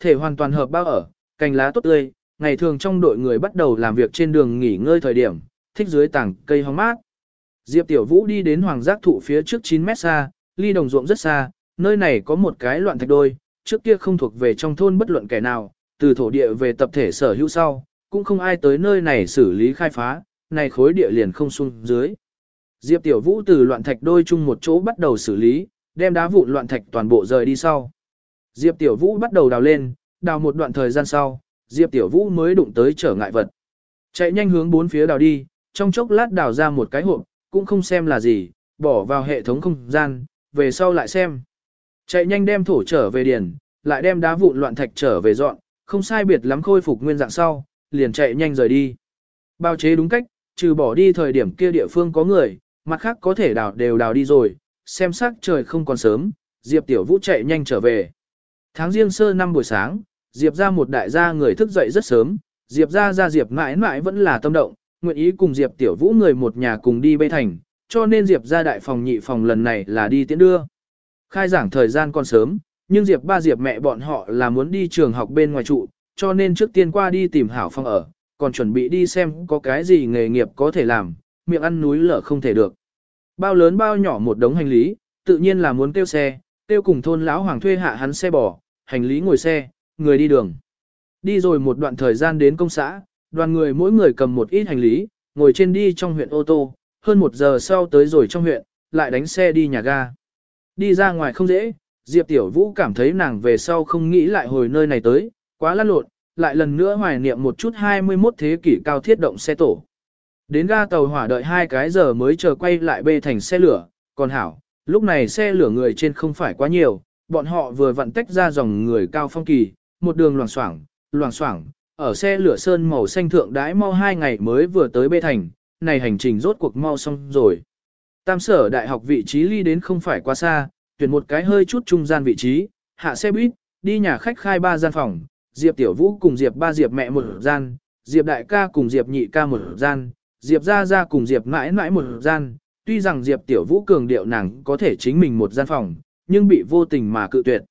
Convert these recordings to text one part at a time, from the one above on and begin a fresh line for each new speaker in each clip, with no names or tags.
thể hoàn toàn hợp bao ở, cành lá tốt tươi, ngày thường trong đội người bắt đầu làm việc trên đường nghỉ ngơi thời điểm, thích dưới tảng cây hóng mát. Diệp Tiểu Vũ đi đến hoàng giác thụ phía trước 9 mét xa, ly đồng ruộng rất xa, nơi này có một cái loạn thạch đôi, trước kia không thuộc về trong thôn bất luận kẻ nào, từ thổ địa về tập thể sở hữu sau, cũng không ai tới nơi này xử lý khai phá, này khối địa liền không xuống dưới. Diệp Tiểu Vũ từ loạn thạch đôi chung một chỗ bắt đầu xử lý, đem đá vụn loạn thạch toàn bộ rời đi sau. Diệp Tiểu Vũ bắt đầu đào lên, đào một đoạn thời gian sau, Diệp Tiểu Vũ mới đụng tới trở ngại vật. Chạy nhanh hướng bốn phía đào đi, trong chốc lát đào ra một cái hộp, cũng không xem là gì, bỏ vào hệ thống không gian, về sau lại xem. Chạy nhanh đem thổ trở về điền, lại đem đá vụn loạn thạch trở về dọn, không sai biệt lắm khôi phục nguyên dạng sau, liền chạy nhanh rời đi. Bao chế đúng cách, trừ bỏ đi thời điểm kia địa phương có người, mặt khác có thể đào đều đào đi rồi, xem sắc trời không còn sớm, Diệp Tiểu Vũ chạy nhanh trở về. Tháng riêng sơ năm buổi sáng, Diệp ra một đại gia người thức dậy rất sớm, Diệp ra ra Diệp mãi mãi vẫn là tâm động, nguyện ý cùng Diệp Tiểu Vũ người một nhà cùng đi bê thành, cho nên Diệp ra đại phòng nhị phòng lần này là đi tiễn đưa. Khai giảng thời gian còn sớm, nhưng Diệp ba Diệp mẹ bọn họ là muốn đi trường học bên ngoài trụ, cho nên trước tiên qua đi tìm hảo phòng ở, còn chuẩn bị đi xem có cái gì nghề nghiệp có thể làm, miệng ăn núi lở không thể được. Bao lớn bao nhỏ một đống hành lý, tự nhiên là muốn tiêu xe, tiêu cùng thôn lão hoàng thuê hạ hắn xe bò, hành lý ngồi xe, người đi đường. Đi rồi một đoạn thời gian đến công xã, đoàn người mỗi người cầm một ít hành lý, ngồi trên đi trong huyện ô tô, hơn một giờ sau tới rồi trong huyện, lại đánh xe đi nhà ga. Đi ra ngoài không dễ, Diệp Tiểu Vũ cảm thấy nàng về sau không nghĩ lại hồi nơi này tới, quá lăn lộn, lại lần nữa hoài niệm một chút 21 thế kỷ cao thiết động xe tổ. Đến ga tàu hỏa đợi hai cái giờ mới chờ quay lại bê thành xe lửa, còn hảo, lúc này xe lửa người trên không phải quá nhiều, bọn họ vừa vặn tách ra dòng người cao phong kỳ, một đường loảng xoảng, loảng xoảng, ở xe lửa sơn màu xanh thượng đãi mau hai ngày mới vừa tới bê thành, này hành trình rốt cuộc mau xong rồi. Tam sở đại học vị trí ly đến không phải quá xa, tuyển một cái hơi chút trung gian vị trí, hạ xe buýt, đi nhà khách khai ba gian phòng, Diệp Tiểu Vũ cùng Diệp ba Diệp mẹ một gian, Diệp đại ca cùng Diệp nhị ca một gian, Diệp gia gia cùng Diệp mãi mãi một gian, tuy rằng Diệp Tiểu Vũ cường điệu nàng có thể chính mình một gian phòng, nhưng bị vô tình mà cự tuyệt.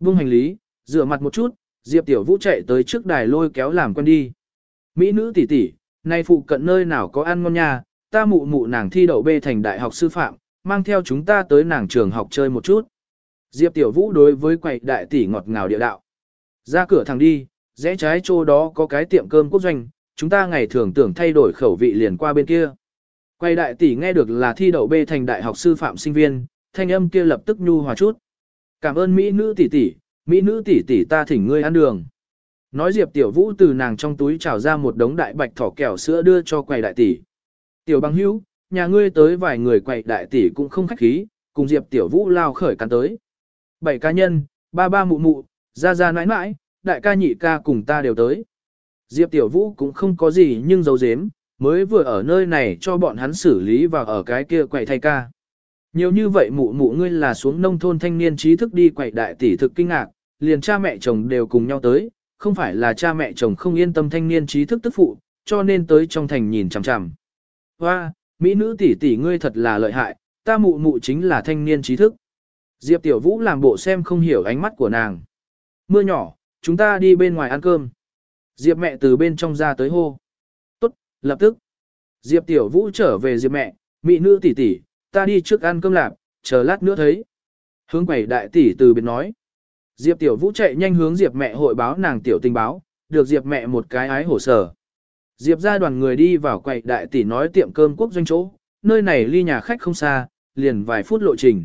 Vương hành lý, rửa mặt một chút, Diệp Tiểu Vũ chạy tới trước đài lôi kéo làm quen đi. Mỹ nữ tỷ tỷ, nay phụ cận nơi nào có ăn ngon nha, ta mụ mụ nàng thi đậu bê thành đại học sư phạm, mang theo chúng ta tới nàng trường học chơi một chút. Diệp Tiểu Vũ đối với quầy đại tỷ ngọt ngào địa đạo. Ra cửa thằng đi, rẽ trái chỗ đó có cái tiệm cơm quốc doanh, chúng ta ngày thường tưởng thay đổi khẩu vị liền qua bên kia. Quay đại tỷ nghe được là thi đậu bê thành đại học sư phạm sinh viên, thanh âm kia lập tức nhu hòa chút. Cảm ơn Mỹ nữ tỷ tỷ, Mỹ nữ tỷ tỷ ta thỉnh ngươi ăn đường. Nói Diệp Tiểu Vũ từ nàng trong túi trào ra một đống đại bạch thỏ kẹo sữa đưa cho quầy đại tỷ. Tiểu bằng hữu, nhà ngươi tới vài người quầy đại tỷ cũng không khách khí, cùng Diệp Tiểu Vũ lao khởi cắn tới. Bảy cá nhân, ba ba mụ mụ, ra ra nãi nãi, đại ca nhị ca cùng ta đều tới. Diệp Tiểu Vũ cũng không có gì nhưng giấu dếm, mới vừa ở nơi này cho bọn hắn xử lý và ở cái kia quầy thay ca. Nhiều như vậy mụ mụ ngươi là xuống nông thôn thanh niên trí thức đi quậy đại tỷ thực kinh ngạc, liền cha mẹ chồng đều cùng nhau tới, không phải là cha mẹ chồng không yên tâm thanh niên trí thức tức phụ, cho nên tới trong thành nhìn chằm chằm. Hoa, mỹ nữ tỷ tỷ ngươi thật là lợi hại, ta mụ mụ chính là thanh niên trí thức. Diệp Tiểu Vũ làm bộ xem không hiểu ánh mắt của nàng. Mưa nhỏ, chúng ta đi bên ngoài ăn cơm. Diệp mẹ từ bên trong ra tới hô. Tốt, lập tức. Diệp Tiểu Vũ trở về Diệp mẹ, mỹ nữ tỷ tỷ, ta đi trước ăn cơm lạp, chờ lát nữa thấy. Hướng quẩy đại tỷ từ biệt nói. Diệp Tiểu Vũ chạy nhanh hướng Diệp mẹ hội báo nàng tiểu tình báo, được Diệp mẹ một cái ái hổ sở. Diệp ra đoàn người đi vào quầy đại tỷ nói tiệm cơm quốc doanh chỗ, nơi này ly nhà khách không xa, liền vài phút lộ trình.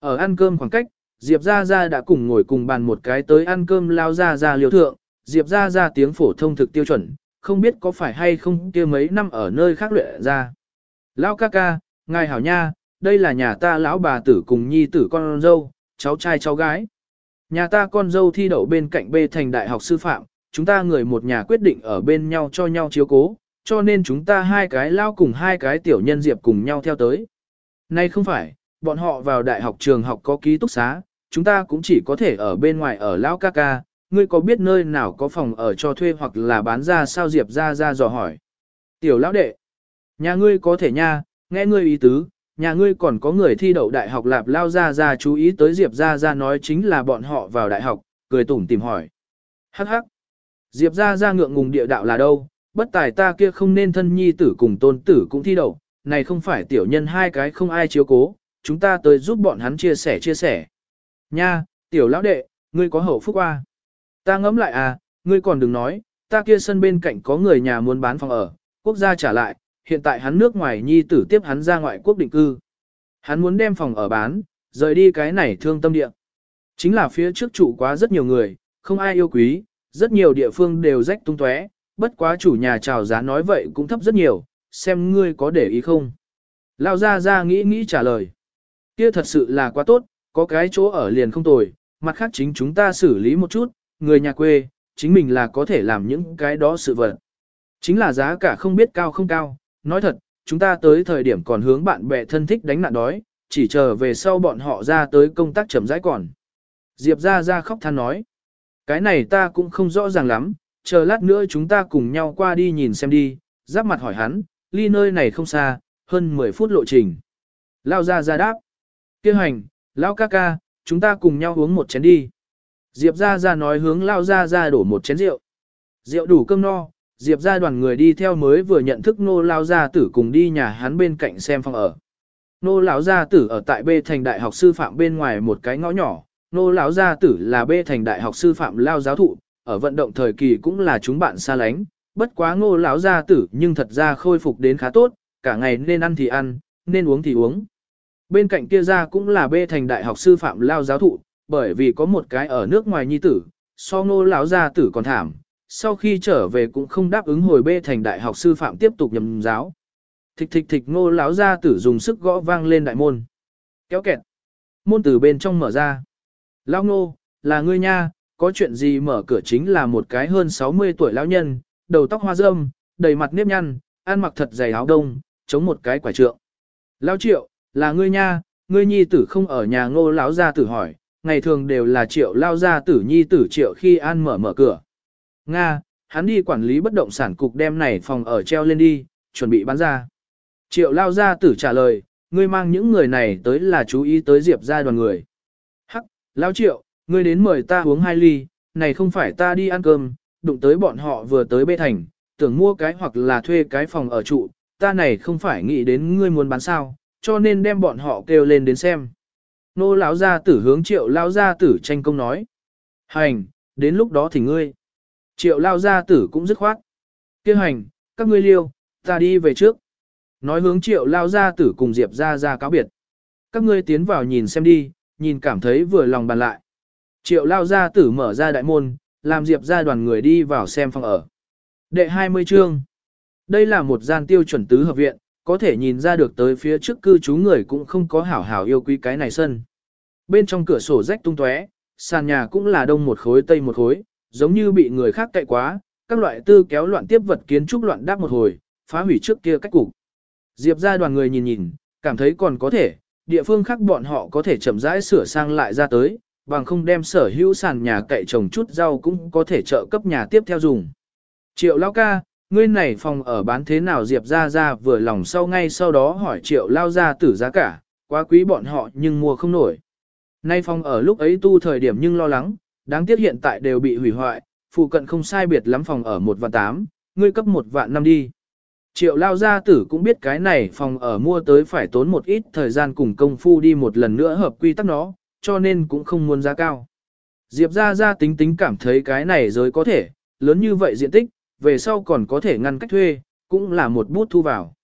Ở ăn cơm khoảng cách, Diệp ra ra đã cùng ngồi cùng bàn một cái tới ăn cơm lao ra ra liều thượng, Diệp ra ra tiếng phổ thông thực tiêu chuẩn, không biết có phải hay không kia mấy năm ở nơi khác luyện ra. lao ca ca, ngài hảo nha, đây là nhà ta lão bà tử cùng nhi tử con dâu, cháu trai cháu gái. Nhà ta con dâu thi đậu bên cạnh bê thành đại học sư phạm, chúng ta người một nhà quyết định ở bên nhau cho nhau chiếu cố, cho nên chúng ta hai cái lao cùng hai cái tiểu nhân diệp cùng nhau theo tới. Nay không phải, bọn họ vào đại học trường học có ký túc xá, chúng ta cũng chỉ có thể ở bên ngoài ở lão ca ca, ngươi có biết nơi nào có phòng ở cho thuê hoặc là bán ra sao Diệp ra ra dò hỏi. Tiểu lão đệ, nhà ngươi có thể nha, nghe ngươi ý tứ, nhà ngươi còn có người thi đậu đại học lạp lao ra ra chú ý tới Diệp ra ra nói chính là bọn họ vào đại học, cười tủm tìm hỏi. Hắc hắc. Diệp ra ra ngượng ngùng địa đạo là đâu, bất tài ta kia không nên thân nhi tử cùng tôn tử cũng thi đậu, này không phải tiểu nhân hai cái không ai chiếu cố, chúng ta tới giúp bọn hắn chia sẻ chia sẻ. Nha, tiểu lão đệ, ngươi có hậu phúc qua. Ta ngẫm lại à, ngươi còn đừng nói, ta kia sân bên cạnh có người nhà muốn bán phòng ở, quốc gia trả lại, hiện tại hắn nước ngoài nhi tử tiếp hắn ra ngoại quốc định cư. Hắn muốn đem phòng ở bán, rời đi cái này thương tâm địa. Chính là phía trước chủ quá rất nhiều người, không ai yêu quý, rất nhiều địa phương đều rách tung tóe, bất quá chủ nhà chào giá nói vậy cũng thấp rất nhiều, xem ngươi có để ý không. Lao ra ra nghĩ nghĩ trả lời. Kia thật sự là quá tốt, có cái chỗ ở liền không tồi, mặt khác chính chúng ta xử lý một chút, người nhà quê, chính mình là có thể làm những cái đó sự vật. Chính là giá cả không biết cao không cao, nói thật, chúng ta tới thời điểm còn hướng bạn bè thân thích đánh nạn đói, chỉ chờ về sau bọn họ ra tới công tác chậm rãi còn. Diệp ra ra khóc than nói, cái này ta cũng không rõ ràng lắm, chờ lát nữa chúng ta cùng nhau qua đi nhìn xem đi, giáp mặt hỏi hắn, ly nơi này không xa, hơn 10 phút lộ trình. Lao ra ra đáp, kêu hành, Lao ca ca, chúng ta cùng nhau uống một chén đi. Diệp ra ra nói hướng Lao ra ra đổ một chén rượu. Rượu đủ cơm no, Diệp ra đoàn người đi theo mới vừa nhận thức nô Lao gia tử cùng đi nhà hắn bên cạnh xem phòng ở. Nô lão gia tử ở tại B thành đại học sư phạm bên ngoài một cái ngõ nhỏ, nô lão gia tử là B thành đại học sư phạm lao giáo thụ, ở vận động thời kỳ cũng là chúng bạn xa lánh, bất quá ngô lão gia tử nhưng thật ra khôi phục đến khá tốt, cả ngày nên ăn thì ăn, nên uống thì uống. Bên cạnh kia ra cũng là B thành đại học sư phạm lao giáo thụ, bởi vì có một cái ở nước ngoài nhi tử, so ngô lão gia tử còn thảm, sau khi trở về cũng không đáp ứng hồi bê thành đại học sư phạm tiếp tục nhầm giáo. Thịch thịch thịch ngô lão gia tử dùng sức gõ vang lên đại môn. Kéo kẹt. Môn từ bên trong mở ra. Lão ngô, là ngươi nha, có chuyện gì mở cửa chính là một cái hơn 60 tuổi lão nhân, đầu tóc hoa râm, đầy mặt nếp nhăn, ăn mặc thật dày áo đông, chống một cái quả trượng. Lão triệu, là ngươi nha, ngươi nhi tử không ở nhà ngô lão gia tử hỏi, ngày thường đều là triệu lao gia tử nhi tử triệu khi an mở mở cửa. Nga, hắn đi quản lý bất động sản cục đem này phòng ở treo lên đi, chuẩn bị bán ra. Triệu lao gia tử trả lời, ngươi mang những người này tới là chú ý tới diệp ra đoàn người. Hắc, lao triệu, ngươi đến mời ta uống hai ly, này không phải ta đi ăn cơm, đụng tới bọn họ vừa tới bê thành, tưởng mua cái hoặc là thuê cái phòng ở trụ, ta này không phải nghĩ đến ngươi muốn bán sao, cho nên đem bọn họ kêu lên đến xem. Nô lão gia tử hướng triệu lao gia tử tranh công nói. Hành, đến lúc đó thì ngươi. Triệu lao gia tử cũng dứt khoát. Kêu hành, các ngươi liêu, ta đi về trước. Nói hướng triệu lao gia tử cùng Diệp ra ra cáo biệt. Các ngươi tiến vào nhìn xem đi, nhìn cảm thấy vừa lòng bàn lại. Triệu lao gia tử mở ra đại môn, làm Diệp ra đoàn người đi vào xem phòng ở. Đệ 20 chương. Đây là một gian tiêu chuẩn tứ hợp viện, có thể nhìn ra được tới phía trước cư trú người cũng không có hảo hảo yêu quý cái này sân. Bên trong cửa sổ rách tung tóe, sàn nhà cũng là đông một khối tây một khối, giống như bị người khác cậy quá, các loại tư kéo loạn tiếp vật kiến trúc loạn đáp một hồi, phá hủy trước kia cách cục. Diệp ra đoàn người nhìn nhìn, cảm thấy còn có thể, địa phương khác bọn họ có thể chậm rãi sửa sang lại ra tới, bằng không đem sở hữu sàn nhà cậy trồng chút rau cũng có thể trợ cấp nhà tiếp theo dùng. Triệu lao ca, ngươi này phòng ở bán thế nào Diệp ra ra vừa lòng sau ngay sau đó hỏi triệu lao ra tử giá cả, quá quý bọn họ nhưng mua không nổi. Nay phòng ở lúc ấy tu thời điểm nhưng lo lắng, đáng tiếc hiện tại đều bị hủy hoại, phụ cận không sai biệt lắm phòng ở một vạn tám, ngươi cấp một vạn năm đi. Triệu lao gia tử cũng biết cái này phòng ở mua tới phải tốn một ít thời gian cùng công phu đi một lần nữa hợp quy tắc nó, cho nên cũng không muốn giá cao. Diệp ra ra tính tính cảm thấy cái này rồi có thể, lớn như vậy diện tích, về sau còn có thể ngăn cách thuê, cũng là một bút thu vào.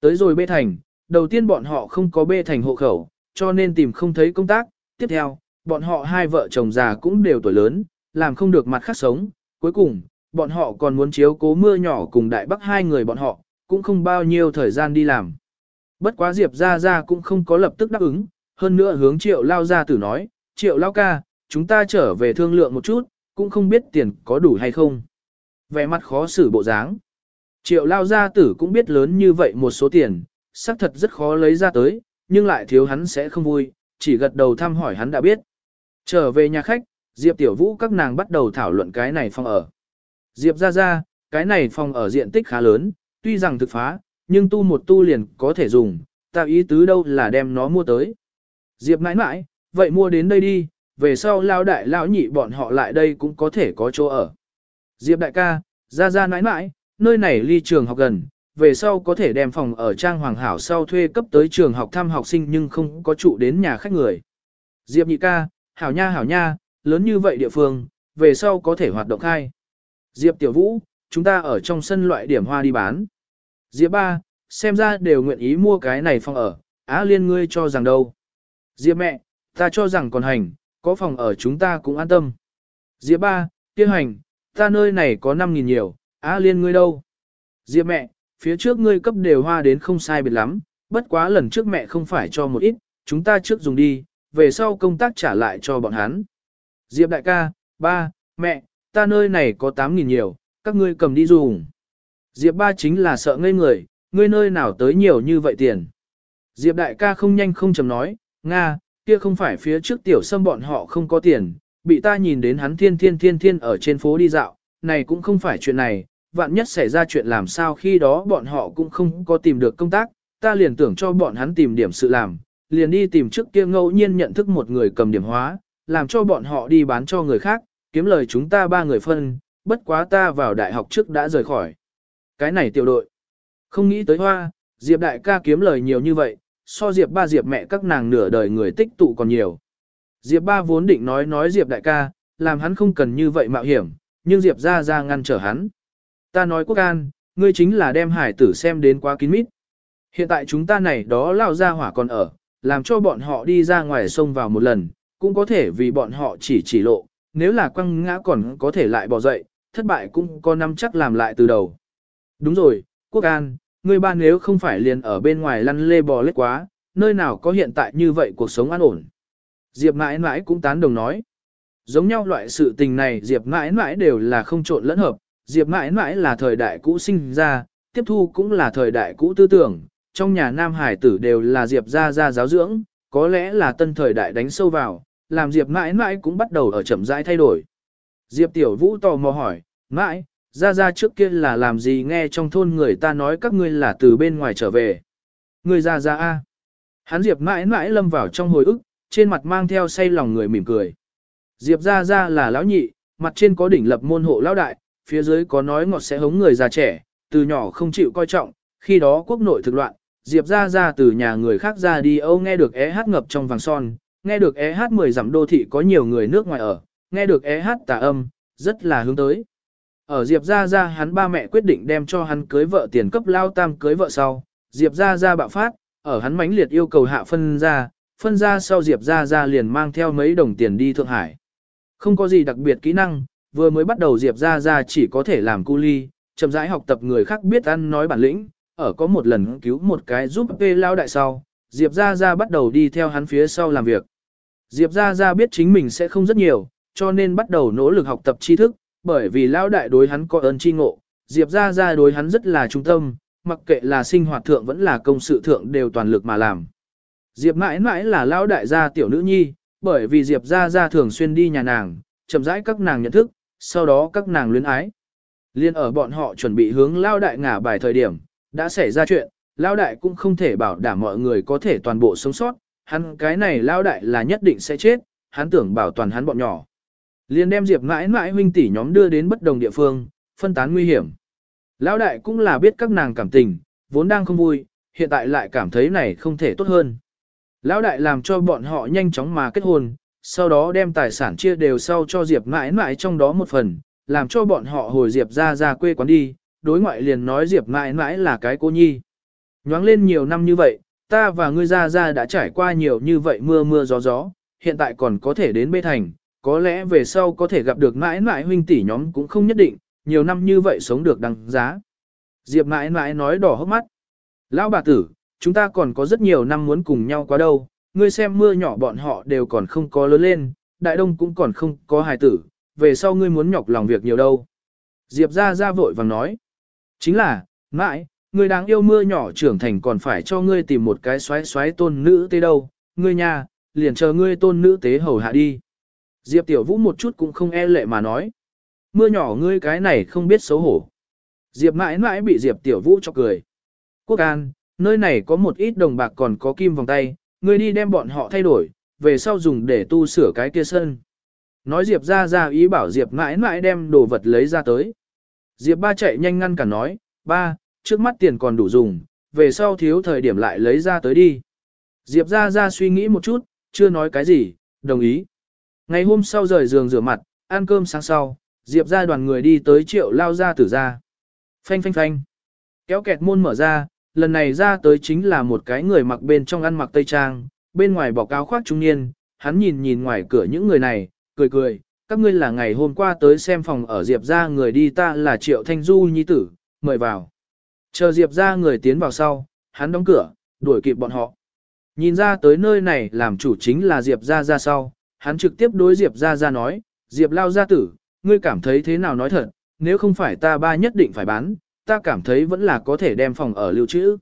Tới rồi bê thành, đầu tiên bọn họ không có bê thành hộ khẩu, cho nên tìm không thấy công tác, tiếp theo, bọn họ hai vợ chồng già cũng đều tuổi lớn, làm không được mặt khác sống, cuối cùng, bọn họ còn muốn chiếu cố mưa nhỏ cùng đại bắc hai người bọn họ, cũng không bao nhiêu thời gian đi làm. Bất quá Diệp ra ra cũng không có lập tức đáp ứng, hơn nữa hướng triệu lao ra tử nói, triệu lao ca, chúng ta trở về thương lượng một chút, cũng không biết tiền có đủ hay không. Vẻ mặt khó xử bộ dáng. Triệu lao gia tử cũng biết lớn như vậy một số tiền, xác thật rất khó lấy ra tới, nhưng lại thiếu hắn sẽ không vui, chỉ gật đầu thăm hỏi hắn đã biết. Trở về nhà khách, Diệp Tiểu Vũ các nàng bắt đầu thảo luận cái này phòng ở. Diệp ra ra, cái này phòng ở diện tích khá lớn, tuy rằng thực phá, nhưng tu một tu liền có thể dùng, Tạo ý tứ đâu là đem nó mua tới. Diệp mãi mãi, vậy mua đến đây đi, về sau lao đại lão nhị bọn họ lại đây cũng có thể có chỗ ở. Diệp đại ca, ra ra nãi nãi, nơi này ly trường học gần, về sau có thể đem phòng ở trang hoàng hảo sau thuê cấp tới trường học thăm học sinh nhưng không có trụ đến nhà khách người. Diệp nhị ca, hảo nha hảo nha, lớn như vậy địa phương, về sau có thể hoạt động khai. Diệp tiểu vũ, chúng ta ở trong sân loại điểm hoa đi bán. Diệp ba, xem ra đều nguyện ý mua cái này phòng ở, á liên ngươi cho rằng đâu. Diệp mẹ, ta cho rằng còn hành, có phòng ở chúng ta cũng an tâm. Diệp ba, tiêu hành, ta nơi này có 5.000 nhiều, á liên ngươi đâu. Diệp mẹ, phía trước ngươi cấp đều hoa đến không sai biệt lắm, bất quá lần trước mẹ không phải cho một ít, chúng ta trước dùng đi, về sau công tác trả lại cho bọn hắn. Diệp đại ca, ba, mẹ, ta nơi này có 8.000 nhiều, các ngươi cầm đi dùng. Diệp ba chính là sợ ngây người, ngươi nơi nào tới nhiều như vậy tiền. Diệp đại ca không nhanh không chầm nói, Nga, kia không phải phía trước tiểu sâm bọn họ không có tiền, bị ta nhìn đến hắn thiên thiên thiên thiên ở trên phố đi dạo, này cũng không phải chuyện này, vạn nhất xảy ra chuyện làm sao khi đó bọn họ cũng không có tìm được công tác, ta liền tưởng cho bọn hắn tìm điểm sự làm, liền đi tìm trước kia ngẫu nhiên nhận thức một người cầm điểm hóa, làm cho bọn họ đi bán cho người khác, kiếm lời chúng ta ba người phân, bất quá ta vào đại học trước đã rời khỏi. Cái này tiểu đội, không nghĩ tới hoa, Diệp đại ca kiếm lời nhiều như vậy, so Diệp ba Diệp mẹ các nàng nửa đời người tích tụ còn nhiều. Diệp ba vốn định nói nói Diệp đại ca, làm hắn không cần như vậy mạo hiểm, nhưng Diệp ra ra ngăn trở hắn. Ta nói quốc an, ngươi chính là đem hải tử xem đến quá kín mít. Hiện tại chúng ta này đó lao ra hỏa còn ở, làm cho bọn họ đi ra ngoài sông vào một lần, cũng có thể vì bọn họ chỉ chỉ lộ, nếu là quăng ngã còn có thể lại bỏ dậy, thất bại cũng có năm chắc làm lại từ đầu. Đúng rồi, quốc an, ngươi ba nếu không phải liền ở bên ngoài lăn lê bò lết quá, nơi nào có hiện tại như vậy cuộc sống an ổn. Diệp mãi mãi cũng tán đồng nói. Giống nhau loại sự tình này Diệp mãi mãi đều là không trộn lẫn hợp, Diệp mãi mãi là thời đại cũ sinh ra, tiếp thu cũng là thời đại cũ tư tưởng, trong nhà nam hải tử đều là Diệp gia gia giáo dưỡng, có lẽ là tân thời đại đánh sâu vào, làm Diệp mãi mãi cũng bắt đầu ở chậm rãi thay đổi. Diệp tiểu vũ tò mò hỏi, mãi, ra ra trước kia là làm gì nghe trong thôn người ta nói các ngươi là từ bên ngoài trở về. Người ra ra a Hắn Diệp mãi mãi lâm vào trong hồi ức, trên mặt mang theo say lòng người mỉm cười. Diệp ra ra là lão nhị, mặt trên có đỉnh lập môn hộ lão đại, phía dưới có nói ngọt sẽ hống người già trẻ, từ nhỏ không chịu coi trọng, khi đó quốc nội thực loạn, Diệp ra ra từ nhà người khác ra đi Âu nghe được é hát ngập trong vàng son, nghe được é hát 10 dặm đô thị có nhiều người nước ngoài ở, nghe được é hát tà âm, rất là hướng tới. Ở Diệp ra ra hắn ba mẹ quyết định đem cho hắn cưới vợ tiền cấp lao tam cưới vợ sau, Diệp ra ra bạo phát, ở hắn mãnh liệt yêu cầu hạ phân ra, phân ra sau Diệp ra ra liền mang theo mấy đồng tiền đi Thượng Hải. Không có gì đặc biệt kỹ năng, vừa mới bắt đầu Diệp ra ra chỉ có thể làm cu ly, chậm rãi học tập người khác biết ăn nói bản lĩnh, ở có một lần cứu một cái giúp Pê lao đại sau, Diệp Gia Gia bắt đầu đi theo hắn phía sau làm việc. Diệp Gia Gia biết chính mình sẽ không rất nhiều, cho nên bắt đầu nỗ lực học tập tri thức, bởi vì lao đại đối hắn có ơn tri ngộ, Diệp Gia Gia đối hắn rất là trung tâm, mặc kệ là sinh hoạt thượng vẫn là công sự thượng đều toàn lực mà làm. Diệp mãi mãi là lao đại gia tiểu nữ nhi, bởi vì Diệp Gia Gia thường xuyên đi nhà nàng, chậm rãi các nàng nhận thức, sau đó các nàng luyến ái. Liên ở bọn họ chuẩn bị hướng lao đại ngả bài thời điểm, đã xảy ra chuyện, lao đại cũng không thể bảo đảm mọi người có thể toàn bộ sống sót, hắn cái này lao đại là nhất định sẽ chết, hắn tưởng bảo toàn hắn bọn nhỏ. liền đem Diệp mãi mãi huynh tỷ nhóm đưa đến bất đồng địa phương, phân tán nguy hiểm. Lão đại cũng là biết các nàng cảm tình, vốn đang không vui, hiện tại lại cảm thấy này không thể tốt hơn. Lão đại làm cho bọn họ nhanh chóng mà kết hôn, sau đó đem tài sản chia đều sau cho Diệp mãi mãi trong đó một phần, làm cho bọn họ hồi Diệp ra ra quê quán đi, đối ngoại liền nói Diệp mãi mãi là cái cô nhi. Nhoáng lên nhiều năm như vậy, ta và ngươi ra ra đã trải qua nhiều như vậy mưa mưa gió gió, hiện tại còn có thể đến bê thành, có lẽ về sau có thể gặp được mãi mãi huynh tỷ nhóm cũng không nhất định, nhiều năm như vậy sống được đăng giá. Diệp mãi mãi nói đỏ hốc mắt. Lão bà tử, chúng ta còn có rất nhiều năm muốn cùng nhau qua đâu, ngươi xem mưa nhỏ bọn họ đều còn không có lớn lên, đại đông cũng còn không có hài tử, về sau ngươi muốn nhọc lòng việc nhiều đâu. Diệp ra ra vội vàng nói. Chính là, mãi, người đáng yêu mưa nhỏ trưởng thành còn phải cho ngươi tìm một cái xoáy xoáy tôn nữ tế đâu, ngươi nhà, liền chờ ngươi tôn nữ tế hầu hạ đi. Diệp Tiểu Vũ một chút cũng không e lệ mà nói. Mưa nhỏ ngươi cái này không biết xấu hổ. Diệp mãi mãi bị Diệp Tiểu Vũ cho cười. Quốc An, nơi này có một ít đồng bạc còn có kim vòng tay, ngươi đi đem bọn họ thay đổi, về sau dùng để tu sửa cái kia sân. Nói Diệp ra ra ý bảo Diệp mãi mãi đem đồ vật lấy ra tới. Diệp ba chạy nhanh ngăn cả nói, ba, trước mắt tiền còn đủ dùng, về sau thiếu thời điểm lại lấy ra tới đi. Diệp ra ra suy nghĩ một chút, chưa nói cái gì, đồng ý. Ngày hôm sau rời giường rửa mặt, ăn cơm sáng sau, Diệp ra đoàn người đi tới triệu lao ra tử ra. Phanh phanh phanh. Kéo kẹt môn mở ra, lần này ra tới chính là một cái người mặc bên trong ăn mặc tây trang, bên ngoài bọc áo khoác trung niên, hắn nhìn nhìn ngoài cửa những người này, cười cười, các ngươi là ngày hôm qua tới xem phòng ở Diệp ra người đi ta là Triệu Thanh Du nhi tử, mời vào. Chờ Diệp ra người tiến vào sau, hắn đóng cửa, đuổi kịp bọn họ. Nhìn ra tới nơi này làm chủ chính là Diệp ra ra sau, hắn trực tiếp đối Diệp ra ra nói, Diệp lao gia tử, ngươi cảm thấy thế nào nói thật, nếu không phải ta ba nhất định phải bán, ta cảm thấy vẫn là có thể đem phòng ở lưu trữ.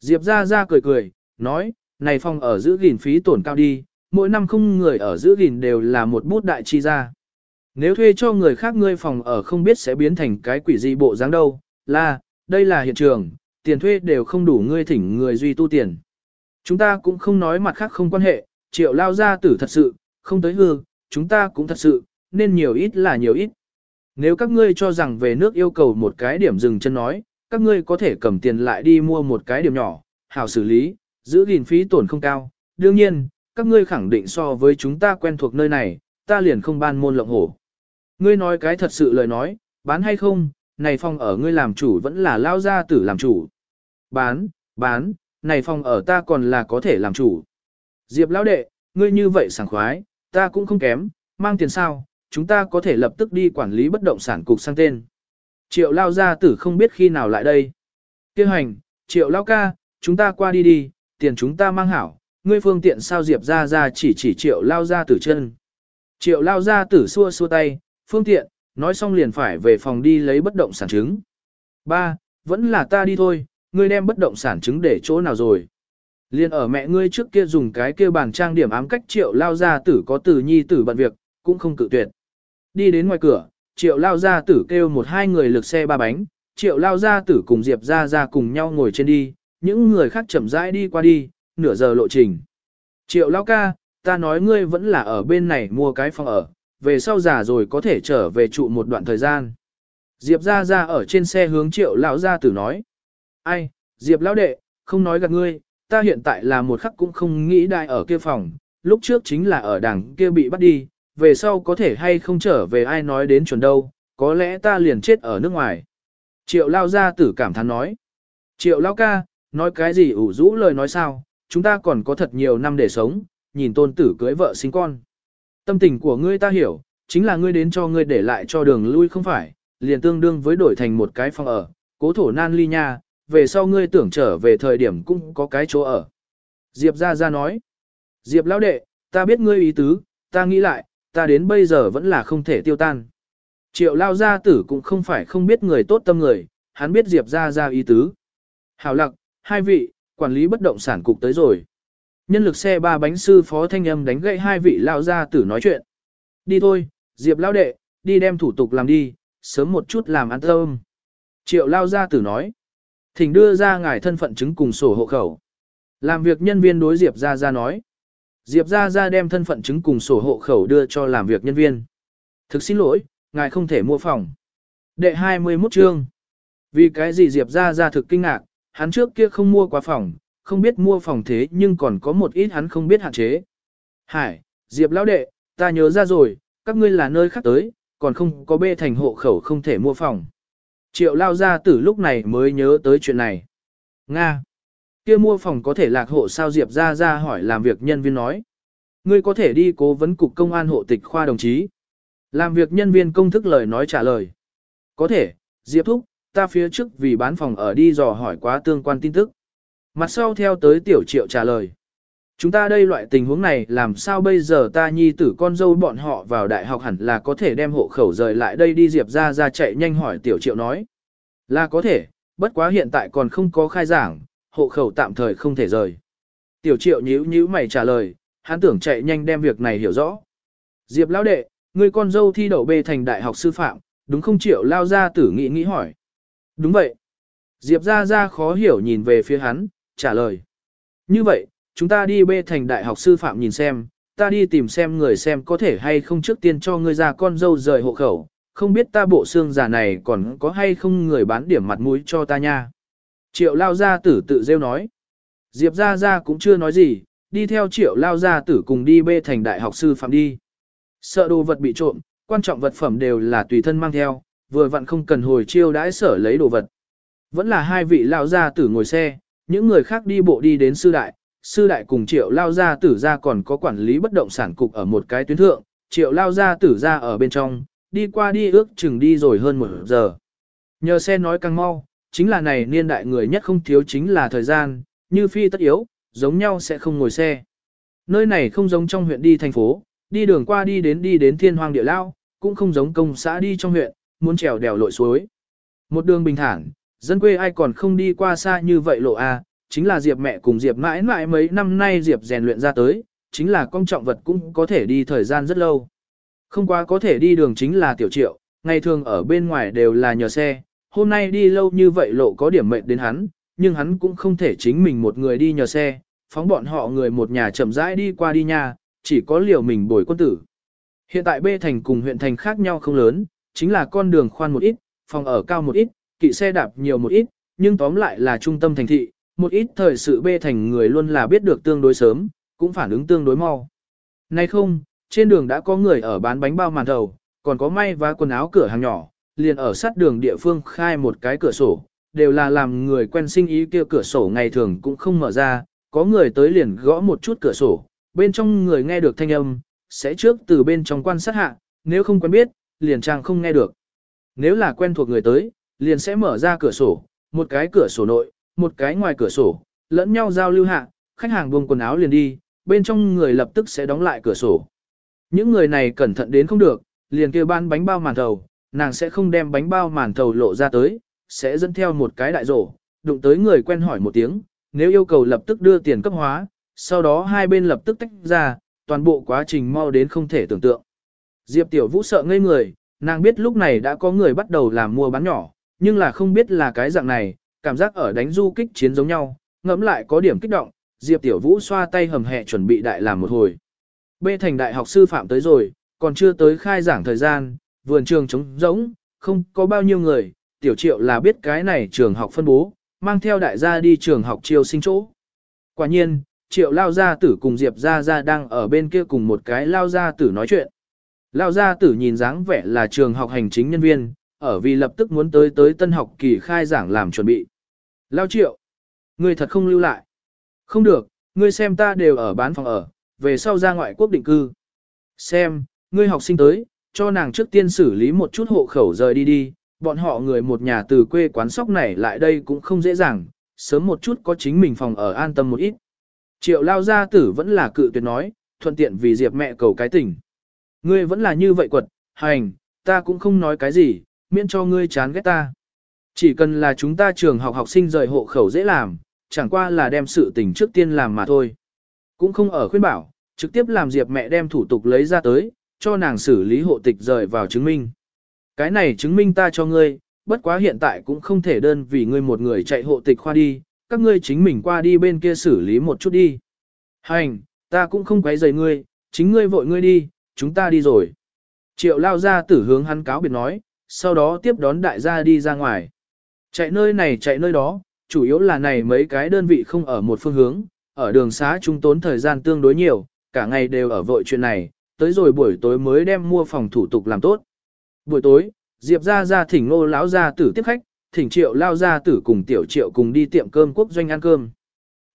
Diệp ra ra cười cười, nói, này phòng ở giữ gìn phí tổn cao đi, mỗi năm không người ở giữ gìn đều là một bút đại chi ra. Nếu thuê cho người khác ngươi phòng ở không biết sẽ biến thành cái quỷ gì bộ dáng đâu, là, đây là hiện trường, tiền thuê đều không đủ ngươi thỉnh người duy tu tiền. Chúng ta cũng không nói mặt khác không quan hệ, triệu lao gia tử thật sự, không tới hư, chúng ta cũng thật sự, nên nhiều ít là nhiều ít. Nếu các ngươi cho rằng về nước yêu cầu một cái điểm dừng chân nói, các ngươi có thể cầm tiền lại đi mua một cái điểm nhỏ, hảo xử lý, giữ gìn phí tổn không cao. Đương nhiên, các ngươi khẳng định so với chúng ta quen thuộc nơi này, ta liền không ban môn lộng hổ. Ngươi nói cái thật sự lời nói, bán hay không, này phòng ở ngươi làm chủ vẫn là lao gia tử làm chủ. Bán, bán, này phòng ở ta còn là có thể làm chủ. Diệp lão đệ, ngươi như vậy sảng khoái, ta cũng không kém, mang tiền sao, chúng ta có thể lập tức đi quản lý bất động sản cục sang tên. Triệu lao gia tử không biết khi nào lại đây. Kêu hành, triệu lao ca, chúng ta qua đi đi, tiền chúng ta mang hảo, ngươi phương tiện sao diệp ra ra chỉ chỉ triệu lao gia tử chân. Triệu lao gia tử xua xua tay, phương tiện, nói xong liền phải về phòng đi lấy bất động sản chứng. Ba, vẫn là ta đi thôi, ngươi đem bất động sản chứng để chỗ nào rồi. Liên ở mẹ ngươi trước kia dùng cái kia bàn trang điểm ám cách triệu lao gia tử có từ nhi tử bận việc, cũng không cự tuyệt. Đi đến ngoài cửa, triệu lao gia tử kêu một hai người lực xe ba bánh, triệu lao gia tử cùng Diệp ra ra cùng nhau ngồi trên đi, những người khác chậm rãi đi qua đi, nửa giờ lộ trình. Triệu lão ca, ta nói ngươi vẫn là ở bên này mua cái phòng ở, về sau già rồi có thể trở về trụ một đoạn thời gian. Diệp ra ra ở trên xe hướng triệu lão gia tử nói. Ai, Diệp lão đệ, không nói gạt ngươi, ta hiện tại là một khắc cũng không nghĩ đại ở kia phòng, lúc trước chính là ở đằng kia bị bắt đi, về sau có thể hay không trở về ai nói đến chuẩn đâu, có lẽ ta liền chết ở nước ngoài. Triệu lao gia tử cảm thán nói. Triệu lao ca, nói cái gì ủ rũ lời nói sao, chúng ta còn có thật nhiều năm để sống, nhìn tôn tử cưới vợ sinh con. Tâm tình của ngươi ta hiểu, chính là ngươi đến cho ngươi để lại cho đường lui không phải, liền tương đương với đổi thành một cái phòng ở, cố thổ nan ly nha, về sau ngươi tưởng trở về thời điểm cũng có cái chỗ ở. Diệp ra ra nói, Diệp lão đệ, ta biết ngươi ý tứ, ta nghĩ lại, ta đến bây giờ vẫn là không thể tiêu tan. Triệu lao gia tử cũng không phải không biết người tốt tâm người, hắn biết Diệp ra ra ý tứ. Hảo lặc, hai vị, quản lý bất động sản cục tới rồi. Nhân lực xe ba bánh sư phó thanh âm đánh gậy hai vị lao gia tử nói chuyện. Đi thôi, Diệp lao đệ, đi đem thủ tục làm đi, sớm một chút làm ăn tâm. Triệu lao gia tử nói. Thỉnh đưa ra ngài thân phận chứng cùng sổ hộ khẩu. Làm việc nhân viên đối Diệp ra ra nói. Diệp ra ra đem thân phận chứng cùng sổ hộ khẩu đưa cho làm việc nhân viên. Thực xin lỗi, ngài không thể mua phòng. Đệ 21 chương. Vì cái gì Diệp ra ra thực kinh ngạc, hắn trước kia không mua quá phòng, không biết mua phòng thế nhưng còn có một ít hắn không biết hạn chế. Hải, Diệp lão đệ, ta nhớ ra rồi, các ngươi là nơi khác tới, còn không có bê thành hộ khẩu không thể mua phòng. Triệu lao ra từ lúc này mới nhớ tới chuyện này. Nga. kia mua phòng có thể lạc hộ sao Diệp ra ra hỏi làm việc nhân viên nói. Ngươi có thể đi cố vấn cục công an hộ tịch khoa đồng chí. Làm việc nhân viên công thức lời nói trả lời. Có thể, Diệp thúc, ta phía trước vì bán phòng ở đi dò hỏi quá tương quan tin tức. Mặt sau theo tới tiểu triệu trả lời. Chúng ta đây loại tình huống này làm sao bây giờ ta nhi tử con dâu bọn họ vào đại học hẳn là có thể đem hộ khẩu rời lại đây đi Diệp ra ra chạy nhanh hỏi tiểu triệu nói. Là có thể, bất quá hiện tại còn không có khai giảng, hộ khẩu tạm thời không thể rời. Tiểu triệu nhíu nhíu mày trả lời, hắn tưởng chạy nhanh đem việc này hiểu rõ. Diệp lão đệ, người con dâu thi đậu bê thành đại học sư phạm, đúng không triệu lao ra tử nghĩ nghĩ hỏi. Đúng vậy. Diệp ra ra khó hiểu nhìn về phía hắn, trả lời. Như vậy, chúng ta đi bê thành đại học sư phạm nhìn xem, ta đi tìm xem người xem có thể hay không trước tiên cho ngươi ra con dâu rời hộ khẩu, không biết ta bộ xương già này còn có hay không người bán điểm mặt mũi cho ta nha. Triệu lao gia tử tự rêu nói. Diệp ra ra cũng chưa nói gì, đi theo triệu lao gia tử cùng đi bê thành đại học sư phạm đi. Sợ đồ vật bị trộm, quan trọng vật phẩm đều là tùy thân mang theo, vừa vặn không cần hồi chiêu đãi sở lấy đồ vật. Vẫn là hai vị lao gia tử ngồi xe, những người khác đi bộ đi đến sư đại, sư đại cùng triệu lao gia tử ra còn có quản lý bất động sản cục ở một cái tuyến thượng, triệu lao gia tử ra ở bên trong, đi qua đi ước chừng đi rồi hơn một giờ. Nhờ xe nói càng mau, chính là này niên đại người nhất không thiếu chính là thời gian, như phi tất yếu, giống nhau sẽ không ngồi xe. Nơi này không giống trong huyện đi thành phố, đi đường qua đi đến đi đến thiên hoàng địa lao, cũng không giống công xã đi trong huyện, muốn trèo đèo lội suối. Một đường bình thản, dân quê ai còn không đi qua xa như vậy lộ a, chính là Diệp mẹ cùng Diệp mãi mãi mấy năm nay Diệp rèn luyện ra tới, chính là công trọng vật cũng có thể đi thời gian rất lâu. Không quá có thể đi đường chính là tiểu triệu, ngày thường ở bên ngoài đều là nhờ xe, hôm nay đi lâu như vậy lộ có điểm mệnh đến hắn, nhưng hắn cũng không thể chính mình một người đi nhờ xe, phóng bọn họ người một nhà chậm rãi đi qua đi nhà, chỉ có liều mình bồi quân tử. Hiện tại bê thành cùng huyện thành khác nhau không lớn, chính là con đường khoan một ít, phòng ở cao một ít, kỵ xe đạp nhiều một ít, nhưng tóm lại là trung tâm thành thị, một ít thời sự bê thành người luôn là biết được tương đối sớm, cũng phản ứng tương đối mau. Nay không, trên đường đã có người ở bán bánh bao màn thầu, còn có may và quần áo cửa hàng nhỏ, liền ở sát đường địa phương khai một cái cửa sổ, đều là làm người quen sinh ý kia cửa sổ ngày thường cũng không mở ra, có người tới liền gõ một chút cửa sổ, bên trong người nghe được thanh âm, sẽ trước từ bên trong quan sát hạ, nếu không quen biết, liền trang không nghe được. Nếu là quen thuộc người tới, liền sẽ mở ra cửa sổ, một cái cửa sổ nội, một cái ngoài cửa sổ, lẫn nhau giao lưu hạ, khách hàng buông quần áo liền đi, bên trong người lập tức sẽ đóng lại cửa sổ. Những người này cẩn thận đến không được, liền kêu ban bánh bao màn thầu, nàng sẽ không đem bánh bao màn thầu lộ ra tới, sẽ dẫn theo một cái đại rổ, đụng tới người quen hỏi một tiếng, nếu yêu cầu lập tức đưa tiền cấp hóa, sau đó hai bên lập tức tách ra, toàn bộ quá trình mau đến không thể tưởng tượng. Diệp Tiểu Vũ sợ ngây người, nàng biết lúc này đã có người bắt đầu làm mua bán nhỏ, nhưng là không biết là cái dạng này, cảm giác ở đánh du kích chiến giống nhau, ngẫm lại có điểm kích động, Diệp Tiểu Vũ xoa tay hầm hẹ chuẩn bị đại làm một hồi. Bê thành đại học sư phạm tới rồi, còn chưa tới khai giảng thời gian, vườn trường trống rỗng, không có bao nhiêu người, Tiểu Triệu là biết cái này trường học phân bố, mang theo đại gia đi trường học chiêu sinh chỗ. Quả nhiên, Triệu Lao Gia Tử cùng Diệp Gia Gia đang ở bên kia cùng một cái Lao Gia Tử nói chuyện. Lao Gia Tử nhìn dáng vẻ là trường học hành chính nhân viên, ở vì lập tức muốn tới tới tân học kỳ khai giảng làm chuẩn bị. Lao Triệu, ngươi thật không lưu lại. Không được, ngươi xem ta đều ở bán phòng ở, về sau ra ngoại quốc định cư. Xem, ngươi học sinh tới, cho nàng trước tiên xử lý một chút hộ khẩu rời đi đi, bọn họ người một nhà từ quê quán sóc này lại đây cũng không dễ dàng, sớm một chút có chính mình phòng ở an tâm một ít. Triệu lao gia tử vẫn là cự tuyệt nói, thuận tiện vì Diệp mẹ cầu cái tình. Ngươi vẫn là như vậy quật, hành, ta cũng không nói cái gì, miễn cho ngươi chán ghét ta. Chỉ cần là chúng ta trường học học sinh rời hộ khẩu dễ làm, chẳng qua là đem sự tình trước tiên làm mà thôi. Cũng không ở khuyên bảo, trực tiếp làm Diệp mẹ đem thủ tục lấy ra tới, cho nàng xử lý hộ tịch rời vào chứng minh. Cái này chứng minh ta cho ngươi, bất quá hiện tại cũng không thể đơn vì ngươi một người chạy hộ tịch khoa đi, các ngươi chính mình qua đi bên kia xử lý một chút đi. Hành, ta cũng không quấy rầy ngươi, chính ngươi vội ngươi đi, chúng ta đi rồi. Triệu lao ra tử hướng hắn cáo biệt nói, sau đó tiếp đón đại gia đi ra ngoài. Chạy nơi này chạy nơi đó, chủ yếu là này mấy cái đơn vị không ở một phương hướng, ở đường xá chúng tốn thời gian tương đối nhiều, cả ngày đều ở vội chuyện này, tới rồi buổi tối mới đem mua phòng thủ tục làm tốt. Buổi tối, Diệp ra ra thỉnh ngô lão gia tử tiếp khách, thỉnh triệu lao gia tử cùng tiểu triệu cùng đi tiệm cơm quốc doanh ăn cơm.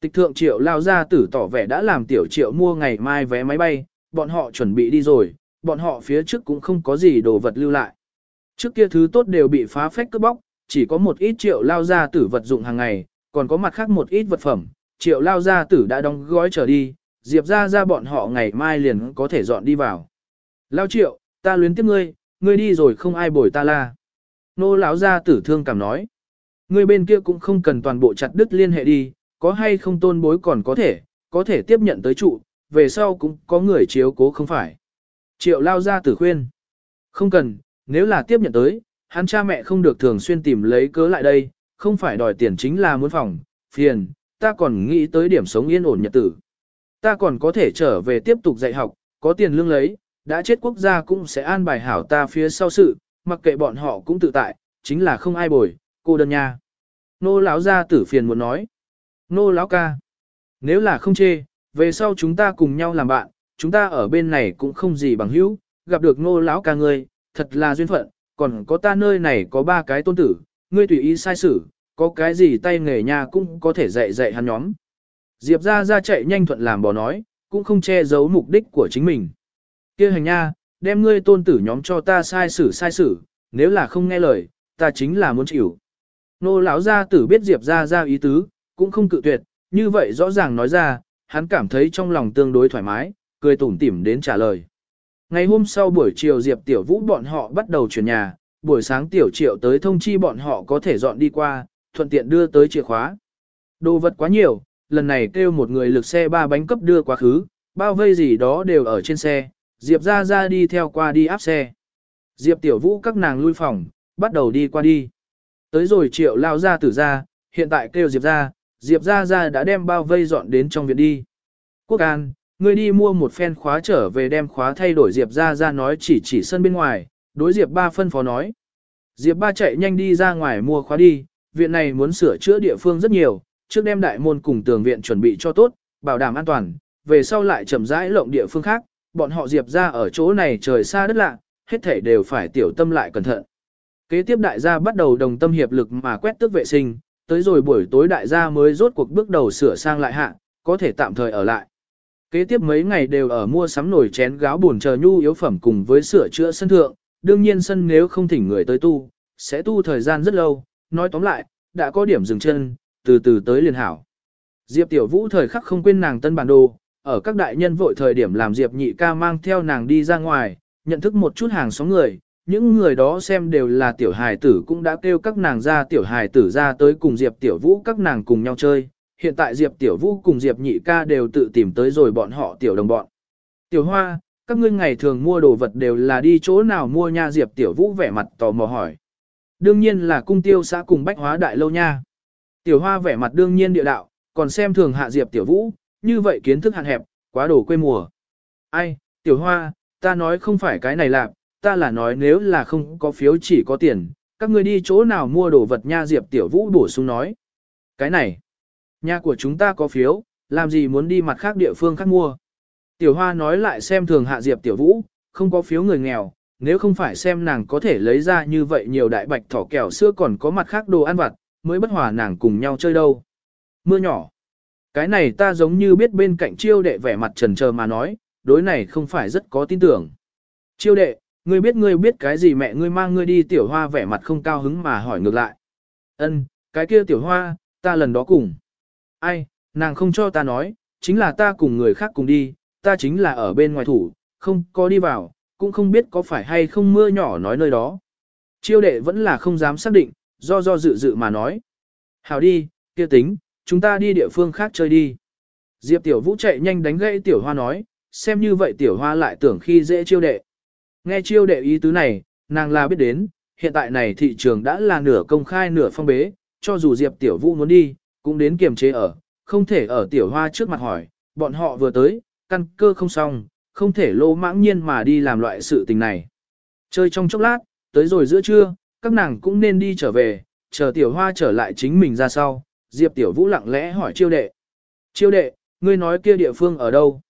Tịch thượng triệu lao gia tử tỏ vẻ đã làm tiểu triệu mua ngày mai vé máy bay, bọn họ chuẩn bị đi rồi, bọn họ phía trước cũng không có gì đồ vật lưu lại. Trước kia thứ tốt đều bị phá phách cướp bóc, chỉ có một ít triệu lao gia tử vật dụng hàng ngày, còn có mặt khác một ít vật phẩm, triệu lao gia tử đã đóng gói trở đi, diệp ra ra bọn họ ngày mai liền có thể dọn đi vào. Lao triệu, ta luyến tiếp ngươi, ngươi đi rồi không ai bồi ta la. Nô lão gia tử thương cảm nói. Ngươi bên kia cũng không cần toàn bộ chặt đứt liên hệ đi, có hay không tôn bối còn có thể, có thể tiếp nhận tới trụ, về sau cũng có người chiếu cố không phải. Triệu lao gia tử khuyên. Không cần, nếu là tiếp nhận tới, hắn cha mẹ không được thường xuyên tìm lấy cớ lại đây, không phải đòi tiền chính là muốn phòng, phiền, ta còn nghĩ tới điểm sống yên ổn nhật tử. ta còn có thể trở về tiếp tục dạy học, có tiền lương lấy, đã chết quốc gia cũng sẽ an bài hảo ta phía sau sự, mặc kệ bọn họ cũng tự tại, chính là không ai bồi, cô đơn nha. Nô lão gia tử phiền muốn nói. Nô lão ca. Nếu là không chê, về sau chúng ta cùng nhau làm bạn, chúng ta ở bên này cũng không gì bằng hữu, gặp được Ngô lão ca ngươi, thật là duyên phận, còn có ta nơi này có ba cái tôn tử, ngươi tùy ý sai xử, có cái gì tay nghề nha cũng có thể dạy dạy hắn nhóm. Diệp ra ra chạy nhanh thuận làm bò nói, cũng không che giấu mục đích của chính mình. kia hành nha, đem ngươi tôn tử nhóm cho ta sai xử sai xử, nếu là không nghe lời, ta chính là muốn chịu. Nô lão gia tử biết Diệp ra ra ý tứ, cũng không cự tuyệt, như vậy rõ ràng nói ra, hắn cảm thấy trong lòng tương đối thoải mái, cười tủm tỉm đến trả lời. Ngày hôm sau buổi chiều Diệp Tiểu Vũ bọn họ bắt đầu chuyển nhà, buổi sáng Tiểu Triệu tới thông chi bọn họ có thể dọn đi qua, thuận tiện đưa tới chìa khóa. Đồ vật quá nhiều, lần này kêu một người lực xe ba bánh cấp đưa quá khứ, bao vây gì đó đều ở trên xe, Diệp ra ra đi theo qua đi áp xe. Diệp Tiểu Vũ các nàng lui phòng, bắt đầu đi qua đi. Tới rồi Triệu lao ra tử ra, hiện tại kêu Diệp ra, Diệp Gia Gia đã đem bao vây dọn đến trong viện đi. Quốc An, ngươi đi mua một phen khóa trở về đem khóa thay đổi Diệp Gia Gia nói chỉ chỉ sân bên ngoài, đối Diệp ba phân phó nói. Diệp ba chạy nhanh đi ra ngoài mua khóa đi, viện này muốn sửa chữa địa phương rất nhiều, trước đem đại môn cùng tường viện chuẩn bị cho tốt, bảo đảm an toàn, về sau lại chậm rãi lộng địa phương khác, bọn họ Diệp Gia ở chỗ này trời xa đất lạ, hết thể đều phải tiểu tâm lại cẩn thận. Kế tiếp đại gia bắt đầu đồng tâm hiệp lực mà quét tước vệ sinh, tới rồi buổi tối đại gia mới rốt cuộc bước đầu sửa sang lại hạ, có thể tạm thời ở lại. Kế tiếp mấy ngày đều ở mua sắm nồi chén gáo buồn chờ nhu yếu phẩm cùng với sửa chữa sân thượng, đương nhiên sân nếu không thỉnh người tới tu, sẽ tu thời gian rất lâu, nói tóm lại, đã có điểm dừng chân, từ từ tới liền hảo. Diệp Tiểu Vũ thời khắc không quên nàng tân bản đồ, ở các đại nhân vội thời điểm làm Diệp Nhị ca mang theo nàng đi ra ngoài, nhận thức một chút hàng xóm người, những người đó xem đều là tiểu hài tử cũng đã kêu các nàng ra tiểu hài tử ra tới cùng Diệp Tiểu Vũ các nàng cùng nhau chơi. Hiện tại Diệp Tiểu Vũ cùng Diệp Nhị ca đều tự tìm tới rồi bọn họ tiểu đồng bọn. Tiểu Hoa, các ngươi ngày thường mua đồ vật đều là đi chỗ nào mua nha Diệp Tiểu Vũ vẻ mặt tò mò hỏi. Đương nhiên là cung tiêu xã cùng bách hóa đại lâu nha. Tiểu Hoa vẻ mặt đương nhiên địa đạo, còn xem thường hạ Diệp Tiểu Vũ, như vậy kiến thức hạn hẹp, quá đồ quê mùa. Ai, Tiểu Hoa, ta nói không phải cái này lạc, ta là nói nếu là không có phiếu chỉ có tiền, các ngươi đi chỗ nào mua đồ vật nha Diệp Tiểu Vũ bổ sung nói. Cái này, nhà của chúng ta có phiếu, làm gì muốn đi mặt khác địa phương khác mua. Tiểu Hoa nói lại xem thường hạ Diệp Tiểu Vũ, không có phiếu người nghèo, nếu không phải xem nàng có thể lấy ra như vậy nhiều đại bạch thỏ kẹo sữa còn có mặt khác đồ ăn vặt, mới bất hòa nàng cùng nhau chơi đâu. Mưa nhỏ. Cái này ta giống như biết bên cạnh chiêu đệ vẻ mặt trần chờ mà nói, đối này không phải rất có tin tưởng. Chiêu đệ, ngươi biết ngươi biết cái gì mẹ ngươi mang ngươi đi tiểu hoa vẻ mặt không cao hứng mà hỏi ngược lại. Ân, cái kia tiểu hoa, ta lần đó cùng. Ai, nàng không cho ta nói, chính là ta cùng người khác cùng đi, ta chính là ở bên ngoài thủ, không có đi vào, cũng không biết có phải hay không mưa nhỏ nói nơi đó. Chiêu đệ vẫn là không dám xác định, do do dự dự mà nói. Hảo đi, kia tính, chúng ta đi địa phương khác chơi đi. Diệp tiểu vũ chạy nhanh đánh gãy tiểu hoa nói, xem như vậy tiểu hoa lại tưởng khi dễ chiêu đệ. Nghe chiêu đệ ý tứ này, nàng là biết đến, hiện tại này thị trường đã là nửa công khai nửa phong bế, cho dù Diệp Tiểu Vũ muốn đi, cũng đến kiềm chế ở, không thể ở Tiểu Hoa trước mặt hỏi, bọn họ vừa tới, căn cơ không xong, không thể lô mãng nhiên mà đi làm loại sự tình này. Chơi trong chốc lát, tới rồi giữa trưa, các nàng cũng nên đi trở về, chờ Tiểu Hoa trở lại chính mình ra sau, Diệp Tiểu Vũ lặng lẽ hỏi chiêu đệ. Chiêu đệ, ngươi nói kia địa phương ở đâu?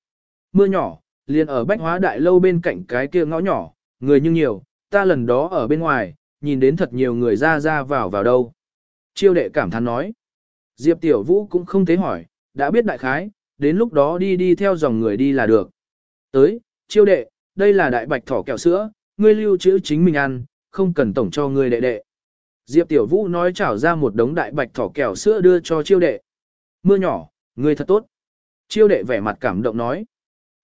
Mưa nhỏ, liền ở bách hóa đại lâu bên cạnh cái kia ngõ nhỏ, người nhưng nhiều, ta lần đó ở bên ngoài, nhìn đến thật nhiều người ra ra vào vào đâu. Chiêu đệ cảm thán nói. Diệp Tiểu Vũ cũng không thế hỏi, đã biết đại khái, đến lúc đó đi đi theo dòng người đi là được. Tới, chiêu đệ, đây là đại bạch thỏ kẹo sữa, ngươi lưu trữ chính mình ăn, không cần tổng cho ngươi đệ đệ. Diệp Tiểu Vũ nói trảo ra một đống đại bạch thỏ kẹo sữa đưa cho chiêu đệ. Mưa nhỏ, ngươi thật tốt. Chiêu đệ vẻ mặt cảm động nói.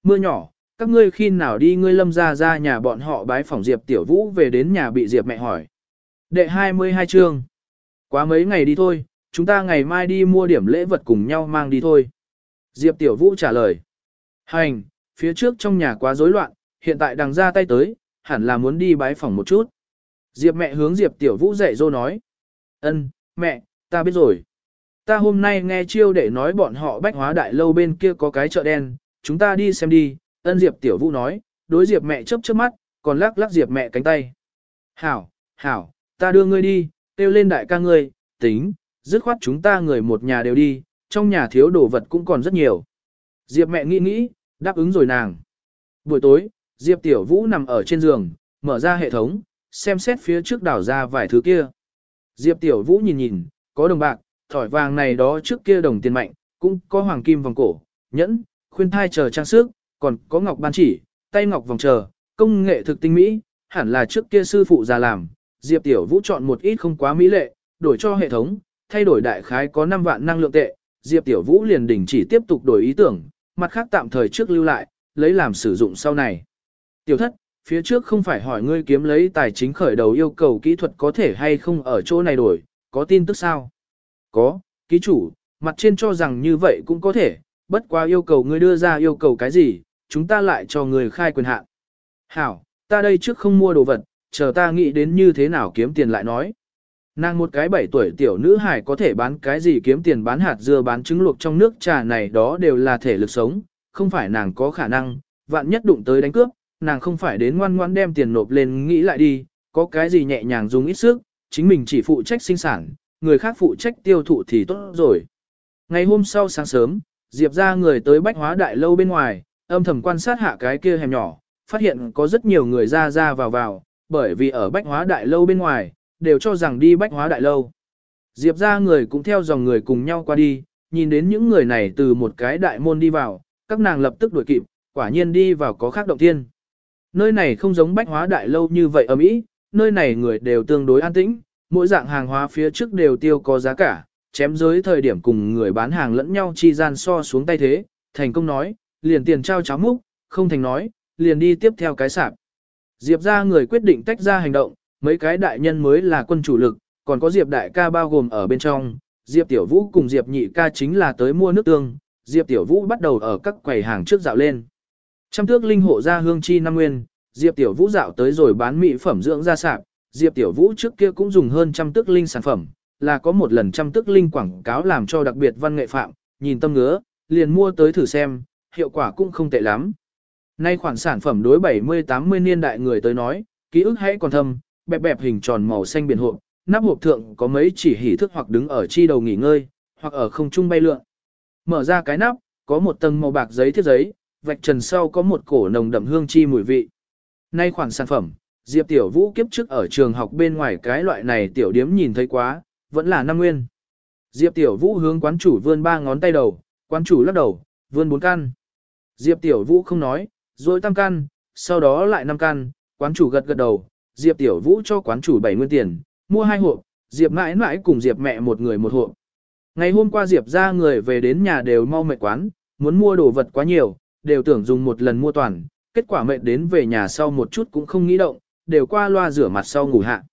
Mưa nhỏ, các ngươi khi nào đi ngươi lâm ra ra nhà bọn họ bái phỏng Diệp Tiểu Vũ về đến nhà bị Diệp mẹ hỏi. Đệ 22 chương. Quá mấy ngày đi thôi, chúng ta ngày mai đi mua điểm lễ vật cùng nhau mang đi thôi. Diệp Tiểu Vũ trả lời. Hành, phía trước trong nhà quá rối loạn, hiện tại đằng ra tay tới, hẳn là muốn đi bái phỏng một chút. Diệp mẹ hướng Diệp Tiểu Vũ dạy dô nói. Ân, mẹ, ta biết rồi. ta hôm nay nghe chiêu để nói bọn họ bách hóa đại lâu bên kia có cái chợ đen, chúng ta đi xem đi, ân Diệp Tiểu Vũ nói, đối Diệp mẹ chớp chớp mắt, còn lắc lắc Diệp mẹ cánh tay. Hảo, hảo, ta đưa ngươi đi, kêu lên đại ca ngươi, tính, dứt khoát chúng ta người một nhà đều đi, trong nhà thiếu đồ vật cũng còn rất nhiều. Diệp mẹ nghĩ nghĩ, đáp ứng rồi nàng. Buổi tối, Diệp Tiểu Vũ nằm ở trên giường, mở ra hệ thống, xem xét phía trước đảo ra vài thứ kia. Diệp Tiểu Vũ nhìn nhìn, có đồng bạc, thỏi vàng này đó trước kia đồng tiền mạnh, cũng có hoàng kim vòng cổ, nhẫn, khuyên thai chờ trang sức, còn có ngọc ban chỉ, tay ngọc vòng chờ, công nghệ thực tinh mỹ, hẳn là trước kia sư phụ già làm. Diệp Tiểu Vũ chọn một ít không quá mỹ lệ, đổi cho hệ thống, thay đổi đại khái có 5 vạn năng lượng tệ, Diệp Tiểu Vũ liền đình chỉ tiếp tục đổi ý tưởng, mặt khác tạm thời trước lưu lại, lấy làm sử dụng sau này. Tiểu thất, phía trước không phải hỏi ngươi kiếm lấy tài chính khởi đầu yêu cầu kỹ thuật có thể hay không ở chỗ này đổi, có tin tức sao? Có, ký chủ, mặt trên cho rằng như vậy cũng có thể, bất quá yêu cầu ngươi đưa ra yêu cầu cái gì, chúng ta lại cho người khai quyền hạn. Hảo, ta đây trước không mua đồ vật, chờ ta nghĩ đến như thế nào kiếm tiền lại nói. Nàng một cái 7 tuổi tiểu nữ hải có thể bán cái gì kiếm tiền bán hạt dưa bán trứng luộc trong nước trà này đó đều là thể lực sống, không phải nàng có khả năng, vạn nhất đụng tới đánh cướp, nàng không phải đến ngoan ngoan đem tiền nộp lên nghĩ lại đi, có cái gì nhẹ nhàng dùng ít sức, chính mình chỉ phụ trách sinh sản, người khác phụ trách tiêu thụ thì tốt rồi. Ngày hôm sau sáng sớm, Diệp ra người tới bách hóa đại lâu bên ngoài, âm thầm quan sát hạ cái kia hẻm nhỏ, phát hiện có rất nhiều người ra ra vào vào, bởi vì ở bách hóa đại lâu bên ngoài, đều cho rằng đi bách hóa đại lâu. Diệp ra người cũng theo dòng người cùng nhau qua đi, nhìn đến những người này từ một cái đại môn đi vào, các nàng lập tức đuổi kịp, quả nhiên đi vào có khác động thiên. Nơi này không giống bách hóa đại lâu như vậy ở Mỹ, nơi này người đều tương đối an tĩnh, mỗi dạng hàng hóa phía trước đều tiêu có giá cả, chém giới thời điểm cùng người bán hàng lẫn nhau chi gian so xuống tay thế, thành công nói, liền tiền trao cháo múc, không thành nói, liền đi tiếp theo cái sạp. Diệp ra người quyết định tách ra hành động, mấy cái đại nhân mới là quân chủ lực, còn có Diệp đại ca bao gồm ở bên trong, Diệp tiểu vũ cùng Diệp nhị ca chính là tới mua nước tương, Diệp tiểu vũ bắt đầu ở các quầy hàng trước dạo lên. Trăm tước linh hộ ra hương chi năm nguyên, Diệp tiểu vũ dạo tới rồi bán mỹ phẩm dưỡng ra sạp, Diệp tiểu vũ trước kia cũng dùng hơn trăm tước linh sản phẩm, là có một lần trăm tước linh quảng cáo làm cho đặc biệt văn nghệ phạm, nhìn tâm ngứa, liền mua tới thử xem, hiệu quả cũng không tệ lắm. Nay khoản sản phẩm đối 70-80 niên đại người tới nói, ký ức hãy còn thâm, bẹp bẹp hình tròn màu xanh biển hộp, nắp hộp thượng có mấy chỉ hỉ thức hoặc đứng ở chi đầu nghỉ ngơi, hoặc ở không trung bay lượn. Mở ra cái nắp, có một tầng màu bạc giấy thiết giấy, vạch trần sau có một cổ nồng đậm hương chi mùi vị. Nay khoản sản phẩm, Diệp Tiểu Vũ kiếp trước ở trường học bên ngoài cái loại này tiểu điếm nhìn thấy quá, vẫn là năm nguyên. Diệp Tiểu Vũ hướng quán chủ vươn ba ngón tay đầu, quán chủ lắc đầu, vươn bốn căn. Diệp Tiểu Vũ không nói, rồi tam căn, sau đó lại năm căn, quán chủ gật gật đầu, Diệp Tiểu Vũ cho quán chủ 7 nguyên tiền, mua hai hộp, Diệp mãi mãi cùng Diệp mẹ một người một hộp. Ngày hôm qua Diệp ra người về đến nhà đều mau mệt quán, muốn mua đồ vật quá nhiều, đều tưởng dùng một lần mua toàn, kết quả mệt đến về nhà sau một chút cũng không nghĩ động, đều qua loa rửa mặt sau ngủ hạ.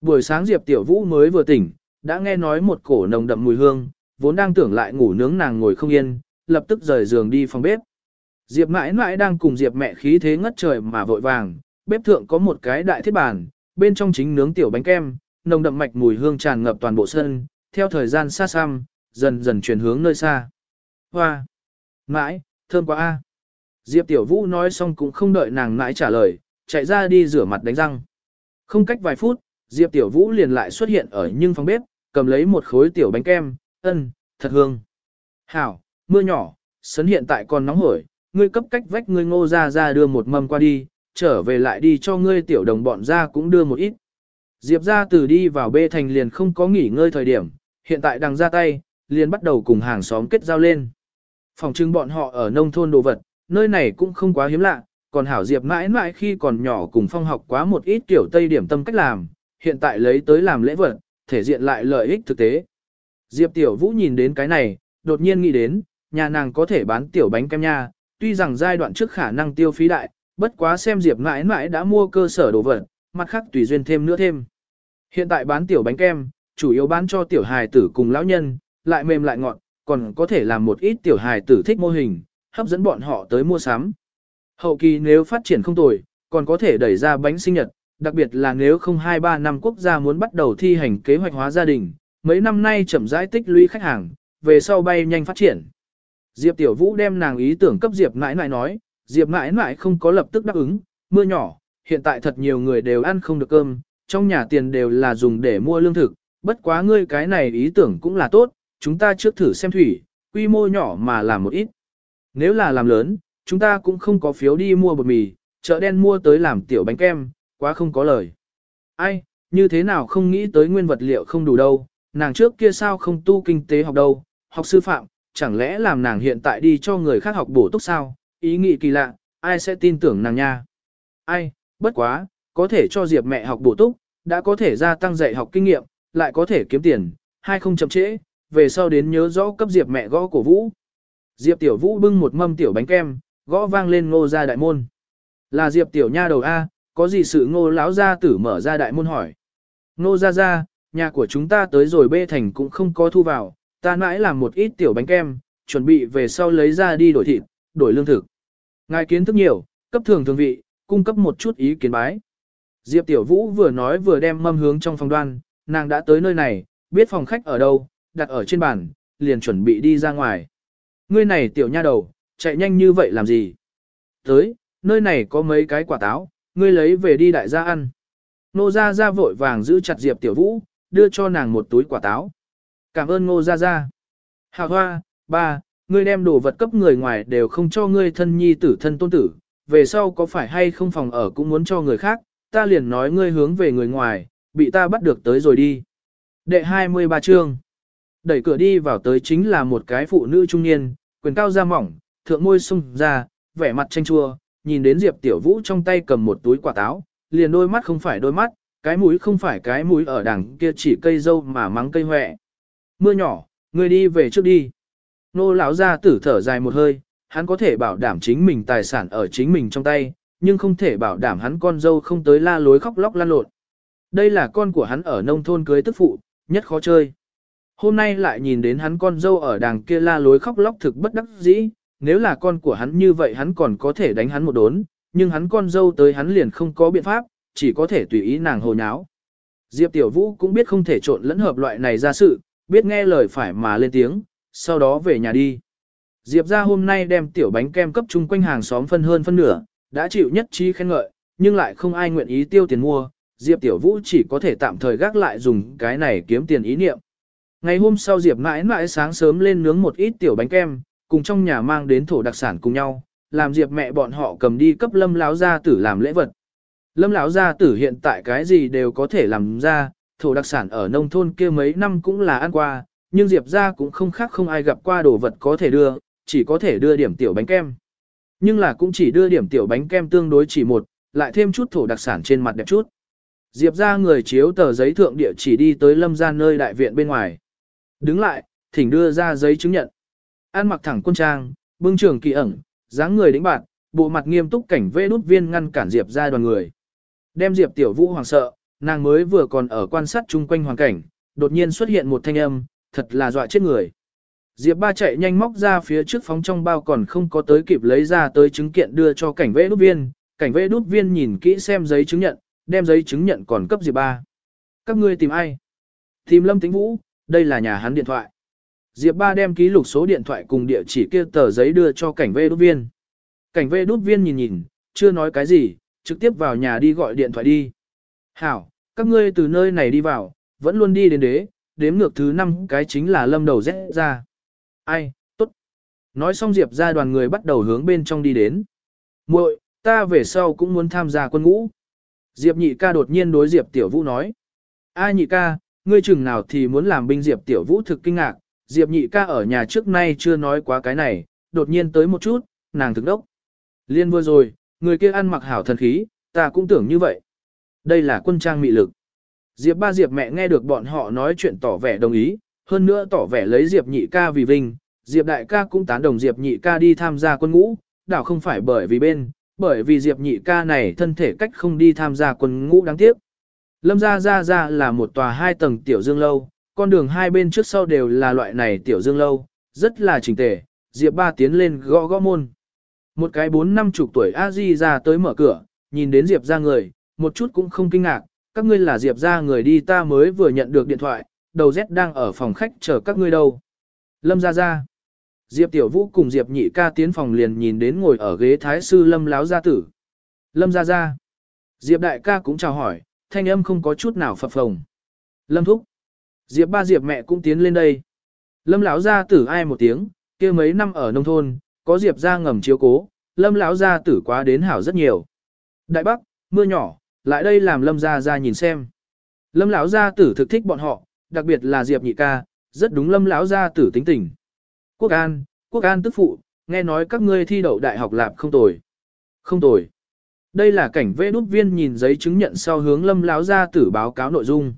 Buổi sáng Diệp Tiểu Vũ mới vừa tỉnh, đã nghe nói một cổ nồng đậm mùi hương, vốn đang tưởng lại ngủ nướng nàng ngồi không yên, lập tức rời giường đi phòng bếp. Diệp mãi mãi đang cùng Diệp mẹ khí thế ngất trời mà vội vàng, bếp thượng có một cái đại thiết bàn, bên trong chính nướng tiểu bánh kem, nồng đậm mạch mùi hương tràn ngập toàn bộ sân, theo thời gian xa xăm, dần dần chuyển hướng nơi xa. Hoa! Mãi, thơm quá a. Diệp Tiểu Vũ nói xong cũng không đợi nàng mãi trả lời, chạy ra đi rửa mặt đánh răng. Không cách vài phút, Diệp Tiểu Vũ liền lại xuất hiện ở nhưng phòng bếp, cầm lấy một khối tiểu bánh kem, ân, thật hương. Hảo, mưa nhỏ, sấn hiện tại còn nóng hổi, ngươi cấp cách vách ngươi ngô ra ra đưa một mâm qua đi, trở về lại đi cho ngươi tiểu đồng bọn ra cũng đưa một ít. Diệp ra từ đi vào bê thành liền không có nghỉ ngơi thời điểm, hiện tại đang ra tay, liền bắt đầu cùng hàng xóm kết giao lên. Phòng trưng bọn họ ở nông thôn đồ vật, nơi này cũng không quá hiếm lạ, còn hảo Diệp mãi mãi khi còn nhỏ cùng phong học quá một ít kiểu tây điểm tâm cách làm, hiện tại lấy tới làm lễ vật, thể diện lại lợi ích thực tế. Diệp Tiểu Vũ nhìn đến cái này, đột nhiên nghĩ đến, nhà nàng có thể bán tiểu bánh kem nha, tuy rằng giai đoạn trước khả năng tiêu phí đại, bất quá xem Diệp mãi mãi đã mua cơ sở đồ vật, mặt khác tùy duyên thêm nữa thêm. Hiện tại bán tiểu bánh kem, chủ yếu bán cho tiểu hài tử cùng lão nhân, lại mềm lại ngọt, còn có thể làm một ít tiểu hài tử thích mô hình, hấp dẫn bọn họ tới mua sắm. Hậu kỳ nếu phát triển không tồi, còn có thể đẩy ra bánh sinh nhật, đặc biệt là nếu không 2-3 năm quốc gia muốn bắt đầu thi hành kế hoạch hóa gia đình, mấy năm nay chậm rãi tích lũy khách hàng, về sau bay nhanh phát triển. Diệp Tiểu Vũ đem nàng ý tưởng cấp Diệp mãi mãi nói, Diệp mãi mãi không có lập tức đáp ứng, mưa nhỏ, hiện tại thật nhiều người đều ăn không được cơm, trong nhà tiền đều là dùng để mua lương thực, bất quá ngươi cái này ý tưởng cũng là tốt, chúng ta trước thử xem thủy, quy mô nhỏ mà làm một ít. Nếu là làm lớn, chúng ta cũng không có phiếu đi mua bột mì, chợ đen mua tới làm tiểu bánh kem, quá không có lời. Ai, như thế nào không nghĩ tới nguyên vật liệu không đủ đâu, nàng trước kia sao không tu kinh tế học đâu, học sư phạm, chẳng lẽ làm nàng hiện tại đi cho người khác học bổ túc sao, ý nghĩ kỳ lạ, ai sẽ tin tưởng nàng nha. Ai, bất quá, có thể cho Diệp mẹ học bổ túc, đã có thể gia tăng dạy học kinh nghiệm, lại có thể kiếm tiền, hai không chậm trễ, về sau đến nhớ rõ cấp Diệp mẹ gõ cổ vũ. Diệp tiểu vũ bưng một mâm tiểu bánh kem, gõ vang lên ngô ra đại môn. Là Diệp tiểu nha đầu A, có gì sự ngô lão gia tử mở ra đại môn hỏi. Ngô ra ra, nhà của chúng ta tới rồi bê thành cũng không có thu vào, ta mãi làm một ít tiểu bánh kem, chuẩn bị về sau lấy ra đi đổi thịt, đổi lương thực. Ngài kiến thức nhiều, cấp thường thường vị, cung cấp một chút ý kiến bái. Diệp Tiểu Vũ vừa nói vừa đem mâm hướng trong phòng đoan, nàng đã tới nơi này, biết phòng khách ở đâu, đặt ở trên bàn, liền chuẩn bị đi ra ngoài. Ngươi này tiểu nha đầu, chạy nhanh như vậy làm gì? Tới, nơi này có mấy cái quả táo, ngươi lấy về đi đại gia ăn. Nô Gia Gia vội vàng giữ chặt Diệp Tiểu Vũ, đưa cho nàng một túi quả táo. Cảm ơn Ngô Gia Gia. Hạ hoa, ba, ngươi đem đồ vật cấp người ngoài đều không cho ngươi thân nhi tử thân tôn tử, về sau có phải hay không phòng ở cũng muốn cho người khác, ta liền nói ngươi hướng về người ngoài, bị ta bắt được tới rồi đi. Đệ 23 chương. Đẩy cửa đi vào tới chính là một cái phụ nữ trung niên, quyền cao da mỏng, thượng môi sung ra, vẻ mặt tranh chua, nhìn đến Diệp Tiểu Vũ trong tay cầm một túi quả táo, liền đôi mắt không phải đôi mắt, cái mũi không phải cái mũi ở đằng kia chỉ cây dâu mà mắng cây hoẹ. Mưa nhỏ, ngươi đi về trước đi. Nô lão ra tử thở dài một hơi, hắn có thể bảo đảm chính mình tài sản ở chính mình trong tay, nhưng không thể bảo đảm hắn con dâu không tới la lối khóc lóc lan lộn. Đây là con của hắn ở nông thôn cưới tức phụ, nhất khó chơi. Hôm nay lại nhìn đến hắn con dâu ở đàng kia la lối khóc lóc thực bất đắc dĩ, nếu là con của hắn như vậy hắn còn có thể đánh hắn một đốn, nhưng hắn con dâu tới hắn liền không có biện pháp, chỉ có thể tùy ý nàng hồ nháo. Diệp Tiểu Vũ cũng biết không thể trộn lẫn hợp loại này ra sự, biết nghe lời phải mà lên tiếng, sau đó về nhà đi. Diệp ra hôm nay đem tiểu bánh kem cấp chung quanh hàng xóm phân hơn phân nửa, đã chịu nhất trí khen ngợi, nhưng lại không ai nguyện ý tiêu tiền mua, Diệp Tiểu Vũ chỉ có thể tạm thời gác lại dùng cái này kiếm tiền ý niệm. Ngày hôm sau Diệp mãi mãi sáng sớm lên nướng một ít tiểu bánh kem, cùng trong nhà mang đến thổ đặc sản cùng nhau, làm Diệp mẹ bọn họ cầm đi cấp Lâm lão gia tử làm lễ vật. Lâm lão gia tử hiện tại cái gì đều có thể làm ra, thổ đặc sản ở nông thôn kia mấy năm cũng là ăn qua, nhưng Diệp gia cũng không khác không ai gặp qua đồ vật có thể đưa, chỉ có thể đưa điểm tiểu bánh kem. Nhưng là cũng chỉ đưa điểm tiểu bánh kem tương đối chỉ một, lại thêm chút thổ đặc sản trên mặt đẹp chút. Diệp ra người chiếu tờ giấy thượng địa chỉ đi tới lâm ra nơi đại viện bên ngoài. Đứng lại, thỉnh đưa ra giấy chứng nhận. An mặc thẳng quân trang, bưng trường kỳ ẩn, dáng người đĩnh bạn, bộ mặt nghiêm túc cảnh vê đút viên ngăn cản Diệp ra đoàn người. Đem Diệp tiểu vũ hoàng sợ, nàng mới vừa còn ở quan sát chung quanh hoàn cảnh, đột nhiên xuất hiện một thanh âm, thật là dọa chết người. Diệp ba chạy nhanh móc ra phía trước phóng trong bao còn không có tới kịp lấy ra tới chứng kiện đưa cho cảnh vệ đút viên, cảnh vệ đút viên nhìn kỹ xem giấy chứng nhận, đem giấy chứng nhận còn cấp Diệp ba. Các ngươi tìm ai? Tìm Lâm Tĩnh Vũ, đây là nhà hắn điện thoại. Diệp ba đem ký lục số điện thoại cùng địa chỉ kia tờ giấy đưa cho cảnh vệ đút viên. Cảnh vệ đút viên nhìn nhìn, chưa nói cái gì, trực tiếp vào nhà đi gọi điện thoại đi. Hảo, các ngươi từ nơi này đi vào, vẫn luôn đi đến đế, đếm ngược thứ năm cái chính là lâm đầu rẽ ra. Ai, tốt. Nói xong Diệp ra đoàn người bắt đầu hướng bên trong đi đến. muội ta về sau cũng muốn tham gia quân ngũ. Diệp nhị ca đột nhiên đối Diệp tiểu vũ nói. Ai nhị ca, ngươi chừng nào thì muốn làm binh Diệp tiểu vũ thực kinh ngạc. Diệp nhị ca ở nhà trước nay chưa nói quá cái này, đột nhiên tới một chút, nàng thực đốc. Liên vừa rồi, người kia ăn mặc hảo thần khí, ta cũng tưởng như vậy. Đây là quân trang mị lực. Diệp ba Diệp mẹ nghe được bọn họ nói chuyện tỏ vẻ đồng ý, hơn nữa tỏ vẻ lấy Diệp nhị ca vì vinh, Diệp đại ca cũng tán đồng Diệp nhị ca đi tham gia quân ngũ, đảo không phải bởi vì bên, bởi vì Diệp nhị ca này thân thể cách không đi tham gia quân ngũ đáng tiếc. Lâm gia gia gia là một tòa hai tầng tiểu dương lâu, con đường hai bên trước sau đều là loại này tiểu dương lâu, rất là chỉnh tề, Diệp ba tiến lên gõ gõ môn. Một cái bốn năm chục tuổi a di ra tới mở cửa, nhìn đến Diệp ra người, một chút cũng không kinh ngạc, các ngươi là Diệp ra người đi ta mới vừa nhận được điện thoại, đầu Z đang ở phòng khách chờ các ngươi đâu. Lâm ra ra. Diệp Tiểu Vũ cùng Diệp Nhị ca tiến phòng liền nhìn đến ngồi ở ghế thái sư Lâm láo gia tử. Lâm ra ra. Diệp đại ca cũng chào hỏi, thanh âm không có chút nào phập phồng. Lâm thúc. Diệp ba Diệp mẹ cũng tiến lên đây. Lâm lão gia tử ai một tiếng, kia mấy năm ở nông thôn, có Diệp ra ngầm chiếu cố, Lâm lão gia tử quá đến hảo rất nhiều. Đại Bắc, mưa nhỏ, lại đây làm Lâm gia gia nhìn xem. Lâm lão gia tử thực thích bọn họ, đặc biệt là Diệp nhị ca, rất đúng Lâm lão gia tử tính tình. Quốc An, Quốc An tức phụ, nghe nói các ngươi thi đậu đại học lạp không tồi. Không tồi. Đây là cảnh vẽ đút viên nhìn giấy chứng nhận sau hướng Lâm lão gia tử báo cáo nội dung.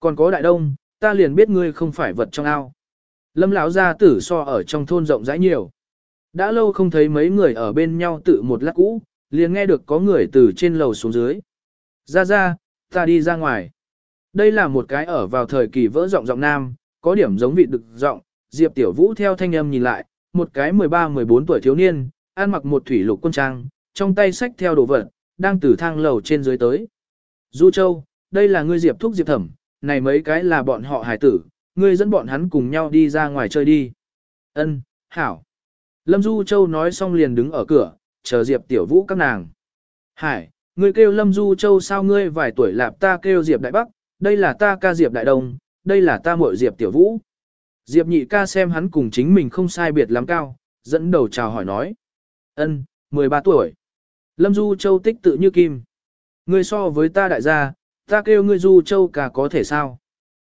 Còn có đại đông, ta liền biết ngươi không phải vật trong ao. Lâm lão gia tử so ở trong thôn rộng rãi nhiều. Đã lâu không thấy mấy người ở bên nhau tự một lát cũ, liền nghe được có người từ trên lầu xuống dưới. Ra ra, ta đi ra ngoài. Đây là một cái ở vào thời kỳ vỡ giọng giọng nam, có điểm giống vị đực giọng. Diệp Tiểu Vũ theo thanh âm nhìn lại, một cái 13-14 tuổi thiếu niên, ăn mặc một thủy lục quân trang, trong tay sách theo đồ vật, đang từ thang lầu trên dưới tới. Du Châu, đây là ngươi Diệp Thúc Diệp Thẩm, này mấy cái là bọn họ hải tử, ngươi dẫn bọn hắn cùng nhau đi ra ngoài chơi đi. Ân, hảo. Lâm Du Châu nói xong liền đứng ở cửa, chờ Diệp Tiểu Vũ các nàng. Hải, ngươi kêu Lâm Du Châu sao ngươi vài tuổi lạp ta kêu Diệp Đại Bắc, đây là ta ca Diệp Đại Đông, đây là ta muội Diệp Tiểu Vũ. Diệp nhị ca xem hắn cùng chính mình không sai biệt lắm cao, dẫn đầu chào hỏi nói. Ân, 13 tuổi. Lâm Du Châu tích tự như kim. Ngươi so với ta đại gia, ta kêu ngươi Du Châu cả có thể sao?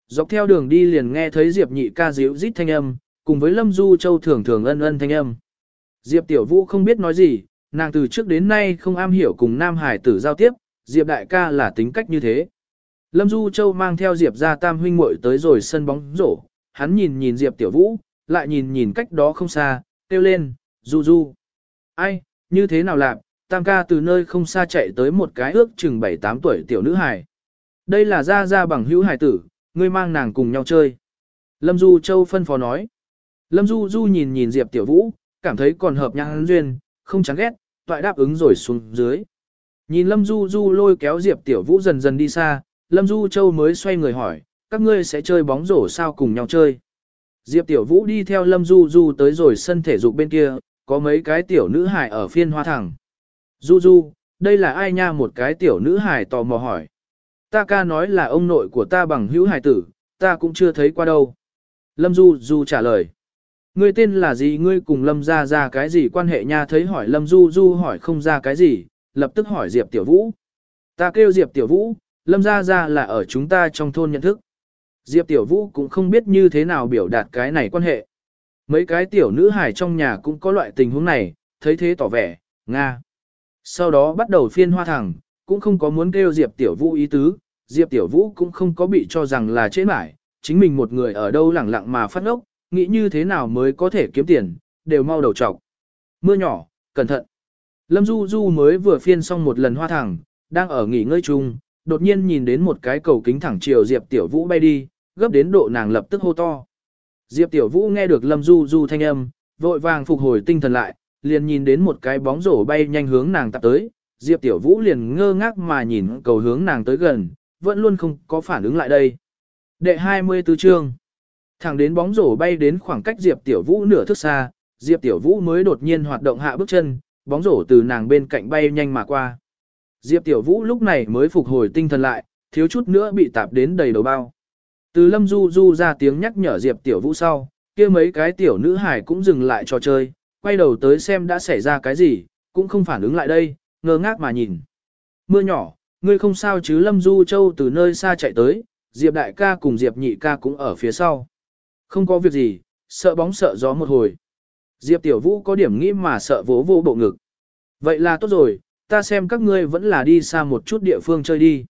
Dọc theo đường đi liền nghe thấy Diệp nhị ca díu rít thanh âm, cùng với Lâm Du Châu thường thường ân ân thanh âm. Diệp Tiểu Vũ không biết nói gì, nàng từ trước đến nay không am hiểu cùng Nam Hải tử giao tiếp, Diệp đại ca là tính cách như thế. Lâm Du Châu mang theo Diệp ra tam huynh muội tới rồi sân bóng rổ, hắn nhìn nhìn Diệp Tiểu Vũ, lại nhìn nhìn cách đó không xa, kêu lên, Du Du. Ai, như thế nào làm, tam ca từ nơi không xa chạy tới một cái ước chừng 7-8 tuổi tiểu nữ hài. Đây là ra ra bằng hữu Hải tử, ngươi mang nàng cùng nhau chơi. Lâm Du Châu phân phó nói. Lâm Du Du nhìn nhìn Diệp Tiểu Vũ, cảm thấy còn hợp nhãn duyên, không chán ghét, toại đáp ứng rồi xuống dưới. Nhìn Lâm Du Du lôi kéo Diệp Tiểu Vũ dần dần đi xa, Lâm Du Châu mới xoay người hỏi, các ngươi sẽ chơi bóng rổ sao cùng nhau chơi. Diệp Tiểu Vũ đi theo Lâm Du Du tới rồi sân thể dục bên kia, có mấy cái tiểu nữ hài ở phiên hoa thẳng. Du Du, đây là ai nha một cái tiểu nữ hài tò mò hỏi. Ta ca nói là ông nội của ta bằng hữu hài tử, ta cũng chưa thấy qua đâu. Lâm Du Du trả lời. Ngươi tên là gì ngươi cùng Lâm ra ra cái gì quan hệ nha thấy hỏi Lâm Du Du hỏi không ra cái gì, lập tức hỏi Diệp Tiểu Vũ. Ta kêu Diệp Tiểu Vũ, Lâm ra ra là ở chúng ta trong thôn nhận thức. Diệp Tiểu Vũ cũng không biết như thế nào biểu đạt cái này quan hệ. Mấy cái tiểu nữ hải trong nhà cũng có loại tình huống này, thấy thế tỏ vẻ, Nga. Sau đó bắt đầu phiên hoa thẳng, cũng không có muốn kêu Diệp Tiểu Vũ ý tứ, Diệp Tiểu Vũ cũng không có bị cho rằng là chế mãi, chính mình một người ở đâu lẳng lặng mà phát ngốc, nghĩ như thế nào mới có thể kiếm tiền, đều mau đầu trọc. Mưa nhỏ, cẩn thận. Lâm Du Du mới vừa phiên xong một lần hoa thẳng, đang ở nghỉ ngơi chung, đột nhiên nhìn đến một cái cầu kính thẳng chiều Diệp Tiểu Vũ bay đi, gấp đến độ nàng lập tức hô to. Diệp Tiểu Vũ nghe được Lâm Du Du thanh âm, vội vàng phục hồi tinh thần lại, liền nhìn đến một cái bóng rổ bay nhanh hướng nàng tập tới, Diệp Tiểu Vũ liền ngơ ngác mà nhìn cầu hướng nàng tới gần, vẫn luôn không có phản ứng lại đây. Đệ 24 chương Thẳng đến bóng rổ bay đến khoảng cách Diệp Tiểu Vũ nửa thước xa, Diệp Tiểu Vũ mới đột nhiên hoạt động hạ bước chân, bóng rổ từ nàng bên cạnh bay nhanh mà qua. Diệp Tiểu Vũ lúc này mới phục hồi tinh thần lại, thiếu chút nữa bị tạp đến đầy đầu bao. Từ Lâm Du Du ra tiếng nhắc nhở Diệp Tiểu Vũ sau, kia mấy cái tiểu nữ hải cũng dừng lại trò chơi, quay đầu tới xem đã xảy ra cái gì, cũng không phản ứng lại đây, ngơ ngác mà nhìn. Mưa nhỏ, ngươi không sao chứ Lâm Du Châu từ nơi xa chạy tới, Diệp Đại ca cùng Diệp Nhị ca cũng ở phía sau. Không có việc gì, sợ bóng sợ gió một hồi. Diệp Tiểu Vũ có điểm nghĩ mà sợ vỗ vô bộ ngực. Vậy là tốt rồi, ta xem các ngươi vẫn là đi xa một chút địa phương chơi đi.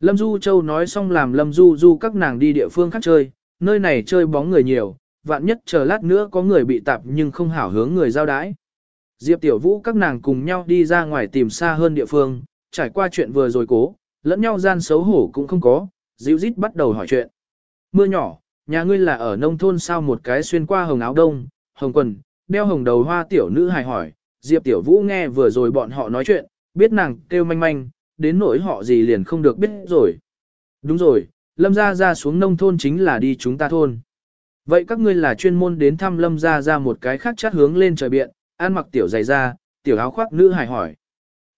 Lâm Du Châu nói xong làm Lâm Du Du các nàng đi địa phương khác chơi, nơi này chơi bóng người nhiều, vạn nhất chờ lát nữa có người bị tạp nhưng không hảo hướng người giao đái. Diệp Tiểu Vũ các nàng cùng nhau đi ra ngoài tìm xa hơn địa phương, trải qua chuyện vừa rồi cố, lẫn nhau gian xấu hổ cũng không có, dịu dít bắt đầu hỏi chuyện. Mưa nhỏ, nhà ngươi là ở nông thôn sao một cái xuyên qua hồng áo đông, hồng quần, đeo hồng đầu hoa tiểu nữ hài hỏi, Diệp Tiểu Vũ nghe vừa rồi bọn họ nói chuyện, biết nàng kêu manh manh, đến nỗi họ gì liền không được biết rồi. Đúng rồi, Lâm Gia Gia xuống nông thôn chính là đi chúng ta thôn. Vậy các ngươi là chuyên môn đến thăm Lâm Gia Gia một cái khác chát hướng lên trời biện, an mặc tiểu giày da, tiểu áo khoác nữ hài hỏi.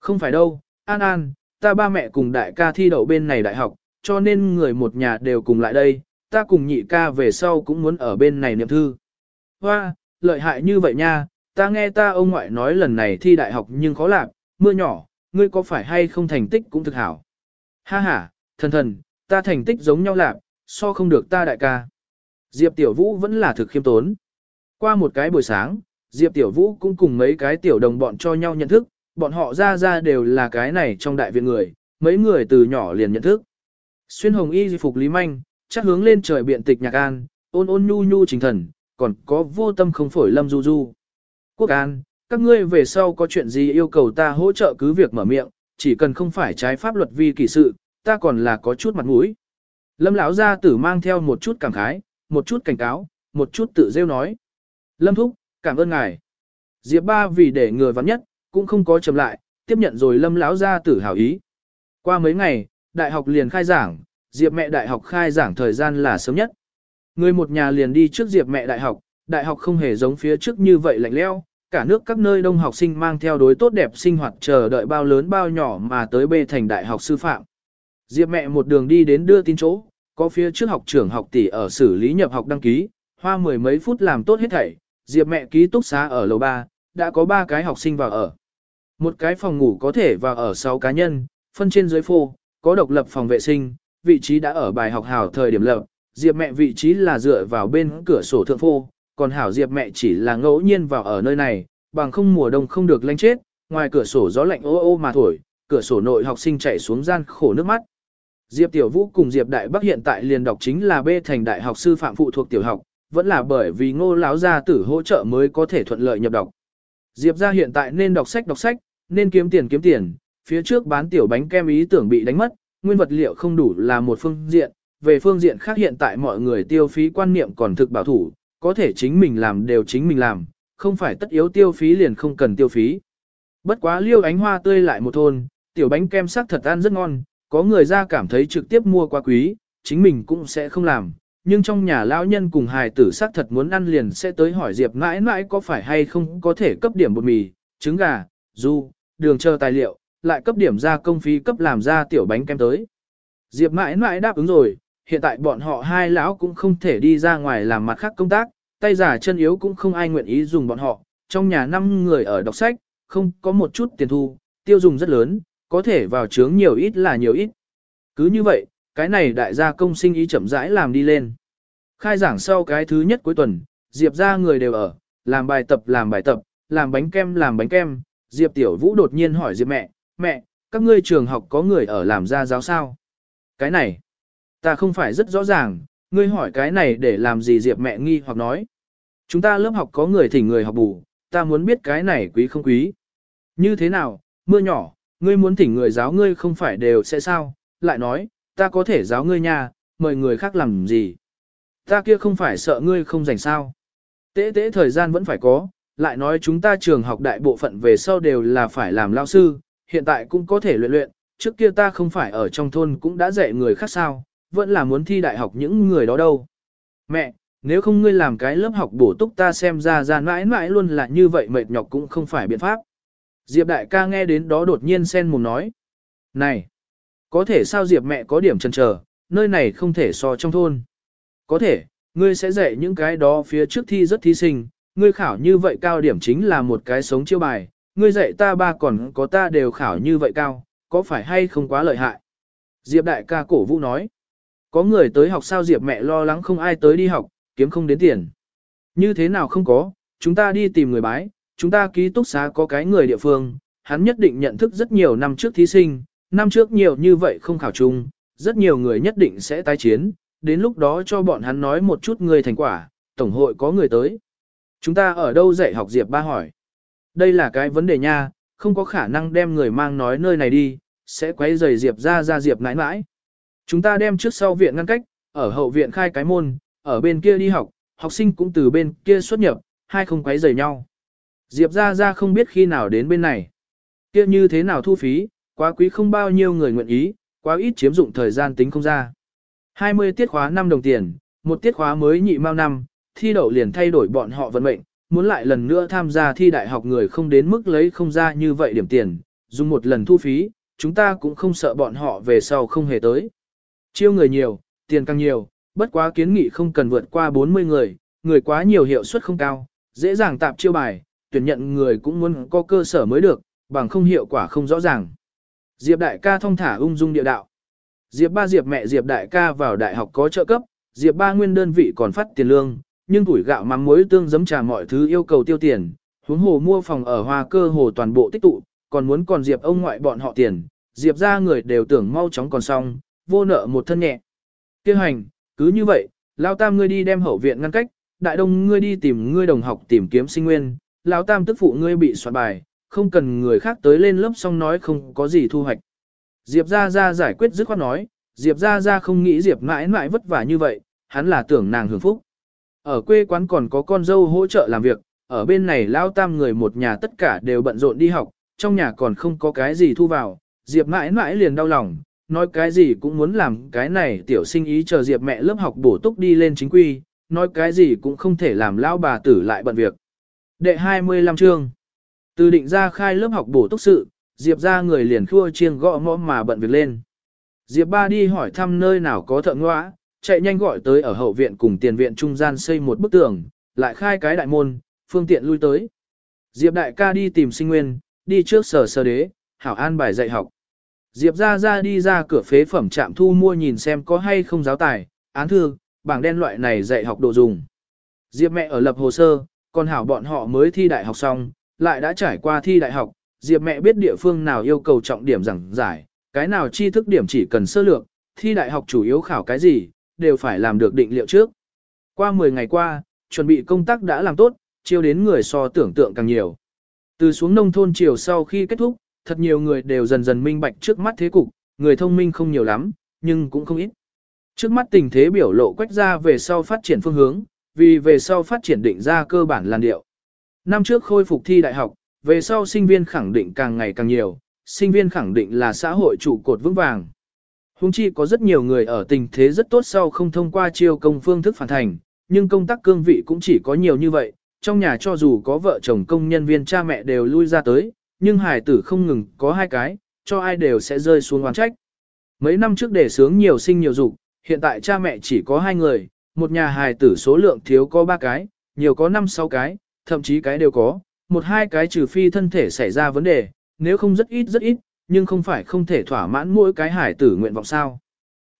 Không phải đâu, An An, ta ba mẹ cùng đại ca thi đậu bên này đại học, cho nên người một nhà đều cùng lại đây, ta cùng nhị ca về sau cũng muốn ở bên này niệm thư. Hoa, lợi hại như vậy nha, ta nghe ta ông ngoại nói lần này thi đại học nhưng khó làm, mưa nhỏ, ngươi có phải hay không thành tích cũng thực hảo. Ha ha, thần thần, ta thành tích giống nhau lạc, so không được ta đại ca. Diệp Tiểu Vũ vẫn là thực khiêm tốn. Qua một cái buổi sáng, Diệp Tiểu Vũ cũng cùng mấy cái tiểu đồng bọn cho nhau nhận thức, bọn họ ra ra đều là cái này trong đại viện người, mấy người từ nhỏ liền nhận thức. Xuyên hồng y di phục Lý Manh, chắc hướng lên trời biện tịch nhạc an, ôn ôn nhu nhu trình thần, còn có vô tâm không phổi lâm du du. Quốc an, các ngươi về sau có chuyện gì yêu cầu ta hỗ trợ cứ việc mở miệng, chỉ cần không phải trái pháp luật vi kỳ sự, ta còn là có chút mặt mũi. Lâm lão gia tử mang theo một chút cảm khái, một chút cảnh cáo, một chút tự rêu nói. Lâm thúc, cảm ơn ngài. Diệp ba vì để người vắng nhất, cũng không có chậm lại, tiếp nhận rồi lâm lão gia tử hảo ý. Qua mấy ngày, đại học liền khai giảng, Diệp mẹ đại học khai giảng thời gian là sớm nhất. Người một nhà liền đi trước Diệp mẹ đại học, đại học không hề giống phía trước như vậy lạnh leo, cả nước các nơi đông học sinh mang theo đối tốt đẹp sinh hoạt chờ đợi bao lớn bao nhỏ mà tới bê thành đại học sư phạm. Diệp mẹ một đường đi đến đưa tin chỗ, có phía trước học trưởng học tỷ ở xử lý nhập học đăng ký, hoa mười mấy phút làm tốt hết thảy, Diệp mẹ ký túc xá ở lầu 3, đã có 3 cái học sinh vào ở. Một cái phòng ngủ có thể vào ở 6 cá nhân, phân trên dưới phô, có độc lập phòng vệ sinh, vị trí đã ở bài học hảo thời điểm lập, Diệp mẹ vị trí là dựa vào bên cửa sổ thượng phô, còn hảo Diệp mẹ chỉ là ngẫu nhiên vào ở nơi này, bằng không mùa đông không được lanh chết, ngoài cửa sổ gió lạnh ô ô mà thổi, cửa sổ nội học sinh chạy xuống gian khổ nước mắt. Diệp Tiểu Vũ cùng Diệp Đại Bắc hiện tại liền đọc chính là B thành đại học sư phạm phụ thuộc tiểu học, vẫn là bởi vì ngô lão gia tử hỗ trợ mới có thể thuận lợi nhập đọc. Diệp gia hiện tại nên đọc sách đọc sách, nên kiếm tiền kiếm tiền, phía trước bán tiểu bánh kem ý tưởng bị đánh mất, nguyên vật liệu không đủ là một phương diện, về phương diện khác hiện tại mọi người tiêu phí quan niệm còn thực bảo thủ, có thể chính mình làm đều chính mình làm, không phải tất yếu tiêu phí liền không cần tiêu phí. Bất quá liêu ánh hoa tươi lại một thôn, tiểu bánh kem sắc thật ăn rất ngon, có người ra cảm thấy trực tiếp mua quá quý, chính mình cũng sẽ không làm. Nhưng trong nhà lão nhân cùng hài tử sắc thật muốn ăn liền sẽ tới hỏi Diệp mãi mãi có phải hay không có thể cấp điểm bột mì, trứng gà, du, đường chờ tài liệu, lại cấp điểm ra công phí cấp làm ra tiểu bánh kem tới. Diệp mãi mãi đáp ứng rồi, hiện tại bọn họ hai lão cũng không thể đi ra ngoài làm mặt khác công tác, tay giả chân yếu cũng không ai nguyện ý dùng bọn họ, trong nhà năm người ở đọc sách, không có một chút tiền thu, tiêu dùng rất lớn, có thể vào trướng nhiều ít là nhiều ít. Cứ như vậy, cái này đại gia công sinh ý chậm rãi làm đi lên. Khai giảng sau cái thứ nhất cuối tuần, Diệp ra người đều ở, làm bài tập làm bài tập, làm bánh kem làm bánh kem. Diệp Tiểu Vũ đột nhiên hỏi Diệp mẹ, mẹ, các ngươi trường học có người ở làm gia giáo sao? Cái này, ta không phải rất rõ ràng, ngươi hỏi cái này để làm gì Diệp mẹ nghi hoặc nói. Chúng ta lớp học có người thỉnh người học bù, ta muốn biết cái này quý không quý. Như thế nào, mưa nhỏ, ngươi muốn thỉnh người giáo ngươi không phải đều sẽ sao, lại nói, ta có thể giáo ngươi nha, mời người khác làm gì. Ta kia không phải sợ ngươi không rảnh sao. Tế tế thời gian vẫn phải có, lại nói chúng ta trường học đại bộ phận về sau đều là phải làm lao sư, hiện tại cũng có thể luyện luyện, trước kia ta không phải ở trong thôn cũng đã dạy người khác sao, vẫn là muốn thi đại học những người đó đâu. Mẹ, nếu không ngươi làm cái lớp học bổ túc ta xem ra ra mãi mãi luôn là như vậy mệt nhọc cũng không phải biện pháp. Diệp đại ca nghe đến đó đột nhiên sen mồm nói. Này, có thể sao Diệp mẹ có điểm chần chờ, nơi này không thể so trong thôn. Có thể, ngươi sẽ dạy những cái đó phía trước thi rất thí sinh, ngươi khảo như vậy cao điểm chính là một cái sống chiêu bài, ngươi dạy ta ba còn có ta đều khảo như vậy cao, có phải hay không quá lợi hại? Diệp đại ca cổ vũ nói. Có người tới học sao Diệp mẹ lo lắng không ai tới đi học, kiếm không đến tiền. Như thế nào không có, chúng ta đi tìm người bái, chúng ta ký túc xá có cái người địa phương, hắn nhất định nhận thức rất nhiều năm trước thí sinh, năm trước nhiều như vậy không khảo chung, rất nhiều người nhất định sẽ tái chiến, đến lúc đó cho bọn hắn nói một chút người thành quả, tổng hội có người tới. Chúng ta ở đâu dạy học Diệp ba hỏi. Đây là cái vấn đề nha, không có khả năng đem người mang nói nơi này đi, sẽ quấy rầy Diệp ra ra Diệp nãi nãi. Chúng ta đem trước sau viện ngăn cách, ở hậu viện khai cái môn, ở bên kia đi học, học sinh cũng từ bên kia xuất nhập, hai không quấy rầy nhau. Diệp ra ra không biết khi nào đến bên này. Kia như thế nào thu phí, quá quý không bao nhiêu người nguyện ý, quá ít chiếm dụng thời gian tính không ra. 20 tiết khóa 5 đồng tiền, một tiết khóa mới nhị mao năm, thi đậu liền thay đổi bọn họ vận mệnh, muốn lại lần nữa tham gia thi đại học người không đến mức lấy không ra như vậy điểm tiền, dùng một lần thu phí, chúng ta cũng không sợ bọn họ về sau không hề tới. Chiêu người nhiều, tiền càng nhiều, bất quá kiến nghị không cần vượt qua 40 người, người quá nhiều hiệu suất không cao, dễ dàng tạp chiêu bài, tuyển nhận người cũng muốn có cơ sở mới được, bằng không hiệu quả không rõ ràng. Diệp đại ca thông thả ung dung địa đạo. Diệp ba Diệp mẹ Diệp đại ca vào đại học có trợ cấp, Diệp ba nguyên đơn vị còn phát tiền lương, nhưng tuổi gạo mắm muối tương giấm trà mọi thứ yêu cầu tiêu tiền, huống hồ mua phòng ở hoa cơ hồ toàn bộ tích tụ, còn muốn còn Diệp ông ngoại bọn họ tiền, Diệp ra người đều tưởng mau chóng còn xong, vô nợ một thân nhẹ. Kêu hành, cứ như vậy, Lao Tam ngươi đi đem hậu viện ngăn cách, Đại Đông ngươi đi tìm ngươi đồng học tìm kiếm sinh nguyên, Lão Tam tức phụ ngươi bị soạn bài, không cần người khác tới lên lớp xong nói không có gì thu hoạch. Diệp ra ra giải quyết dứt khoát nói, Diệp ra ra không nghĩ Diệp mãi mãi vất vả như vậy, hắn là tưởng nàng hưởng phúc. Ở quê quán còn có con dâu hỗ trợ làm việc, ở bên này Lao Tam người một nhà tất cả đều bận rộn đi học, trong nhà còn không có cái gì thu vào, Diệp mãi mãi liền đau lòng, nói cái gì cũng muốn làm cái này tiểu sinh ý chờ Diệp mẹ lớp học bổ túc đi lên chính quy, nói cái gì cũng không thể làm lao bà tử lại bận việc. Đệ 25 chương Từ định ra khai lớp học bổ túc sự, Diệp ra người liền khua chiêng gõ ngõ mà bận việc lên. Diệp ba đi hỏi thăm nơi nào có thợ ngõa, chạy nhanh gọi tới ở hậu viện cùng tiền viện trung gian xây một bức tường, lại khai cái đại môn, phương tiện lui tới. Diệp đại ca đi tìm sinh nguyên, đi trước sở sơ đế, hảo an bài dạy học. Diệp ra ra đi ra cửa phế phẩm trạm thu mua nhìn xem có hay không giáo tài, án thư, bảng đen loại này dạy học đồ dùng. Diệp mẹ ở lập hồ sơ, còn hảo bọn họ mới thi đại học xong, lại đã trải qua thi đại học, Diệp mẹ biết địa phương nào yêu cầu trọng điểm giảng giải, cái nào tri thức điểm chỉ cần sơ lược, thi đại học chủ yếu khảo cái gì, đều phải làm được định liệu trước. Qua 10 ngày qua, chuẩn bị công tác đã làm tốt, chiêu đến người so tưởng tượng càng nhiều. Từ xuống nông thôn chiều sau khi kết thúc, thật nhiều người đều dần dần minh bạch trước mắt thế cục, người thông minh không nhiều lắm, nhưng cũng không ít. Trước mắt tình thế biểu lộ quách ra về sau phát triển phương hướng, vì về sau phát triển định ra cơ bản làn điệu. Năm trước khôi phục thi đại học, về sau sinh viên khẳng định càng ngày càng nhiều, sinh viên khẳng định là xã hội trụ cột vững vàng. Hùng chi có rất nhiều người ở tình thế rất tốt sau không thông qua chiêu công phương thức phản thành, nhưng công tác cương vị cũng chỉ có nhiều như vậy, trong nhà cho dù có vợ chồng công nhân viên cha mẹ đều lui ra tới, nhưng hài tử không ngừng có hai cái, cho ai đều sẽ rơi xuống oán trách. Mấy năm trước để sướng nhiều sinh nhiều dục, hiện tại cha mẹ chỉ có hai người, một nhà hài tử số lượng thiếu có ba cái, nhiều có năm sáu cái, thậm chí cái đều có, một hai cái trừ phi thân thể xảy ra vấn đề, nếu không rất ít rất ít, nhưng không phải không thể thỏa mãn mỗi cái hải tử nguyện vọng sao.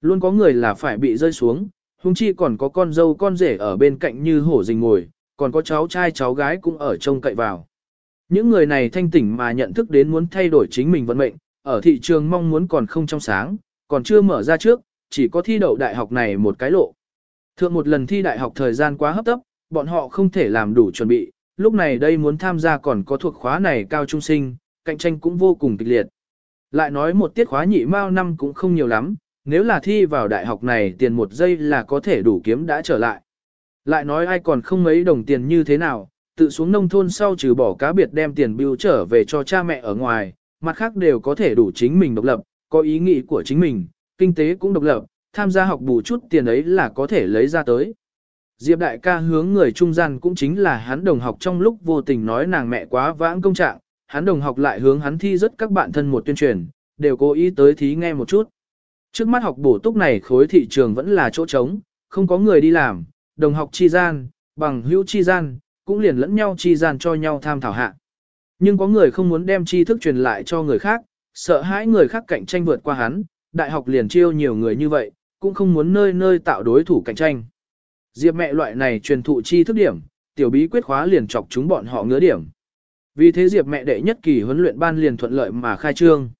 Luôn có người là phải bị rơi xuống, huống chi còn có con dâu con rể ở bên cạnh như hổ rình ngồi, còn có cháu trai cháu gái cũng ở trông cậy vào. Những người này thanh tỉnh mà nhận thức đến muốn thay đổi chính mình vận mệnh, ở thị trường mong muốn còn không trong sáng, còn chưa mở ra trước, chỉ có thi đậu đại học này một cái lộ. Thượng một lần thi đại học thời gian quá hấp tấp, bọn họ không thể làm đủ chuẩn bị, lúc này đây muốn tham gia còn có thuộc khóa này cao trung sinh, cạnh tranh cũng vô cùng kịch liệt. Lại nói một tiết khóa nhị mao năm cũng không nhiều lắm, nếu là thi vào đại học này tiền một giây là có thể đủ kiếm đã trở lại. Lại nói ai còn không mấy đồng tiền như thế nào, tự xuống nông thôn sau trừ bỏ cá biệt đem tiền bưu trở về cho cha mẹ ở ngoài, mặt khác đều có thể đủ chính mình độc lập, có ý nghĩ của chính mình, kinh tế cũng độc lập, tham gia học bù chút tiền ấy là có thể lấy ra tới. Diệp đại ca hướng người trung gian cũng chính là hắn đồng học trong lúc vô tình nói nàng mẹ quá vãng công trạng, hắn đồng học lại hướng hắn thi rất các bạn thân một tuyên truyền, đều cố ý tới thí nghe một chút. Trước mắt học bổ túc này khối thị trường vẫn là chỗ trống, không có người đi làm, đồng học chi gian, bằng hữu chi gian, cũng liền lẫn nhau chi gian cho nhau tham thảo hạ. Nhưng có người không muốn đem tri thức truyền lại cho người khác, sợ hãi người khác cạnh tranh vượt qua hắn, đại học liền chiêu nhiều người như vậy, cũng không muốn nơi nơi tạo đối thủ cạnh tranh. Diệp mẹ loại này truyền thụ chi thức điểm, tiểu bí quyết khóa liền chọc chúng bọn họ ngứa điểm. Vì thế Diệp mẹ đệ nhất kỳ huấn luyện ban liền thuận lợi mà khai trương.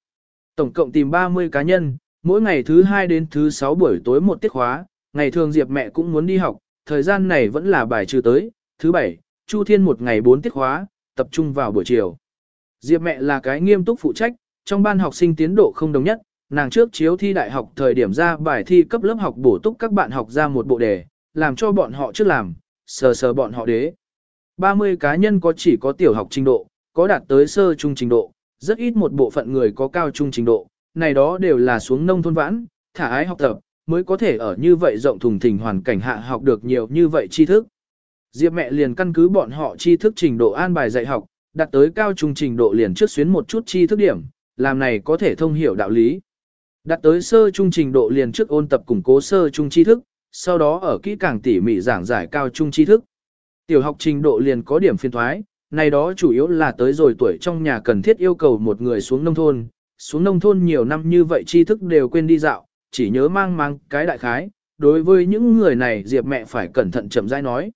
Tổng cộng tìm 30 cá nhân, mỗi ngày thứ 2 đến thứ 6 buổi tối một tiết khóa, ngày thường Diệp mẹ cũng muốn đi học, thời gian này vẫn là bài trừ tới, thứ 7, Chu Thiên một ngày 4 tiết khóa, tập trung vào buổi chiều. Diệp mẹ là cái nghiêm túc phụ trách, trong ban học sinh tiến độ không đồng nhất, nàng trước chiếu thi đại học thời điểm ra bài thi cấp lớp học bổ túc các bạn học ra một bộ đề, làm cho bọn họ trước làm, sờ sờ bọn họ đế. 30 cá nhân có chỉ có tiểu học trình độ, có đạt tới sơ trung trình độ, rất ít một bộ phận người có cao trung trình độ, này đó đều là xuống nông thôn vãn, thả ái học tập, mới có thể ở như vậy rộng thùng thình hoàn cảnh hạ học được nhiều như vậy tri thức. Diệp mẹ liền căn cứ bọn họ tri thức trình độ an bài dạy học, đạt tới cao trung trình độ liền trước xuyến một chút tri thức điểm, làm này có thể thông hiểu đạo lý. Đạt tới sơ trung trình độ liền trước ôn tập củng cố sơ trung tri thức, sau đó ở kỹ càng tỉ mỉ giảng giải cao trung tri thức. Tiểu học trình độ liền có điểm phiên thoái, này đó chủ yếu là tới rồi tuổi trong nhà cần thiết yêu cầu một người xuống nông thôn, xuống nông thôn nhiều năm như vậy tri thức đều quên đi dạo, chỉ nhớ mang mang cái đại khái, đối với những người này Diệp mẹ phải cẩn thận chậm rãi nói.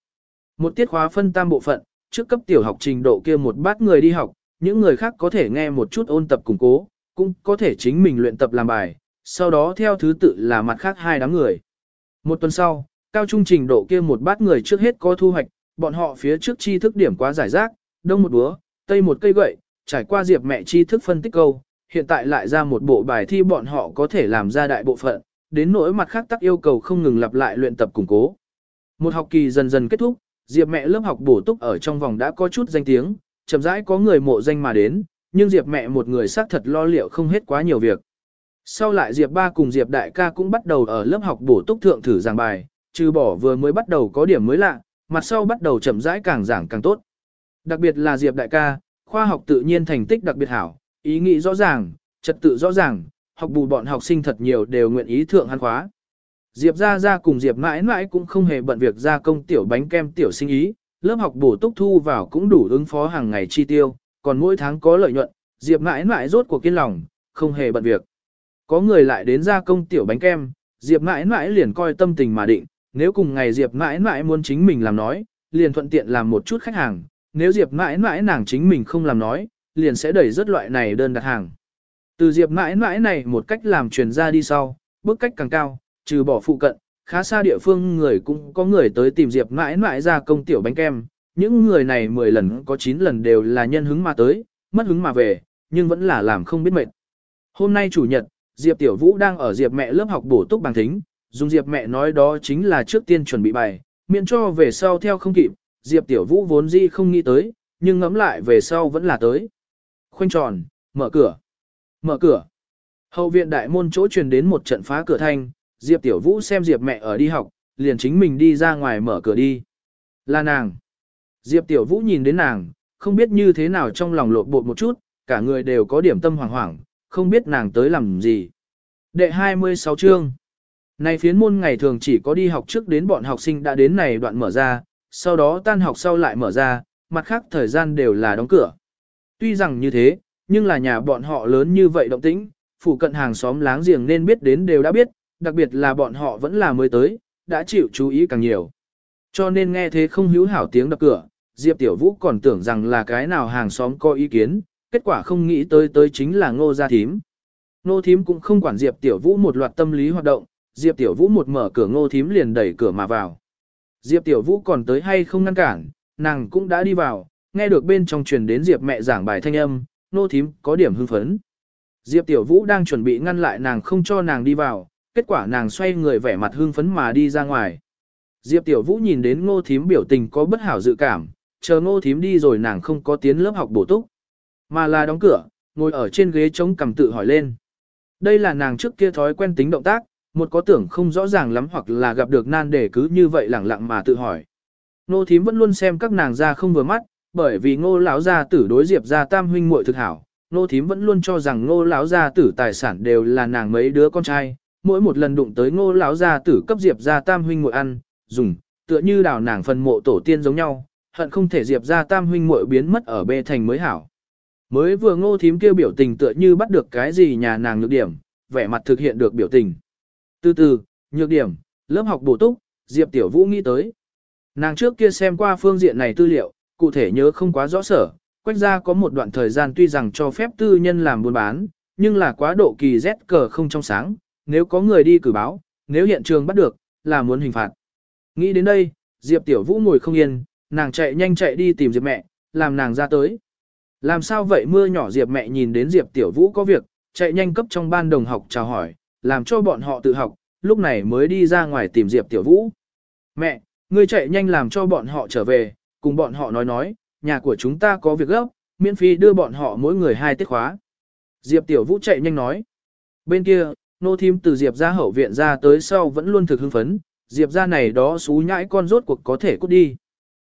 Một tiết khóa phân tam bộ phận, trước cấp tiểu học trình độ kia một bát người đi học, những người khác có thể nghe một chút ôn tập củng cố, cũng có thể chính mình luyện tập làm bài, sau đó theo thứ tự là mặt khác hai đám người. Một tuần sau, cao trung trình độ kia một bát người trước hết có thu hoạch, bọn họ phía trước tri thức điểm quá giải rác, đông một búa, tây một cây gậy, trải qua diệp mẹ tri thức phân tích câu, hiện tại lại ra một bộ bài thi bọn họ có thể làm ra đại bộ phận, đến nỗi mặt khác tắc yêu cầu không ngừng lặp lại luyện tập củng cố. Một học kỳ dần dần kết thúc, Diệp mẹ lớp học bổ túc ở trong vòng đã có chút danh tiếng, chậm rãi có người mộ danh mà đến, nhưng Diệp mẹ một người xác thật lo liệu không hết quá nhiều việc. Sau lại Diệp ba cùng Diệp đại ca cũng bắt đầu ở lớp học bổ túc thượng thử giảng bài, trừ bỏ vừa mới bắt đầu có điểm mới lạ, mặt sau bắt đầu chậm rãi càng giảng càng tốt. Đặc biệt là Diệp đại ca, khoa học tự nhiên thành tích đặc biệt hảo, ý nghĩ rõ ràng, trật tự rõ ràng, học bù bọn học sinh thật nhiều đều nguyện ý thượng hắn khóa. Diệp ra ra cùng Diệp mãi mãi cũng không hề bận việc gia công tiểu bánh kem tiểu sinh ý, lớp học bổ túc thu vào cũng đủ ứng phó hàng ngày chi tiêu, còn mỗi tháng có lợi nhuận, Diệp mãi mãi rốt cuộc kiên lòng, không hề bận việc. Có người lại đến gia công tiểu bánh kem, Diệp mãi mãi liền coi tâm tình mà định, nếu cùng ngày Diệp mãi mãi muốn chính mình làm nói, liền thuận tiện làm một chút khách hàng, nếu Diệp mãi mãi nàng chính mình không làm nói, liền sẽ đẩy rất loại này đơn đặt hàng. Từ Diệp mãi mãi này một cách làm truyền ra đi sau, bước cách càng cao, trừ bỏ phụ cận, khá xa địa phương người cũng có người tới tìm Diệp mãi mãi ra công tiểu bánh kem. Những người này 10 lần có 9 lần đều là nhân hứng mà tới, mất hứng mà về, nhưng vẫn là làm không biết mệt. Hôm nay chủ nhật, Diệp Tiểu Vũ đang ở Diệp mẹ lớp học bổ túc bằng thính, dùng Diệp mẹ nói đó chính là trước tiên chuẩn bị bài, miễn cho về sau theo không kịp, Diệp Tiểu Vũ vốn dĩ không nghĩ tới, nhưng ngẫm lại về sau vẫn là tới. Khoanh tròn, mở cửa. Mở cửa. Hậu viện đại môn chỗ truyền đến một trận phá cửa thanh, Diệp Tiểu Vũ xem Diệp mẹ ở đi học, liền chính mình đi ra ngoài mở cửa đi. Là nàng. Diệp Tiểu Vũ nhìn đến nàng, không biết như thế nào trong lòng lộn bột một chút, cả người đều có điểm tâm hoảng hoảng, không biết nàng tới làm gì. Đệ 26 chương. Này phiến môn ngày thường chỉ có đi học trước đến bọn học sinh đã đến này đoạn mở ra, sau đó tan học sau lại mở ra, mặt khác thời gian đều là đóng cửa. Tuy rằng như thế, nhưng là nhà bọn họ lớn như vậy động tĩnh, phụ cận hàng xóm láng giềng nên biết đến đều đã biết, đặc biệt là bọn họ vẫn là mới tới, đã chịu chú ý càng nhiều. Cho nên nghe thế không hữu hảo tiếng đập cửa, Diệp Tiểu Vũ còn tưởng rằng là cái nào hàng xóm có ý kiến, kết quả không nghĩ tới tới chính là ngô gia thím. Ngô thím cũng không quản Diệp Tiểu Vũ một loạt tâm lý hoạt động, Diệp Tiểu Vũ một mở cửa ngô thím liền đẩy cửa mà vào. Diệp Tiểu Vũ còn tới hay không ngăn cản, nàng cũng đã đi vào, nghe được bên trong truyền đến Diệp mẹ giảng bài thanh âm, ngô thím có điểm hưng phấn. Diệp Tiểu Vũ đang chuẩn bị ngăn lại nàng không cho nàng đi vào, kết quả nàng xoay người vẻ mặt hưng phấn mà đi ra ngoài. Diệp Tiểu Vũ nhìn đến ngô thím biểu tình có bất hảo dự cảm, chờ ngô thím đi rồi nàng không có tiến lớp học bổ túc, mà là đóng cửa, ngồi ở trên ghế chống cầm tự hỏi lên. Đây là nàng trước kia thói quen tính động tác, một có tưởng không rõ ràng lắm hoặc là gặp được nan để cứ như vậy lẳng lặng mà tự hỏi. Ngô thím vẫn luôn xem các nàng ra không vừa mắt, bởi vì ngô lão gia tử đối diệp gia tam huynh muội thực hảo, ngô thím vẫn luôn cho rằng ngô lão gia tử tài sản đều là nàng mấy đứa con trai, mỗi một lần đụng tới ngô lão gia tử cấp diệp gia tam huynh muội ăn, dùng, tựa như đào nàng phần mộ tổ tiên giống nhau, hận không thể diệp gia tam huynh muội biến mất ở bê thành mới hảo. Mới vừa ngô thím kêu biểu tình tựa như bắt được cái gì nhà nàng nhược điểm, vẻ mặt thực hiện được biểu tình. Từ từ, nhược điểm, lớp học bổ túc, diệp tiểu vũ nghĩ tới. Nàng trước kia xem qua phương diện này tư liệu, cụ thể nhớ không quá rõ sở, quách ra có một đoạn thời gian tuy rằng cho phép tư nhân làm buôn bán, nhưng là quá độ kỳ rét cờ không trong sáng, nếu có người đi cử báo, nếu hiện trường bắt được, là muốn hình phạt. Nghĩ đến đây, Diệp Tiểu Vũ ngồi không yên, nàng chạy nhanh chạy đi tìm Diệp mẹ, làm nàng ra tới. Làm sao vậy mưa nhỏ Diệp mẹ nhìn đến Diệp Tiểu Vũ có việc, chạy nhanh cấp trong ban đồng học chào hỏi, làm cho bọn họ tự học, lúc này mới đi ra ngoài tìm Diệp Tiểu Vũ. Mẹ, ngươi chạy nhanh làm cho bọn họ trở về, cùng bọn họ nói nói, nhà của chúng ta có việc gấp, miễn phí đưa bọn họ mỗi người hai tiết khóa. Diệp Tiểu Vũ chạy nhanh nói. Bên kia, nô thím từ Diệp ra hậu viện ra tới sau vẫn luôn thực hưng phấn, Diệp ra này đó xú nhãi con rốt cuộc có thể cút đi.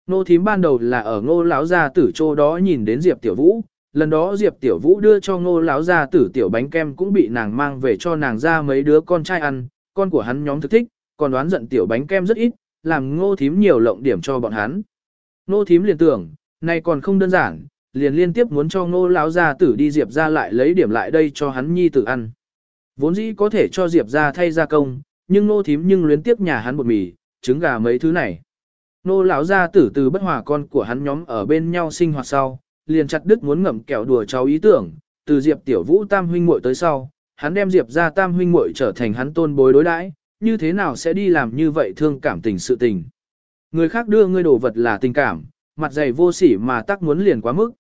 Nô thím ban đầu là ở ngô lão gia tử chỗ đó nhìn đến Diệp Tiểu Vũ, lần đó Diệp Tiểu Vũ đưa cho ngô lão gia tử tiểu bánh kem cũng bị nàng mang về cho nàng ra mấy đứa con trai ăn, con của hắn nhóm thực thích, còn đoán giận tiểu bánh kem rất ít, làm ngô thím nhiều lộng điểm cho bọn hắn. Ngô thím liền tưởng, này còn không đơn giản, liền liên tiếp muốn cho ngô lão gia tử đi Diệp ra lại lấy điểm lại đây cho hắn nhi tử ăn. Vốn dĩ có thể cho Diệp ra thay gia công, nhưng ngô thím nhưng luyến tiếp nhà hắn bột mì, trứng gà mấy thứ này. Nô lão gia tử từ bất hòa con của hắn nhóm ở bên nhau sinh hoạt sau, liền chặt đứt muốn ngậm kẹo đùa cháu ý tưởng, từ Diệp Tiểu Vũ tam huynh muội tới sau, hắn đem Diệp ra tam huynh muội trở thành hắn tôn bối đối đãi, như thế nào sẽ đi làm như vậy thương cảm tình sự tình. Người khác đưa ngươi đồ vật là tình cảm, mặt dày vô sỉ mà tắc muốn liền quá mức.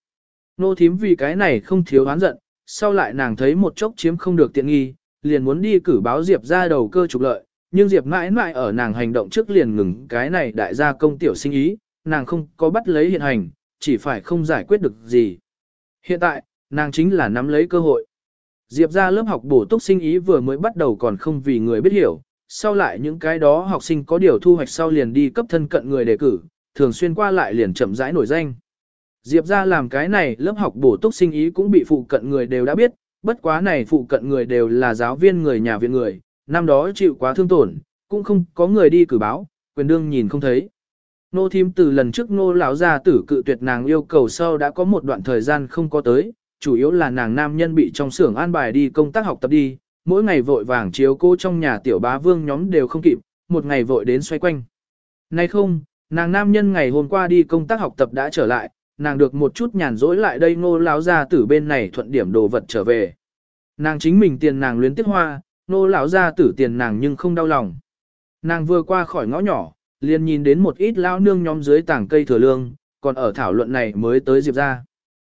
Nô thím vì cái này không thiếu oán giận, sau lại nàng thấy một chốc chiếm không được tiện nghi, liền muốn đi cử báo Diệp ra đầu cơ trục lợi, nhưng Diệp mãi mãi ở nàng hành động trước liền ngừng cái này đại gia công tiểu sinh ý, nàng không có bắt lấy hiện hành, chỉ phải không giải quyết được gì. Hiện tại, nàng chính là nắm lấy cơ hội. Diệp ra lớp học bổ túc sinh ý vừa mới bắt đầu còn không vì người biết hiểu, sau lại những cái đó học sinh có điều thu hoạch sau liền đi cấp thân cận người đề cử, thường xuyên qua lại liền chậm rãi nổi danh. Diệp ra làm cái này lớp học bổ túc sinh ý cũng bị phụ cận người đều đã biết, bất quá này phụ cận người đều là giáo viên người nhà viện người, năm đó chịu quá thương tổn, cũng không có người đi cử báo, quyền đương nhìn không thấy. Nô thím từ lần trước nô lão gia tử cự tuyệt nàng yêu cầu sau đã có một đoạn thời gian không có tới, chủ yếu là nàng nam nhân bị trong xưởng an bài đi công tác học tập đi, mỗi ngày vội vàng chiếu cô trong nhà tiểu bá vương nhóm đều không kịp, một ngày vội đến xoay quanh. Nay không, nàng nam nhân ngày hôm qua đi công tác học tập đã trở lại, nàng được một chút nhàn rỗi lại đây nô lão gia tử bên này thuận điểm đồ vật trở về. Nàng chính mình tiền nàng luyến tiếc hoa, nô lão gia tử tiền nàng nhưng không đau lòng. Nàng vừa qua khỏi ngõ nhỏ, liền nhìn đến một ít lão nương nhóm dưới tảng cây thừa lương, còn ở thảo luận này mới tới Diệp ra.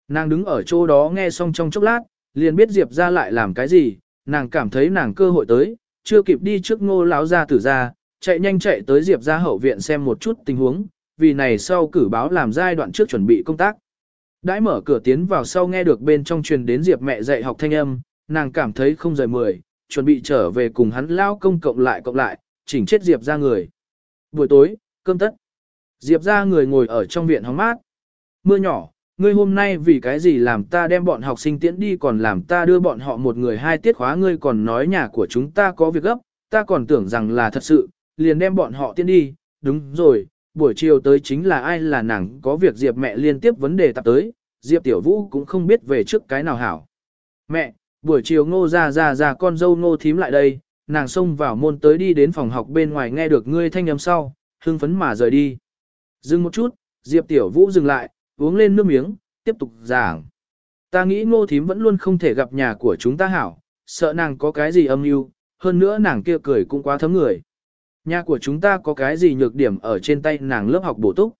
Nàng đứng ở chỗ đó nghe xong trong chốc lát, liền biết Diệp ra lại làm cái gì, nàng cảm thấy nàng cơ hội tới, chưa kịp đi trước ngô lão gia tử ra, chạy nhanh chạy tới Diệp ra hậu viện xem một chút tình huống, vì này sau cử báo làm giai đoạn trước chuẩn bị công tác. Đãi mở cửa tiến vào sau nghe được bên trong truyền đến Diệp mẹ dạy học thanh âm, nàng cảm thấy không rời mười, chuẩn bị trở về cùng hắn lao công cộng lại cộng lại, chỉnh chết Diệp ra người. Buổi tối, cơm tất. Diệp ra người ngồi ở trong viện hóng mát. Mưa nhỏ, ngươi hôm nay vì cái gì làm ta đem bọn học sinh tiễn đi còn làm ta đưa bọn họ một người hai tiết khóa ngươi còn nói nhà của chúng ta có việc gấp, ta còn tưởng rằng là thật sự, liền đem bọn họ tiễn đi, đúng rồi, buổi chiều tới chính là ai là nàng có việc Diệp mẹ liên tiếp vấn đề tập tới, Diệp tiểu vũ cũng không biết về trước cái nào hảo. Mẹ, buổi chiều ngô ra ra ra con dâu ngô thím lại đây, nàng xông vào môn tới đi đến phòng học bên ngoài nghe được ngươi thanh âm sau, hưng phấn mà rời đi. Dừng một chút, Diệp Tiểu Vũ dừng lại, uống lên nước miếng, tiếp tục giảng. Ta nghĩ ngô thím vẫn luôn không thể gặp nhà của chúng ta hảo, sợ nàng có cái gì âm mưu, hơn nữa nàng kia cười cũng quá thấm người. Nhà của chúng ta có cái gì nhược điểm ở trên tay nàng lớp học bổ túc.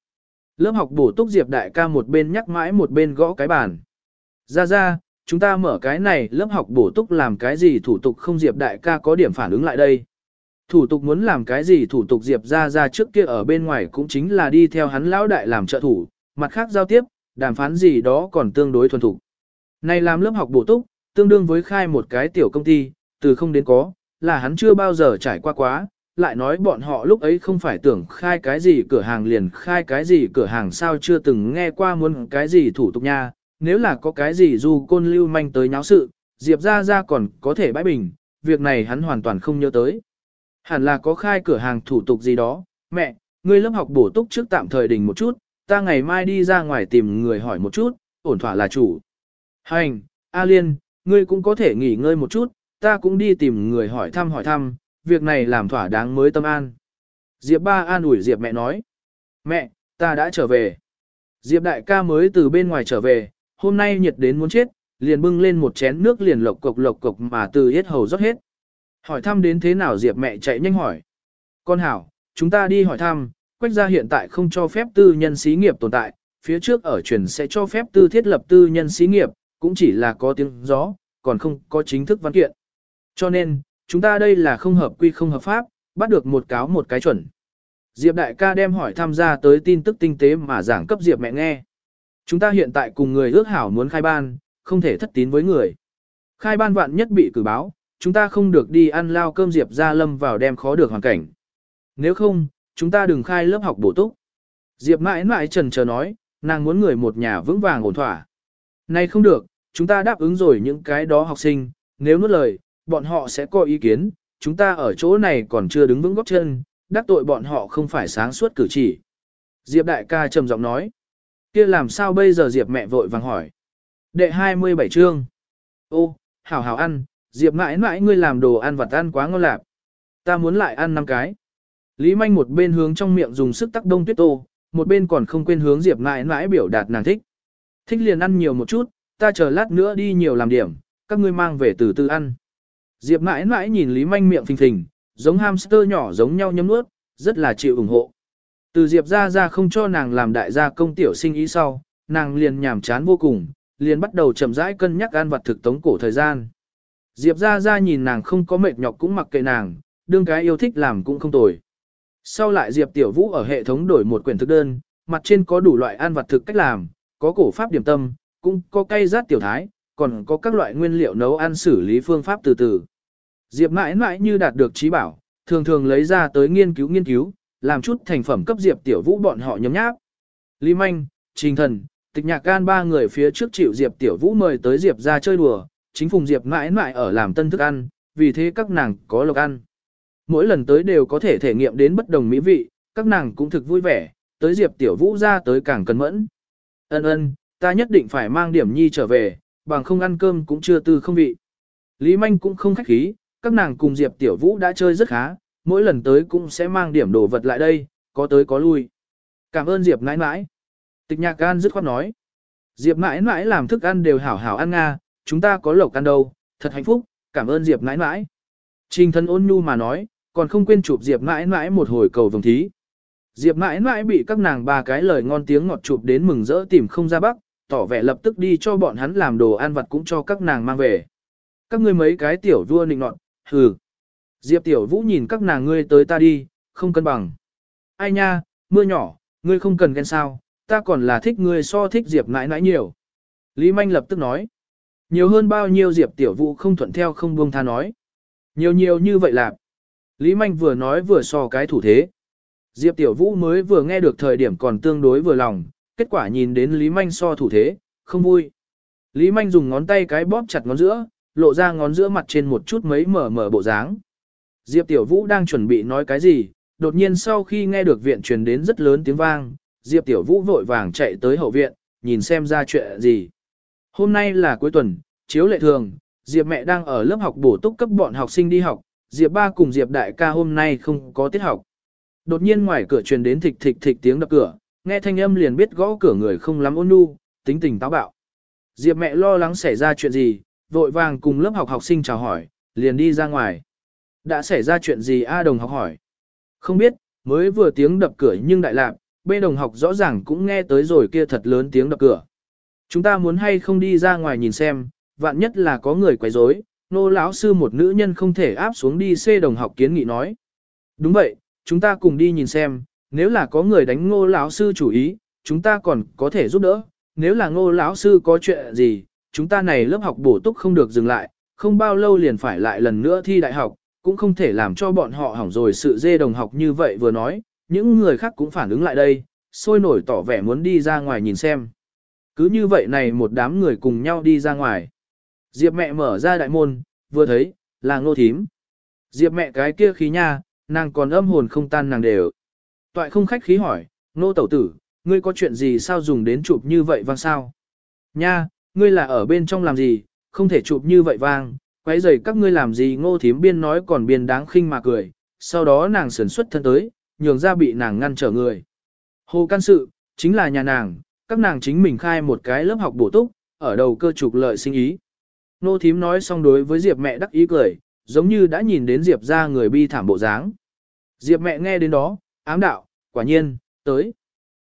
Lớp học bổ túc Diệp Đại ca một bên nhắc mãi một bên gõ cái bàn. Ra ra, chúng ta mở cái này lớp học bổ túc làm cái gì thủ tục không Diệp đại ca có điểm phản ứng lại đây. Thủ tục muốn làm cái gì thủ tục Diệp ra ra trước kia ở bên ngoài cũng chính là đi theo hắn lão đại làm trợ thủ, mặt khác giao tiếp, đàm phán gì đó còn tương đối thuần thục. Này làm lớp học bổ túc, tương đương với khai một cái tiểu công ty, từ không đến có, là hắn chưa bao giờ trải qua quá, lại nói bọn họ lúc ấy không phải tưởng khai cái gì cửa hàng liền khai cái gì cửa hàng sao chưa từng nghe qua muốn cái gì thủ tục nha, nếu là có cái gì dù côn lưu manh tới nháo sự, Diệp ra ra còn có thể bãi bình, việc này hắn hoàn toàn không nhớ tới. Hẳn là có khai cửa hàng thủ tục gì đó, mẹ, ngươi lớp học bổ túc trước tạm thời đình một chút, ta ngày mai đi ra ngoài tìm người hỏi một chút, ổn thỏa là chủ. Hành, A Liên, ngươi cũng có thể nghỉ ngơi một chút, ta cũng đi tìm người hỏi thăm hỏi thăm, việc này làm thỏa đáng mới tâm an. Diệp ba an ủi Diệp mẹ nói. Mẹ, ta đã trở về. Diệp đại ca mới từ bên ngoài trở về, hôm nay nhiệt đến muốn chết, liền bưng lên một chén nước liền lộc cộc lộc cộc mà từ hết hầu rót hết. Hỏi thăm đến thế nào Diệp mẹ chạy nhanh hỏi. Con hảo, chúng ta đi hỏi thăm, quách gia hiện tại không cho phép tư nhân xí nghiệp tồn tại, phía trước ở truyền sẽ cho phép tư thiết lập tư nhân xí nghiệp, cũng chỉ là có tiếng gió, còn không có chính thức văn kiện. Cho nên, chúng ta đây là không hợp quy không hợp pháp, bắt được một cáo một cái chuẩn. Diệp đại ca đem hỏi tham gia tới tin tức tinh tế mà giảng cấp Diệp mẹ nghe. Chúng ta hiện tại cùng người ước hảo muốn khai ban, không thể thất tín với người. Khai ban vạn nhất bị cử báo, chúng ta không được đi ăn lao cơm Diệp ra lâm vào đem khó được hoàn cảnh. Nếu không, chúng ta đừng khai lớp học bổ túc. Diệp mãi mãi trần chờ nói, nàng muốn người một nhà vững vàng ổn thỏa. Này không được, chúng ta đáp ứng rồi những cái đó học sinh, nếu nuốt lời, bọn họ sẽ có ý kiến, chúng ta ở chỗ này còn chưa đứng vững góc chân, đắc tội bọn họ không phải sáng suốt cử chỉ. Diệp đại ca trầm giọng nói, kia làm sao bây giờ Diệp mẹ vội vàng hỏi. Đệ 27 chương. Ô, hảo hảo ăn, Diệp mãi mãi ngươi làm đồ ăn vặt ăn quá ngon lạc. Ta muốn lại ăn năm cái. Lý Manh một bên hướng trong miệng dùng sức tắc đông tuyết tô, một bên còn không quên hướng Diệp mãi mãi biểu đạt nàng thích. Thích liền ăn nhiều một chút, ta chờ lát nữa đi nhiều làm điểm, các ngươi mang về từ từ ăn. Diệp mãi mãi nhìn Lý Manh miệng phình phình, giống hamster nhỏ giống nhau nhấm nuốt, rất là chịu ủng hộ. Từ Diệp ra ra không cho nàng làm đại gia công tiểu sinh ý sau, nàng liền nhảm chán vô cùng, liền bắt đầu chậm rãi cân nhắc ăn vật thực tống cổ thời gian. Diệp ra ra nhìn nàng không có mệt nhọc cũng mặc kệ nàng, đương cái yêu thích làm cũng không tồi. Sau lại Diệp Tiểu Vũ ở hệ thống đổi một quyển thực đơn, mặt trên có đủ loại ăn vật thực cách làm, có cổ pháp điểm tâm, cũng có cây rát tiểu thái, còn có các loại nguyên liệu nấu ăn xử lý phương pháp từ từ. Diệp mãi mãi như đạt được trí bảo, thường thường lấy ra tới nghiên cứu nghiên cứu, làm chút thành phẩm cấp Diệp Tiểu Vũ bọn họ nhấm nháp. Lý Manh, Trình Thần, Tịch Nhạc Gan ba người phía trước chịu Diệp Tiểu Vũ mời tới Diệp ra chơi đùa, chính phùng Diệp mãi mãi ở làm tân thức ăn, vì thế các nàng có lộc ăn. Mỗi lần tới đều có thể thể nghiệm đến bất đồng mỹ vị, các nàng cũng thực vui vẻ, tới Diệp Tiểu Vũ ra tới càng cẩn mẫn. Ân ân, ta nhất định phải mang điểm nhi trở về, bằng không ăn cơm cũng chưa tư không vị. Lý Manh cũng không khách khí, các nàng cùng Diệp Tiểu Vũ đã chơi rất khá, mỗi lần tới cũng sẽ mang điểm đồ vật lại đây, có tới có lui. Cảm ơn Diệp nãi nãi. Tịch nhạc gan dứt khoát nói. Diệp nãi nãi làm thức ăn đều hảo hảo ăn nga, chúng ta có lộc ăn đâu, thật hạnh phúc, cảm ơn Diệp nãi nãi. Trình thân ôn nhu mà nói, còn không quên chụp Diệp nãi nãi một hồi cầu vồng thí. Diệp nãi nãi bị các nàng ba cái lời ngon tiếng ngọt chụp đến mừng rỡ tìm không ra bắc, tỏ vẻ lập tức đi cho bọn hắn làm đồ ăn vặt cũng cho các nàng mang về. Các ngươi mấy cái tiểu vua nịnh nọt, hừ. Diệp tiểu vũ nhìn các nàng ngươi tới ta đi, không cân bằng. Ai nha, mưa nhỏ, ngươi không cần ghen sao, ta còn là thích ngươi so thích Diệp nãi nãi nhiều. Lý Manh lập tức nói. Nhiều hơn bao nhiêu Diệp tiểu vũ không thuận theo không buông tha nói. Nhiều nhiều như vậy là. Lý Manh vừa nói vừa so cái thủ thế. Diệp tiểu vũ mới vừa nghe được thời điểm còn tương đối vừa lòng, kết quả nhìn đến Lý Manh so thủ thế, không vui. Lý Manh dùng ngón tay cái bóp chặt ngón giữa, lộ ra ngón giữa mặt trên một chút mấy mở mở bộ dáng. Diệp Tiểu Vũ đang chuẩn bị nói cái gì, đột nhiên sau khi nghe được viện truyền đến rất lớn tiếng vang, Diệp Tiểu Vũ vội vàng chạy tới hậu viện, nhìn xem ra chuyện gì. Hôm nay là cuối tuần, chiếu lệ thường, Diệp mẹ đang ở lớp học bổ túc cấp bọn học sinh đi học, Diệp ba cùng Diệp đại ca hôm nay không có tiết học. Đột nhiên ngoài cửa truyền đến thịch thịch thịch tiếng đập cửa, nghe thanh âm liền biết gõ cửa người không lắm ôn nhu, tính tình táo bạo. Diệp mẹ lo lắng xảy ra chuyện gì, vội vàng cùng lớp học học sinh chào hỏi, liền đi ra ngoài. Đã xảy ra chuyện gì A đồng học hỏi? Không biết, mới vừa tiếng đập cửa nhưng đại lạc, B đồng học rõ ràng cũng nghe tới rồi kia thật lớn tiếng đập cửa. Chúng ta muốn hay không đi ra ngoài nhìn xem, vạn nhất là có người quấy rối. nô lão sư một nữ nhân không thể áp xuống đi C đồng học kiến nghị nói. Đúng vậy, chúng ta cùng đi nhìn xem, nếu là có người đánh ngô lão sư chủ ý, chúng ta còn có thể giúp đỡ, nếu là ngô lão sư có chuyện gì, chúng ta này lớp học bổ túc không được dừng lại, không bao lâu liền phải lại lần nữa thi đại học, cũng không thể làm cho bọn họ hỏng rồi sự dê đồng học như vậy vừa nói, những người khác cũng phản ứng lại đây, sôi nổi tỏ vẻ muốn đi ra ngoài nhìn xem. Cứ như vậy này một đám người cùng nhau đi ra ngoài. Diệp mẹ mở ra đại môn, vừa thấy, là ngô thím. Diệp mẹ cái kia khí nha, nàng còn âm hồn không tan nàng đều. Toại không khách khí hỏi, nô tẩu tử, ngươi có chuyện gì sao dùng đến chụp như vậy vang sao? Nha, ngươi là ở bên trong làm gì, không thể chụp như vậy vang, quấy rầy các ngươi làm gì ngô thím biên nói còn biên đáng khinh mà cười, sau đó nàng sườn xuất thân tới, nhường ra bị nàng ngăn trở người. Hồ can sự, chính là nhà nàng, các nàng chính mình khai một cái lớp học bổ túc, ở đầu cơ trục lợi sinh ý. Nô thím nói xong đối với Diệp mẹ đắc ý cười, giống như đã nhìn đến Diệp ra người bi thảm bộ dáng. Diệp mẹ nghe đến đó, ám đạo, quả nhiên, tới.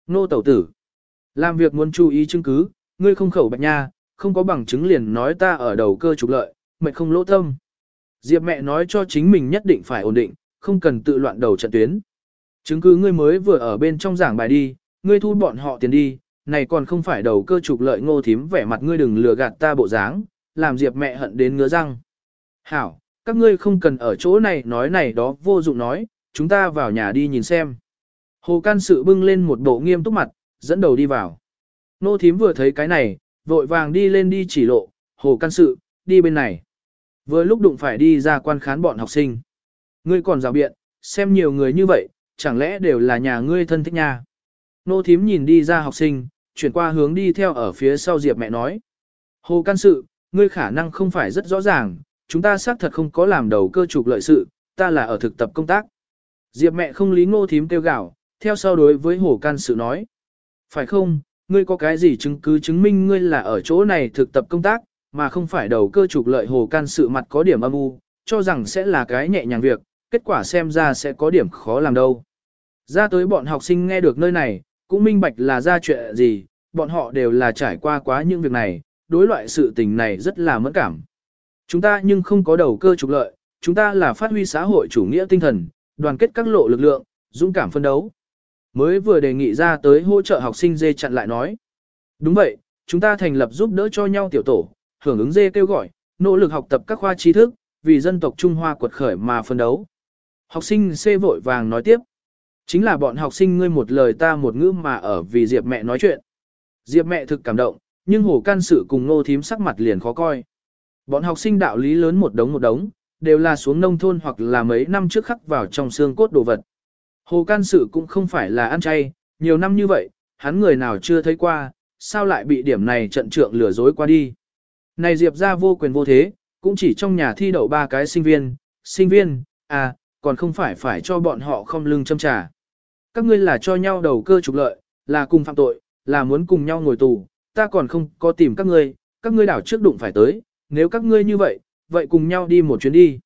Nô tẩu tử. Làm việc muốn chú ý chứng cứ, ngươi không khẩu bạch nha, không có bằng chứng liền nói ta ở đầu cơ trục lợi, mệt không lỗ tâm. Diệp mẹ nói cho chính mình nhất định phải ổn định, không cần tự loạn đầu trận tuyến. Chứng cứ ngươi mới vừa ở bên trong giảng bài đi, ngươi thu bọn họ tiền đi, này còn không phải đầu cơ trục lợi ngô thím vẻ mặt ngươi đừng lừa gạt ta bộ dáng, làm Diệp mẹ hận đến ngứa răng. Hảo, các ngươi không cần ở chỗ này nói này đó vô dụng nói, chúng ta vào nhà đi nhìn xem. Hồ can sự bưng lên một bộ nghiêm túc mặt, dẫn đầu đi vào. Nô thím vừa thấy cái này, vội vàng đi lên đi chỉ lộ, hồ can sự, đi bên này. Vừa lúc đụng phải đi ra quan khán bọn học sinh. Ngươi còn rào biện, xem nhiều người như vậy, chẳng lẽ đều là nhà ngươi thân thích nha. Nô thím nhìn đi ra học sinh, chuyển qua hướng đi theo ở phía sau Diệp mẹ nói. Hồ can sự, ngươi khả năng không phải rất rõ ràng, chúng ta xác thật không có làm đầu cơ trục lợi sự, ta là ở thực tập công tác. Diệp mẹ không lý ngô thím kêu gạo, theo sau đối với hồ can sự nói. Phải không, ngươi có cái gì chứng cứ chứng minh ngươi là ở chỗ này thực tập công tác, mà không phải đầu cơ trục lợi hồ can sự mặt có điểm âm u, cho rằng sẽ là cái nhẹ nhàng việc, kết quả xem ra sẽ có điểm khó làm đâu. Ra tới bọn học sinh nghe được nơi này, cũng minh bạch là ra chuyện gì, bọn họ đều là trải qua quá những việc này, đối loại sự tình này rất là mẫn cảm. Chúng ta nhưng không có đầu cơ trục lợi, chúng ta là phát huy xã hội chủ nghĩa tinh thần, đoàn kết các lộ lực lượng, dũng cảm phân đấu. Mới vừa đề nghị ra tới hỗ trợ học sinh dê chặn lại nói. Đúng vậy, chúng ta thành lập giúp đỡ cho nhau tiểu tổ, hưởng ứng dê kêu gọi, nỗ lực học tập các khoa tri thức, vì dân tộc Trung Hoa quật khởi mà phân đấu. Học sinh C vội vàng nói tiếp. Chính là bọn học sinh ngươi một lời ta một ngữ mà ở vì Diệp mẹ nói chuyện. Diệp mẹ thực cảm động, nhưng hồ can sự cùng nô thím sắc mặt liền khó coi. Bọn học sinh đạo lý lớn một đống một đống, đều là xuống nông thôn hoặc là mấy năm trước khắc vào trong xương cốt đồ vật. Hồ can sự cũng không phải là ăn chay, nhiều năm như vậy, hắn người nào chưa thấy qua, sao lại bị điểm này trận trượng lừa dối qua đi. Này Diệp ra vô quyền vô thế, cũng chỉ trong nhà thi đậu ba cái sinh viên, sinh viên, à, còn không phải phải cho bọn họ không lưng châm trà. Các ngươi là cho nhau đầu cơ trục lợi, là cùng phạm tội, là muốn cùng nhau ngồi tù, ta còn không có tìm các ngươi, các ngươi đảo trước đụng phải tới, nếu các ngươi như vậy, vậy cùng nhau đi một chuyến đi.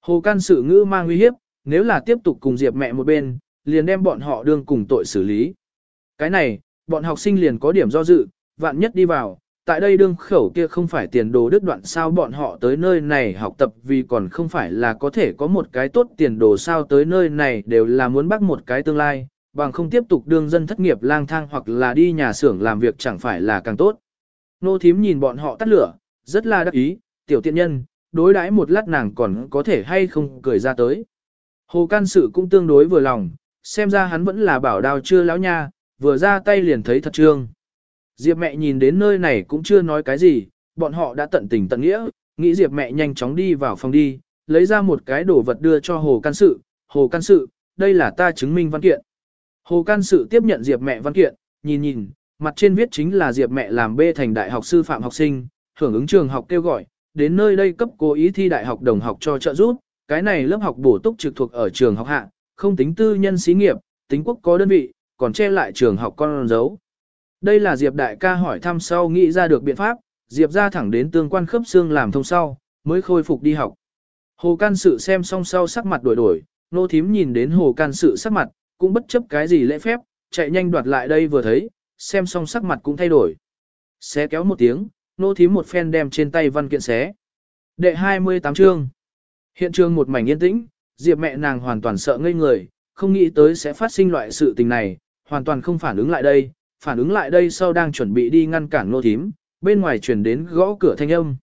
Hồ can sự ngữ mang uy hiếp, nếu là tiếp tục cùng Diệp mẹ một bên, liền đem bọn họ đương cùng tội xử lý. Cái này, bọn học sinh liền có điểm do dự, vạn nhất đi vào, tại đây đương khẩu kia không phải tiền đồ đứt đoạn sao bọn họ tới nơi này học tập vì còn không phải là có thể có một cái tốt tiền đồ sao tới nơi này đều là muốn bắt một cái tương lai, bằng không tiếp tục đương dân thất nghiệp lang thang hoặc là đi nhà xưởng làm việc chẳng phải là càng tốt. Nô thím nhìn bọn họ tắt lửa, rất là đắc ý, tiểu tiện nhân, đối đãi một lát nàng còn có thể hay không cười ra tới. Hồ can sự cũng tương đối vừa lòng, xem ra hắn vẫn là bảo đào chưa lão nha, vừa ra tay liền thấy thật trương. Diệp mẹ nhìn đến nơi này cũng chưa nói cái gì, bọn họ đã tận tình tận nghĩa, nghĩ Diệp mẹ nhanh chóng đi vào phòng đi, lấy ra một cái đồ vật đưa cho Hồ Can Sự, Hồ Can Sự, đây là ta chứng minh văn kiện. Hồ Can Sự tiếp nhận Diệp mẹ văn kiện, nhìn nhìn, mặt trên viết chính là Diệp mẹ làm bê thành đại học sư phạm học sinh, hưởng ứng trường học kêu gọi, đến nơi đây cấp cố ý thi đại học đồng học cho trợ giúp, cái này lớp học bổ túc trực thuộc ở trường học hạ, không tính tư nhân xí nghiệp, tính quốc có đơn vị, còn che lại trường học con dấu. Đây là Diệp đại ca hỏi thăm sau nghĩ ra được biện pháp, Diệp ra thẳng đến tương quan khớp xương làm thông sau, mới khôi phục đi học. Hồ can sự xem xong sau sắc mặt đổi đổi, nô thím nhìn đến hồ can sự sắc mặt, cũng bất chấp cái gì lễ phép, chạy nhanh đoạt lại đây vừa thấy, xem xong sắc mặt cũng thay đổi. Xé kéo một tiếng, nô thím một phen đem trên tay văn kiện xé. Đệ 28 chương. Hiện trường một mảnh yên tĩnh, Diệp mẹ nàng hoàn toàn sợ ngây người, không nghĩ tới sẽ phát sinh loại sự tình này, hoàn toàn không phản ứng lại đây, phản ứng lại đây sau đang chuẩn bị đi ngăn cản nô thím, bên ngoài chuyển đến gõ cửa thanh âm.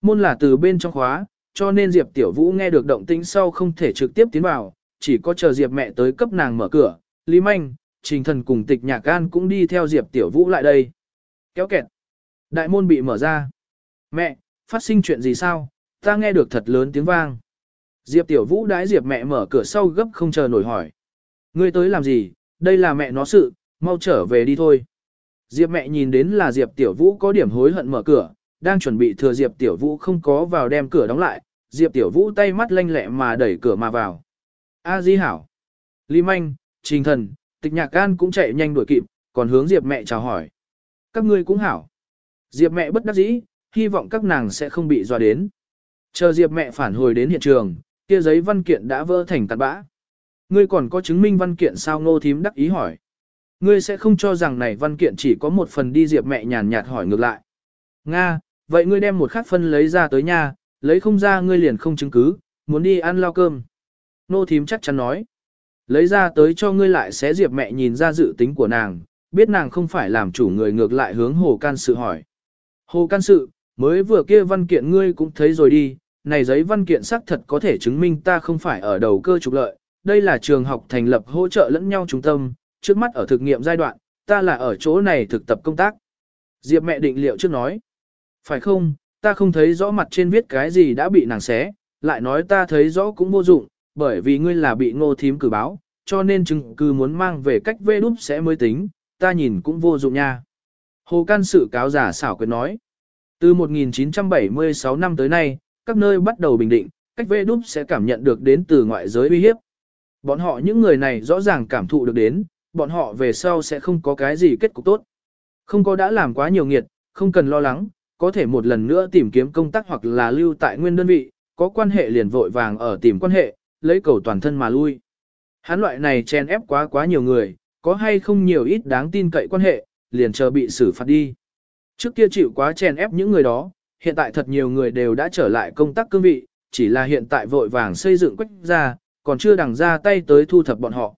Môn là từ bên trong khóa, cho nên Diệp Tiểu Vũ nghe được động tĩnh sau không thể trực tiếp tiến vào, chỉ có chờ Diệp mẹ tới cấp nàng mở cửa, Lý Manh, Trình Thần cùng tịch nhạc Can cũng đi theo Diệp Tiểu Vũ lại đây. Kéo kẹt. Đại môn bị mở ra. Mẹ, phát sinh chuyện gì sao? Ta nghe được thật lớn tiếng vang. Diệp Tiểu Vũ đái Diệp mẹ mở cửa sau gấp không chờ nổi hỏi. Ngươi tới làm gì? Đây là mẹ nó sự, mau trở về đi thôi. Diệp mẹ nhìn đến là Diệp Tiểu Vũ có điểm hối hận mở cửa, đang chuẩn bị thừa Diệp Tiểu Vũ không có vào đem cửa đóng lại, Diệp Tiểu Vũ tay mắt lanh lẹ mà đẩy cửa mà vào. A Di Hảo, Lý Manh, Trình Thần, Tịch Nhạc Can cũng chạy nhanh đuổi kịp, còn hướng Diệp mẹ chào hỏi. Các ngươi cũng hảo. Diệp mẹ bất đắc dĩ, hy vọng các nàng sẽ không bị dọa đến. Chờ Diệp mẹ phản hồi đến hiện trường, kia giấy văn kiện đã vỡ thành tạt bã. Ngươi còn có chứng minh văn kiện sao ngô thím đắc ý hỏi. Ngươi sẽ không cho rằng này văn kiện chỉ có một phần đi Diệp mẹ nhàn nhạt hỏi ngược lại. Nga, vậy ngươi đem một khắc phân lấy ra tới nhà, lấy không ra ngươi liền không chứng cứ, muốn đi ăn lao cơm. Nô thím chắc chắn nói. Lấy ra tới cho ngươi lại sẽ Diệp mẹ nhìn ra dự tính của nàng, biết nàng không phải làm chủ người ngược lại hướng hồ can sự hỏi. Hồ can sự, mới vừa kia văn kiện ngươi cũng thấy rồi đi, này giấy văn kiện xác thật có thể chứng minh ta không phải ở đầu cơ trục lợi, đây là trường học thành lập hỗ trợ lẫn nhau trung tâm, trước mắt ở thực nghiệm giai đoạn, ta là ở chỗ này thực tập công tác. Diệp mẹ định liệu trước nói, phải không, ta không thấy rõ mặt trên viết cái gì đã bị nàng xé, lại nói ta thấy rõ cũng vô dụng, bởi vì ngươi là bị ngô thím cử báo, cho nên chứng cứ muốn mang về cách vê đúp sẽ mới tính, ta nhìn cũng vô dụng nha. Hồ can sự cáo giả xảo quyệt nói, từ 1976 năm tới nay, các nơi bắt đầu bình định, cách vê đúp sẽ cảm nhận được đến từ ngoại giới uy hiếp. Bọn họ những người này rõ ràng cảm thụ được đến, bọn họ về sau sẽ không có cái gì kết cục tốt. Không có đã làm quá nhiều nghiệt, không cần lo lắng, có thể một lần nữa tìm kiếm công tác hoặc là lưu tại nguyên đơn vị, có quan hệ liền vội vàng ở tìm quan hệ, lấy cầu toàn thân mà lui. Hắn loại này chen ép quá quá nhiều người, có hay không nhiều ít đáng tin cậy quan hệ, liền chờ bị xử phạt đi. Trước kia chịu quá chen ép những người đó, hiện tại thật nhiều người đều đã trở lại công tác cương vị, chỉ là hiện tại vội vàng xây dựng quách ra, còn chưa đằng ra tay tới thu thập bọn họ.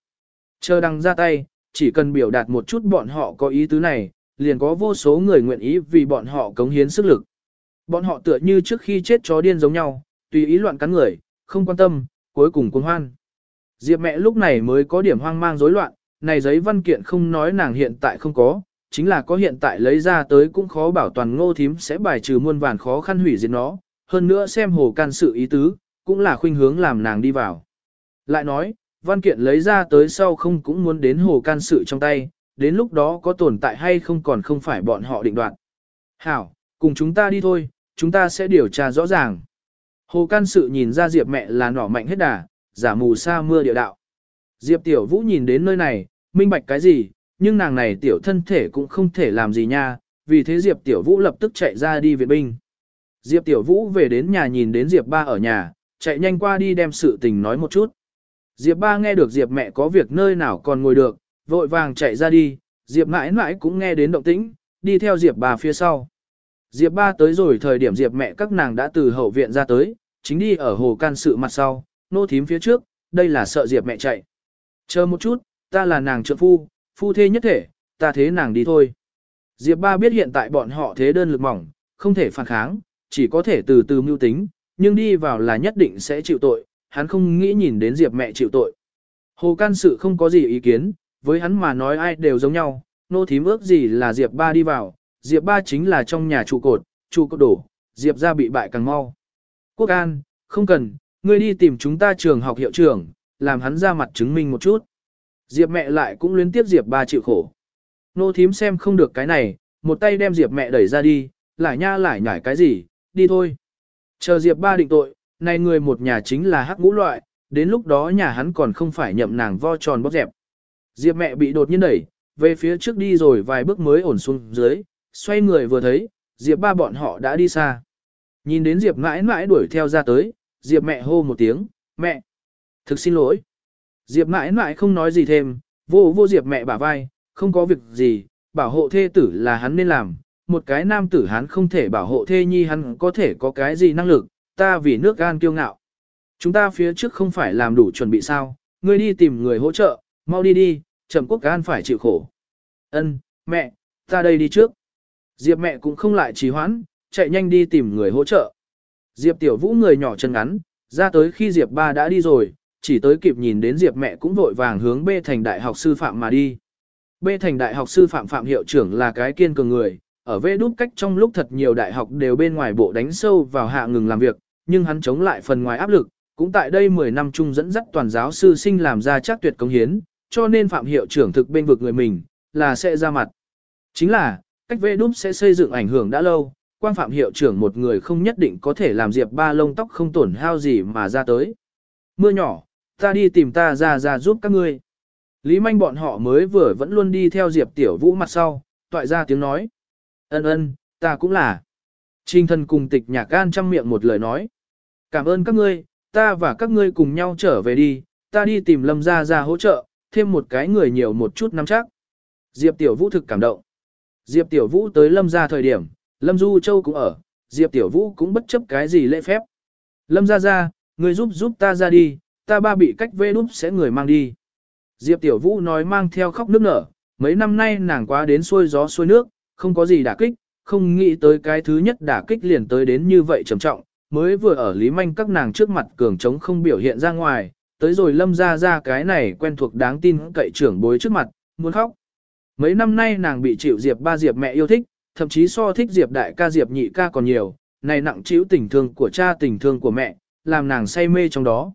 Chờ đằng ra tay, chỉ cần biểu đạt một chút bọn họ có ý tứ này, liền có vô số người nguyện ý vì bọn họ cống hiến sức lực. Bọn họ tựa như trước khi chết chó điên giống nhau, tùy ý loạn cắn người, không quan tâm, cuối cùng cuồng hoan. Diệp mẹ lúc này mới có điểm hoang mang rối loạn, này giấy văn kiện không nói nàng hiện tại không có, chính là có hiện tại lấy ra tới cũng khó bảo toàn ngô thím sẽ bài trừ muôn vàn khó khăn hủy diệt nó, hơn nữa xem hồ can sự ý tứ, cũng là khuynh hướng làm nàng đi vào. Lại nói, văn kiện lấy ra tới sau không cũng muốn đến hồ can sự trong tay, đến lúc đó có tồn tại hay không còn không phải bọn họ định đoạt. Hảo, cùng chúng ta đi thôi, chúng ta sẽ điều tra rõ ràng. Hồ can sự nhìn ra Diệp mẹ là nỏ mạnh hết đà, giả mù sa mưa địa đạo. Diệp tiểu vũ nhìn đến nơi này, minh bạch cái gì, nhưng nàng này tiểu thân thể cũng không thể làm gì nha, vì thế Diệp tiểu vũ lập tức chạy ra đi viện binh. Diệp tiểu vũ về đến nhà nhìn đến Diệp ba ở nhà, chạy nhanh qua đi đem sự tình nói một chút. Diệp ba nghe được Diệp mẹ có việc nơi nào còn ngồi được, vội vàng chạy ra đi, Diệp mãi mãi cũng nghe đến động tĩnh, đi theo Diệp ba phía sau. Diệp ba tới rồi thời điểm Diệp mẹ các nàng đã từ hậu viện ra tới, chính đi ở hồ can sự mặt sau, nô thím phía trước, đây là sợ Diệp mẹ chạy. Chờ một chút, ta là nàng trợ phu, phu thê nhất thể, ta thế nàng đi thôi. Diệp ba biết hiện tại bọn họ thế đơn lực mỏng, không thể phản kháng, chỉ có thể từ từ mưu tính, nhưng đi vào là nhất định sẽ chịu tội, hắn không nghĩ nhìn đến Diệp mẹ chịu tội. Hồ can sự không có gì ý kiến, với hắn mà nói ai đều giống nhau, nô thím ước gì là Diệp ba đi vào, Diệp ba chính là trong nhà trụ cột, trụ cột đổ, Diệp ra bị bại càng mau. Quốc An, không cần, ngươi đi tìm chúng ta trường học hiệu trưởng, làm hắn ra mặt chứng minh một chút. Diệp mẹ lại cũng liên tiếp Diệp ba chịu khổ. Nô thím xem không được cái này, một tay đem Diệp mẹ đẩy ra đi, lại nha lại nhảy cái gì, đi thôi. Chờ Diệp ba định tội, này người một nhà chính là hắc ngũ loại, đến lúc đó nhà hắn còn không phải nhậm nàng vo tròn bóp dẹp. Diệp mẹ bị đột nhiên đẩy, về phía trước đi rồi vài bước mới ổn xuống dưới, xoay người vừa thấy, Diệp ba bọn họ đã đi xa. Nhìn đến Diệp mãi mãi đuổi theo ra tới, Diệp mẹ hô một tiếng, mẹ, thực xin lỗi. Diệp mãi mãi không nói gì thêm, vô vô Diệp mẹ bả vai, không có việc gì, bảo hộ thê tử là hắn nên làm, một cái nam tử hắn không thể bảo hộ thê nhi hắn có thể có cái gì năng lực, ta vì nước gan kiêu ngạo. Chúng ta phía trước không phải làm đủ chuẩn bị sao, ngươi đi tìm người hỗ trợ, mau đi đi, trầm quốc gan phải chịu khổ. Ân, mẹ, ta đây đi trước. Diệp mẹ cũng không lại trì hoãn, chạy nhanh đi tìm người hỗ trợ. Diệp tiểu vũ người nhỏ chân ngắn, ra tới khi Diệp ba đã đi rồi, chỉ tới kịp nhìn đến Diệp mẹ cũng vội vàng hướng B thành đại học sư phạm mà đi. B thành đại học sư phạm phạm hiệu trưởng là cái kiên cường người, ở vê đút cách trong lúc thật nhiều đại học đều bên ngoài bộ đánh sâu vào hạ ngừng làm việc, nhưng hắn chống lại phần ngoài áp lực, cũng tại đây 10 năm chung dẫn dắt toàn giáo sư sinh làm ra chắc tuyệt công hiến, cho nên phạm hiệu trưởng thực bên vực người mình, là sẽ ra mặt. Chính là, cách vệ đúc sẽ xây dựng ảnh hưởng đã lâu, quan phạm hiệu trưởng một người không nhất định có thể làm Diệp ba lông tóc không tổn hao gì mà ra tới. Mưa nhỏ, ta đi tìm ta ra ra giúp các ngươi. Lý manh bọn họ mới vừa vẫn luôn đi theo Diệp tiểu vũ mặt sau, toại ra tiếng nói. Ân ân, ta cũng là. Trình thần cùng tịch nhạc gan chăm miệng một lời nói. Cảm ơn các ngươi, ta và các ngươi cùng nhau trở về đi, ta đi tìm lâm Gia Gia hỗ trợ, thêm một cái người nhiều một chút nắm chắc. Diệp tiểu vũ thực cảm động. Diệp tiểu vũ tới lâm Gia thời điểm, lâm du châu cũng ở, Diệp tiểu vũ cũng bất chấp cái gì lễ phép. Lâm Gia Gia, người giúp giúp ta ra đi, ta ba bị cách vê đúp sẽ người mang đi. Diệp Tiểu Vũ nói mang theo khóc nước nở, mấy năm nay nàng quá đến xuôi gió xuôi nước, không có gì đả kích, không nghĩ tới cái thứ nhất đả kích liền tới đến như vậy trầm trọng, mới vừa ở Lý Manh các nàng trước mặt cường trống không biểu hiện ra ngoài, tới rồi lâm ra ra cái này quen thuộc đáng tin cậy trưởng bối trước mặt, muốn khóc. Mấy năm nay nàng bị chịu Diệp ba Diệp mẹ yêu thích, thậm chí so thích Diệp đại ca Diệp nhị ca còn nhiều, này nặng chịu tình thương của cha tình thương của mẹ, làm nàng say mê trong đó.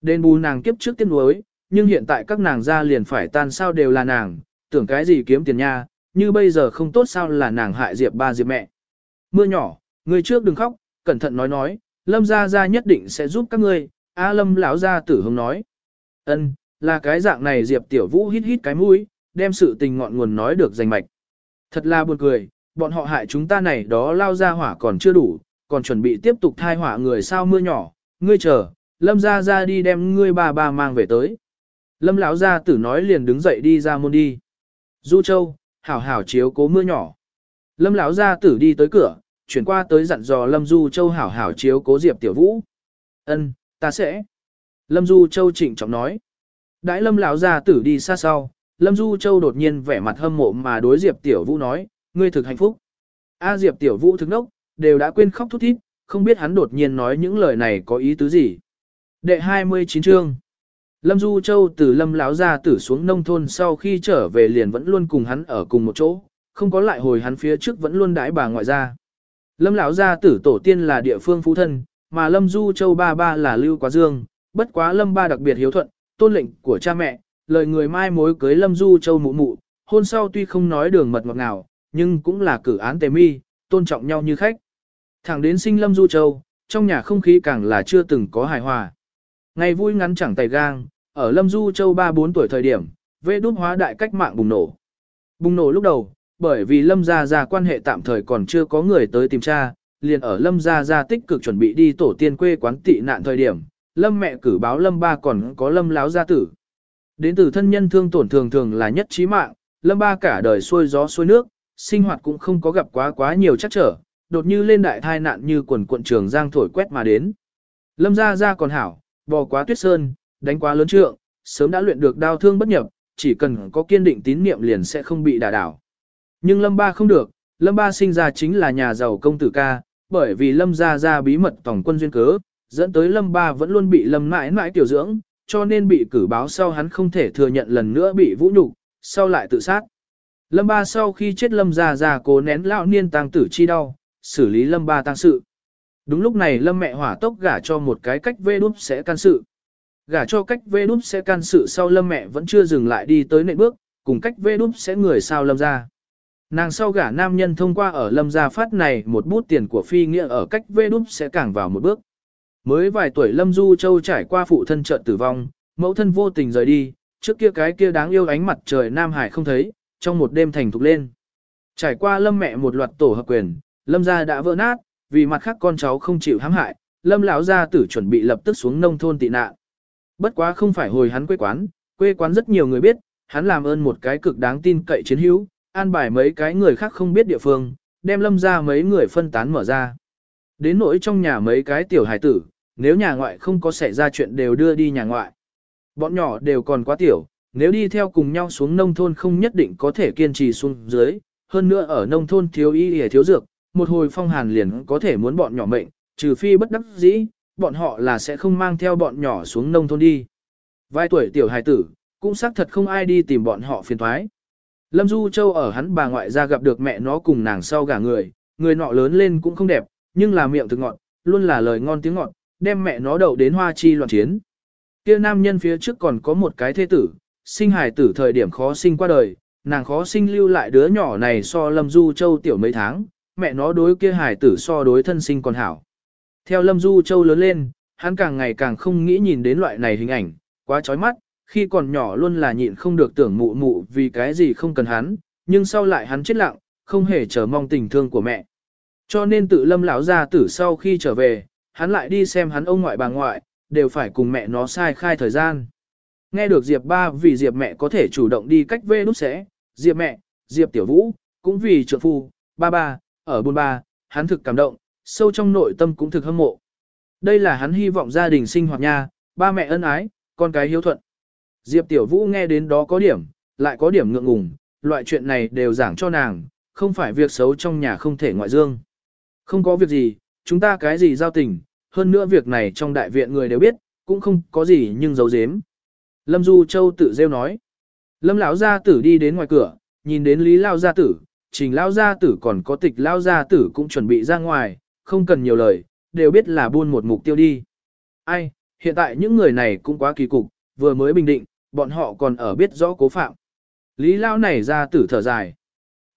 Đền bù nàng kiếp trước tiếc nuối, nhưng hiện tại các nàng ra liền phải tan sao đều là nàng, tưởng cái gì kiếm tiền nha, như bây giờ không tốt sao là nàng hại Diệp ba Diệp mẹ. Mưa nhỏ, người trước đừng khóc, cẩn thận nói nói, Lâm gia gia nhất định sẽ giúp các ngươi, A Lâm lão gia tử hướng nói. Ân, là cái dạng này Diệp Tiểu Vũ hít hít cái mũi, đem sự tình ngọn nguồn nói được rành mạch. Thật là buồn cười, bọn họ hại chúng ta này đó lao ra hỏa còn chưa đủ, còn chuẩn bị tiếp tục thai hỏa người sao mưa nhỏ, ngươi chờ, Lâm gia gia đi đem ngươi bà bà mang về tới. Lâm lão gia tử nói liền đứng dậy đi ra môn đi. Du Châu, hảo hảo chiếu cố mưa nhỏ. Lâm lão gia tử đi tới cửa, chuyển qua tới dặn dò Lâm Du Châu hảo hảo chiếu cố Diệp Tiểu Vũ. Ân, ta sẽ. Lâm Du Châu trịnh trọng nói. Đãi Lâm lão gia tử đi xa sau, Lâm Du Châu đột nhiên vẻ mặt hâm mộ mà đối Diệp Tiểu Vũ nói, ngươi thực hạnh phúc. A Diệp Tiểu Vũ thực nốc, đều đã quên khóc thút thít, không biết hắn đột nhiên nói những lời này có ý tứ gì. Đệ 29 chương Lâm Du Châu từ Lâm lão gia tử xuống nông thôn sau khi trở về liền vẫn luôn cùng hắn ở cùng một chỗ, không có lại hồi hắn phía trước vẫn luôn đãi bà ngoại gia. Lâm lão gia tử tổ tiên là địa phương phú thân, mà Lâm Du Châu ba ba là Lưu Quá Dương, bất quá Lâm ba đặc biệt hiếu thuận, tôn lệnh của cha mẹ, lời người mai mối cưới Lâm Du Châu mụ mụ, hôn sau tuy không nói đường mật ngọt ngào, nhưng cũng là cử án tề mi, tôn trọng nhau như khách. Thẳng đến sinh Lâm Du Châu, trong nhà không khí càng là chưa từng có hài hòa. Ngày vui ngắn chẳng tay gang, ở Lâm Du Châu 3-4 tuổi thời điểm, vệ đút hóa đại cách mạng bùng nổ. Bùng nổ lúc đầu, bởi vì Lâm Gia Gia quan hệ tạm thời còn chưa có người tới tìm tra, liền ở Lâm Gia Gia tích cực chuẩn bị đi tổ tiên quê quán tị nạn thời điểm, Lâm mẹ cử báo Lâm ba còn có Lâm láo gia tử. Đến từ thân nhân thương tổn thường thường là nhất trí mạng, Lâm ba cả đời xuôi gió xuôi nước, sinh hoạt cũng không có gặp quá quá nhiều chắc trở, đột như lên đại thai nạn như quần cuộn trường giang thổi quét mà đến. Lâm Gia Gia còn hảo, bò quá tuyết sơn, đánh quá lớn trượng, sớm đã luyện được đao thương bất nhập, chỉ cần có kiên định tín niệm liền sẽ không bị đả đảo. Nhưng Lâm Ba không được, Lâm Ba sinh ra chính là nhà giàu công tử ca, bởi vì Lâm gia gia bí mật tổng quân duyên cớ, dẫn tới Lâm Ba vẫn luôn bị Lâm mãi mãi tiểu dưỡng, cho nên bị cử báo sau hắn không thể thừa nhận lần nữa bị vũ nhục, sau lại tự sát. Lâm Ba sau khi chết Lâm gia gia cố nén lão niên tang tử chi đau, xử lý Lâm Ba tang sự. Đúng lúc này Lâm mẹ hỏa tốc gả cho một cái cách vê đúp sẽ can sự. Gả cho cách vê đúp sẽ can sự sau Lâm mẹ vẫn chưa dừng lại đi tới nệm bước, cùng cách vê đúp sẽ người sao Lâm ra. Nàng sau gả nam nhân thông qua ở Lâm gia phát này một bút tiền của phi nghĩa ở cách vê đúc sẽ càng vào một bước. Mới vài tuổi Lâm Du Châu trải qua phụ thân trợ tử vong, mẫu thân vô tình rời đi, trước kia cái kia đáng yêu ánh mặt trời Nam Hải không thấy, trong một đêm thành thục lên. Trải qua Lâm mẹ một loạt tổ hợp quyền, Lâm gia đã vỡ nát, vì mặt khác con cháu không chịu hãm hại, Lâm lão gia tử chuẩn bị lập tức xuống nông thôn tị nạn. Bất quá không phải hồi hắn quê quán, quê quán rất nhiều người biết, hắn làm ơn một cái cực đáng tin cậy chiến hữu, an bài mấy cái người khác không biết địa phương, đem lâm ra mấy người phân tán mở ra. Đến nỗi trong nhà mấy cái tiểu hải tử, nếu nhà ngoại không có xảy ra chuyện đều đưa đi nhà ngoại. Bọn nhỏ đều còn quá tiểu, nếu đi theo cùng nhau xuống nông thôn không nhất định có thể kiên trì xuống dưới, hơn nữa ở nông thôn thiếu y hề thiếu dược, một hồi phong hàn liền có thể muốn bọn nhỏ mệnh, trừ phi bất đắc dĩ, bọn họ là sẽ không mang theo bọn nhỏ xuống nông thôn đi. Vài tuổi tiểu hài tử, cũng xác thật không ai đi tìm bọn họ phiền thoái. Lâm Du Châu ở hắn bà ngoại ra gặp được mẹ nó cùng nàng sau gả người, người nọ lớn lên cũng không đẹp, nhưng là miệng thực ngọt, luôn là lời ngon tiếng ngọt, đem mẹ nó đậu đến hoa chi loạn chiến. Kia nam nhân phía trước còn có một cái thế tử, sinh hài tử thời điểm khó sinh qua đời, nàng khó sinh lưu lại đứa nhỏ này so Lâm Du Châu tiểu mấy tháng, mẹ nó đối kia hài tử so đối thân sinh còn hảo. Theo Lâm Du Châu lớn lên, hắn càng ngày càng không nghĩ nhìn đến loại này hình ảnh, quá chói mắt, khi còn nhỏ luôn là nhịn không được tưởng mụ mụ vì cái gì không cần hắn, nhưng sau lại hắn chết lặng, không hề chờ mong tình thương của mẹ. Cho nên tự lâm lão ra tử sau khi trở về, hắn lại đi xem hắn ông ngoại bà ngoại, đều phải cùng mẹ nó sai khai thời gian. Nghe được Diệp ba vì Diệp mẹ có thể chủ động đi cách vê nút sẽ, Diệp mẹ, Diệp tiểu vũ, cũng vì trượng phu, ba ba, ở buôn ba, hắn thực cảm động, sâu trong nội tâm cũng thực hâm mộ. Đây là hắn hy vọng gia đình sinh hoạt nha, ba mẹ ân ái, con cái hiếu thuận. Diệp Tiểu Vũ nghe đến đó có điểm, lại có điểm ngượng ngùng, loại chuyện này đều giảng cho nàng, không phải việc xấu trong nhà không thể ngoại dương. Không có việc gì, chúng ta cái gì giao tình, hơn nữa việc này trong đại viện người đều biết, cũng không có gì nhưng giấu giếm. Lâm Du Châu tự rêu nói. Lâm lão gia tử đi đến ngoài cửa, nhìn đến Lý lão gia tử, Trình lão gia tử còn có Tịch lão gia tử cũng chuẩn bị ra ngoài, không cần nhiều lời, đều biết là buôn một mục tiêu đi. Ai, hiện tại những người này cũng quá kỳ cục, vừa mới bình định, bọn họ còn ở biết rõ cố phạm. Lý lao này ra tử thở dài.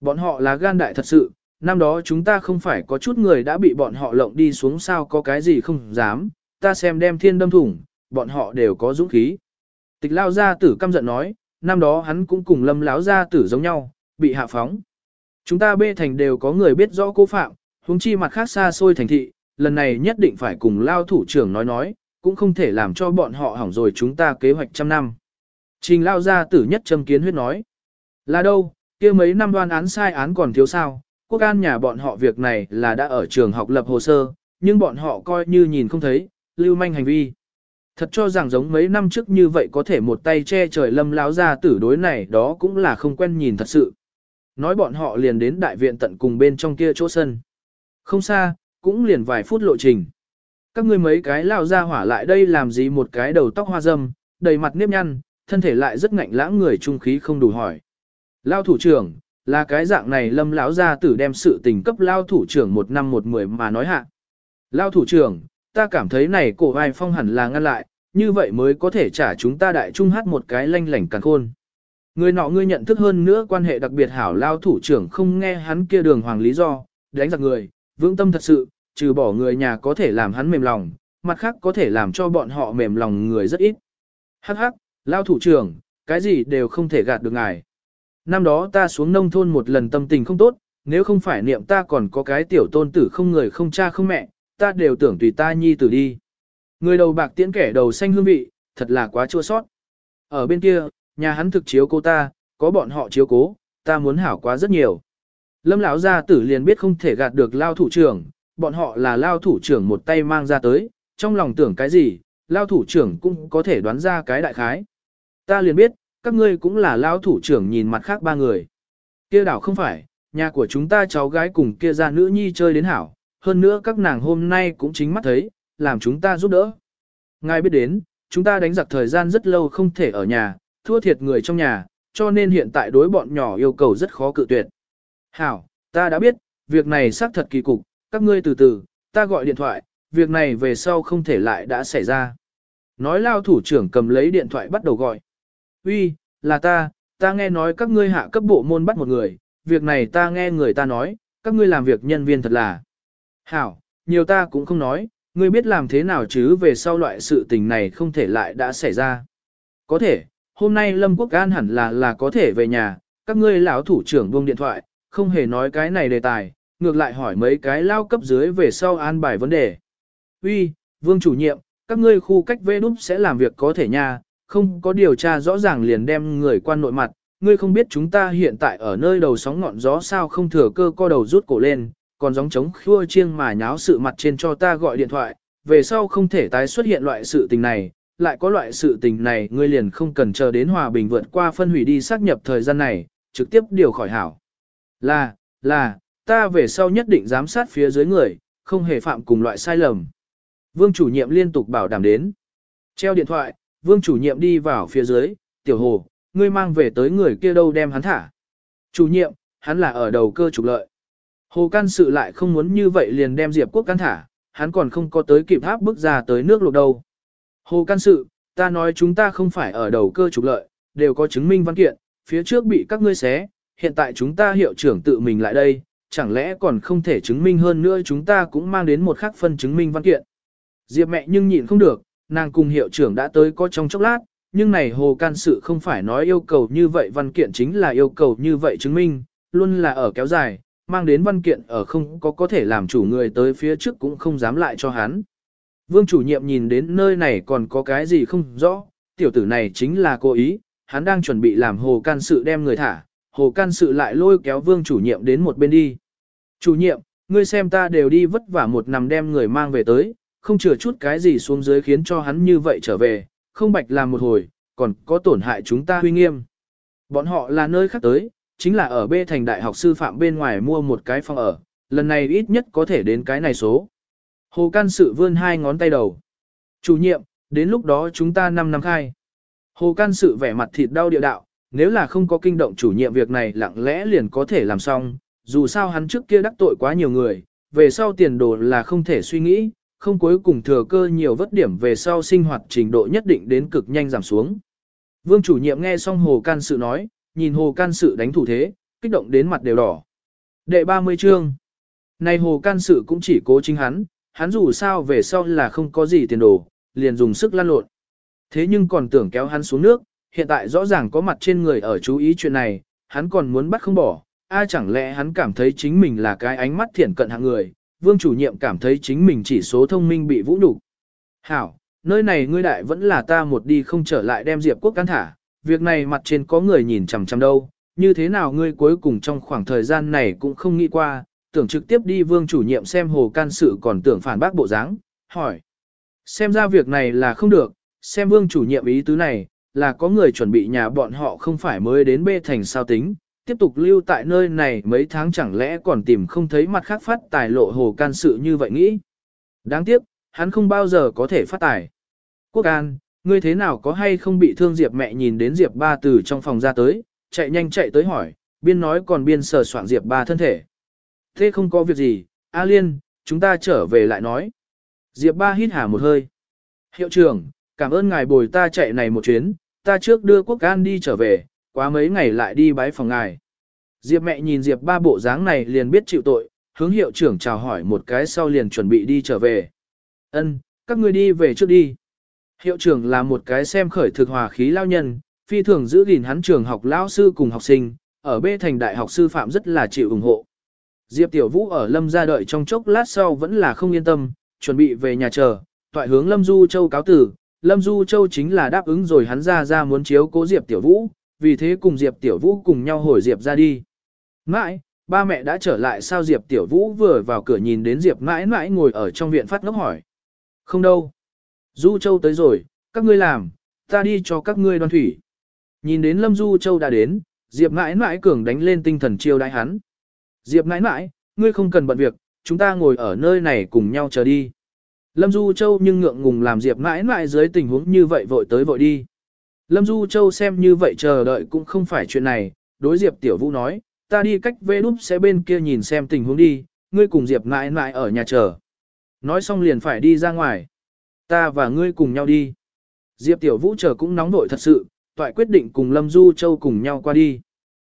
Bọn họ là gan đại thật sự, năm đó chúng ta không phải có chút người đã bị bọn họ lộng đi xuống sao có cái gì không dám, ta xem đem thiên đâm thủng, bọn họ đều có dũng khí. Tịch lao gia tử căm giận nói, năm đó hắn cũng cùng lâm láo gia tử giống nhau, bị hạ phóng. Chúng ta bê thành đều có người biết rõ cố phạm, huống chi mặt khác xa xôi thành thị, lần này nhất định phải cùng lao thủ trưởng nói nói, cũng không thể làm cho bọn họ hỏng rồi chúng ta kế hoạch trăm năm. Trình lao gia tử nhất châm kiến huyết nói, là đâu, kia mấy năm đoan án sai án còn thiếu sao, quốc an nhà bọn họ việc này là đã ở trường học lập hồ sơ, nhưng bọn họ coi như nhìn không thấy, lưu manh hành vi. Thật cho rằng giống mấy năm trước như vậy có thể một tay che trời lâm Lão ra tử đối này đó cũng là không quen nhìn thật sự. Nói bọn họ liền đến đại viện tận cùng bên trong kia chỗ sân. Không xa, cũng liền vài phút lộ trình. Các ngươi mấy cái lao ra hỏa lại đây làm gì một cái đầu tóc hoa dâm, đầy mặt nếp nhăn, thân thể lại rất ngạnh lãng người trung khí không đủ hỏi. Lao thủ trưởng, là cái dạng này lâm lão gia tử đem sự tình cấp lao thủ trưởng một năm một mười mà nói hạ. Lao thủ trưởng, ta cảm thấy này cổ vai phong hẳn là ngăn lại, như vậy mới có thể trả chúng ta đại trung hát một cái lanh lảnh càng khôn. Người nọ ngươi nhận thức hơn nữa quan hệ đặc biệt hảo lao thủ trưởng không nghe hắn kia đường hoàng lý do, đánh giặc người, vững tâm thật sự, trừ bỏ người nhà có thể làm hắn mềm lòng, mặt khác có thể làm cho bọn họ mềm lòng người rất ít. Hắc hắc, lao thủ trưởng, cái gì đều không thể gạt được ngài. Năm đó ta xuống nông thôn một lần tâm tình không tốt, nếu không phải niệm ta còn có cái tiểu tôn tử không người không cha không mẹ, ta đều tưởng tùy ta nhi tử đi. Người đầu bạc tiễn kẻ đầu xanh hương vị, thật là quá chua sót. Ở bên kia, nhà hắn thực chiếu cô ta, có bọn họ chiếu cố, ta muốn hảo quá rất nhiều. Lâm lão gia tử liền biết không thể gạt được lao thủ trưởng, bọn họ là lao thủ trưởng một tay mang ra tới, trong lòng tưởng cái gì, lao thủ trưởng cũng có thể đoán ra cái đại khái. Ta liền biết, các ngươi cũng là lao thủ trưởng nhìn mặt khác ba người. Kia đảo không phải, nhà của chúng ta cháu gái cùng kia ra nữ nhi chơi đến hảo, hơn nữa các nàng hôm nay cũng chính mắt thấy, làm chúng ta giúp đỡ. Ngài biết đến, chúng ta đánh giặc thời gian rất lâu không thể ở nhà, thua thiệt người trong nhà, cho nên hiện tại đối bọn nhỏ yêu cầu rất khó cự tuyệt. Hảo, ta đã biết, việc này xác thật kỳ cục, các ngươi từ từ, ta gọi điện thoại, việc này về sau không thể lại đã xảy ra. Nói lao thủ trưởng cầm lấy điện thoại bắt đầu gọi. Uy, là ta, ta nghe nói các ngươi hạ cấp bộ môn bắt một người, việc này ta nghe người ta nói, các ngươi làm việc nhân viên thật là. Hảo, nhiều ta cũng không nói, ngươi biết làm thế nào chứ về sau loại sự tình này không thể lại đã xảy ra. Có thể, hôm nay Lâm Quốc An hẳn là là có thể về nhà, các ngươi lão thủ trưởng buông điện thoại, không hề nói cái này đề tài, ngược lại hỏi mấy cái lao cấp dưới về sau an bài vấn đề. Uy, Vương chủ nhiệm, các ngươi khu cách vê đúc sẽ làm việc có thể nha, không có điều tra rõ ràng liền đem người quan nội mặt, ngươi không biết chúng ta hiện tại ở nơi đầu sóng ngọn gió sao không thừa cơ co đầu rút cổ lên, còn gióng trống khua chiêng mà nháo sự mặt trên cho ta gọi điện thoại, về sau không thể tái xuất hiện loại sự tình này, lại có loại sự tình này ngươi liền không cần chờ đến hòa bình vượt qua phân hủy đi xác nhập thời gian này, trực tiếp điều khỏi hảo. Là, là, ta về sau nhất định giám sát phía dưới người, không hề phạm cùng loại sai lầm. Vương chủ nhiệm liên tục bảo đảm đến. Treo điện thoại, vương chủ nhiệm đi vào phía dưới, tiểu hồ, ngươi mang về tới người kia đâu đem hắn thả. Chủ nhiệm, hắn là ở đầu cơ trục lợi. Hồ can sự lại không muốn như vậy liền đem Diệp Quốc can thả, hắn còn không có tới kịp tháp bước ra tới nước lục đâu. Hồ can sự, ta nói chúng ta không phải ở đầu cơ trục lợi, đều có chứng minh văn kiện, phía trước bị các ngươi xé, hiện tại chúng ta hiệu trưởng tự mình lại đây, chẳng lẽ còn không thể chứng minh hơn nữa chúng ta cũng mang đến một khắc phân chứng minh văn kiện. Diệp mẹ nhưng nhịn không được, nàng cùng hiệu trưởng đã tới có trong chốc lát, nhưng này hồ can sự không phải nói yêu cầu như vậy văn kiện chính là yêu cầu như vậy chứng minh, luôn là ở kéo dài, mang đến văn kiện ở không có có thể làm chủ người tới phía trước cũng không dám lại cho hắn. Vương chủ nhiệm nhìn đến nơi này còn có cái gì không rõ, tiểu tử này chính là cố ý, hắn đang chuẩn bị làm hồ can sự đem người thả, hồ can sự lại lôi kéo vương chủ nhiệm đến một bên đi. Chủ nhiệm, ngươi xem ta đều đi vất vả một năm đem người mang về tới, không chừa chút cái gì xuống dưới khiến cho hắn như vậy trở về, không bạch làm một hồi, còn có tổn hại chúng ta huy nghiêm. Bọn họ là nơi khác tới, chính là ở B thành đại học sư phạm bên ngoài mua một cái phòng ở, lần này ít nhất có thể đến cái này số. Hồ can sự vươn hai ngón tay đầu. Chủ nhiệm, đến lúc đó chúng ta 5 năm khai. Hồ can sự vẻ mặt thịt đau địa đạo, nếu là không có kinh động chủ nhiệm việc này lặng lẽ liền có thể làm xong, dù sao hắn trước kia đắc tội quá nhiều người, về sau tiền đồ là không thể suy nghĩ, không cuối cùng thừa cơ nhiều vất điểm về sau sinh hoạt trình độ nhất định đến cực nhanh giảm xuống. Vương chủ nhiệm nghe xong hồ can sự nói, nhìn hồ can sự đánh thủ thế, kích động đến mặt đều đỏ. Đệ 30 chương. Này hồ can sự cũng chỉ cố chính hắn, hắn dù sao về sau là không có gì tiền đồ, liền dùng sức lăn lộn. Thế nhưng còn tưởng kéo hắn xuống nước, hiện tại rõ ràng có mặt trên người ở chú ý chuyện này, hắn còn muốn bắt không bỏ, ai chẳng lẽ hắn cảm thấy chính mình là cái ánh mắt thiển cận hạng người, vương chủ nhiệm cảm thấy chính mình chỉ số thông minh bị vũ nhục. Hảo, nơi này ngươi đại vẫn là ta một đi không trở lại đem Diệp Quốc cán thả, việc này mặt trên có người nhìn chằm chằm đâu, như thế nào ngươi cuối cùng trong khoảng thời gian này cũng không nghĩ qua, tưởng trực tiếp đi vương chủ nhiệm xem hồ can sự còn tưởng phản bác bộ dáng, hỏi. Xem ra việc này là không được, xem vương chủ nhiệm ý tứ này, là có người chuẩn bị nhà bọn họ không phải mới đến bê thành sao tính, tiếp tục lưu tại nơi này mấy tháng chẳng lẽ còn tìm không thấy mặt khác phát tài lộ hồ can sự như vậy nghĩ. Đáng tiếc, hắn không bao giờ có thể phát tài. Quốc an, ngươi thế nào có hay không bị thương Diệp mẹ nhìn đến Diệp ba từ trong phòng ra tới, chạy nhanh chạy tới hỏi, biên nói còn biên sờ soạn Diệp ba thân thể. Thế không có việc gì, A Liên, chúng ta trở về lại nói. Diệp ba hít hà một hơi. Hiệu trưởng, cảm ơn ngài bồi ta chạy này một chuyến, ta trước đưa quốc an đi trở về, quá mấy ngày lại đi bái phòng ngài. Diệp mẹ nhìn Diệp ba bộ dáng này liền biết chịu tội, hướng hiệu trưởng chào hỏi một cái sau liền chuẩn bị đi trở về. Ân, các ngươi đi về trước đi. Hiệu trưởng là một cái xem khởi thực hòa khí lao nhân, phi thường giữ gìn hắn trường học lao sư cùng học sinh, ở bê thành đại học sư phạm rất là chịu ủng hộ. Diệp Tiểu Vũ ở Lâm ra đợi trong chốc lát sau vẫn là không yên tâm, chuẩn bị về nhà chờ, toại hướng Lâm Du Châu cáo tử. Lâm Du Châu chính là đáp ứng rồi hắn ra ra muốn chiếu cố Diệp Tiểu Vũ, vì thế cùng Diệp Tiểu Vũ cùng nhau hồi Diệp ra đi. Mãi, ba mẹ đã trở lại sao Diệp Tiểu Vũ vừa vào cửa nhìn đến Diệp mãi mãi ngồi ở trong viện phát ngốc hỏi. Không đâu. Du Châu tới rồi, các ngươi làm, ta đi cho các ngươi đoan thủy. Nhìn đến Lâm Du Châu đã đến, Diệp mãi mãi cường đánh lên tinh thần chiêu đãi hắn. Diệp mãi mãi, ngươi không cần bận việc, chúng ta ngồi ở nơi này cùng nhau chờ đi. Lâm Du Châu nhưng ngượng ngùng làm Diệp mãi mãi dưới tình huống như vậy vội tới vội đi. Lâm Du Châu xem như vậy chờ đợi cũng không phải chuyện này, đối Diệp Tiểu Vũ nói, ta đi cách vê đúp sẽ bên kia nhìn xem tình huống đi, ngươi cùng Diệp mãi mãi ở nhà chờ. Nói xong liền phải đi ra ngoài. Ta và ngươi cùng nhau đi. Diệp Tiểu Vũ chờ cũng nóng vội thật sự, toại quyết định cùng Lâm Du Châu cùng nhau qua đi.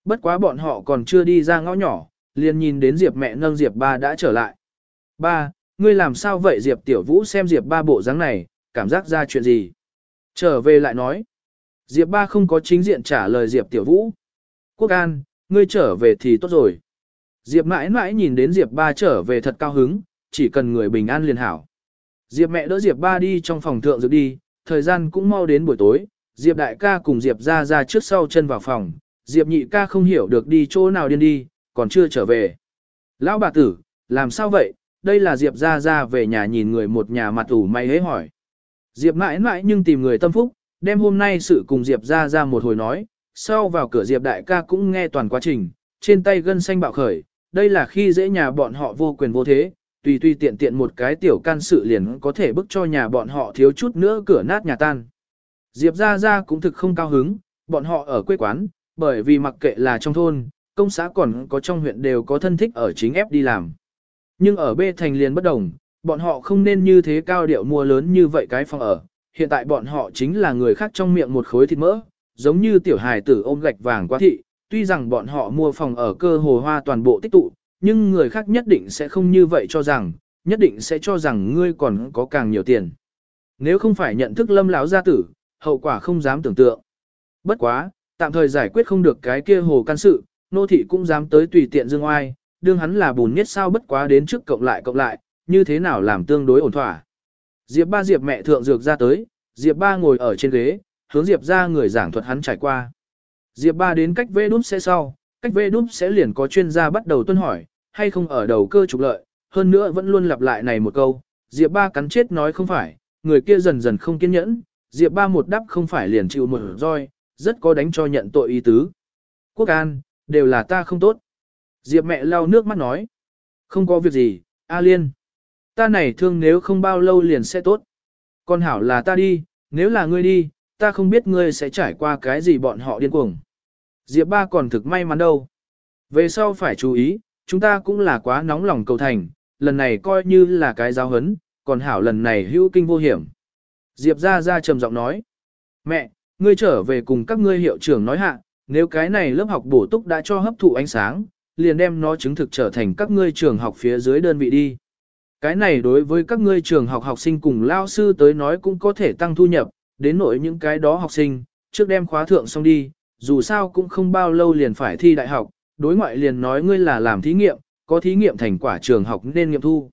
Bất quá bọn họ còn chưa đi ra ngõ nhỏ, liền nhìn đến Diệp mẹ nâng Diệp ba đã trở lại. Ba, ngươi làm sao vậy Diệp Tiểu Vũ xem Diệp ba bộ dáng này, cảm giác ra chuyện gì? Trở về lại nói. Diệp ba không có chính diện trả lời Diệp Tiểu Vũ. Quốc An, ngươi trở về thì tốt rồi. Diệp mãi mãi nhìn đến Diệp ba trở về thật cao hứng, chỉ cần người bình an liền hảo. Diệp mẹ đỡ Diệp ba đi trong phòng thượng dược đi, thời gian cũng mau đến buổi tối, Diệp đại ca cùng Diệp ra ra trước sau chân vào phòng, Diệp nhị ca không hiểu được đi chỗ nào điên đi, còn chưa trở về. Lão bà tử, làm sao vậy, đây là Diệp ra ra về nhà nhìn người một nhà mặt ủ mày hế hỏi. Diệp mãi mãi nhưng tìm người tâm phúc, đem hôm nay sự cùng Diệp ra ra một hồi nói, sau vào cửa Diệp đại ca cũng nghe toàn quá trình, trên tay gân xanh bạo khởi, đây là khi dễ nhà bọn họ vô quyền vô thế, tùy tùy tiện tiện một cái tiểu can sự liền có thể bức cho nhà bọn họ thiếu chút nữa cửa nát nhà tan. Diệp ra ra cũng thực không cao hứng, bọn họ ở quê quán, bởi vì mặc kệ là trong thôn, công xã còn có trong huyện đều có thân thích ở chính ép đi làm. Nhưng ở B thành liền bất đồng, bọn họ không nên như thế cao điệu mua lớn như vậy cái phòng ở, hiện tại bọn họ chính là người khác trong miệng một khối thịt mỡ, giống như tiểu hài tử ôm gạch vàng quá thị, tuy rằng bọn họ mua phòng ở cơ hồ hoa toàn bộ tích tụ, nhưng người khác nhất định sẽ không như vậy cho rằng, nhất định sẽ cho rằng ngươi còn có càng nhiều tiền. Nếu không phải nhận thức lâm láo gia tử, hậu quả không dám tưởng tượng. Bất quá, tạm thời giải quyết không được cái kia hồ can sự, nô thị cũng dám tới tùy tiện dương oai, đương hắn là bùn nhất sao bất quá đến trước cộng lại cộng lại, như thế nào làm tương đối ổn thỏa. Diệp ba Diệp mẹ thượng dược ra tới, Diệp ba ngồi ở trên ghế, hướng Diệp ra người giảng thuật hắn trải qua. Diệp ba đến cách vê đúp sẽ sau, cách vê đúp sẽ liền có chuyên gia bắt đầu tuân hỏi, hay không ở đầu cơ trục lợi, hơn nữa vẫn luôn lặp lại này một câu, Diệp ba cắn chết nói không phải, người kia dần dần không kiên nhẫn, Diệp ba một đáp không phải liền chịu một roi, rất có đánh cho nhận tội ý tứ. Quốc an, đều là ta không tốt. Diệp mẹ lau nước mắt nói. Không có việc gì, A Liên. Ta này thương nếu không bao lâu liền sẽ tốt. Con hảo là ta đi, nếu là ngươi đi, ta không biết ngươi sẽ trải qua cái gì bọn họ điên cuồng. Diệp ba còn thực may mắn đâu. Về sau phải chú ý, chúng ta cũng là quá nóng lòng cầu thành, lần này coi như là cái giáo hấn, còn hảo lần này hữu kinh vô hiểm. Diệp ra ra trầm giọng nói. Mẹ, ngươi trở về cùng các ngươi hiệu trưởng nói hạ, nếu cái này lớp học bổ túc đã cho hấp thụ ánh sáng, liền đem nó chứng thực trở thành các ngươi trường học phía dưới đơn vị đi. Cái này đối với các ngươi trường học học sinh cùng lao sư tới nói cũng có thể tăng thu nhập, đến nỗi những cái đó học sinh, trước đem khóa thượng xong đi, dù sao cũng không bao lâu liền phải thi đại học, đối ngoại liền nói ngươi là làm thí nghiệm, có thí nghiệm thành quả trường học nên nghiệm thu.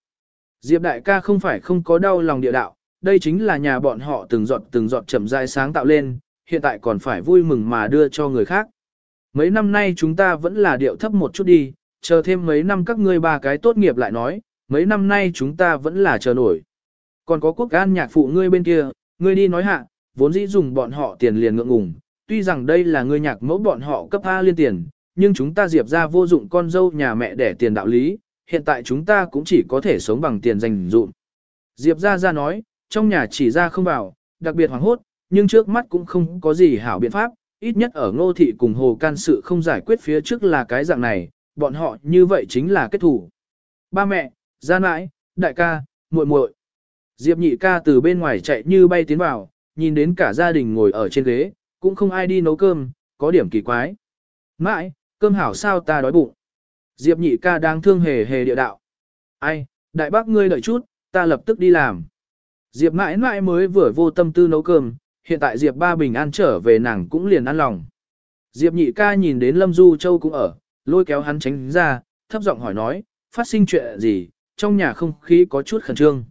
Diệp đại ca không phải không có đau lòng địa đạo, đây chính là nhà bọn họ từng giọt từng giọt chậm rãi sáng tạo lên, hiện tại còn phải vui mừng mà đưa cho người khác. Mấy năm nay chúng ta vẫn là điệu thấp một chút đi, chờ thêm mấy năm các ngươi ba cái tốt nghiệp lại nói, mấy năm nay chúng ta vẫn là chờ nổi. Còn có quốc an nhạc phụ ngươi bên kia, ngươi đi nói hạ, vốn dĩ dùng bọn họ tiền liền ngượng ngùng, tuy rằng đây là ngươi nhạc mẫu bọn họ cấp A liên tiền, nhưng chúng ta diệp ra vô dụng con dâu nhà mẹ để tiền đạo lý, hiện tại chúng ta cũng chỉ có thể sống bằng tiền dành dụm. Diệp ra ra nói, trong nhà chỉ ra không vào, đặc biệt hoàng hốt, nhưng trước mắt cũng không có gì hảo biện pháp, ít nhất ở ngô thị cùng hồ can sự không giải quyết phía trước là cái dạng này, bọn họ như vậy chính là kết thủ. Ba mẹ, gia nãi, đại ca, muội muội. Diệp nhị ca từ bên ngoài chạy như bay tiến vào, nhìn đến cả gia đình ngồi ở trên ghế, cũng không ai đi nấu cơm, có điểm kỳ quái. Mãi, cơm hảo sao ta đói bụng. Diệp nhị ca đang thương hề hề địa đạo. Ai, đại bác ngươi đợi chút, ta lập tức đi làm. Diệp mãi mãi mới vừa vô tâm tư nấu cơm, hiện tại Diệp ba bình an trở về nàng cũng liền ăn lòng. Diệp nhị ca nhìn đến Lâm Du Châu cũng ở, lôi kéo hắn tránh ra, thấp giọng hỏi nói, phát sinh chuyện gì, trong nhà không khí có chút khẩn trương.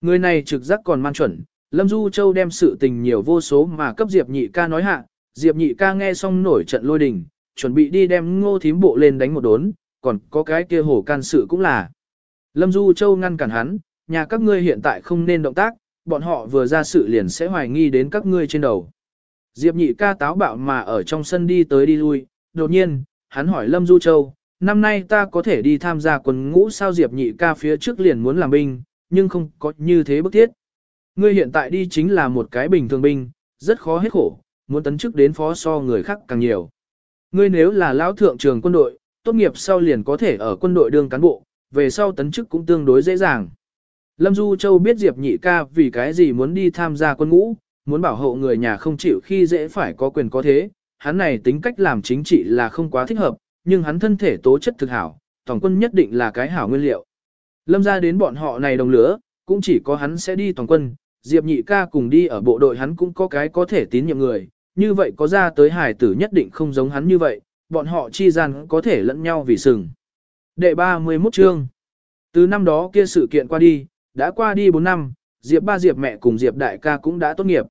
Người này trực giác còn man chuẩn, Lâm Du Châu đem sự tình nhiều vô số mà cấp Diệp nhị ca nói hạ, Diệp nhị ca nghe xong nổi trận lôi đình, chuẩn bị đi đem ngô thím bộ lên đánh một đốn, còn có cái kia hổ can sự cũng là. Lâm Du Châu ngăn cản hắn, nhà các ngươi hiện tại không nên động tác, bọn họ vừa ra sự liền sẽ hoài nghi đến các ngươi trên đầu. Diệp nhị ca táo bạo mà ở trong sân đi tới đi lui, đột nhiên, hắn hỏi Lâm Du Châu, năm nay ta có thể đi tham gia quân ngũ sao Diệp nhị ca phía trước liền muốn làm binh, nhưng không có như thế bức thiết. Ngươi hiện tại đi chính là một cái bình thường binh, rất khó hết khổ, muốn tấn chức đến phó so người khác càng nhiều. Ngươi nếu là lão thượng trường quân đội, tốt nghiệp sau liền có thể ở quân đội đương cán bộ, về sau tấn chức cũng tương đối dễ dàng. Lâm Du Châu biết Diệp Nhị ca vì cái gì muốn đi tham gia quân ngũ, muốn bảo hộ người nhà không chịu khi dễ phải có quyền có thế, hắn này tính cách làm chính trị là không quá thích hợp, nhưng hắn thân thể tố chất thực hảo, tổng quân nhất định là cái hảo nguyên liệu. Lâm ra đến bọn họ này đồng lứa, cũng chỉ có hắn sẽ đi toàn quân, Diệp Nhị ca cùng đi ở bộ đội hắn cũng có cái có thể tín nhiệm người, như vậy có ra tới hải tử nhất định không giống hắn như vậy, bọn họ chi gian có thể lẫn nhau vì sừng. Đệ 31 chương Từ năm đó kia sự kiện qua đi, đã qua đi 4 năm, Diệp ba Diệp mẹ cùng Diệp đại ca cũng đã tốt nghiệp.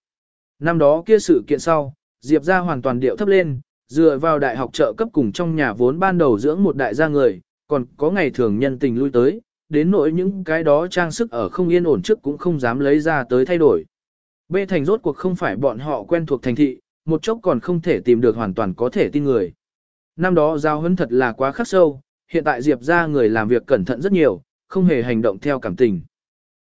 Năm đó kia sự kiện sau, Diệp ra hoàn toàn điệu thấp lên, dựa vào đại học trợ cấp cùng trong nhà vốn ban đầu dưỡng một đại gia người, còn có ngày thường nhân tình lui tới, đến nỗi những cái đó trang sức ở không yên ổn trước cũng không dám lấy ra tới thay đổi. Bê thành rốt cuộc không phải bọn họ quen thuộc thành thị, một chốc còn không thể tìm được hoàn toàn có thể tin người. Năm đó giao hấn thật là quá khắc sâu, hiện tại Diệp ra người làm việc cẩn thận rất nhiều, không hề hành động theo cảm tình.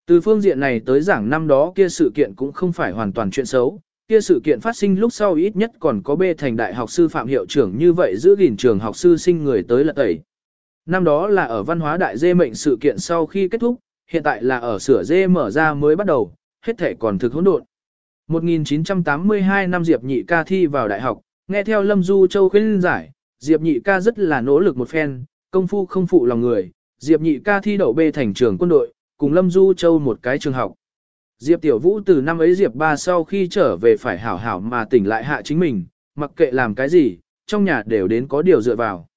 Từ phương diện này tới giảng năm đó kia sự kiện cũng không phải hoàn toàn chuyện xấu, kia sự kiện phát sinh lúc sau ít nhất còn có bê thành đại học sư phạm hiệu trưởng như vậy giữ gìn trường học sư sinh người tới lật tẩy. Năm đó là ở văn hóa đại dê mệnh sự kiện sau khi kết thúc, hiện tại là ở sửa dê mở ra mới bắt đầu, hết thể còn thực hỗn độn. 1982 năm Diệp Nhị ca thi vào đại học, nghe theo Lâm Du Châu khuyên giải, Diệp Nhị ca rất là nỗ lực một phen, công phu không phụ lòng người, Diệp Nhị ca thi đậu bê thành trường quân đội, cùng Lâm Du Châu một cái trường học. Diệp Tiểu Vũ từ năm ấy Diệp ba sau khi trở về phải hảo hảo mà tỉnh lại hạ chính mình, mặc kệ làm cái gì, trong nhà đều đến có điều dựa vào.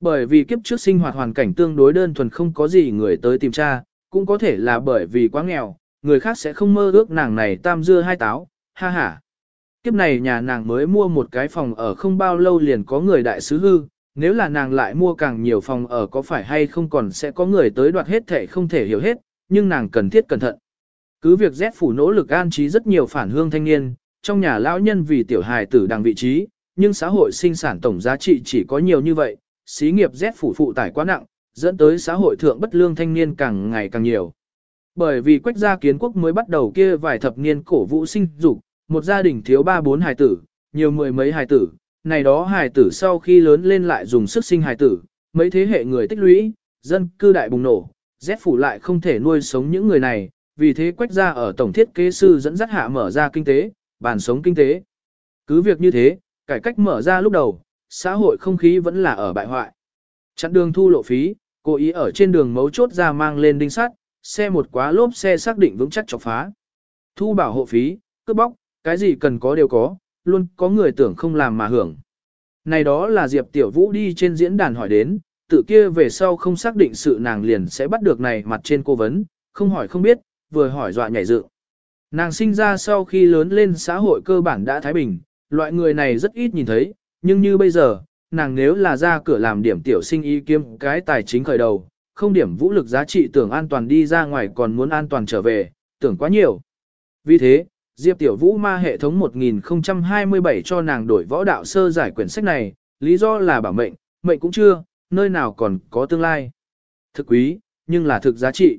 Bởi vì kiếp trước sinh hoạt hoàn cảnh tương đối đơn thuần không có gì người tới tìm cha, cũng có thể là bởi vì quá nghèo, người khác sẽ không mơ ước nàng này tam dưa hai táo, ha ha. Kiếp này nhà nàng mới mua một cái phòng ở không bao lâu liền có người đại sứ hư, nếu là nàng lại mua càng nhiều phòng ở có phải hay không còn sẽ có người tới đoạt hết thể không thể hiểu hết, nhưng nàng cần thiết cẩn thận. Cứ việc Z phủ nỗ lực an trí rất nhiều phản hương thanh niên, trong nhà lão nhân vì tiểu hài tử đằng vị trí, nhưng xã hội sinh sản tổng giá trị chỉ có nhiều như vậy, xí nghiệp Z phủ phụ tải quá nặng, dẫn tới xã hội thượng bất lương thanh niên càng ngày càng nhiều. Bởi vì quách gia kiến quốc mới bắt đầu kia vài thập niên cổ vũ sinh dục, một gia đình thiếu ba bốn hài tử, nhiều mười mấy hài tử, này đó hài tử sau khi lớn lên lại dùng sức sinh hài tử, mấy thế hệ người tích lũy, dân cư đại bùng nổ, Z phủ lại không thể nuôi sống những người này, vì thế quách ra ở tổng thiết kế sư dẫn dắt hạ mở ra kinh tế, bàn sống kinh tế. Cứ việc như thế, cải cách mở ra lúc đầu, xã hội không khí vẫn là ở bại hoại. Chặn đường thu lộ phí, cố ý ở trên đường mấu chốt ra mang lên đinh sắt, xe một quá lốp xe xác định vững chắc chọc phá. Thu bảo hộ phí, cướp bóc, cái gì cần có đều có, luôn có người tưởng không làm mà hưởng. Này đó là Diệp Tiểu Vũ đi trên diễn đàn hỏi đến, tự kia về sau không xác định sự nàng liền sẽ bắt được này mặt trên cô vấn, không hỏi không biết, vừa hỏi dọa nhảy dựng. Nàng sinh ra sau khi lớn lên xã hội cơ bản đã thái bình, loại người này rất ít nhìn thấy, nhưng như bây giờ, nàng nếu là ra cửa làm điểm tiểu sinh ý kiếm cái tài chính khởi đầu, không điểm vũ lực giá trị tưởng an toàn đi ra ngoài còn muốn an toàn trở về, tưởng quá nhiều. Vì thế, Diệp Tiểu Vũ ma hệ thống 1027 cho nàng đổi võ đạo sơ giải quyển sách này, lý do là bảo mệnh, mệnh cũng chưa, nơi nào còn có tương lai. Thực quý, nhưng là thực giá trị.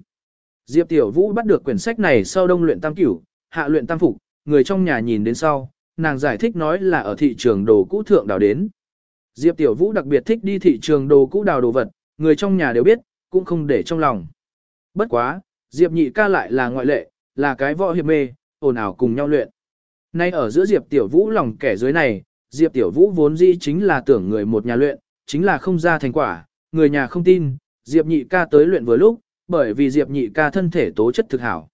Diệp Tiểu Vũ bắt được quyển sách này sau đông luyện tam cửu, hạ luyện tam phục, người trong nhà nhìn đến sau, nàng giải thích nói là ở thị trường đồ cũ thượng đào đến. Diệp Tiểu Vũ đặc biệt thích đi thị trường đồ cũ đào đồ vật, người trong nhà đều biết, cũng không để trong lòng. Bất quá, Diệp nhị ca lại là ngoại lệ, là cái võ hiệp mê, ồn ào cùng nhau luyện. Nay ở giữa Diệp Tiểu Vũ lòng kẻ dưới này, Diệp Tiểu Vũ vốn dĩ chính là tưởng người một nhà luyện, chính là không ra thành quả, người nhà không tin, Diệp nhị ca tới luyện vừa lúc, bởi vì Diệp nhị ca thân thể tố chất thực hảo.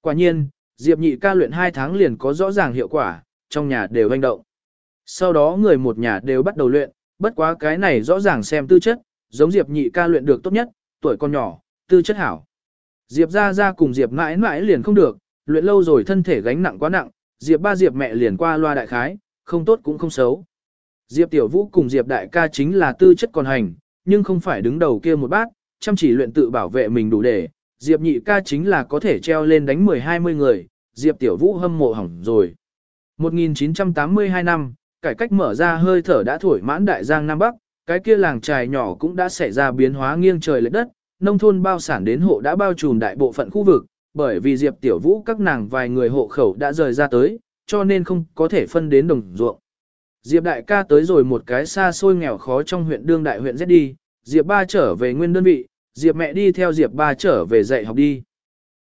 Quả nhiên, Diệp nhị ca luyện 2 tháng liền có rõ ràng hiệu quả, trong nhà đều hành động. Sau đó người một nhà đều bắt đầu luyện, bất quá cái này rõ ràng xem tư chất, giống Diệp nhị ca luyện được tốt nhất, tuổi còn nhỏ, tư chất hảo. Diệp ra ra cùng Diệp mãi mãi liền không được, luyện lâu rồi thân thể gánh nặng quá nặng, Diệp ba Diệp mẹ liền qua loa đại khái, không tốt cũng không xấu. Diệp tiểu vũ cùng Diệp đại ca chính là tư chất còn hành, nhưng không phải đứng đầu kia một bát, chăm chỉ luyện tự bảo vệ mình đủ để. Diệp nhị ca chính là có thể treo lên đánh 10-20 người, Diệp tiểu vũ hâm mộ hỏng rồi. 1982 năm, cải cách mở ra hơi thở đã thổi mãn đại giang Nam Bắc, cái kia làng trài nhỏ cũng đã xảy ra biến hóa nghiêng trời lệch đất, nông thôn bao sản đến hộ đã bao trùm đại bộ phận khu vực, bởi vì Diệp Tiểu Vũ các nàng vài người hộ khẩu đã rời ra tới, cho nên không có thể phân đến đồng ruộng. Diệp đại ca tới rồi một cái xa xôi nghèo khó trong huyện đương đại huyện Z đi, Diệp ba trở về nguyên đơn vị, Diệp mẹ đi theo Diệp ba trở về dạy học đi.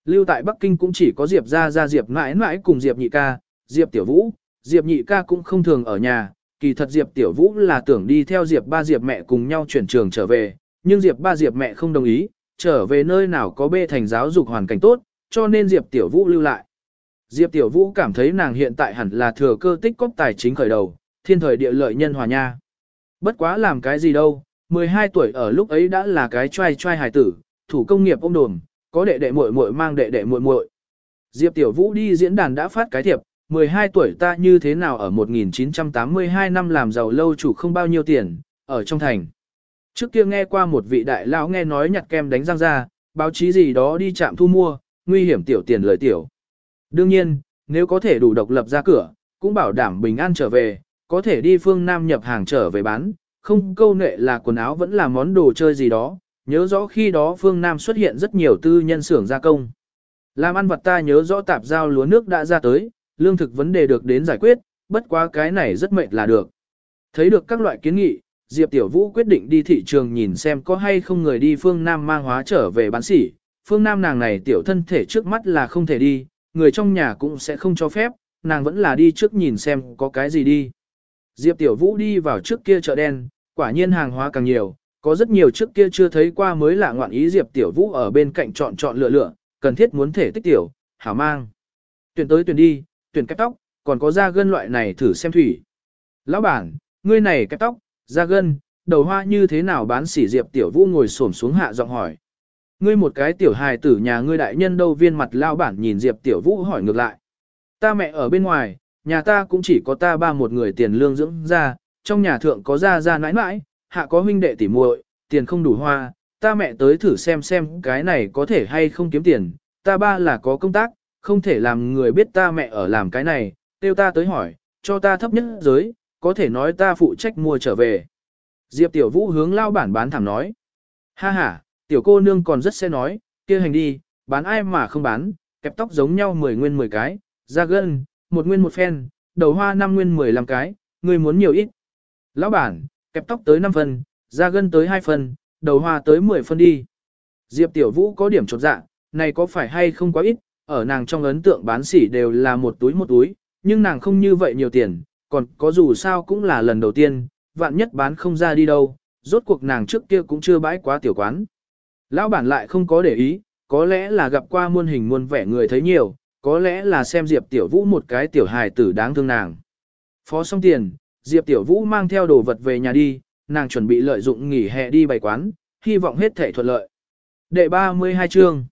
Lưu tại Bắc Kinh cũng chỉ có Diệp ra ra Diệp mãi mãi cùng Diệp nhị ca, Diệp tiểu vũ, Diệp nhị ca cũng không thường ở nhà, kỳ thật Diệp tiểu vũ là tưởng đi theo Diệp ba Diệp mẹ cùng nhau chuyển trường trở về, nhưng Diệp ba Diệp mẹ không đồng ý, trở về nơi nào có bê thành giáo dục hoàn cảnh tốt, cho nên Diệp tiểu vũ lưu lại. Diệp tiểu vũ cảm thấy nàng hiện tại hẳn là thừa cơ tích cóp tài chính khởi đầu, thiên thời địa lợi nhân hòa nha. Bất quá làm cái gì đâu, 12 tuổi ở lúc ấy đã là cái trai trai hài tử, thủ công nghiệp ông đồn, có đệ đệ muội muội mang đệ đệ muội muội. Diệp Tiểu Vũ đi diễn đàn đã phát cái thiệp, 12 tuổi ta như thế nào ở 1982 năm làm giàu lâu chủ không bao nhiêu tiền, ở trong thành. Trước kia nghe qua một vị đại lão nghe nói nhặt kem đánh răng ra, báo chí gì đó đi chạm thu mua, nguy hiểm tiểu tiền lời tiểu. Đương nhiên, nếu có thể đủ độc lập ra cửa, cũng bảo đảm bình an trở về, có thể đi phương Nam nhập hàng trở về bán, không câu nệ là quần áo vẫn là món đồ chơi gì đó, nhớ rõ khi đó phương Nam xuất hiện rất nhiều tư nhân xưởng gia công. Làm ăn vật ta nhớ rõ tạp giao lúa nước đã ra tới, lương thực vấn đề được đến giải quyết, bất quá cái này rất mệt là được. Thấy được các loại kiến nghị, Diệp Tiểu Vũ quyết định đi thị trường nhìn xem có hay không người đi phương Nam mang hóa trở về bán sỉ. Phương Nam nàng này tiểu thân thể trước mắt là không thể đi, người trong nhà cũng sẽ không cho phép, nàng vẫn là đi trước nhìn xem có cái gì đi. Diệp Tiểu Vũ đi vào trước kia chợ đen, quả nhiên hàng hóa càng nhiều, có rất nhiều trước kia chưa thấy qua mới lạ ngoạn ý Diệp Tiểu Vũ ở bên cạnh chọn chọn lựa lựa, cần thiết muốn thể tích tiểu, hảo mang. Tuyển tới tuyển đi, tuyển cắt tóc, còn có da gân loại này thử xem thủy. Lão bản, ngươi này cắt tóc, da gân, đầu hoa như thế nào bán sỉ Diệp Tiểu Vũ ngồi xổm xuống hạ giọng hỏi. Ngươi một cái tiểu hài tử nhà ngươi đại nhân đâu viên mặt lao bản nhìn Diệp Tiểu Vũ hỏi ngược lại. Ta mẹ ở bên ngoài, nhà ta cũng chỉ có ta ba một người tiền lương dưỡng ra, trong nhà thượng có ra ra nãi nãi, hạ có huynh đệ tỉ muội, tiền không đủ hoa, ta mẹ tới thử xem xem cái này có thể hay không kiếm tiền, ta ba là có công tác, không thể làm người biết ta mẹ ở làm cái này, tiêu ta tới hỏi, cho ta thấp nhất giới, có thể nói ta phụ trách mua trở về. Diệp Tiểu Vũ hướng lao bản bán thẳng nói. Ha ha, tiểu cô nương còn rất sẽ nói, kia hành đi, bán ai mà không bán, kẹp tóc giống nhau 10 nguyên 10 cái, da gân, một nguyên một phen, đầu hoa 5 nguyên 15 cái, người muốn nhiều ít. Lão bản, kẹp tóc tới 5 phần, da gân tới 2 phần, đầu hoa tới 10 phân đi. Diệp Tiểu Vũ có điểm chột dạ, này có phải hay không quá ít, ở nàng trong ấn tượng bán sỉ đều là một túi một túi, nhưng nàng không như vậy nhiều tiền, còn có dù sao cũng là lần đầu tiên, vạn nhất bán không ra đi đâu, rốt cuộc nàng trước kia cũng chưa bãi quá tiểu quán. Lão bản lại không có để ý, có lẽ là gặp qua muôn hình muôn vẻ người thấy nhiều, có lẽ là xem Diệp Tiểu Vũ một cái tiểu hài tử đáng thương nàng. Phó xong tiền, Diệp Tiểu Vũ mang theo đồ vật về nhà đi, nàng chuẩn bị lợi dụng nghỉ hè đi bày quán, hy vọng hết thể thuận lợi. Đệ 32 chương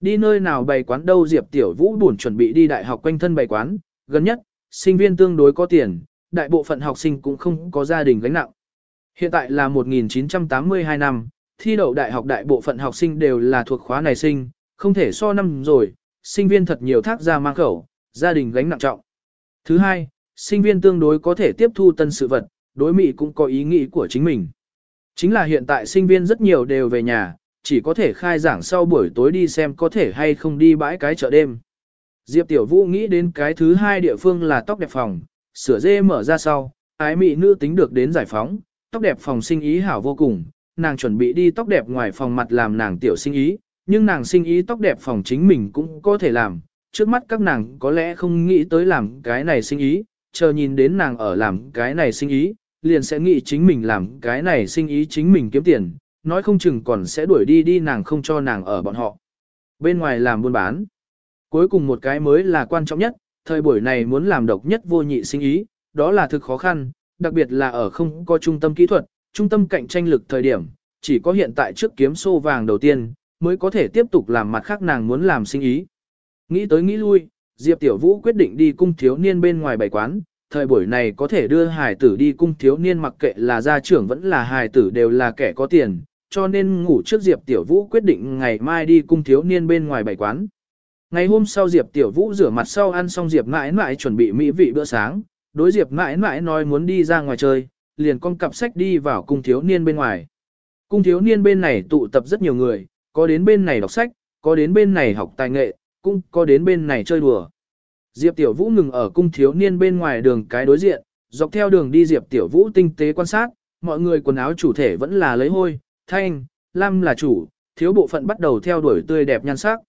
Đi nơi nào bày quán đâu Diệp Tiểu Vũ buồn chuẩn bị đi đại học quanh thân bày quán, gần nhất, sinh viên tương đối có tiền, đại bộ phận học sinh cũng không có gia đình gánh nặng. Hiện tại là 1982 năm, thi đậu đại học đại bộ phận học sinh đều là thuộc khóa này sinh, không thể so năm rồi, sinh viên thật nhiều thác ra mang khẩu, gia đình gánh nặng trọng. Thứ hai, sinh viên tương đối có thể tiếp thu tân sự vật, đối mỹ cũng có ý nghĩ của chính mình. Chính là hiện tại sinh viên rất nhiều đều về nhà, chỉ có thể khai giảng sau buổi tối đi xem có thể hay không đi bãi cái chợ đêm. Diệp Tiểu Vũ nghĩ đến cái thứ hai địa phương là tóc đẹp phòng, sửa dê mở ra sau, ái mỹ nữ tính được đến giải phóng, tóc đẹp phòng sinh ý hảo vô cùng, nàng chuẩn bị đi tóc đẹp ngoài phòng mặt làm nàng tiểu sinh ý, nhưng nàng sinh ý tóc đẹp phòng chính mình cũng có thể làm, trước mắt các nàng có lẽ không nghĩ tới làm cái này sinh ý, chờ nhìn đến nàng ở làm cái này sinh ý, liền sẽ nghĩ chính mình làm cái này sinh ý chính mình kiếm tiền, nói không chừng còn sẽ đuổi đi đi nàng không cho nàng ở bọn họ. Bên ngoài làm buôn bán. Cuối cùng một cái mới là quan trọng nhất, thời buổi này muốn làm độc nhất vô nhị sinh ý, đó là thực khó khăn, đặc biệt là ở không có trung tâm kỹ thuật, trung tâm cạnh tranh lực thời điểm, chỉ có hiện tại trước kiếm xô vàng đầu tiên, mới có thể tiếp tục làm mặt khác nàng muốn làm sinh ý. Nghĩ tới nghĩ lui, Diệp Tiểu Vũ quyết định đi cung thiếu niên bên ngoài bày quán, thời buổi này có thể đưa hài tử đi cung thiếu niên mặc kệ là gia trưởng vẫn là hài tử đều là kẻ có tiền, cho nên ngủ trước Diệp Tiểu Vũ quyết định ngày mai đi cung thiếu niên bên ngoài bày quán. Ngày hôm sau Diệp Tiểu Vũ rửa mặt sau ăn xong Diệp mãi mãi chuẩn bị mỹ vị bữa sáng, đối Diệp mãi mãi nói muốn đi ra ngoài chơi, liền con cặp sách đi vào cung thiếu niên bên ngoài. Cung thiếu niên bên này tụ tập rất nhiều người, có đến bên này đọc sách, có đến bên này học tài nghệ, cũng có đến bên này chơi đùa. Diệp Tiểu Vũ ngừng ở cung thiếu niên bên ngoài đường cái đối diện, dọc theo đường đi Diệp Tiểu Vũ tinh tế quan sát, mọi người quần áo chủ thể vẫn là lấy hôi, thanh, lam là chủ, thiếu bộ phận bắt đầu theo đuổi tươi đẹp nhan sắc.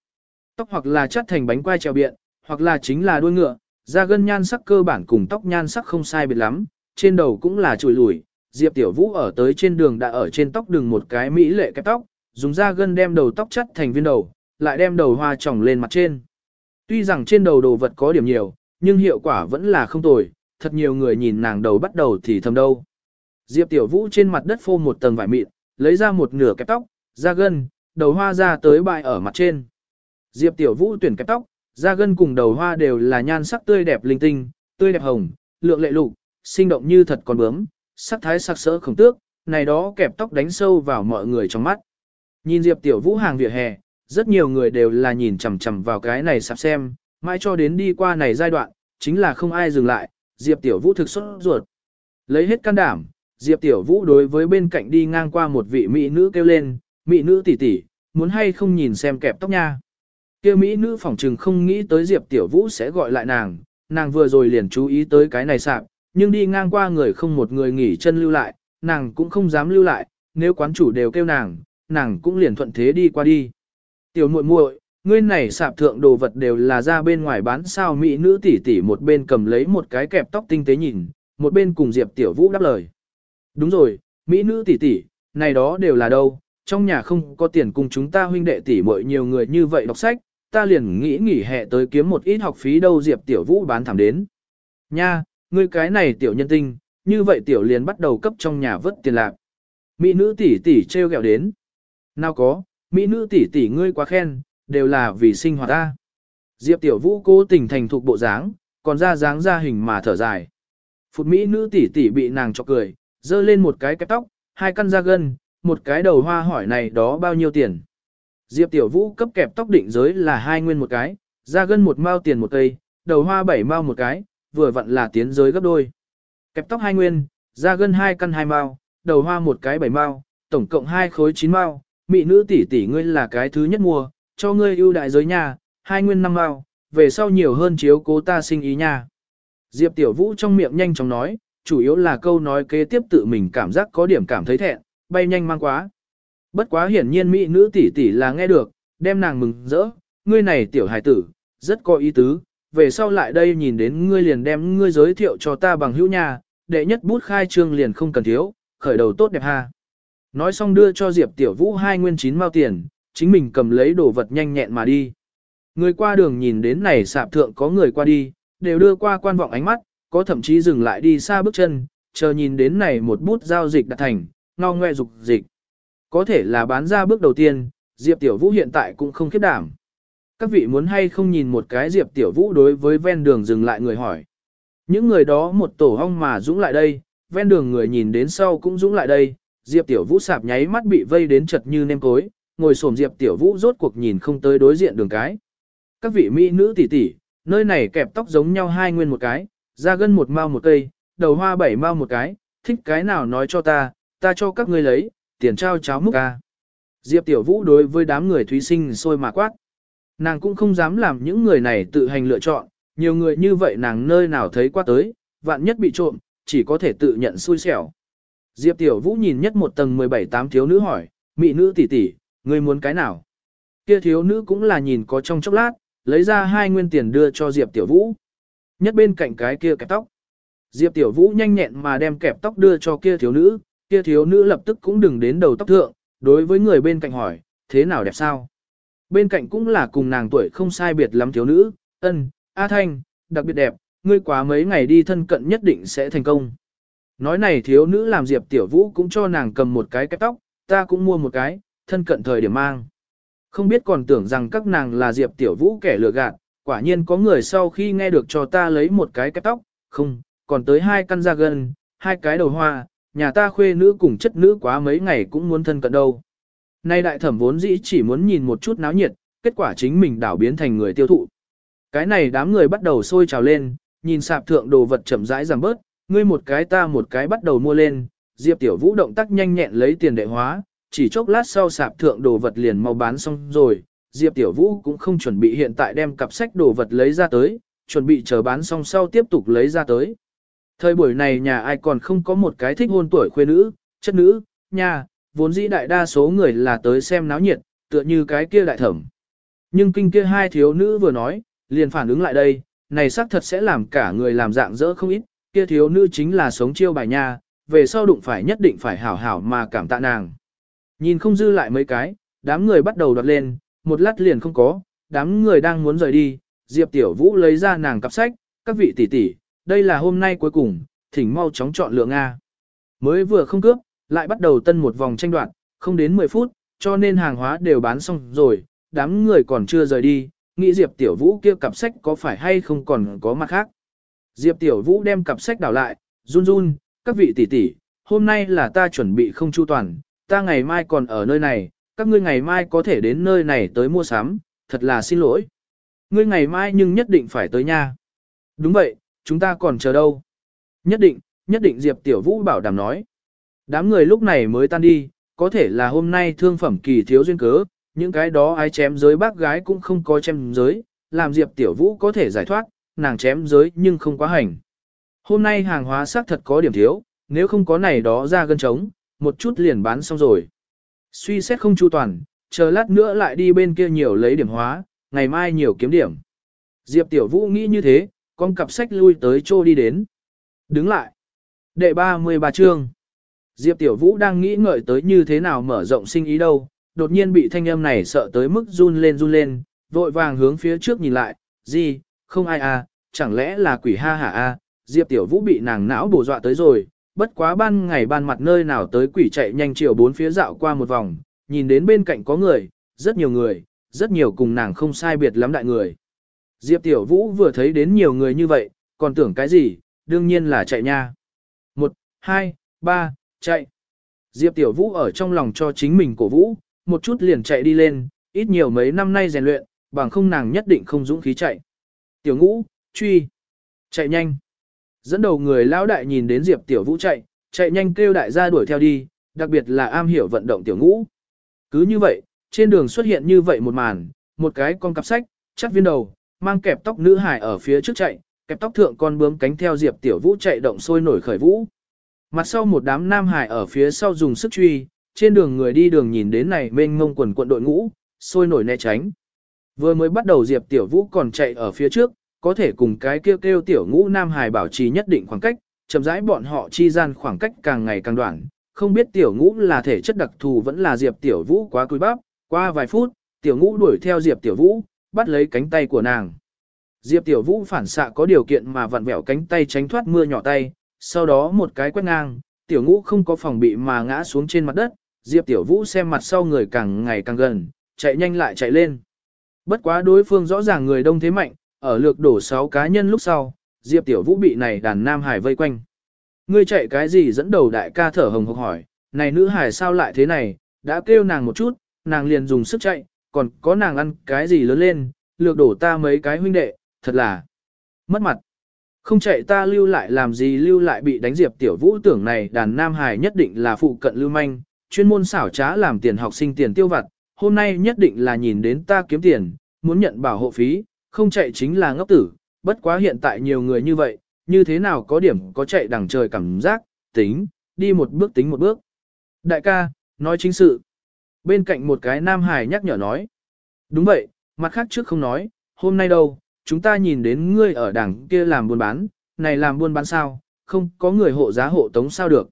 Tóc hoặc là chắt thành bánh quai treo biện, hoặc là chính là đuôi ngựa, da gân nhan sắc cơ bản cùng tóc nhan sắc không sai biệt lắm, trên đầu cũng là chùi lùi. Diệp Tiểu Vũ ở tới trên đường đã ở trên tóc đường một cái mỹ lệ kẹp tóc, dùng da gân đem đầu tóc chắt thành viên đầu, lại đem đầu hoa tròng lên mặt trên. Tuy rằng trên đầu đồ vật có điểm nhiều, nhưng hiệu quả vẫn là không tồi, thật nhiều người nhìn nàng đầu bắt đầu thì thầm đâu. Diệp Tiểu Vũ trên mặt đất phô một tầng vải mịn, lấy ra một nửa kẹp tóc, da gân, đầu hoa ra tới bại ở mặt trên. Diệp Tiểu Vũ tuyển kẹp tóc, da gân cùng đầu hoa đều là nhan sắc tươi đẹp linh tinh, tươi đẹp hồng, lượng lệ lục, sinh động như thật con bướm, sắc thái sắc sỡ không tước, này đó kẹp tóc đánh sâu vào mọi người trong mắt. Nhìn Diệp Tiểu Vũ hàng vỉa hè, rất nhiều người đều là nhìn chằm chằm vào cái này sạp xem, mãi cho đến đi qua này giai đoạn, chính là không ai dừng lại, Diệp Tiểu Vũ thực xuất ruột. Lấy hết can đảm, Diệp Tiểu Vũ đối với bên cạnh đi ngang qua một vị mỹ nữ kêu lên, mỹ nữ tỷ tỷ, muốn hay không nhìn xem kẹp tóc nha. Kêu mỹ nữ phỏng trừng không nghĩ tới Diệp Tiểu Vũ sẽ gọi lại nàng, nàng vừa rồi liền chú ý tới cái này sạp, nhưng đi ngang qua người không một người nghỉ chân lưu lại, nàng cũng không dám lưu lại, nếu quán chủ đều kêu nàng, nàng cũng liền thuận thế đi qua đi. Tiểu muội muội, ngươi này sạp thượng đồ vật đều là ra bên ngoài bán sao mỹ nữ tỷ tỷ một bên cầm lấy một cái kẹp tóc tinh tế nhìn, một bên cùng Diệp Tiểu Vũ đáp lời. Đúng rồi, mỹ nữ tỷ tỷ, này đó đều là đâu, trong nhà không có tiền cùng chúng ta huynh đệ tỷ muội nhiều người như vậy đọc sách, ta liền nghĩ nghỉ hè tới kiếm một ít học phí đâu Diệp Tiểu Vũ bán thảm đến. Nha, ngươi cái này tiểu nhân tinh, như vậy tiểu liền bắt đầu cấp trong nhà vớt tiền lạc. Mỹ nữ tỷ tỷ treo gẹo đến. Nào có, Mỹ nữ tỷ tỷ ngươi quá khen, đều là vì sinh hoạt ta. Diệp Tiểu Vũ cố tình thành thục bộ dáng, còn ra dáng ra hình mà thở dài. Phụt Mỹ nữ tỷ tỷ bị nàng chọc cười, dơ lên một cái kẹp tóc, hai căn da gân, một cái đầu hoa hỏi này đó bao nhiêu tiền. Diệp Tiểu Vũ cấp kẹp tóc định giới là hai nguyên một cái, da gân một mao tiền một cây, đầu hoa bảy mao một cái, vừa vặn là tiến giới gấp đôi. Kẹp tóc hai nguyên, da gân hai căn hai mao, đầu hoa một cái bảy mao, tổng cộng hai khối chín mao, mỹ nữ tỷ tỷ ngươi là cái thứ nhất mua, cho ngươi ưu đại giới nhà, hai nguyên năm mao, về sau nhiều hơn chiếu cố ta sinh ý nha. Diệp Tiểu Vũ trong miệng nhanh chóng nói, chủ yếu là câu nói kế tiếp tự mình cảm giác có điểm cảm thấy thẹn, bay nhanh mang quá. Bất quá hiển nhiên mỹ nữ tỷ tỷ là nghe được, đem nàng mừng rỡ, ngươi này tiểu hài tử, rất có ý tứ, về sau lại đây nhìn đến ngươi liền đem ngươi giới thiệu cho ta bằng hữu nhà, đệ nhất bút khai trương liền không cần thiếu, khởi đầu tốt đẹp ha. Nói xong đưa cho Diệp Tiểu Vũ hai nguyên chín mao tiền, chính mình cầm lấy đồ vật nhanh nhẹn mà đi. Người qua đường nhìn đến này sạp thượng có người qua đi, đều đưa qua quan vọng ánh mắt, có thậm chí dừng lại đi xa bước chân, chờ nhìn đến này một bút giao dịch đạt thành, ngao ngoe dục dịch. Có thể là bán ra bước đầu tiên, Diệp Tiểu Vũ hiện tại cũng không khiếp đảm. Các vị muốn hay không nhìn một cái Diệp Tiểu Vũ đối với ven đường dừng lại người hỏi. Những người đó một tổ hong mà dũng lại đây, ven đường người nhìn đến sau cũng dũng lại đây, Diệp Tiểu Vũ sạp nháy mắt bị vây đến chật như nêm cối, ngồi xổm Diệp Tiểu Vũ rốt cuộc nhìn không tới đối diện đường cái. Các vị mỹ nữ tỷ tỷ, nơi này kẹp tóc giống nhau hai nguyên một cái, da gân một mao một cây, đầu hoa bảy mao một cái, thích cái nào nói cho ta, ta cho các ngươi lấy, tiền trao cháo múc ca. Diệp Tiểu Vũ đối với đám người thúy sinh sôi mà quát. Nàng cũng không dám làm những người này tự hành lựa chọn, nhiều người như vậy nàng nơi nào thấy qua tới, vạn nhất bị trộm, chỉ có thể tự nhận xui xẻo. Diệp Tiểu Vũ nhìn nhất một tầng 17-8 thiếu nữ hỏi, mỹ nữ tỷ tỷ, ngươi muốn cái nào? Kia thiếu nữ cũng là nhìn có trong chốc lát, lấy ra hai nguyên tiền đưa cho Diệp Tiểu Vũ. Nhất bên cạnh cái kia kẹp tóc. Diệp Tiểu Vũ nhanh nhẹn mà đem kẹp tóc đưa cho kia thiếu nữ, kia thiếu nữ lập tức cũng đừng đến đầu tóc thượng, đối với người bên cạnh hỏi, thế nào đẹp sao? Bên cạnh cũng là cùng nàng tuổi không sai biệt lắm thiếu nữ, ân, A Thanh, đặc biệt đẹp, ngươi quá mấy ngày đi thân cận nhất định sẽ thành công. Nói này thiếu nữ làm Diệp Tiểu Vũ cũng cho nàng cầm một cái kẹp tóc, ta cũng mua một cái, thân cận thời điểm mang. Không biết còn tưởng rằng các nàng là Diệp Tiểu Vũ kẻ lừa gạt, quả nhiên có người sau khi nghe được cho ta lấy một cái kẹp tóc, không, còn tới hai căn da gần, hai cái đầu hoa, nhà ta khuê nữ cùng chất nữ quá mấy ngày cũng muốn thân cận đâu. Nay đại thẩm vốn dĩ chỉ muốn nhìn một chút náo nhiệt, kết quả chính mình đảo biến thành người tiêu thụ. Cái này đám người bắt đầu sôi trào lên, nhìn sạp thượng đồ vật chậm rãi giảm bớt, ngươi một cái ta một cái bắt đầu mua lên, Diệp Tiểu Vũ động tác nhanh nhẹn lấy tiền đệ hóa, chỉ chốc lát sau sạp thượng đồ vật liền mau bán xong rồi, Diệp Tiểu Vũ cũng không chuẩn bị hiện tại đem cặp sách đồ vật lấy ra tới, chuẩn bị chờ bán xong sau tiếp tục lấy ra tới. Thời buổi này nhà ai còn không có một cái thích hôn tuổi khuê nữ, chất nữ, nhà, vốn dĩ đại đa số người là tới xem náo nhiệt, tựa như cái kia đại thẩm. Nhưng kinh kia hai thiếu nữ vừa nói, liền phản ứng lại đây, này xác thật sẽ làm cả người làm dạng dỡ không ít, kia thiếu nữ chính là sống chiêu bài nha, về sau đụng phải nhất định phải hảo hảo mà cảm tạ nàng. Nhìn không dư lại mấy cái, đám người bắt đầu đoạt lên, một lát liền không có, đám người đang muốn rời đi, Diệp Tiểu Vũ lấy ra nàng cặp sách, các vị tỷ tỷ, đây là hôm nay cuối cùng, thỉnh mau chóng chọn lựa Nga. Mới vừa không cướp, lại bắt đầu tân một vòng tranh đoạt, không đến 10 phút, cho nên hàng hóa đều bán xong rồi, đám người còn chưa rời đi, nghĩ Diệp Tiểu Vũ kia cặp sách có phải hay không còn có mặt khác. Diệp Tiểu Vũ đem cặp sách đảo lại, run run, các vị tỷ tỷ, hôm nay là ta chuẩn bị không chu toàn, ta ngày mai còn ở nơi này, các ngươi ngày mai có thể đến nơi này tới mua sắm, thật là xin lỗi. Ngươi ngày mai nhưng nhất định phải tới nha. Đúng vậy, chúng ta còn chờ đâu. Nhất định, nhất định Diệp Tiểu Vũ bảo đảm nói. Đám người lúc này mới tan đi, có thể là hôm nay thương phẩm kỳ thiếu duyên cớ, những cái đó ai chém giới bác gái cũng không có chém giới, làm Diệp Tiểu Vũ có thể giải thoát, nàng chém giới nhưng không quá hành. Hôm nay hàng hóa xác thật có điểm thiếu, nếu không có này đó ra gân trống, một chút liền bán xong rồi. Suy xét không chu toàn, chờ lát nữa lại đi bên kia nhiều lấy điểm hóa, ngày mai nhiều kiếm điểm. Diệp Tiểu Vũ nghĩ như thế, con cặp sách lui tới chỗ đi đến. Đứng lại. Đệ 33 chương. Diệp Tiểu Vũ đang nghĩ ngợi tới như thế nào mở rộng sinh ý đâu, đột nhiên bị thanh âm này sợ tới mức run lên run lên, vội vàng hướng phía trước nhìn lại, gì, không ai à, chẳng lẽ là quỷ ha hả a? À? Diệp Tiểu Vũ bị nàng não bổ dọa tới rồi, bất quá ban ngày ban mặt nơi nào tới quỷ chạy nhanh chiều bốn phía dạo qua một vòng, nhìn đến bên cạnh có người, rất nhiều người, rất nhiều cùng nàng không sai biệt lắm đại người. Diệp Tiểu Vũ vừa thấy đến nhiều người như vậy, còn tưởng cái gì, đương nhiên là chạy nha. Một, hai, ba, chạy. Diệp Tiểu Vũ ở trong lòng cho chính mình cổ vũ, một chút liền chạy đi lên, ít nhiều mấy năm nay rèn luyện, bằng không nàng nhất định không dũng khí chạy. Tiểu ngũ, truy, chạy nhanh. Dẫn đầu người lão đại nhìn đến Diệp Tiểu Vũ chạy, chạy nhanh kêu đại gia đuổi theo đi, đặc biệt là am hiểu vận động tiểu ngũ. Cứ như vậy, trên đường xuất hiện như vậy một màn, một cái con cặp sách, chắc viên đầu, mang kẹp tóc nữ hải ở phía trước chạy, kẹp tóc thượng con bướm cánh theo Diệp Tiểu Vũ chạy động sôi nổi khởi vũ. Mặt sau một đám nam hải ở phía sau dùng sức truy, trên đường người đi đường nhìn đến này mênh ngông quần quận đội ngũ, sôi nổi né tránh. Vừa mới bắt đầu Diệp Tiểu Vũ còn chạy ở phía trước, có thể cùng cái kêu kêu tiểu ngũ nam hải bảo trì nhất định khoảng cách, chậm rãi bọn họ chi gian khoảng cách càng ngày càng đoạn, không biết tiểu ngũ là thể chất đặc thù vẫn là Diệp Tiểu Vũ quá cúi bắp, qua vài phút, tiểu ngũ đuổi theo Diệp Tiểu Vũ, bắt lấy cánh tay của nàng. Diệp Tiểu Vũ phản xạ có điều kiện mà vặn vẹo cánh tay tránh thoát mưa nhỏ tay, sau đó một cái quét ngang, Tiểu Ngũ không có phòng bị mà ngã xuống trên mặt đất, Diệp Tiểu Vũ xem mặt sau người càng ngày càng gần, chạy nhanh lại chạy lên. Bất quá đối phương rõ ràng người đông thế mạnh, ở lược đổ 6 cá nhân lúc sau, Diệp Tiểu Vũ bị này đàn nam hải vây quanh. Ngươi chạy cái gì dẫn đầu đại ca thở hồng hộc hỏi, này nữ hải sao lại thế này, đã kêu nàng một chút, nàng liền dùng sức chạy, còn có nàng ăn cái gì lớn lên, lược đổ ta mấy cái huynh đệ, thật là mất mặt. Không chạy ta lưu lại làm gì lưu lại bị đánh Diệp Tiểu Vũ tưởng này đàn nam hải nhất định là phụ cận lưu manh, chuyên môn xảo trá làm tiền học sinh tiền tiêu vặt, hôm nay nhất định là nhìn đến ta kiếm tiền, muốn nhận bảo hộ phí, không chạy chính là ngốc tử, bất quá hiện tại nhiều người như vậy, như thế nào có điểm có chạy đằng trời cảm giác, tính, đi một bước tính một bước. Đại ca, nói chính sự. Bên cạnh một cái nam hải nhắc nhở nói. Đúng vậy, mặt khác trước không nói, hôm nay đâu, chúng ta nhìn đến ngươi ở đằng kia làm buôn bán, này làm buôn bán sao, không có người hộ giá hộ tống sao được.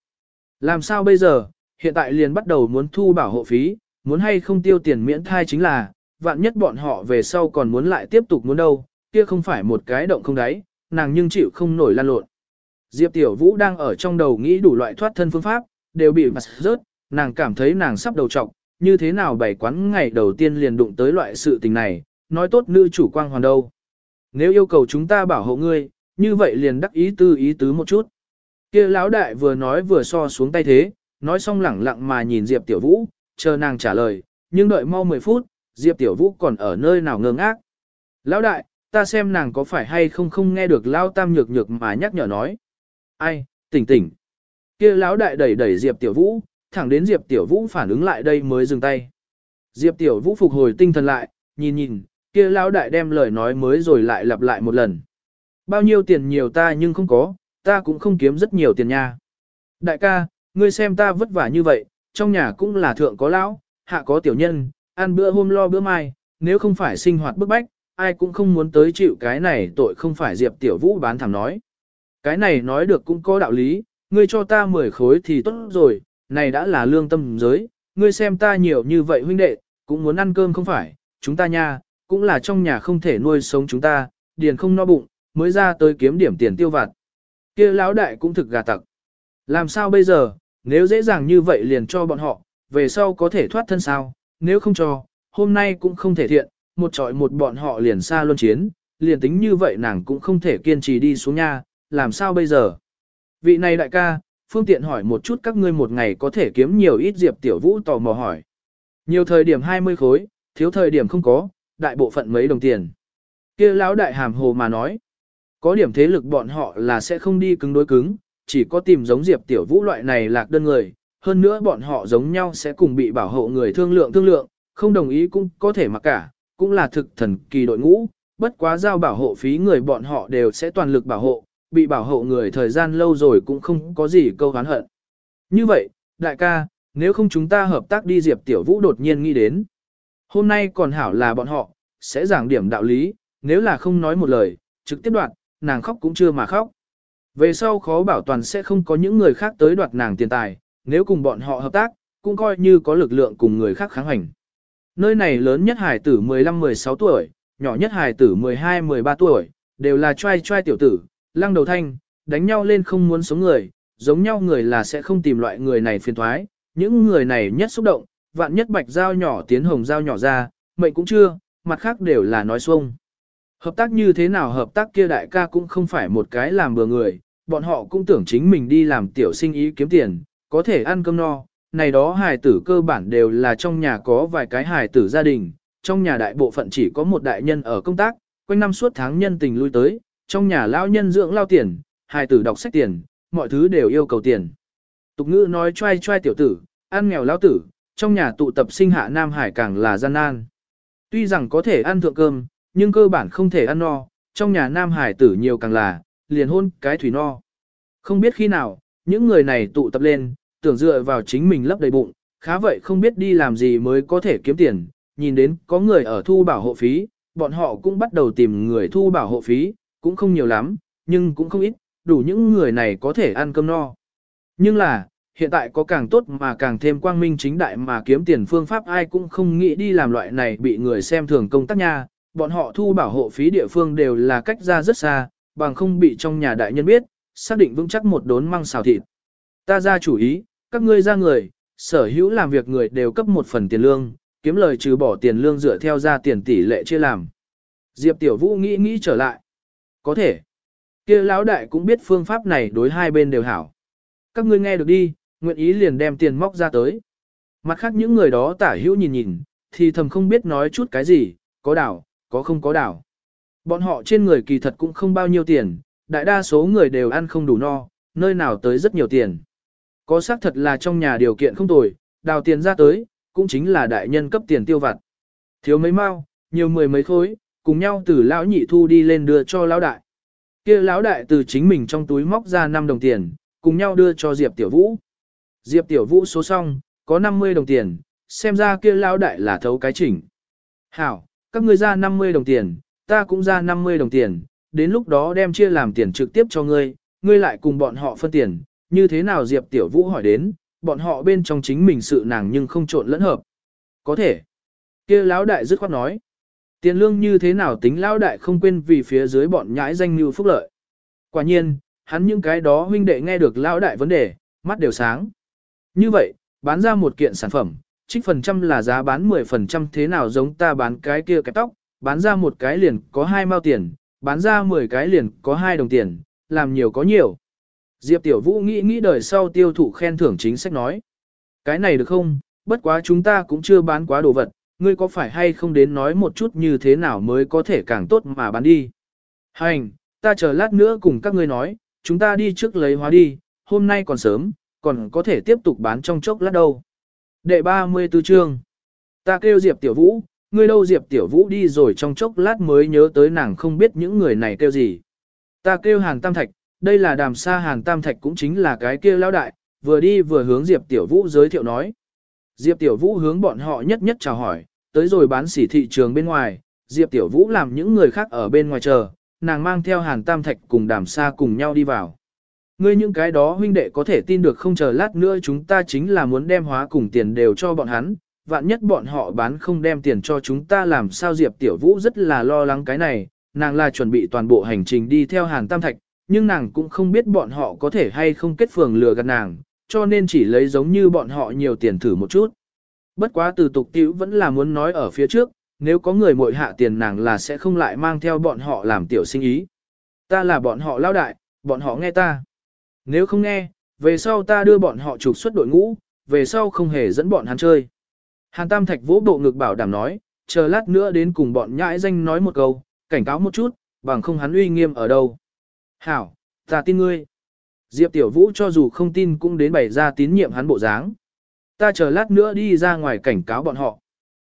Làm sao bây giờ, hiện tại liền bắt đầu muốn thu bảo hộ phí, muốn hay không tiêu tiền miễn thai chính là, vạn nhất bọn họ về sau còn muốn lại tiếp tục muốn đâu, kia không phải một cái động không đáy, nàng nhưng chịu không nổi lan lộn. Diệp Tiểu Vũ đang ở trong đầu nghĩ đủ loại thoát thân phương pháp, đều bị mặt rớt, nàng cảm thấy nàng sắp đầu trọc, như thế nào bảy quán ngày đầu tiên liền đụng tới loại sự tình này, nói tốt nữ chủ quang hoàn đâu. Nếu yêu cầu chúng ta bảo hộ ngươi, như vậy liền đắc ý tư ý tứ một chút. Kia lão đại vừa nói vừa so xuống tay thế, nói xong lẳng lặng mà nhìn Diệp Tiểu Vũ, chờ nàng trả lời, nhưng đợi mau 10 phút, Diệp Tiểu Vũ còn ở nơi nào ngơ ngác. Lão đại, ta xem nàng có phải hay không không nghe được Lão Tam nhược nhược mà nhắc nhở nói. Ai, tỉnh tỉnh. Kia lão đại đẩy đẩy Diệp Tiểu Vũ, thẳng đến Diệp Tiểu Vũ phản ứng lại đây mới dừng tay. Diệp Tiểu Vũ phục hồi tinh thần lại, nhìn nhìn, kia lão đại đem lời nói mới rồi lại lặp lại một lần. Bao nhiêu tiền nhiều ta nhưng không có, ta cũng không kiếm rất nhiều tiền nha. Đại ca, ngươi xem ta vất vả như vậy, trong nhà cũng là thượng có lão, hạ có tiểu nhân, ăn bữa hôm lo bữa mai, nếu không phải sinh hoạt bức bách, ai cũng không muốn tới chịu cái này tội không phải Diệp Tiểu Vũ bán thảm nói. Cái này nói được cũng có đạo lý, ngươi cho ta 10 khối thì tốt rồi, này đã là lương tâm giới, ngươi xem ta nhiều như vậy huynh đệ, cũng muốn ăn cơm không phải, chúng ta nha, cũng là trong nhà không thể nuôi sống chúng ta, điền không no bụng, mới ra tới kiếm điểm tiền tiêu vặt. kia lão đại cũng thực gà tặc. Làm sao bây giờ, nếu dễ dàng như vậy liền cho bọn họ, về sau có thể thoát thân sao, nếu không cho, hôm nay cũng không thể thiện, một trọi một bọn họ liền xa luân chiến, liền tính như vậy nàng cũng không thể kiên trì đi xuống nha, làm sao bây giờ? Vị này đại ca, phương tiện hỏi một chút các ngươi một ngày có thể kiếm nhiều ít diệp tiểu vũ tò mò hỏi. Nhiều thời điểm 20 khối, thiếu thời điểm không có, đại bộ phận mấy đồng tiền. kia lão đại hàm hồ mà nói, có điểm thế lực bọn họ là sẽ không đi cứng đối cứng, chỉ có tìm giống diệp tiểu vũ loại này lạc đơn người, hơn nữa bọn họ giống nhau sẽ cùng bị bảo hộ người thương lượng thương lượng, không đồng ý cũng có thể mặc cả, cũng là thực thần kỳ đội ngũ, bất quá giao bảo hộ phí người bọn họ đều sẽ toàn lực bảo hộ, bị bảo hộ người thời gian lâu rồi cũng không có gì câu hán hận. Như vậy, đại ca, nếu không chúng ta hợp tác đi Diệp Tiểu Vũ đột nhiên nghĩ đến. Hôm nay còn hảo là bọn họ, sẽ giảng điểm đạo lý, nếu là không nói một lời, trực tiếp đoạn nàng khóc cũng chưa mà khóc. Về sau khó bảo toàn sẽ không có những người khác tới đoạt nàng tiền tài, nếu cùng bọn họ hợp tác, cũng coi như có lực lượng cùng người khác kháng hành. Nơi này lớn nhất hài tử 15-16 tuổi, nhỏ nhất hài tử 12-13 tuổi, đều là trai trai tiểu tử, lăng đầu thanh, đánh nhau lên không muốn sống người, giống nhau người là sẽ không tìm loại người này phiền thoái, những người này nhất xúc động, vạn nhất bạch dao nhỏ tiến hồng dao nhỏ ra, mệnh cũng chưa, mặt khác đều là nói xuông. Hợp tác như thế nào hợp tác kia đại ca cũng không phải một cái làm bừa người, bọn họ cũng tưởng chính mình đi làm tiểu sinh ý kiếm tiền, có thể ăn cơm no, này đó hài tử cơ bản đều là trong nhà có vài cái hài tử gia đình, trong nhà đại bộ phận chỉ có một đại nhân ở công tác, quanh năm suốt tháng nhân tình lui tới, trong nhà lao nhân dưỡng lao tiền, hài tử đọc sách tiền, mọi thứ đều yêu cầu tiền. Tục ngữ nói trai trai tiểu tử, ăn nghèo lao tử, trong nhà tụ tập sinh hạ Nam Hải càng là gian nan. Tuy rằng có thể ăn thượng cơm, nhưng cơ bản không thể ăn no, trong nhà nam hải tử nhiều càng là, liền hôn cái thủy no. Không biết khi nào, những người này tụ tập lên, tưởng dựa vào chính mình lấp đầy bụng, khá vậy không biết đi làm gì mới có thể kiếm tiền, nhìn đến có người ở thu bảo hộ phí, bọn họ cũng bắt đầu tìm người thu bảo hộ phí, cũng không nhiều lắm, nhưng cũng không ít, đủ những người này có thể ăn cơm no. Nhưng là, hiện tại có càng tốt mà càng thêm quang minh chính đại mà kiếm tiền phương pháp ai cũng không nghĩ đi làm loại này bị người xem thường công tác nha, bọn họ thu bảo hộ phí địa phương đều là cách ra rất xa, bằng không bị trong nhà đại nhân biết, xác định vững chắc một đốn măng xào thịt. Ta ra chủ ý, các ngươi ra người, sở hữu làm việc người đều cấp một phần tiền lương, kiếm lời trừ bỏ tiền lương dựa theo ra tiền tỷ lệ chia làm. Diệp Tiểu Vũ nghĩ nghĩ trở lại. Có thể. kia lão đại cũng biết phương pháp này đối hai bên đều hảo. Các ngươi nghe được đi, nguyện ý liền đem tiền móc ra tới. Mặt khác những người đó tả hữu nhìn nhìn, thì thầm không biết nói chút cái gì, có đảo, có không có đảo. Bọn họ trên người kỳ thật cũng không bao nhiêu tiền, đại đa số người đều ăn không đủ no, nơi nào tới rất nhiều tiền. Có xác thật là trong nhà điều kiện không tồi, đào tiền ra tới, cũng chính là đại nhân cấp tiền tiêu vặt. Thiếu mấy mao, nhiều mười mấy khối, cùng nhau từ lão nhị thu đi lên đưa cho lão đại. Kia lão đại từ chính mình trong túi móc ra 5 đồng tiền, cùng nhau đưa cho Diệp Tiểu Vũ. Diệp Tiểu Vũ số xong, có 50 đồng tiền, xem ra kia lão đại là thấu cái chỉnh. Hảo, các ngươi ra 50 đồng tiền, ta cũng ra 50 đồng tiền, đến lúc đó đem chia làm tiền trực tiếp cho ngươi, ngươi lại cùng bọn họ phân tiền, như thế nào Diệp Tiểu Vũ hỏi đến, bọn họ bên trong chính mình sự nàng nhưng không trộn lẫn hợp. Có thể. kia lão đại dứt khoát nói. Tiền lương như thế nào tính lão đại không quên vì phía dưới bọn nhãi danh như phúc lợi. Quả nhiên, hắn những cái đó huynh đệ nghe được lão đại vấn đề, mắt đều sáng. Như vậy, bán ra một kiện sản phẩm, trích phần trăm là giá bán 10% thế nào giống ta bán cái kia cái tóc, bán ra một cái liền có hai mao tiền, bán ra 10 cái liền có hai đồng tiền, làm nhiều có nhiều. Diệp Tiểu Vũ nghĩ nghĩ đời sau tiêu thụ khen thưởng chính sách nói. Cái này được không, bất quá chúng ta cũng chưa bán quá đồ vật, ngươi có phải hay không đến nói một chút như thế nào mới có thể càng tốt mà bán đi. Hành, ta chờ lát nữa cùng các ngươi nói, chúng ta đi trước lấy hóa đi, hôm nay còn sớm, còn có thể tiếp tục bán trong chốc lát đâu. Đệ 34 chương. Ta kêu Diệp Tiểu Vũ, ngươi đâu Diệp Tiểu Vũ đi rồi trong chốc lát mới nhớ tới nàng không biết những người này kêu gì. Ta kêu Hàn Tam Thạch, đây là đàm sa Hàn Tam Thạch cũng chính là cái kia lão đại, vừa đi vừa hướng Diệp Tiểu Vũ giới thiệu nói. Diệp Tiểu Vũ hướng bọn họ nhất nhất chào hỏi, tới rồi bán sỉ thị trường bên ngoài, Diệp Tiểu Vũ làm những người khác ở bên ngoài chờ, nàng mang theo Hàn Tam Thạch cùng đàm sa cùng nhau đi vào. Ngươi những cái đó huynh đệ có thể tin được không chờ lát nữa chúng ta chính là muốn đem hóa cùng tiền đều cho bọn hắn, vạn nhất bọn họ bán không đem tiền cho chúng ta làm sao Diệp Tiểu Vũ rất là lo lắng cái này, nàng là chuẩn bị toàn bộ hành trình đi theo Hàn Tam Thạch, nhưng nàng cũng không biết bọn họ có thể hay không kết phường lừa gạt nàng, cho nên chỉ lấy giống như bọn họ nhiều tiền thử một chút. Bất quá từ tục tiểu vẫn là muốn nói ở phía trước, nếu có người muội hạ tiền nàng là sẽ không lại mang theo bọn họ làm tiểu sinh ý. Ta là bọn họ lao đại, bọn họ nghe ta. Nếu không nghe, về sau ta đưa bọn họ trục xuất đội ngũ, về sau không hề dẫn bọn hắn chơi. Hàn Tam Thạch vỗ bộ ngực bảo đảm nói, chờ lát nữa đến cùng bọn nhãi danh nói một câu, cảnh cáo một chút, bằng không hắn uy nghiêm ở đâu. Hảo, ta tin ngươi. Diệp Tiểu Vũ cho dù không tin cũng đến bày ra tín nhiệm hắn bộ dáng. Ta chờ lát nữa đi ra ngoài cảnh cáo bọn họ.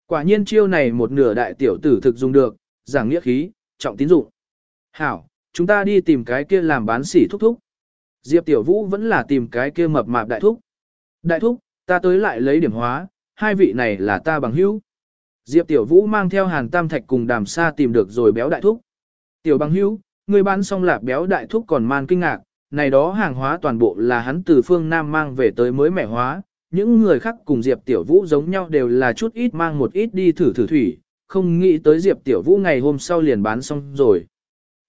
Quả nhiên chiêu này một nửa đại tiểu tử thực dùng được, giảng nghĩa khí, trọng tín dụng. Hảo, chúng ta đi tìm cái kia làm bán sỉ thúc thúc. Diệp Tiểu Vũ vẫn là tìm cái kia mập mạp đại thúc. Đại thúc, ta tới lại lấy điểm hóa, hai vị này là ta bằng hữu. Diệp Tiểu Vũ mang theo Hàn Tam Thạch cùng đàm sa tìm được rồi béo đại thúc. Tiểu bằng hữu, người bán xong lạp béo đại thúc còn man kinh ngạc, này đó hàng hóa toàn bộ là hắn từ phương Nam mang về tới mới mẻ hóa, những người khác cùng Diệp Tiểu Vũ giống nhau đều là chút ít mang một ít đi thử thử thủy, không nghĩ tới Diệp Tiểu Vũ ngày hôm sau liền bán xong rồi.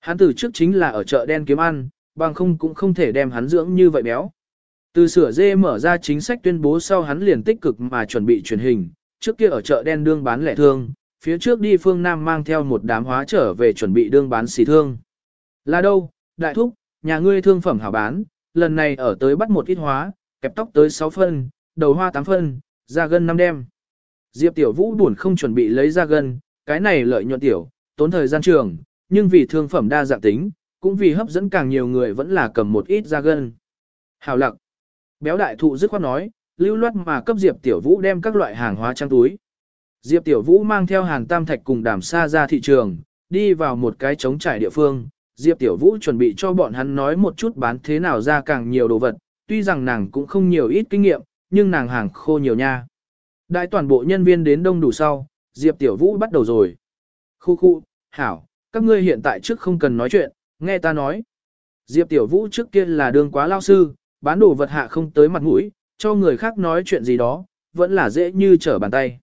Hắn từ trước chính là ở chợ đen kiếm ăn, bằng không cũng không thể đem hắn dưỡng như vậy béo. Từ sửa dê mở ra chính sách tuyên bố sau hắn liền tích cực mà chuẩn bị truyền hình, trước kia ở chợ đen đương bán lẻ thương, phía trước đi phương Nam mang theo một đám hóa trở về chuẩn bị đương bán xì thương. Là đâu, đại thúc, nhà ngươi thương phẩm hảo bán, lần này ở tới bắt một ít hóa, kẹp tóc tới 6 phân, đầu hoa 8 phân, ra gân 5 đem. Diệp Tiểu Vũ buồn không chuẩn bị lấy ra gân, cái này lợi nhuận tiểu, tốn thời gian trường, nhưng vì thương phẩm đa dạng tính, cũng vì hấp dẫn càng nhiều người vẫn là cầm một ít ra gân. Hảo lặc. Béo đại thụ dứt khoát nói, lưu loát mà cấp Diệp Tiểu Vũ đem các loại hàng hóa trang túi. Diệp Tiểu Vũ mang theo Hàn Tam Thạch cùng đàm xa ra thị trường, đi vào một cái trống trải địa phương. Diệp Tiểu Vũ chuẩn bị cho bọn hắn nói một chút bán thế nào ra càng nhiều đồ vật, tuy rằng nàng cũng không nhiều ít kinh nghiệm, nhưng nàng hàng khô nhiều nha. Đại toàn bộ nhân viên đến đông đủ sau, Diệp Tiểu Vũ bắt đầu rồi. Khu khu, hảo, các ngươi hiện tại trước không cần nói chuyện, nghe ta nói. Diệp Tiểu Vũ trước kia là đường quá lao sư, bán đồ vật hạ không tới mặt mũi, cho người khác nói chuyện gì đó, vẫn là dễ như trở bàn tay.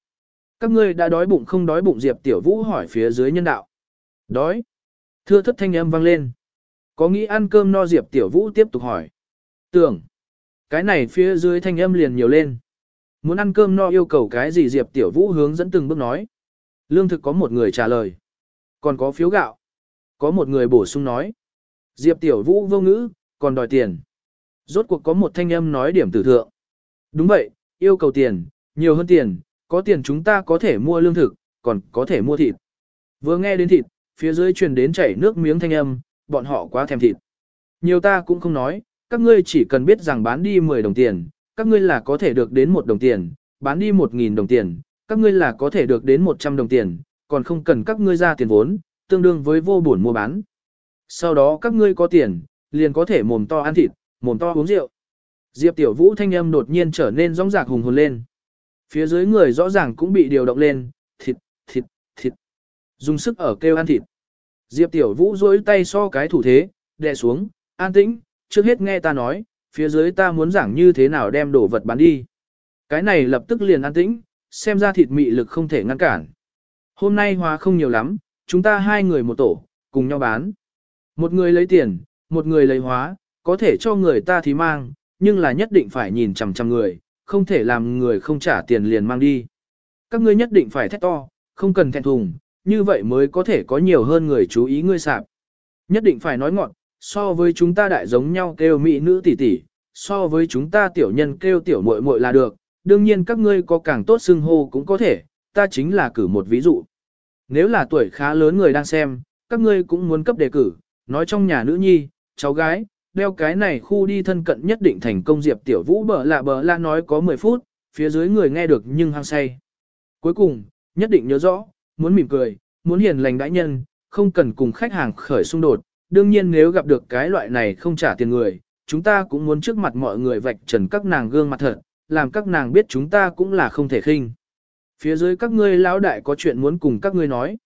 Các ngươi đã đói bụng không đói bụng Diệp Tiểu Vũ hỏi phía dưới nhân đạo. Đói. Thưa thất thanh âm vang lên. Có nghĩ ăn cơm no Diệp Tiểu Vũ tiếp tục hỏi. Tưởng. Cái này phía dưới thanh âm liền nhiều lên. Muốn ăn cơm no yêu cầu cái gì Diệp Tiểu Vũ hướng dẫn từng bước nói. Lương thực có một người trả lời. Còn có phiếu gạo. Có một người bổ sung nói. Diệp Tiểu Vũ vô ngữ, còn đòi tiền. Rốt cuộc có một thanh âm nói điểm tử thượng. Đúng vậy, yêu cầu tiền, nhiều hơn tiền, có tiền chúng ta có thể mua lương thực, còn có thể mua thịt. Vừa nghe đến thịt, phía dưới truyền đến chảy nước miếng thanh âm, bọn họ quá thèm thịt. Nhiều ta cũng không nói, các ngươi chỉ cần biết rằng bán đi 10 đồng tiền, các ngươi là có thể được đến 1 đồng tiền, bán đi 1.000 đồng tiền, các ngươi là có thể được đến 100 đồng tiền, còn không cần các ngươi ra tiền vốn, tương đương với vô buồn mua bán. Sau đó các ngươi có tiền, liền có thể mồm to ăn thịt, mồm to uống rượu. Diệp Tiểu Vũ thanh âm đột nhiên trở nên rõng rạc hùng hồn lên. Phía dưới người rõ ràng cũng bị điều động lên, thịt, thịt, thịt. Dùng sức ở kêu ăn thịt. Diệp Tiểu Vũ duỗi tay so cái thủ thế, đè xuống, an tĩnh, trước hết nghe ta nói, phía dưới ta muốn giảng như thế nào đem đồ vật bán đi. Cái này lập tức liền an tĩnh, xem ra thịt mị lực không thể ngăn cản. Hôm nay hóa không nhiều lắm, chúng ta hai người một tổ, cùng nhau bán. Một người lấy tiền, một người lấy hóa, có thể cho người ta thì mang, nhưng là nhất định phải nhìn chằm chằm người, không thể làm người không trả tiền liền mang đi. Các ngươi nhất định phải thét to, không cần thẹn thùng, như vậy mới có thể có nhiều hơn người chú ý ngươi sạp. Nhất định phải nói ngọn, so với chúng ta đại giống nhau kêu mỹ nữ tỷ tỷ, so với chúng ta tiểu nhân kêu tiểu muội muội là được, đương nhiên các ngươi có càng tốt xưng hô cũng có thể, ta chính là cử một ví dụ. Nếu là tuổi khá lớn người đang xem, các ngươi cũng muốn cấp đề cử, nói trong nhà nữ nhi, cháu gái, đeo cái này khu đi thân cận nhất định thành công Diệp Tiểu Vũ bở lạ bở la nói có 10 phút, phía dưới người nghe được nhưng hăng say. Cuối cùng, nhất định nhớ rõ, muốn mỉm cười, muốn hiền lành đãi nhân, không cần cùng khách hàng khởi xung đột. Đương nhiên nếu gặp được cái loại này không trả tiền người, chúng ta cũng muốn trước mặt mọi người vạch trần các nàng gương mặt thật, làm các nàng biết chúng ta cũng là không thể khinh. Phía dưới các ngươi lão đại có chuyện muốn cùng các ngươi nói.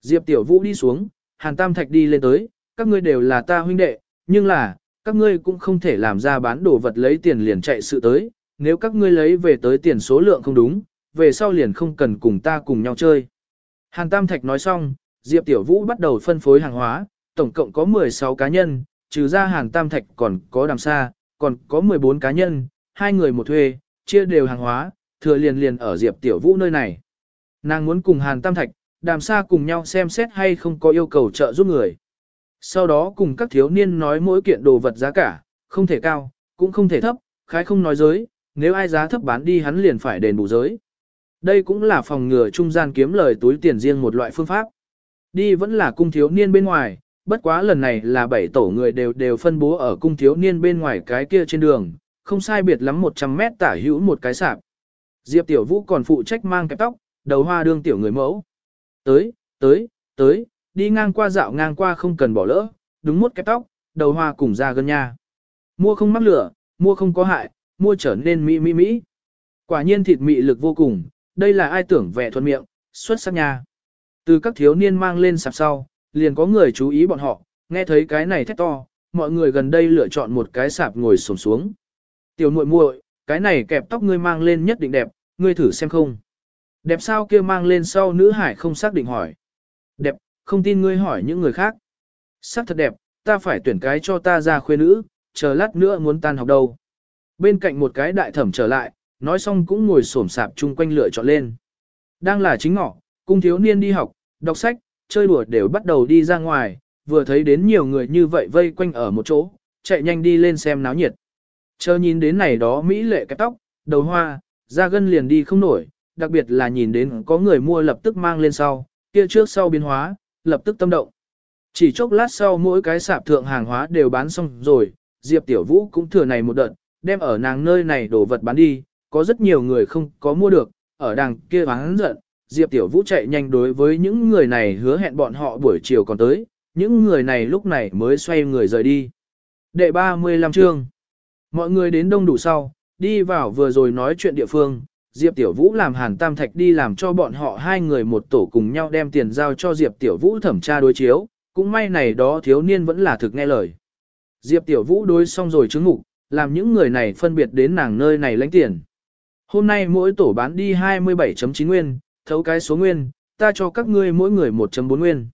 Diệp Tiểu Vũ đi xuống, Hàn Tam Thạch đi lên tới, các ngươi đều là ta huynh đệ, nhưng là, các ngươi cũng không thể làm ra bán đồ vật lấy tiền liền chạy sự tới, nếu các ngươi lấy về tới tiền số lượng không đúng, về sau liền không cần cùng ta cùng nhau chơi. Hàn Tam Thạch nói xong, Diệp Tiểu Vũ bắt đầu phân phối hàng hóa, tổng cộng có 16 cá nhân, trừ ra Hàn Tam Thạch còn có đàm xa, còn có 14 cá nhân, hai người một thuê, chia đều hàng hóa, thừa liền liền ở Diệp Tiểu Vũ nơi này. Nàng muốn cùng Hàn Tam Thạch, đàm xa cùng nhau xem xét hay không có yêu cầu trợ giúp người. Sau đó cùng các thiếu niên nói mỗi kiện đồ vật giá cả, không thể cao, cũng không thể thấp, khái không nói giới, nếu ai giá thấp bán đi hắn liền phải đền bù giới. Đây cũng là phòng ngừa trung gian kiếm lời túi tiền riêng một loại phương pháp. Đi vẫn là cung thiếu niên bên ngoài, bất quá lần này là bảy tổ người đều đều phân bố ở cung thiếu niên bên ngoài cái kia trên đường, không sai biệt lắm 100 mét tả hữu một cái sạp. Diệp Tiểu Vũ còn phụ trách mang cái tóc, đầu hoa đương tiểu người mẫu. Tới, tới, tới, đi ngang qua dạo ngang qua không cần bỏ lỡ, đúng mốt cái tóc, đầu hoa cùng ra gần nhà Mua không mắc lửa, mua không có hại, mua trở nên mỹ mỹ mỹ. Quả nhiên thịt mị lực vô cùng, đây là ai tưởng vẻ thuận miệng, xuất sắc nha. Từ các thiếu niên mang lên sạp sau, liền có người chú ý bọn họ, nghe thấy cái này thét to, mọi người gần đây lựa chọn một cái sạp ngồi xổm xuống. Tiểu muội muội, cái này kẹp tóc ngươi mang lên nhất định đẹp, ngươi thử xem không. Đẹp sao kia mang lên sau nữ hải không xác định hỏi. Không tin ngươi hỏi những người khác. Sắc thật đẹp, ta phải tuyển cái cho ta ra khuê nữ, chờ lát nữa muốn tan học đâu. Bên cạnh một cái đại thẩm trở lại, nói xong cũng ngồi xổm sạp chung quanh lựa chọn lên. Đang là chính ngọ, cung thiếu niên đi học, đọc sách, chơi đùa đều bắt đầu đi ra ngoài, vừa thấy đến nhiều người như vậy vây quanh ở một chỗ, chạy nhanh đi lên xem náo nhiệt. Chờ nhìn đến này đó Mỹ lệ cái tóc, đầu hoa, da gân liền đi không nổi, đặc biệt là nhìn đến có người mua lập tức mang lên sau, kia trước sau biến hóa, lập tức tâm động. Chỉ chốc lát sau mỗi cái sạp thượng hàng hóa đều bán xong rồi, Diệp Tiểu Vũ cũng thừa này một đợt, đem ở nàng nơi này đổ vật bán đi, có rất nhiều người không có mua được, ở đằng kia bán giận, Diệp Tiểu Vũ chạy nhanh đối với những người này hứa hẹn bọn họ buổi chiều còn tới, những người này lúc này mới xoay người rời đi. Đệ 35 chương Mọi người đến đông đủ sau, đi vào vừa rồi nói chuyện địa phương, Diệp Tiểu Vũ làm Hàn Tam Thạch đi làm cho bọn họ hai người một tổ cùng nhau đem tiền giao cho Diệp Tiểu Vũ thẩm tra đối chiếu, cũng may này đó thiếu niên vẫn là thực nghe lời. Diệp Tiểu Vũ đối xong rồi chứng ngục, làm những người này phân biệt đến nàng nơi này lãnh tiền. Hôm nay mỗi tổ bán đi 27.9 nguyên, thấu cái số nguyên, ta cho các ngươi mỗi người 1.4 nguyên.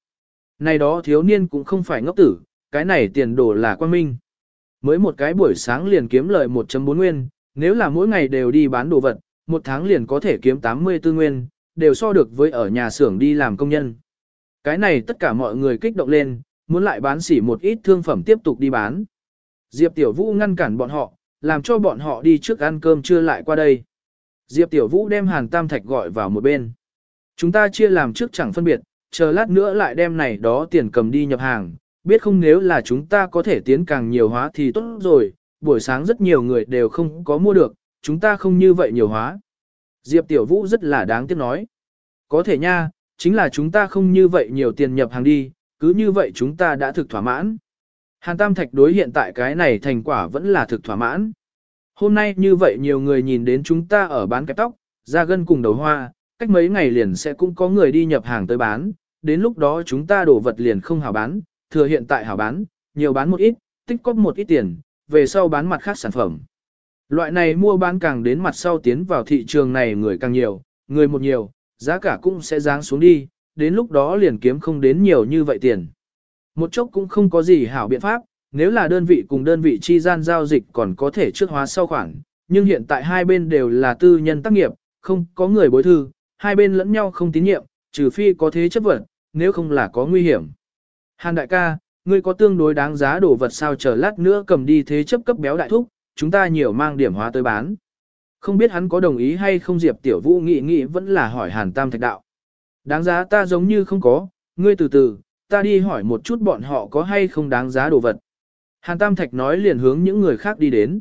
Này đó thiếu niên cũng không phải ngốc tử, cái này tiền đổ là quan minh. Mới một cái buổi sáng liền kiếm lợi 1.4 nguyên, nếu là mỗi ngày đều đi bán đồ vật, một tháng liền có thể kiếm 84 nguyên, đều so được với ở nhà xưởng đi làm công nhân. Cái này tất cả mọi người kích động lên, muốn lại bán xỉ một ít thương phẩm tiếp tục đi bán. Diệp Tiểu Vũ ngăn cản bọn họ, làm cho bọn họ đi trước ăn cơm trưa lại qua đây. Diệp Tiểu Vũ đem Hàn Tam Thạch gọi vào một bên. Chúng ta chia làm trước chẳng phân biệt, chờ lát nữa lại đem này đó tiền cầm đi nhập hàng, biết không nếu là chúng ta có thể tiến càng nhiều hóa thì tốt rồi, buổi sáng rất nhiều người đều không có mua được, chúng ta không như vậy nhiều hóa. Diệp Tiểu Vũ rất là đáng tiếc nói. Có thể nha, chính là chúng ta không như vậy nhiều tiền nhập hàng đi, cứ như vậy chúng ta đã thực thỏa mãn. Hàn Tam Thạch đối hiện tại cái này thành quả vẫn là thực thỏa mãn. Hôm nay như vậy nhiều người nhìn đến chúng ta ở bán kẹp tóc, ra gân cùng đầu hoa, cách mấy ngày liền sẽ cũng có người đi nhập hàng tới bán, đến lúc đó chúng ta đổ vật liền không hảo bán, thừa hiện tại hảo bán, nhiều bán một ít, tích cóp một ít tiền, về sau bán mặt khác sản phẩm. Loại này mua bán càng đến mặt sau tiến vào thị trường này người càng nhiều, người một nhiều, giá cả cũng sẽ giáng xuống đi, đến lúc đó liền kiếm không đến nhiều như vậy tiền. Một chốc cũng không có gì hảo biện pháp, nếu là đơn vị cùng đơn vị chi gian giao dịch còn có thể trước hóa sau khoản, nhưng hiện tại hai bên đều là tư nhân tác nghiệp, không có người bối thư, hai bên lẫn nhau không tín nhiệm, trừ phi có thế chấp vật, nếu không là có nguy hiểm. Hàn đại ca, ngươi có tương đối đáng giá đồ vật sao chờ lát nữa cầm đi thế chấp cấp béo đại thúc, chúng ta nhiều mang điểm hóa tới bán. Không biết hắn có đồng ý hay không Diệp Tiểu Vũ nghĩ nghĩ vẫn là hỏi Hàn Tam Thạch Đạo. Đáng giá ta giống như không có, ngươi từ từ, ta đi hỏi một chút bọn họ có hay không đáng giá đồ vật. Hàn Tam Thạch nói liền hướng những người khác đi đến.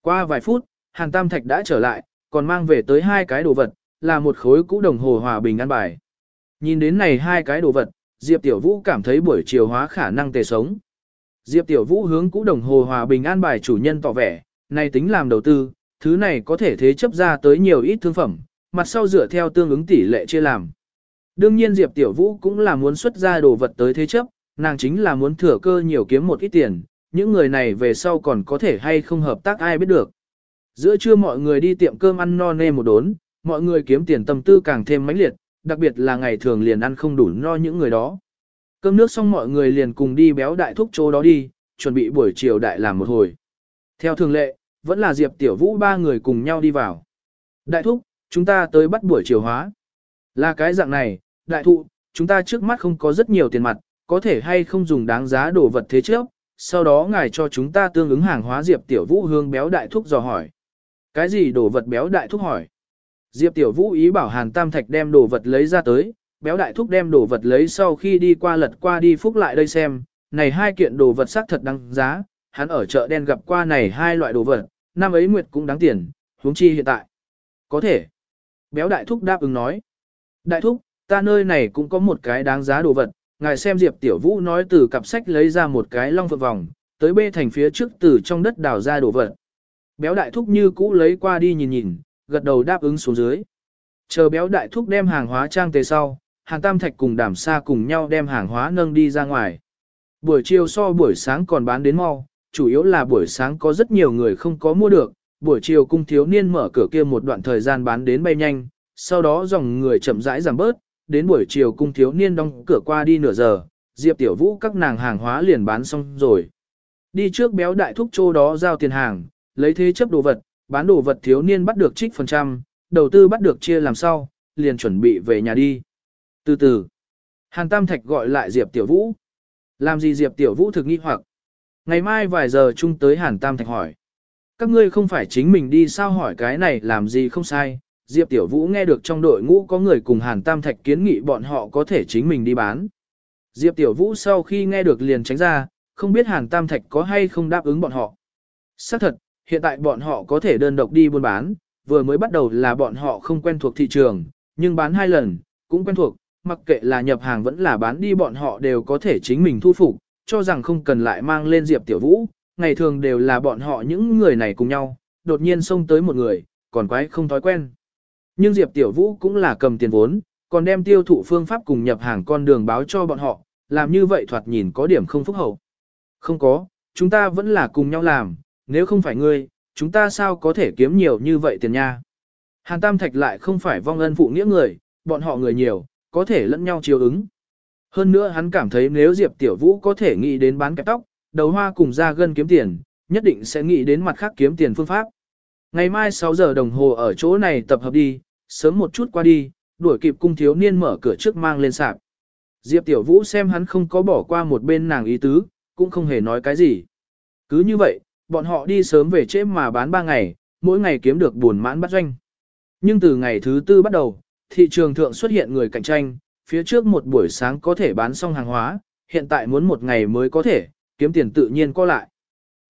Qua vài phút, Hàn Tam Thạch đã trở lại, còn mang về tới hai cái đồ vật, là một khối cũ đồng hồ hòa bình ăn bài. Nhìn đến này hai cái đồ vật, Diệp Tiểu Vũ cảm thấy buổi chiều hóa khả năng tề sống. Diệp Tiểu Vũ hướng cũ đồng hồ hòa bình an bài chủ nhân tỏ vẻ, này tính làm đầu tư, thứ này có thể thế chấp ra tới nhiều ít thương phẩm, mặt sau dựa theo tương ứng tỷ lệ chia làm. Đương nhiên Diệp Tiểu Vũ cũng là muốn xuất ra đồ vật tới thế chấp, nàng chính là muốn thừa cơ nhiều kiếm một ít tiền, những người này về sau còn có thể hay không hợp tác ai biết được. Giữa trưa mọi người đi tiệm cơm ăn no nê một đốn, mọi người kiếm tiền tâm tư càng thêm mãnh liệt, đặc biệt là ngày thường liền ăn không đủ no những người đó. Cơm nước xong mọi người liền cùng đi béo đại thúc chỗ đó đi, chuẩn bị buổi chiều đại làm một hồi. Theo thường lệ, vẫn là Diệp Tiểu Vũ ba người cùng nhau đi vào. Đại thúc, chúng ta tới bắt buổi chiều hóa. Là cái dạng này, đại thụ, chúng ta trước mắt không có rất nhiều tiền mặt, có thể hay không dùng đáng giá đồ vật thế trước, sau đó ngài cho chúng ta tương ứng hàng hóa Diệp Tiểu Vũ hương béo đại thúc dò hỏi. Cái gì đồ vật béo đại thúc hỏi? Diệp Tiểu Vũ ý bảo Hàn Tam Thạch đem đồ vật lấy ra tới, béo đại thúc đem đồ vật lấy sau khi đi qua lật qua đi phúc lại đây xem, này hai kiện đồ vật xác thật đáng giá, hắn ở chợ đen gặp qua này hai loại đồ vật, năm ấy nguyệt cũng đáng tiền, huống chi hiện tại. Có thể. Béo đại thúc đáp ứng nói. Đại thúc, ta nơi này cũng có một cái đáng giá đồ vật, ngài xem Diệp Tiểu Vũ nói từ cặp sách lấy ra một cái long phượng vòng, tới bê thành phía trước từ trong đất đào ra đồ vật. Béo đại thúc như cũ lấy qua đi nhìn nhìn, gật đầu đáp ứng xuống dưới. Chờ béo đại thúc đem hàng hóa trang tề sau, hàng tam thạch cùng đảm sa cùng nhau đem hàng hóa nâng đi ra ngoài. Buổi chiều so buổi sáng còn bán đến mau, chủ yếu là buổi sáng có rất nhiều người không có mua được, buổi chiều cung thiếu niên mở cửa kia một đoạn thời gian bán đến bay nhanh, sau đó dòng người chậm rãi giảm bớt, đến buổi chiều cung thiếu niên đóng cửa qua đi nửa giờ, Diệp Tiểu Vũ các nàng hàng hóa liền bán xong rồi. Đi trước béo đại thúc châu đó giao tiền hàng, lấy thế chấp đồ vật, bán đồ vật thiếu niên bắt được trích phần trăm, đầu tư bắt được chia làm sau, liền chuẩn bị về nhà đi. Từ từ, Hàn Tam Thạch gọi lại Diệp Tiểu Vũ. Làm gì Diệp Tiểu Vũ thực nghi hoặc. Ngày mai vài giờ chung tới Hàn Tam Thạch hỏi. Các ngươi không phải chính mình đi sao hỏi cái này làm gì không sai. Diệp Tiểu Vũ nghe được trong đội ngũ có người cùng Hàn Tam Thạch kiến nghị bọn họ có thể chính mình đi bán. Diệp Tiểu Vũ sau khi nghe được liền tránh ra, không biết Hàn Tam Thạch có hay không đáp ứng bọn họ. Xác thật, hiện tại bọn họ có thể đơn độc đi buôn bán, vừa mới bắt đầu là bọn họ không quen thuộc thị trường, nhưng bán hai lần, cũng quen thuộc, mặc kệ là nhập hàng vẫn là bán đi bọn họ đều có thể chính mình thu phục, cho rằng không cần lại mang lên Diệp Tiểu Vũ, ngày thường đều là bọn họ những người này cùng nhau, đột nhiên xông tới một người, còn quái không thói quen. Nhưng Diệp Tiểu Vũ cũng là cầm tiền vốn, còn đem tiêu thụ phương pháp cùng nhập hàng con đường báo cho bọn họ, làm như vậy thoạt nhìn có điểm không phúc hậu. Không có, chúng ta vẫn là cùng nhau làm, nếu không phải ngươi, chúng ta sao có thể kiếm nhiều như vậy tiền nha. Hàn Tam Thạch lại không phải vong ân phụ nghĩa người, bọn họ người nhiều, có thể lẫn nhau chiều ứng. Hơn nữa hắn cảm thấy nếu Diệp Tiểu Vũ có thể nghĩ đến bán kẹp tóc, đầu hoa cùng ra gân kiếm tiền, nhất định sẽ nghĩ đến mặt khác kiếm tiền phương pháp. Ngày mai 6 giờ đồng hồ ở chỗ này tập hợp đi, sớm một chút qua đi, đuổi kịp cung thiếu niên mở cửa trước mang lên sạp. Diệp Tiểu Vũ xem hắn không có bỏ qua một bên nàng ý tứ, cũng không hề nói cái gì. Cứ như vậy, bọn họ đi sớm về trễ mà bán 3 ngày, mỗi ngày kiếm được buồn mãn bắt doanh. Nhưng từ ngày thứ tư bắt đầu, thị trường thượng xuất hiện người cạnh tranh, phía trước một buổi sáng có thể bán xong hàng hóa, hiện tại muốn một ngày mới có thể, kiếm tiền tự nhiên có lại.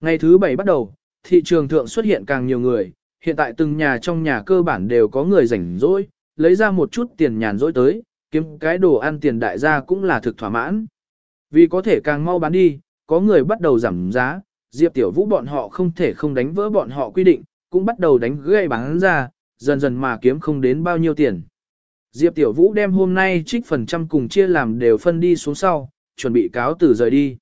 Ngày thứ bảy bắt đầu, thị trường thượng xuất hiện càng nhiều người, hiện tại từng nhà trong nhà cơ bản đều có người rảnh rỗi, lấy ra một chút tiền nhàn rỗi tới, kiếm cái đồ ăn tiền đại gia cũng là thực thỏa mãn. Vì có thể càng mau bán đi, có người bắt đầu giảm giá, Diệp Tiểu Vũ bọn họ không thể không đánh vỡ bọn họ quy định, cũng bắt đầu đánh gây bán ra, dần dần mà kiếm không đến bao nhiêu tiền. Diệp Tiểu Vũ đem hôm nay trích phần trăm cùng chia làm đều phân đi xuống sau, chuẩn bị cáo từ rời đi.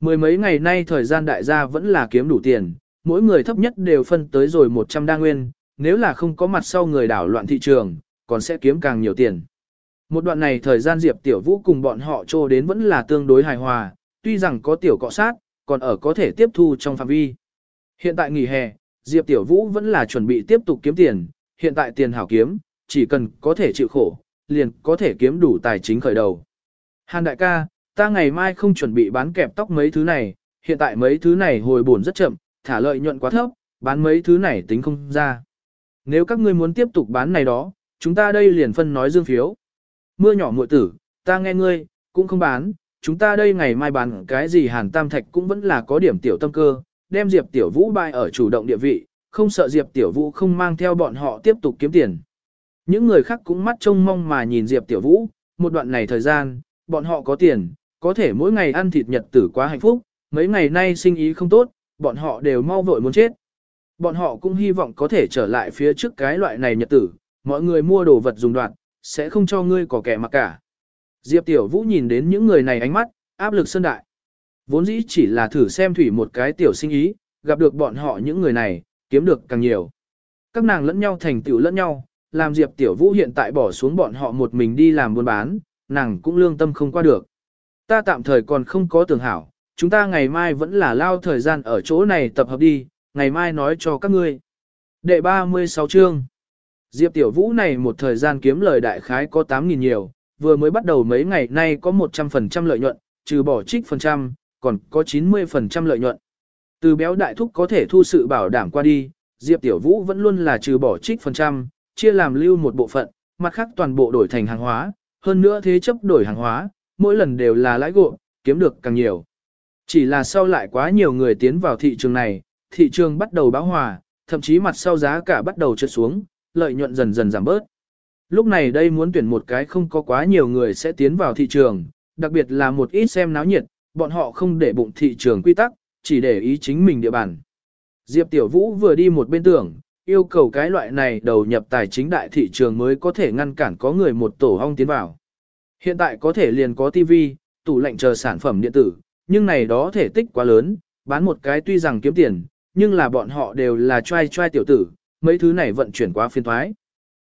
Mười mấy ngày nay thời gian đại gia vẫn là kiếm đủ tiền, mỗi người thấp nhất đều phân tới rồi 100 đa nguyên, nếu là không có mặt sau người đảo loạn thị trường, còn sẽ kiếm càng nhiều tiền. Một đoạn này thời gian Diệp Tiểu Vũ cùng bọn họ trô đến vẫn là tương đối hài hòa, tuy rằng có tiểu cọ sát, còn ở có thể tiếp thu trong phạm vi. Hiện tại nghỉ hè, Diệp Tiểu Vũ vẫn là chuẩn bị tiếp tục kiếm tiền, hiện tại tiền hảo kiếm, chỉ cần có thể chịu khổ, liền có thể kiếm đủ tài chính khởi đầu. Hàn đại ca, ta ngày mai không chuẩn bị bán kẹp tóc mấy thứ này, hiện tại mấy thứ này hồi bổn rất chậm, thả lợi nhuận quá thấp, bán mấy thứ này tính không ra. Nếu các ngươi muốn tiếp tục bán này đó, chúng ta đây liền phân nói dương phiếu. Mưa nhỏ muội tử, ta nghe ngươi, cũng không bán, chúng ta đây ngày mai bán cái gì hàn tam thạch cũng vẫn là có điểm tiểu tâm cơ, đem Diệp Tiểu Vũ bài ở chủ động địa vị, không sợ Diệp Tiểu Vũ không mang theo bọn họ tiếp tục kiếm tiền. Những người khác cũng mắt trông mong mà nhìn Diệp Tiểu Vũ, một đoạn này thời gian, bọn họ có tiền, có thể mỗi ngày ăn thịt nhật tử quá hạnh phúc, mấy ngày nay sinh ý không tốt, bọn họ đều mau vội muốn chết. Bọn họ cũng hy vọng có thể trở lại phía trước cái loại này nhật tử, mọi người mua đồ vật dùng đoạn, sẽ không cho ngươi có kẻ mặc cả. Diệp Tiểu Vũ nhìn đến những người này ánh mắt, áp lực sơn đại. Vốn dĩ chỉ là thử xem thủy một cái tiểu sinh ý, gặp được bọn họ những người này, kiếm được càng nhiều. Các nàng lẫn nhau thành tiểu lẫn nhau, làm Diệp Tiểu Vũ hiện tại bỏ xuống bọn họ một mình đi làm buôn bán, nàng cũng lương tâm không qua được. Ta tạm thời còn không có tưởng hảo, chúng ta ngày mai vẫn là lao thời gian ở chỗ này tập hợp đi, ngày mai nói cho các ngươi. Đệ 36 chương Diệp Tiểu Vũ này một thời gian kiếm lời đại khái có 8.000 nhiều, vừa mới bắt đầu mấy ngày nay có 100% lợi nhuận, trừ bỏ trích phần trăm, còn có 90% lợi nhuận. Từ béo đại thúc có thể thu sự bảo đảm qua đi, Diệp Tiểu Vũ vẫn luôn là trừ bỏ trích phần trăm, chia làm lưu một bộ phận, mặt khác toàn bộ đổi thành hàng hóa, hơn nữa thế chấp đổi hàng hóa, mỗi lần đều là lãi gộ, kiếm được càng nhiều. Chỉ là sau lại quá nhiều người tiến vào thị trường này, thị trường bắt đầu bão hòa, thậm chí mặt sau giá cả bắt đầu trượt xuống, lợi nhuận dần dần giảm bớt. Lúc này đây muốn tuyển một cái không có quá nhiều người sẽ tiến vào thị trường, đặc biệt là một ít xem náo nhiệt, bọn họ không để bụng thị trường quy tắc, chỉ để ý chính mình địa bàn. Diệp Tiểu Vũ vừa đi một bên tưởng, yêu cầu cái loại này đầu nhập tài chính đại thị trường mới có thể ngăn cản có người một tổ hong tiến vào. Hiện tại có thể liền có TV, tủ lạnh chờ sản phẩm điện tử, nhưng này đó thể tích quá lớn, bán một cái tuy rằng kiếm tiền, nhưng là bọn họ đều là trai trai tiểu tử, mấy thứ này vận chuyển quá phiên thoái.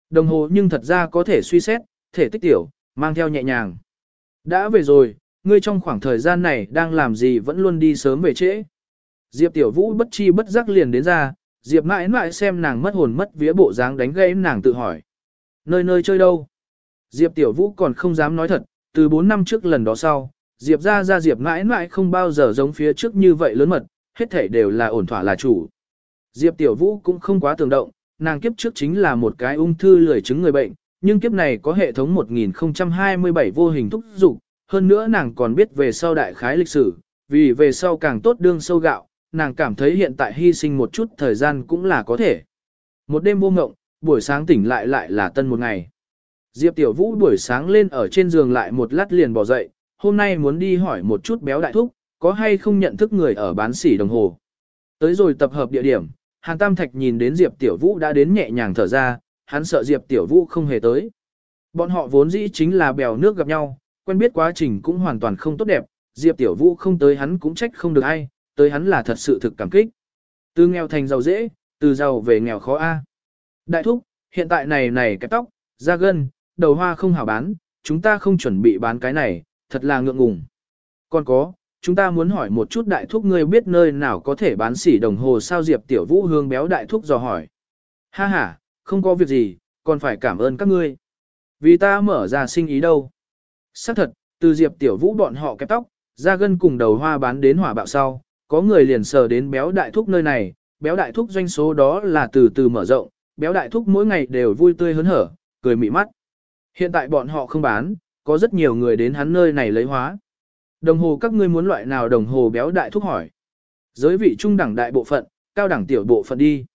Đồng hồ nhưng thật ra có thể suy xét, thể tích tiểu, mang theo nhẹ nhàng. Đã về rồi, ngươi trong khoảng thời gian này đang làm gì vẫn luôn đi sớm về trễ. Diệp Tiểu Vũ bất chi bất giác liền đến ra, Diệp mãi mãi xem nàng mất hồn mất vía bộ dáng đánh gây nàng tự hỏi. Nơi nơi chơi đâu? Diệp Tiểu Vũ còn không dám nói thật, từ 4 năm trước lần đó sau, Diệp ra ra Diệp mãi mãi không bao giờ giống phía trước như vậy lớn mật, hết thảy đều là ổn thỏa là chủ. Diệp Tiểu Vũ cũng không quá tưởng động, nàng kiếp trước chính là một cái ung thư lười chứng người bệnh, nhưng kiếp này có hệ thống 1027 vô hình thúc dục, hơn nữa nàng còn biết về sau đại khái lịch sử, vì về sau càng tốt đương sâu gạo, nàng cảm thấy hiện tại hy sinh một chút thời gian cũng là có thể. Một đêm vô ngộng, buổi sáng tỉnh lại lại là tân một ngày. Diệp Tiểu Vũ buổi sáng lên ở trên giường lại một lát liền bỏ dậy, hôm nay muốn đi hỏi một chút béo đại thúc, có hay không nhận thức người ở bán sỉ đồng hồ. Tới rồi tập hợp địa điểm, Hàn Tam Thạch nhìn đến Diệp Tiểu Vũ đã đến nhẹ nhàng thở ra, hắn sợ Diệp Tiểu Vũ không hề tới. Bọn họ vốn dĩ chính là bèo nước gặp nhau, quen biết quá trình cũng hoàn toàn không tốt đẹp, Diệp Tiểu Vũ không tới hắn cũng trách không được ai, tới hắn là thật sự thực cảm kích. Từ nghèo thành giàu dễ, từ giàu về nghèo khó A. Đại thúc, hiện tại này này cái tóc, da gân, đầu hoa không hảo bán, chúng ta không chuẩn bị bán cái này, thật là ngượng ngùng. Còn có, chúng ta muốn hỏi một chút đại thúc ngươi biết nơi nào có thể bán xỉ đồng hồ sao Diệp Tiểu Vũ hương béo đại thúc dò hỏi. Ha ha, không có việc gì, còn phải cảm ơn các ngươi. Vì ta mở ra sinh ý đâu. Xác thật, từ Diệp Tiểu Vũ bọn họ kẹp tóc, ra gân cùng đầu hoa bán đến hỏa bạo sau, có người liền sờ đến béo đại thúc nơi này, béo đại thúc doanh số đó là từ từ mở rộng, béo đại thúc mỗi ngày đều vui tươi hớn hở, cười mị mắt. Hiện tại bọn họ không bán, có rất nhiều người đến hắn nơi này lấy hóa. Đồng hồ các ngươi muốn loại nào đồng hồ béo đại thúc hỏi. Giới vị trung đẳng đại bộ phận, cao đẳng tiểu bộ phận đi.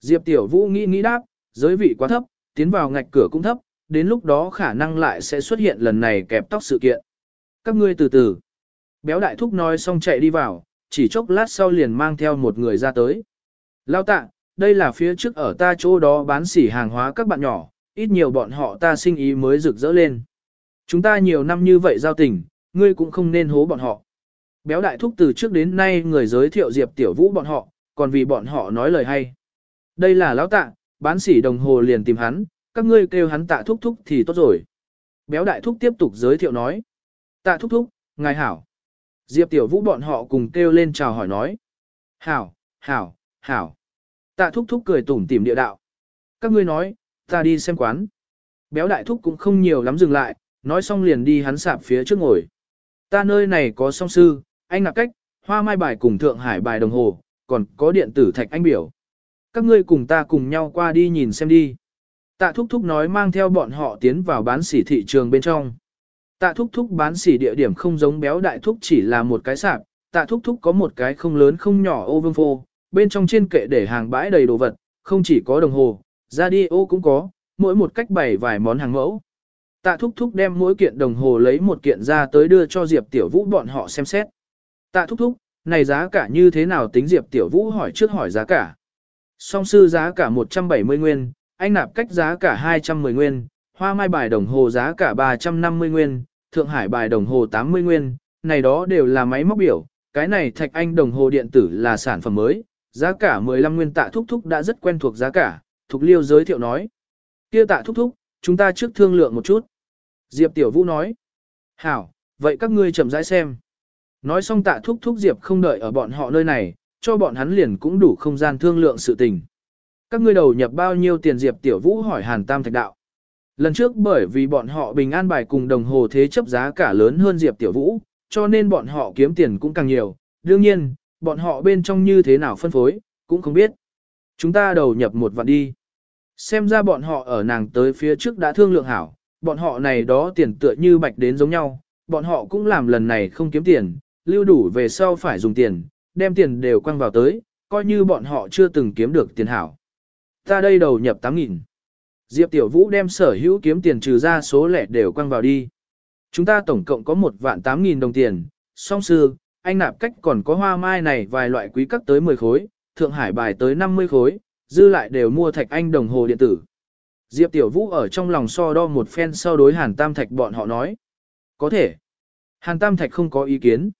Diệp tiểu vũ nghĩ nghĩ đáp, giới vị quá thấp, tiến vào ngạch cửa cũng thấp, đến lúc đó khả năng lại sẽ xuất hiện lần này kẹp tóc sự kiện. Các ngươi từ từ. Béo đại thúc nói xong chạy đi vào, chỉ chốc lát sau liền mang theo một người ra tới. Lao tạ, đây là phía trước ở ta chỗ đó bán sỉ hàng hóa các bạn nhỏ, ít nhiều bọn họ ta sinh ý mới rực rỡ lên. Chúng ta nhiều năm như vậy giao tình, ngươi cũng không nên hố bọn họ. Béo đại thúc từ trước đến nay người giới thiệu Diệp Tiểu Vũ bọn họ, còn vì bọn họ nói lời hay. Đây là lão tạ, bán sỉ đồng hồ liền tìm hắn, các ngươi kêu hắn tạ thúc thúc thì tốt rồi. Béo đại thúc tiếp tục giới thiệu nói. Tạ thúc thúc, ngài hảo. Diệp Tiểu Vũ bọn họ cùng kêu lên chào hỏi nói. Hảo, hảo, hảo. Tạ thúc thúc cười tủm tỉm địa đạo. Các ngươi nói, ta đi xem quán. Béo đại thúc cũng không nhiều lắm dừng lại, nói xong liền đi hắn sạp phía trước ngồi. Ta nơi này có song sư, anh nạp cách, hoa mai bài cùng thượng hải bài đồng hồ, còn có điện tử thạch anh biểu. Các ngươi cùng ta cùng nhau qua đi nhìn xem đi. Tạ thúc thúc nói mang theo bọn họ tiến vào bán sỉ thị trường bên trong. Tạ thúc thúc bán sỉ địa điểm không giống béo đại thúc chỉ là một cái sạp, tạ thúc thúc có một cái không lớn không nhỏ ô vương phô, bên trong trên kệ để hàng bãi đầy đồ vật, không chỉ có đồng hồ, radio cũng có, mỗi một cách bày vài món hàng mẫu. Tạ thúc thúc đem mỗi kiện đồng hồ lấy một kiện ra tới đưa cho Diệp Tiểu Vũ bọn họ xem xét. Tạ thúc thúc, này giá cả như thế nào tính Diệp Tiểu Vũ hỏi trước hỏi giá cả. Song sư giá cả 170 nguyên, anh nạp cách giá cả 210 nguyên, hoa mai bài đồng hồ giá cả 350 nguyên, thượng hải bài đồng hồ 80 nguyên, này đó đều là máy móc biểu, cái này thạch anh đồng hồ điện tử là sản phẩm mới, giá cả 15 nguyên tạ thúc thúc đã rất quen thuộc giá cả, Thục Liêu giới thiệu nói. Kia tạ thúc thúc, chúng ta trước thương lượng một chút. Diệp Tiểu Vũ nói. Hảo, vậy các ngươi chậm rãi xem. Nói xong tạ thúc thúc Diệp không đợi ở bọn họ nơi này, cho bọn hắn liền cũng đủ không gian thương lượng sự tình. Các ngươi đầu nhập bao nhiêu tiền Diệp Tiểu Vũ hỏi Hàn Tam Thạch Đạo. Lần trước bởi vì bọn họ bình an bài cùng đồng hồ thế chấp giá cả lớn hơn Diệp Tiểu Vũ, cho nên bọn họ kiếm tiền cũng càng nhiều. Đương nhiên, bọn họ bên trong như thế nào phân phối, cũng không biết. Chúng ta đầu nhập một vạn đi. Xem ra bọn họ ở nàng tới phía trước đã thương lượng hảo, bọn họ này đó tiền tựa như bạch đến giống nhau, bọn họ cũng làm lần này không kiếm tiền, lưu đủ về sau phải dùng tiền, đem tiền đều quăng vào tới, coi như bọn họ chưa từng kiếm được tiền hảo. Ta đây đầu nhập 8.000. Diệp Tiểu Vũ đem sở hữu kiếm tiền trừ ra số lẻ đều quăng vào đi. Chúng ta tổng cộng có một vạn 8.000 đồng tiền, song sư, anh nạp cách còn có hoa mai này vài loại quý cấp tới 10 khối, thượng hải bài tới 50 khối, dư lại đều mua thạch anh đồng hồ điện tử. Diệp Tiểu Vũ ở trong lòng so đo một phen sau đối Hàn Tam Thạch bọn họ nói. Có thể. Hàn Tam Thạch không có ý kiến.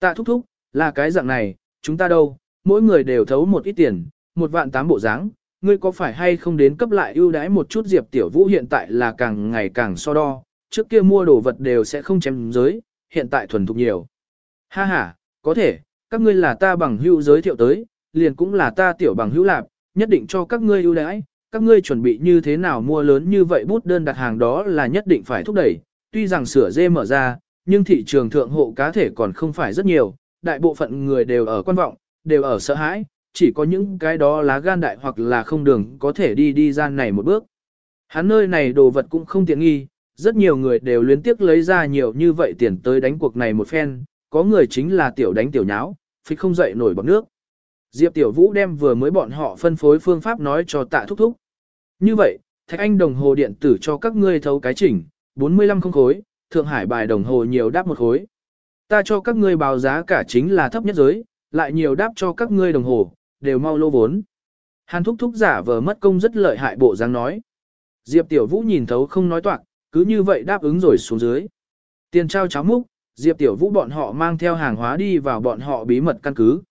Tạ thúc thúc, là cái dạng này, chúng ta đâu, mỗi người đều thấu một ít tiền, một vạn tám bộ dáng, ngươi có phải hay không đến cấp lại ưu đãi một chút Diệp Tiểu Vũ hiện tại là càng ngày càng so đo, trước kia mua đồ vật đều sẽ không chém giới, hiện tại thuần thục nhiều. Ha ha, có thể, các ngươi là ta bằng hữu giới thiệu tới, liền cũng là ta tiểu bằng hữu lạp, nhất định cho các ngươi ưu đãi, các ngươi chuẩn bị như thế nào mua lớn như vậy bút đơn đặt hàng đó là nhất định phải thúc đẩy, tuy rằng sửa dê mở ra, nhưng thị trường thượng hộ cá thể còn không phải rất nhiều, đại bộ phận người đều ở quan vọng, đều ở sợ hãi, chỉ có những cái đó lá gan đại hoặc là không đường có thể đi đi gian này một bước. Hắn nơi này đồ vật cũng không tiện nghi, rất nhiều người đều luyến tiếc lấy ra nhiều như vậy tiền tới đánh cuộc này một phen, có người chính là tiểu đánh tiểu nháo, phích không dậy nổi bọc nước. Diệp Tiểu Vũ đem vừa mới bọn họ phân phối phương pháp nói cho tạ thúc thúc. Như vậy, Thạch Anh đồng hồ điện tử cho các ngươi thấu cái chỉnh, 45 không khối, Thượng Hải bài đồng hồ nhiều đáp một khối. Ta cho các ngươi báo giá cả chính là thấp nhất giới, lại nhiều đáp cho các ngươi đồng hồ, đều mau lô vốn. Hàn thúc thúc giả vờ mất công rất lợi hại bộ dáng nói. Diệp Tiểu Vũ nhìn thấu không nói toạc, cứ như vậy đáp ứng rồi xuống dưới. Tiền trao cháo múc, Diệp Tiểu Vũ bọn họ mang theo hàng hóa đi vào bọn họ bí mật căn cứ.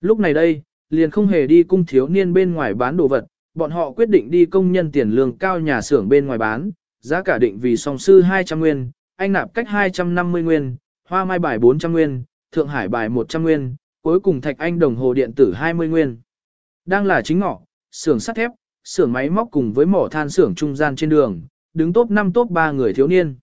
Lúc này đây, liền không hề đi cung thiếu niên bên ngoài bán đồ vật, bọn họ quyết định đi công nhân tiền lương cao nhà xưởng bên ngoài bán, giá cả định vì song sư 200 nguyên, anh nạp cách 250 nguyên, hoa mai bài 400 nguyên, thượng hải bài 100 nguyên, cuối cùng thạch anh đồng hồ điện tử 20 nguyên. Đang là chính ngọ, xưởng sắt thép, xưởng máy móc cùng với mỏ than xưởng trung gian trên đường, đứng top 5 top 3 người thiếu niên.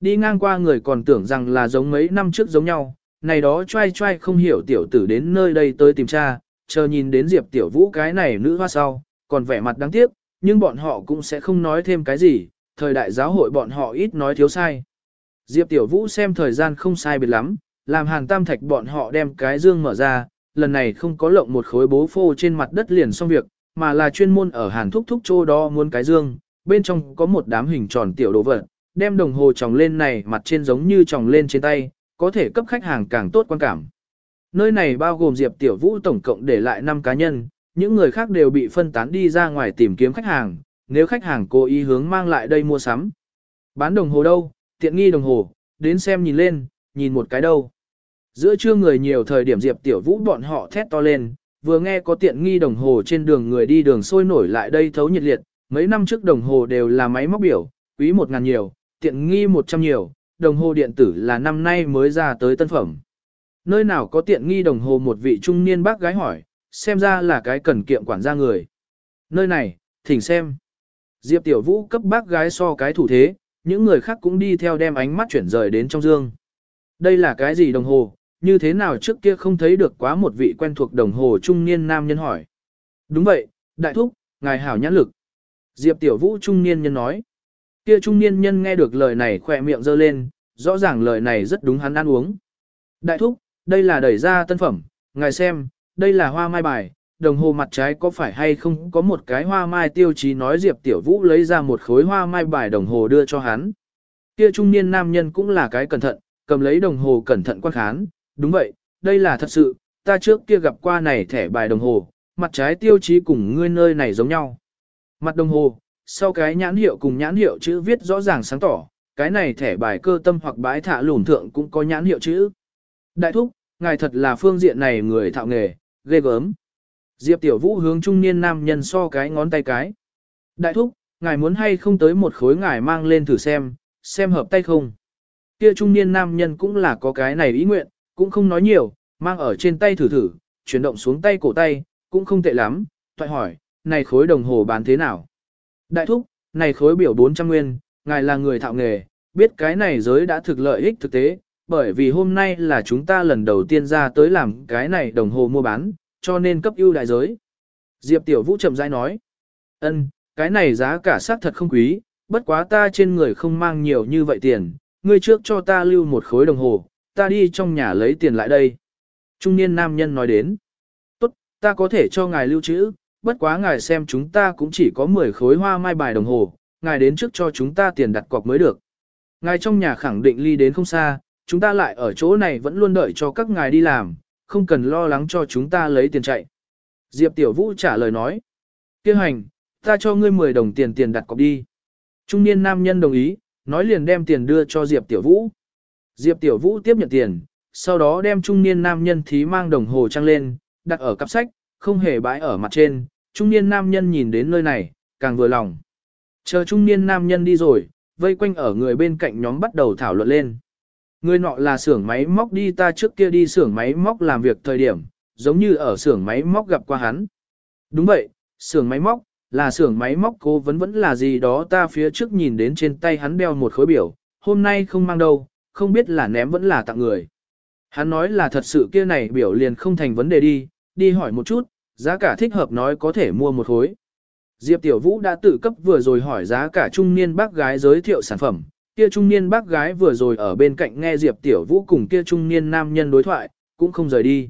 Đi ngang qua người còn tưởng rằng là giống mấy năm trước giống nhau, này đó trai trai không hiểu tiểu tử đến nơi đây tới tìm cha, chờ nhìn đến Diệp Tiểu Vũ cái này nữ hoa sau, còn vẻ mặt đáng tiếc, nhưng bọn họ cũng sẽ không nói thêm cái gì, thời đại giáo hội bọn họ ít nói thiếu sai. Diệp Tiểu Vũ xem thời gian không sai biệt lắm, làm hàng tam thạch bọn họ đem cái dương mở ra, lần này không có lộng một khối bố phô trên mặt đất liền xong việc, mà là chuyên môn ở hàn thúc thúc chỗ đó muốn cái dương, bên trong có một đám hình tròn tiểu đồ vật, đem đồng hồ tròng lên này mặt trên giống như tròng lên trên tay, có thể cấp khách hàng càng tốt quan cảm. Nơi này bao gồm Diệp Tiểu Vũ tổng cộng để lại 5 cá nhân, những người khác đều bị phân tán đi ra ngoài tìm kiếm khách hàng, nếu khách hàng cố ý hướng mang lại đây mua sắm. Bán đồng hồ đâu, tiện nghi đồng hồ, đến xem nhìn lên, nhìn một cái đâu. Giữa trưa người nhiều thời điểm Diệp Tiểu Vũ bọn họ thét to lên, vừa nghe có tiện nghi đồng hồ trên đường người đi đường sôi nổi lại đây thấu nhiệt liệt, mấy năm trước đồng hồ đều là máy móc biểu, quý một ngàn nhiều, tiện nghi một trăm nhiều, đồng hồ điện tử là năm nay mới ra tới tân phẩm. Nơi nào có tiện nghi đồng hồ một vị trung niên bác gái hỏi, xem ra là cái cần kiệm quản gia người. Nơi này, thỉnh xem. Diệp Tiểu Vũ cấp bác gái so cái thủ thế, những người khác cũng đi theo đem ánh mắt chuyển rời đến trong dương. Đây là cái gì đồng hồ, như thế nào trước kia không thấy được quá một vị quen thuộc đồng hồ trung niên nam nhân hỏi. Đúng vậy, đại thúc, ngài hảo nhãn lực. Diệp Tiểu Vũ trung niên nhân nói. Kia trung niên nhân nghe được lời này khỏe miệng giơ lên, rõ ràng lời này rất đúng hắn ăn uống. Đại thúc, đây là đẩy ra tân phẩm, ngài xem, đây là hoa mai bài, đồng hồ mặt trái có phải hay không có một cái hoa mai tiêu chí nói Diệp Tiểu Vũ lấy ra một khối hoa mai bài đồng hồ đưa cho hắn. Kia trung niên nam nhân cũng là cái cẩn thận, cầm lấy đồng hồ cẩn thận quan khán, đúng vậy, đây là thật sự, ta trước kia gặp qua này thẻ bài đồng hồ, mặt trái tiêu chí cùng ngươi nơi này giống nhau. Mặt đồng hồ, sau cái nhãn hiệu cùng nhãn hiệu chữ viết rõ ràng sáng tỏ, cái này thẻ bài cơ tâm hoặc bãi thả lùn thượng cũng có nhãn hiệu chữ. Đại thúc, ngài thật là phương diện này người thạo nghề, ghê gớm. Diệp Tiểu Vũ hướng trung niên nam nhân so cái ngón tay cái. Đại thúc, ngài muốn hay không tới một khối ngài mang lên thử xem, xem hợp tay không. Kia trung niên nam nhân cũng là có cái này ý nguyện, cũng không nói nhiều, mang ở trên tay thử thử, chuyển động xuống tay cổ tay, cũng không tệ lắm, thoại hỏi, này khối đồng hồ bán thế nào? Đại thúc, này khối biểu 400 nguyên, ngài là người thạo nghề, biết cái này giới đã thực lợi ích thực tế, bởi vì hôm nay là chúng ta lần đầu tiên ra tới làm cái này đồng hồ mua bán, cho nên cấp ưu đại giới. Diệp Tiểu Vũ chậm rãi nói, ân, cái này giá cả xác thật không quý, bất quá ta trên người không mang nhiều như vậy tiền, ngươi trước cho ta lưu một khối đồng hồ, ta đi trong nhà lấy tiền lại đây. Trung niên nam nhân nói đến, tốt, ta có thể cho ngài lưu trữ, bất quá ngài xem chúng ta cũng chỉ có 10 khối hoa mai bài đồng hồ, ngài đến trước cho chúng ta tiền đặt cọc mới được. Ngài trong nhà khẳng định ly đến không xa, chúng ta lại ở chỗ này vẫn luôn đợi cho các ngài đi làm, không cần lo lắng cho chúng ta lấy tiền chạy. Diệp Tiểu Vũ trả lời nói, kêu hành, ta cho ngươi 10 đồng tiền tiền đặt cọc đi. Trung niên nam nhân đồng ý, nói liền đem tiền đưa cho Diệp Tiểu Vũ. Diệp Tiểu Vũ tiếp nhận tiền, sau đó đem trung niên nam nhân thí mang đồng hồ trăng lên, đặt ở cặp sách, không hề bãi ở mặt trên. Trung niên nam nhân nhìn đến nơi này, càng vừa lòng. Chờ trung niên nam nhân đi rồi, vây quanh ở người bên cạnh nhóm bắt đầu thảo luận lên. Người nọ là xưởng máy móc đi ta trước kia đi xưởng máy móc làm việc thời điểm, giống như ở xưởng máy móc gặp qua hắn. Đúng vậy, xưởng máy móc, là xưởng máy móc cố vấn vẫn là gì đó ta phía trước nhìn đến trên tay hắn đeo một khối biểu, hôm nay không mang đâu, không biết là ném vẫn là tặng người. Hắn nói là thật sự kia này biểu liền không thành vấn đề đi, đi hỏi một chút, giá cả thích hợp nói có thể mua một khối. Diệp Tiểu Vũ đã tự cấp vừa rồi hỏi giá cả trung niên bác gái giới thiệu sản phẩm, kia trung niên bác gái vừa rồi ở bên cạnh nghe Diệp Tiểu Vũ cùng kia trung niên nam nhân đối thoại, cũng không rời đi.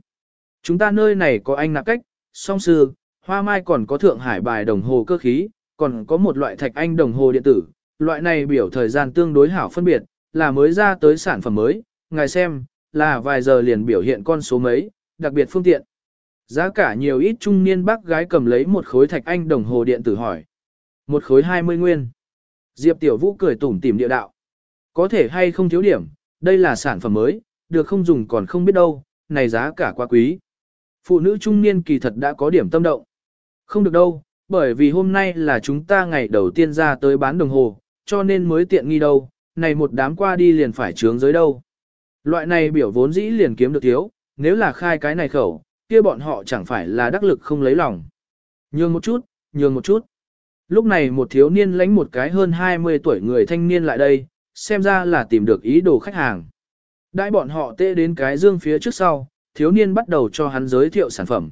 Chúng ta nơi này có anh nạp cách, song sư, hoa mai còn có thượng hải bài đồng hồ cơ khí, còn có một loại thạch anh đồng hồ điện tử, loại này biểu thời gian tương đối hảo phân biệt, là mới ra tới sản phẩm mới, ngài xem, là vài giờ liền biểu hiện con số mấy, đặc biệt phương tiện. Giá cả nhiều ít trung niên bác gái cầm lấy một khối thạch anh đồng hồ điện tử hỏi. Một khối 20 nguyên. Diệp Tiểu Vũ cười tủm tỉm địa đạo. Có thể hay không thiếu điểm, đây là sản phẩm mới, được không dùng còn không biết đâu, này giá cả quá quý. Phụ nữ trung niên kỳ thật đã có điểm tâm động. Không được đâu, bởi vì hôm nay là chúng ta ngày đầu tiên ra tới bán đồng hồ, cho nên mới tiện nghi đâu, này một đám qua đi liền phải trướng giới đâu. Loại này biểu vốn dĩ liền kiếm được thiếu, nếu là khai cái này khẩu, kia bọn họ chẳng phải là đắc lực không lấy lòng. Nhường một chút, nhường một chút. Lúc này một thiếu niên lãnh một cái hơn 20 tuổi người thanh niên lại đây, xem ra là tìm được ý đồ khách hàng. Đại bọn họ tê đến cái dương phía trước sau, thiếu niên bắt đầu cho hắn giới thiệu sản phẩm.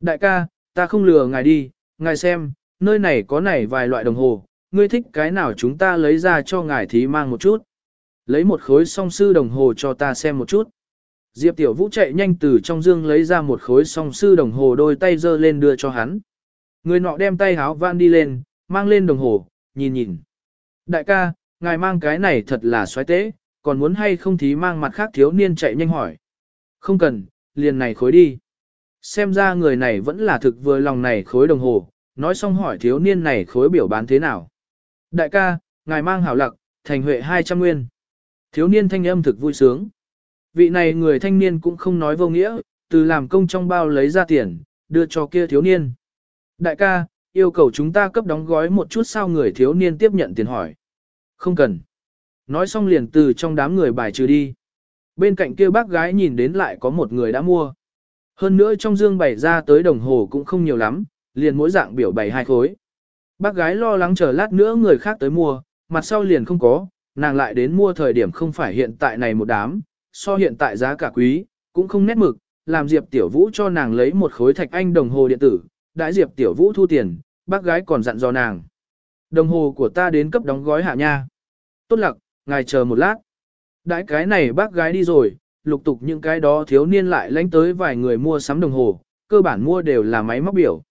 Đại ca, ta không lừa ngài đi, ngài xem, nơi này có này vài loại đồng hồ, ngươi thích cái nào chúng ta lấy ra cho ngài thí mang một chút. Lấy một khối song sư đồng hồ cho ta xem một chút. Diệp Tiểu Vũ chạy nhanh từ trong dương lấy ra một khối song sư đồng hồ đôi tay giơ lên đưa cho hắn. Người nọ đem tay háo van đi lên, mang lên đồng hồ, nhìn nhìn. Đại ca, ngài mang cái này thật là xoáy tế, còn muốn hay không thí mang mặt khác thiếu niên chạy nhanh hỏi. Không cần, liền này khối đi. Xem ra người này vẫn là thực vừa lòng này khối đồng hồ, nói xong hỏi thiếu niên này khối biểu bán thế nào. Đại ca, ngài mang hảo lặc, thành huệ 200 nguyên. Thiếu niên thanh âm thực vui sướng. Vị này người thanh niên cũng không nói vô nghĩa, từ làm công trong bao lấy ra tiền, đưa cho kia thiếu niên. Đại ca, yêu cầu chúng ta cấp đóng gói một chút sao người thiếu niên tiếp nhận tiền hỏi. Không cần. Nói xong liền từ trong đám người bài trừ đi. Bên cạnh kia bác gái nhìn đến lại có một người đã mua. Hơn nữa trong dương bày ra tới đồng hồ cũng không nhiều lắm, liền mỗi dạng biểu bày hai khối. Bác gái lo lắng chờ lát nữa người khác tới mua, mặt sau liền không có, nàng lại đến mua thời điểm không phải hiện tại này một đám, so hiện tại giá cả quý, cũng không nét mực, làm Diệp Tiểu Vũ cho nàng lấy một khối thạch anh đồng hồ điện tử, đãi Diệp Tiểu Vũ thu tiền, bác gái còn dặn dò nàng. Đồng hồ của ta đến cấp đóng gói hạ nha. Tốt lặc, ngài chờ một lát. Đãi cái này bác gái đi rồi, lục tục những cái đó thiếu niên lại lánh tới vài người mua sắm đồng hồ, cơ bản mua đều là máy móc biểu.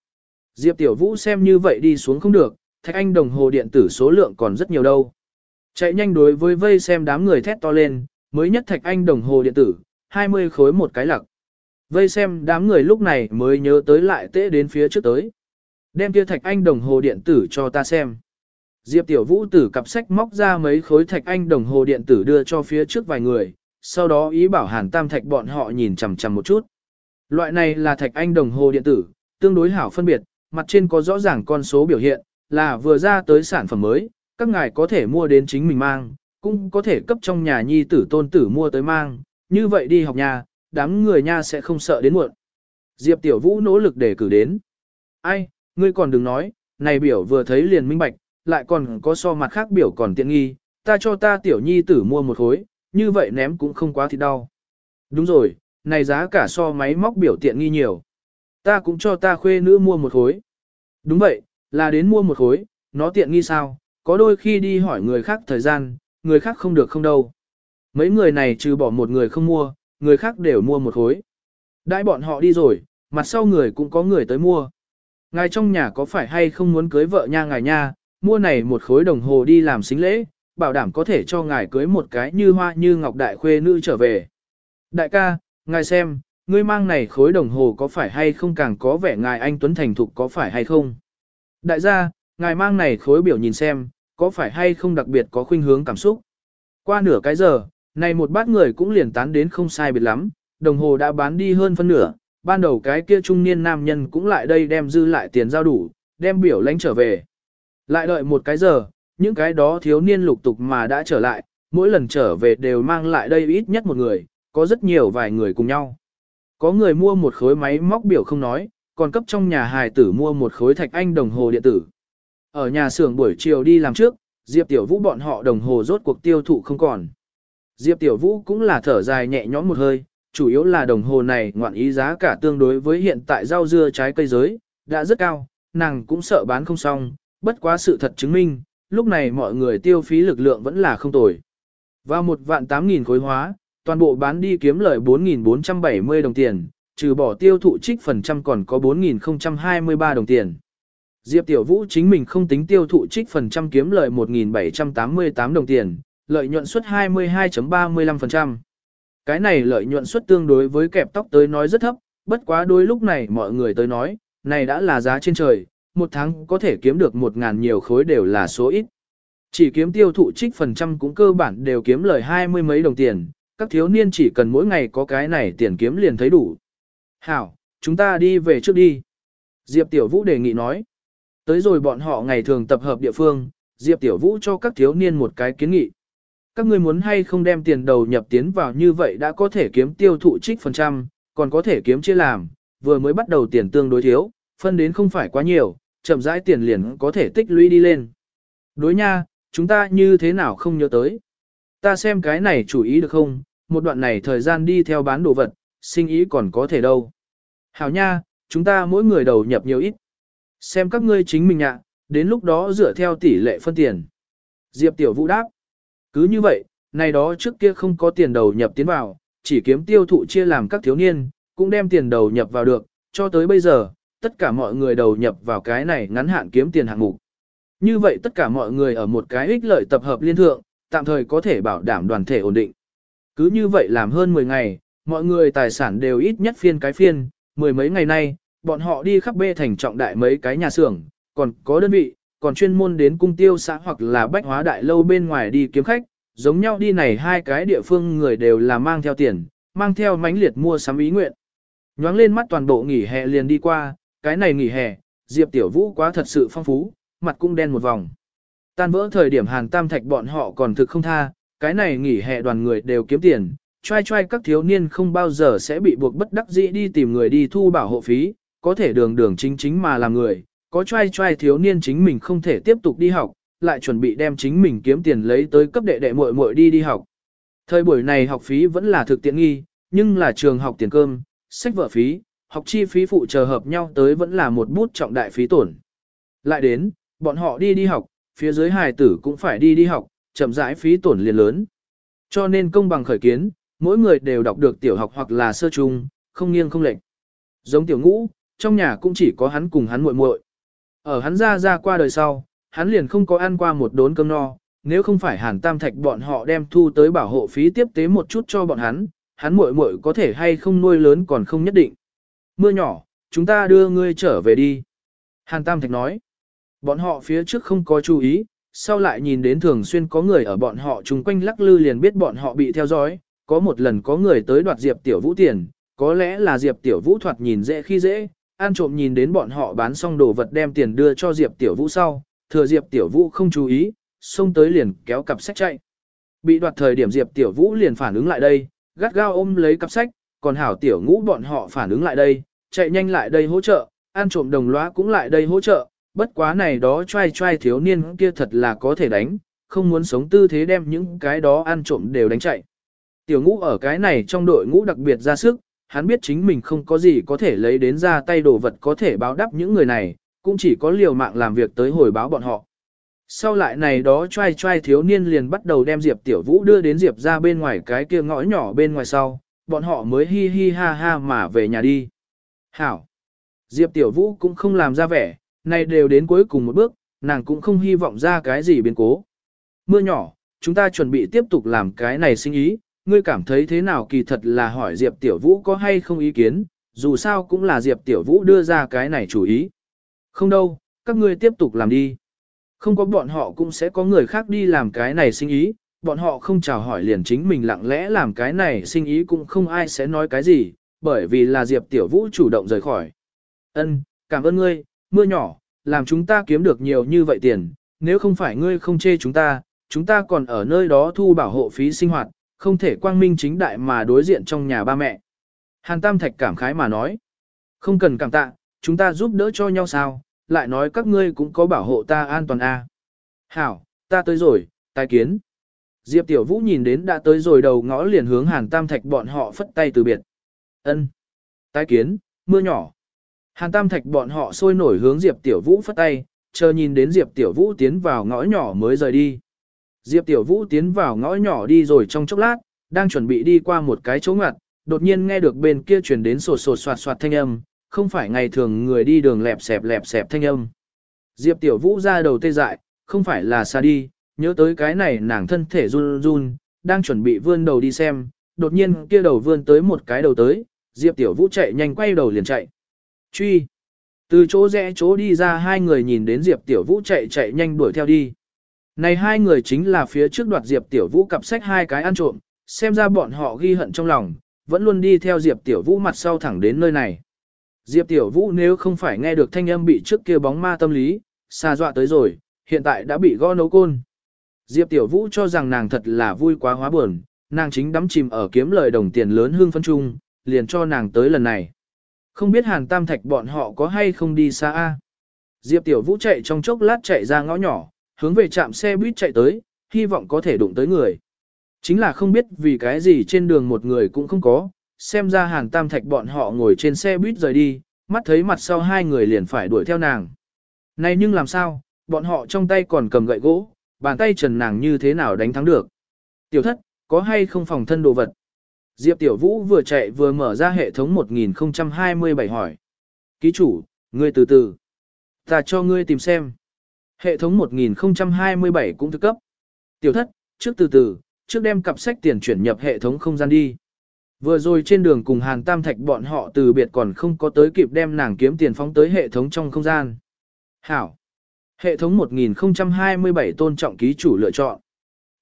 Diệp Tiểu Vũ xem như vậy đi xuống không được, thạch anh đồng hồ điện tử số lượng còn rất nhiều đâu. Chạy nhanh đối với vây xem đám người thét to lên, mới nhất thạch anh đồng hồ điện tử, 20 khối một cái lặc. Vây xem đám người lúc này mới nhớ tới lại tễ đến phía trước tới. Đem kia thạch anh đồng hồ điện tử cho ta xem. Diệp Tiểu Vũ từ cặp sách móc ra mấy khối thạch anh đồng hồ điện tử đưa cho phía trước vài người, sau đó ý bảo Hàn Tam Thạch bọn họ nhìn chằm chằm một chút. Loại này là thạch anh đồng hồ điện tử, tương đối hảo phân biệt, mặt trên có rõ ràng con số biểu hiện, là vừa ra tới sản phẩm mới, các ngài có thể mua đến chính mình mang, cũng có thể cấp trong nhà nhi tử tôn tử mua tới mang, như vậy đi học nhà, đám người nha sẽ không sợ đến muộn. Diệp Tiểu Vũ nỗ lực để cử đến. Ai, ngươi còn đừng nói, này biểu vừa thấy liền minh bạch, lại còn có so mặt khác biểu còn tiện nghi, ta cho ta tiểu nhi tử mua một khối, như vậy ném cũng không quá thì đau. Đúng rồi, này giá cả so máy móc biểu tiện nghi nhiều. Ta cũng cho ta khuê nữ mua một khối. Đúng vậy, là đến mua một khối, nó tiện nghi sao, có đôi khi đi hỏi người khác thời gian, người khác không được không đâu. Mấy người này trừ bỏ một người không mua, người khác đều mua một khối. Đãi bọn họ đi rồi, mặt sau người cũng có người tới mua. Ngài trong nhà có phải hay không muốn cưới vợ nha ngài nha, mua này một khối đồng hồ đi làm xính lễ, bảo đảm có thể cho ngài cưới một cái như hoa như ngọc đại khuê nữ trở về. Đại ca, ngài xem, ngươi mang này khối đồng hồ có phải hay không càng có vẻ ngài anh Tuấn Thành Thục có phải hay không? Đại gia, ngài mang này khối biểu nhìn xem, có phải hay không đặc biệt có khuynh hướng cảm xúc? Qua nửa cái giờ, này một bát người cũng liền tán đến không sai biệt lắm, đồng hồ đã bán đi hơn phân nửa, ban đầu cái kia trung niên nam nhân cũng lại đây đem dư lại tiền giao đủ, đem biểu lãnh trở về. Lại đợi một cái giờ, những cái đó thiếu niên lục tục mà đã trở lại, mỗi lần trở về đều mang lại đây ít nhất một người, có rất nhiều vài người cùng nhau. Có người mua một khối máy móc biểu không nói, còn cấp trong nhà hài tử mua một khối thạch anh đồng hồ điện tử. Ở nhà xưởng buổi chiều đi làm trước, Diệp Tiểu Vũ bọn họ đồng hồ rốt cuộc tiêu thụ không còn. Diệp Tiểu Vũ cũng là thở dài nhẹ nhõm một hơi, chủ yếu là đồng hồ này ngoạn ý giá cả tương đối với hiện tại rau dưa trái cây giới, đã rất cao, nàng cũng sợ bán không xong, bất quá sự thật chứng minh, lúc này mọi người tiêu phí lực lượng vẫn là không tồi. Vào một vạn tám nghìn khối hóa, toàn bộ bán đi kiếm lời 4.470 đồng tiền, trừ bỏ tiêu thụ trích phần trăm còn có 4.023 đồng tiền. Diệp Tiểu Vũ chính mình không tính tiêu thụ trích phần trăm kiếm lợi 1.788 đồng tiền, lợi nhuận suất 22.35%. Cái này lợi nhuận suất tương đối với kẹp tóc tới nói rất thấp, bất quá đôi lúc này mọi người tới nói, này đã là giá trên trời, một tháng có thể kiếm được 1.000 nhiều khối đều là số ít. Chỉ kiếm tiêu thụ trích phần trăm cũng cơ bản đều kiếm lời hai mươi mấy đồng tiền, các thiếu niên chỉ cần mỗi ngày có cái này tiền kiếm liền thấy đủ. Hảo, chúng ta đi về trước đi. Diệp Tiểu Vũ đề nghị nói. Tới rồi bọn họ ngày thường tập hợp địa phương, Diệp Tiểu Vũ cho các thiếu niên một cái kiến nghị. Các ngươi muốn hay không đem tiền đầu nhập tiến vào như vậy đã có thể kiếm tiêu thụ trích phần trăm, còn có thể kiếm chia làm, vừa mới bắt đầu tiền tương đối thiếu, phân đến không phải quá nhiều, chậm rãi tiền liền có thể tích lũy đi lên. Đối nha, chúng ta như thế nào không nhớ tới. Ta xem cái này chủ ý được không, một đoạn này thời gian đi theo bán đồ vật, sinh ý còn có thể đâu. Hảo nha, chúng ta mỗi người đầu nhập nhiều ít. Xem các ngươi chính mình ạ, đến lúc đó dựa theo tỷ lệ phân tiền. Diệp Tiểu Vũ đáp. Cứ như vậy, này đó trước kia không có tiền đầu nhập tiến vào, chỉ kiếm tiêu thụ chia làm các thiếu niên, cũng đem tiền đầu nhập vào được, cho tới bây giờ, tất cả mọi người đầu nhập vào cái này ngắn hạn kiếm tiền hạng mục. Như vậy tất cả mọi người ở một cái ích lợi tập hợp liên thượng, tạm thời có thể bảo đảm đoàn thể ổn định. Cứ như vậy làm hơn 10 ngày, mọi người tài sản đều ít nhất phiên cái phiên, mười mấy ngày nay, bọn họ đi khắp bê thành trọng đại mấy cái nhà xưởng, còn có đơn vị, còn chuyên môn đến cung tiêu xã hoặc là bách hóa đại lâu bên ngoài đi kiếm khách, giống nhau đi này hai cái địa phương người đều là mang theo tiền, mang theo mánh liệt mua sắm ý nguyện. Nhoáng lên mắt toàn bộ nghỉ hè liền đi qua, cái này nghỉ hè, Diệp Tiểu Vũ quá thật sự phong phú, mặt cũng đen một vòng. Tan vỡ thời điểm Hàn Tam Thạch bọn họ còn thực không tha, cái này nghỉ hè đoàn người đều kiếm tiền, trai trai các thiếu niên không bao giờ sẽ bị buộc bất đắc dĩ đi tìm người đi thu bảo hộ phí, có thể đường đường chính chính mà làm người, có trai trai thiếu niên chính mình không thể tiếp tục đi học, lại chuẩn bị đem chính mình kiếm tiền lấy tới cấp đệ đệ muội muội đi đi học. Thời buổi này học phí vẫn là thực tiện nghi, nhưng là trường học tiền cơm, sách vở phí, học chi phí phụ chờ hợp nhau tới vẫn là một bút trọng đại phí tổn. Lại đến, bọn họ đi đi học, phía dưới hài tử cũng phải đi đi học, chậm rãi phí tổn liền lớn. Cho nên công bằng khởi kiến, mỗi người đều đọc được tiểu học hoặc là sơ trung, không nghiêng không lệch. Giống tiểu ngũ, trong nhà cũng chỉ có hắn cùng hắn muội muội. Ở hắn ra ra qua đời sau, hắn liền không có ăn qua một đốn cơm no, nếu không phải hàn tam thạch bọn họ đem thu tới bảo hộ phí tiếp tế một chút cho bọn hắn, hắn muội muội có thể hay không nuôi lớn còn không nhất định. Mưa nhỏ, chúng ta đưa ngươi trở về đi. Hàn tam thạch nói, bọn họ phía trước không có chú ý, sau lại nhìn đến thường xuyên có người ở bọn họ chung quanh lắc lư liền biết bọn họ bị theo dõi, có một lần có người tới đoạt Diệp Tiểu Vũ tiền, có lẽ là Diệp Tiểu Vũ thoạt nhìn dễ khi dễ, an trộm nhìn đến bọn họ bán xong đồ vật đem tiền đưa cho Diệp Tiểu Vũ sau, thừa Diệp Tiểu Vũ không chú ý, xông tới liền kéo cặp sách chạy. Bị đoạt thời điểm Diệp Tiểu Vũ liền phản ứng lại đây, gắt gao ôm lấy cặp sách, còn hảo Tiểu Ngũ bọn họ phản ứng lại đây, chạy nhanh lại đây hỗ trợ, an trộm đồng lõa cũng lại đây hỗ trợ, bất quá này đó trai trai thiếu niên kia thật là có thể đánh, không muốn sống tư thế đem những cái đó ăn trộm đều đánh chạy. Tiểu ngũ ở cái này trong đội ngũ đặc biệt ra sức, hắn biết chính mình không có gì có thể lấy đến ra tay đồ vật có thể báo đáp những người này, cũng chỉ có liều mạng làm việc tới hồi báo bọn họ. Sau lại này đó trai trai thiếu niên liền bắt đầu đem Diệp Tiểu Vũ đưa đến Diệp ra bên ngoài cái kia ngõ nhỏ bên ngoài sau, bọn họ mới hi hi ha ha mà về nhà đi. Hảo! Diệp Tiểu Vũ cũng không làm ra vẻ, này đều đến cuối cùng một bước, nàng cũng không hy vọng ra cái gì biến cố. Mưa nhỏ, chúng ta chuẩn bị tiếp tục làm cái này sinh ý, ngươi cảm thấy thế nào kỳ thật là hỏi Diệp Tiểu Vũ có hay không ý kiến, dù sao cũng là Diệp Tiểu Vũ đưa ra cái này chủ ý. Không đâu, các ngươi tiếp tục làm đi. Không có bọn họ cũng sẽ có người khác đi làm cái này sinh ý, bọn họ không chào hỏi liền chính mình lặng lẽ làm cái này sinh ý cũng không ai sẽ nói cái gì, bởi vì là Diệp Tiểu Vũ chủ động rời khỏi. Ân, cảm ơn ngươi, mưa nhỏ, làm chúng ta kiếm được nhiều như vậy tiền, nếu không phải ngươi không chê chúng ta, chúng ta còn ở nơi đó thu bảo hộ phí sinh hoạt, không thể quang minh chính đại mà đối diện trong nhà ba mẹ. Hàn Tam Thạch cảm khái mà nói, không cần cảm tạ, chúng ta giúp đỡ cho nhau sao, lại nói các ngươi cũng có bảo hộ ta an toàn a. À. Hảo, ta tới rồi, tài kiến. Diệp Tiểu Vũ nhìn đến đã tới rồi đầu ngõ liền hướng Hàn Tam Thạch bọn họ phất tay từ biệt. Ân, Tái kiến, mưa nhỏ. Hàn Tam Thạch bọn họ sôi nổi hướng Diệp Tiểu Vũ phất tay, chờ nhìn đến Diệp Tiểu Vũ tiến vào ngõ nhỏ mới rời đi. Diệp Tiểu Vũ tiến vào ngõ nhỏ đi rồi trong chốc lát, đang chuẩn bị đi qua một cái chỗ ngặt, đột nhiên nghe được bên kia truyền đến sột sột soạt soạt thanh âm, không phải ngày thường người đi đường lẹp xẹp lẹp xẹp thanh âm. Diệp Tiểu Vũ ra đầu tê dại, không phải là xa đi, nhớ tới cái này nàng thân thể run run, đang chuẩn bị vươn đầu đi xem, đột nhiên kia đầu vươn tới một cái đầu tới, Diệp Tiểu Vũ chạy nhanh quay đầu liền chạy. Truy! Từ chỗ rẽ chỗ đi ra hai người nhìn đến Diệp Tiểu Vũ chạy chạy nhanh đuổi theo đi. Này hai người chính là phía trước đoạt Diệp Tiểu Vũ cặp sách hai cái ăn trộm, xem ra bọn họ ghi hận trong lòng, vẫn luôn đi theo Diệp Tiểu Vũ mặt sau thẳng đến nơi này. Diệp Tiểu Vũ nếu không phải nghe được thanh âm bị trước kia bóng ma tâm lý, xa dọa tới rồi, hiện tại đã bị gõ nấu côn. Diệp Tiểu Vũ cho rằng nàng thật là vui quá hóa buồn, nàng chính đắm chìm ở kiếm lời đồng tiền lớn hương phân trung, liền cho nàng tới lần này. Không biết Hàn Tam Thạch bọn họ có hay không đi xa a? Diệp Tiểu Vũ chạy trong chốc lát chạy ra ngõ nhỏ, hướng về trạm xe buýt chạy tới, hy vọng có thể đụng tới người. Chính là không biết vì cái gì trên đường một người cũng không có, xem ra Hàn Tam Thạch bọn họ ngồi trên xe buýt rời đi, mắt thấy mặt sau hai người liền phải đuổi theo nàng. Này nhưng làm sao, bọn họ trong tay còn cầm gậy gỗ, bàn tay trần nàng như thế nào đánh thắng được. Tiểu thất, có hay không phòng thân đồ vật? Diệp Tiểu Vũ vừa chạy vừa mở ra hệ thống 1027 hỏi. Ký chủ, ngươi từ từ. Ta cho ngươi tìm xem. Hệ thống 1027 cũng thức cấp. Tiểu thất, trước từ từ, trước đem cặp sách tiền chuyển nhập hệ thống không gian đi. Vừa rồi trên đường cùng Hàn Tam Thạch bọn họ từ biệt còn không có tới kịp đem nàng kiếm tiền phóng tới hệ thống trong không gian. Hảo. Hệ thống 1027 tôn trọng ký chủ lựa chọn.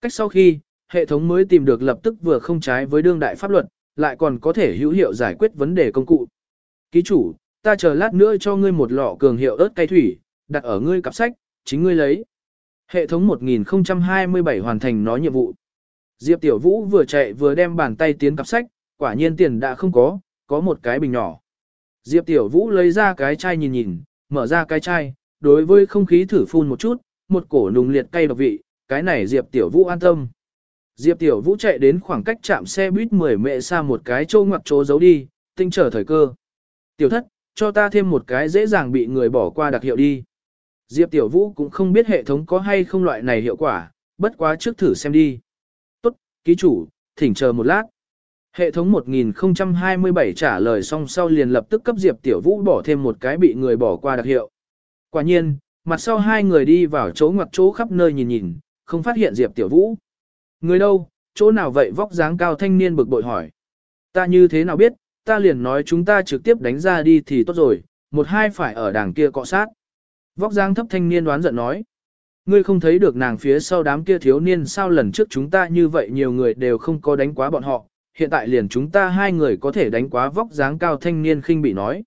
Cách sau khi, hệ thống mới tìm được lập tức vừa không trái với đương đại pháp luật, lại còn có thể hữu hiệu giải quyết vấn đề công cụ. Ký chủ, ta chờ lát nữa cho ngươi một lọ cường hiệu ớt cay thủy, đặt ở ngươi cặp sách, chính ngươi lấy. Hệ thống 1027 hoàn thành nói nhiệm vụ. Diệp Tiểu Vũ vừa chạy vừa đem bàn tay tiến cặp sách, quả nhiên tiền đã không có, có một cái bình nhỏ. Diệp Tiểu Vũ lấy ra cái chai nhìn nhìn, mở ra cái chai, đối với không khí thử phun một chút, một cổ nùng liệt cay độc vị, cái này Diệp Tiểu Vũ an tâm. Diệp Tiểu Vũ chạy đến khoảng cách chạm xe buýt 10 mẹ xa một cái châu ngoặc chỗ giấu đi, tinh trở thời cơ. Tiểu thất, cho ta thêm một cái dễ dàng bị người bỏ qua đặc hiệu đi. Diệp Tiểu Vũ cũng không biết hệ thống có hay không loại này hiệu quả, bất quá trước thử xem đi. Tốt, ký chủ, thỉnh chờ một lát. Hệ thống 1027 trả lời xong sau liền lập tức cấp Diệp Tiểu Vũ bỏ thêm một cái bị người bỏ qua đặc hiệu. Quả nhiên, mặt sau hai người đi vào chỗ ngoặc chỗ khắp nơi nhìn nhìn, không phát hiện Diệp Tiểu Vũ. Người đâu, chỗ nào vậy vóc dáng cao thanh niên bực bội hỏi. Ta như thế nào biết, ta liền nói chúng ta trực tiếp đánh ra đi thì tốt rồi, một hai phải ở đằng kia cọ sát. Vóc dáng thấp thanh niên đoán giận nói. Ngươi không thấy được nàng phía sau đám kia thiếu niên sao lần trước chúng ta như vậy nhiều người đều không có đánh quá bọn họ, hiện tại liền chúng ta hai người có thể đánh quá vóc dáng cao thanh niên khinh bị nói.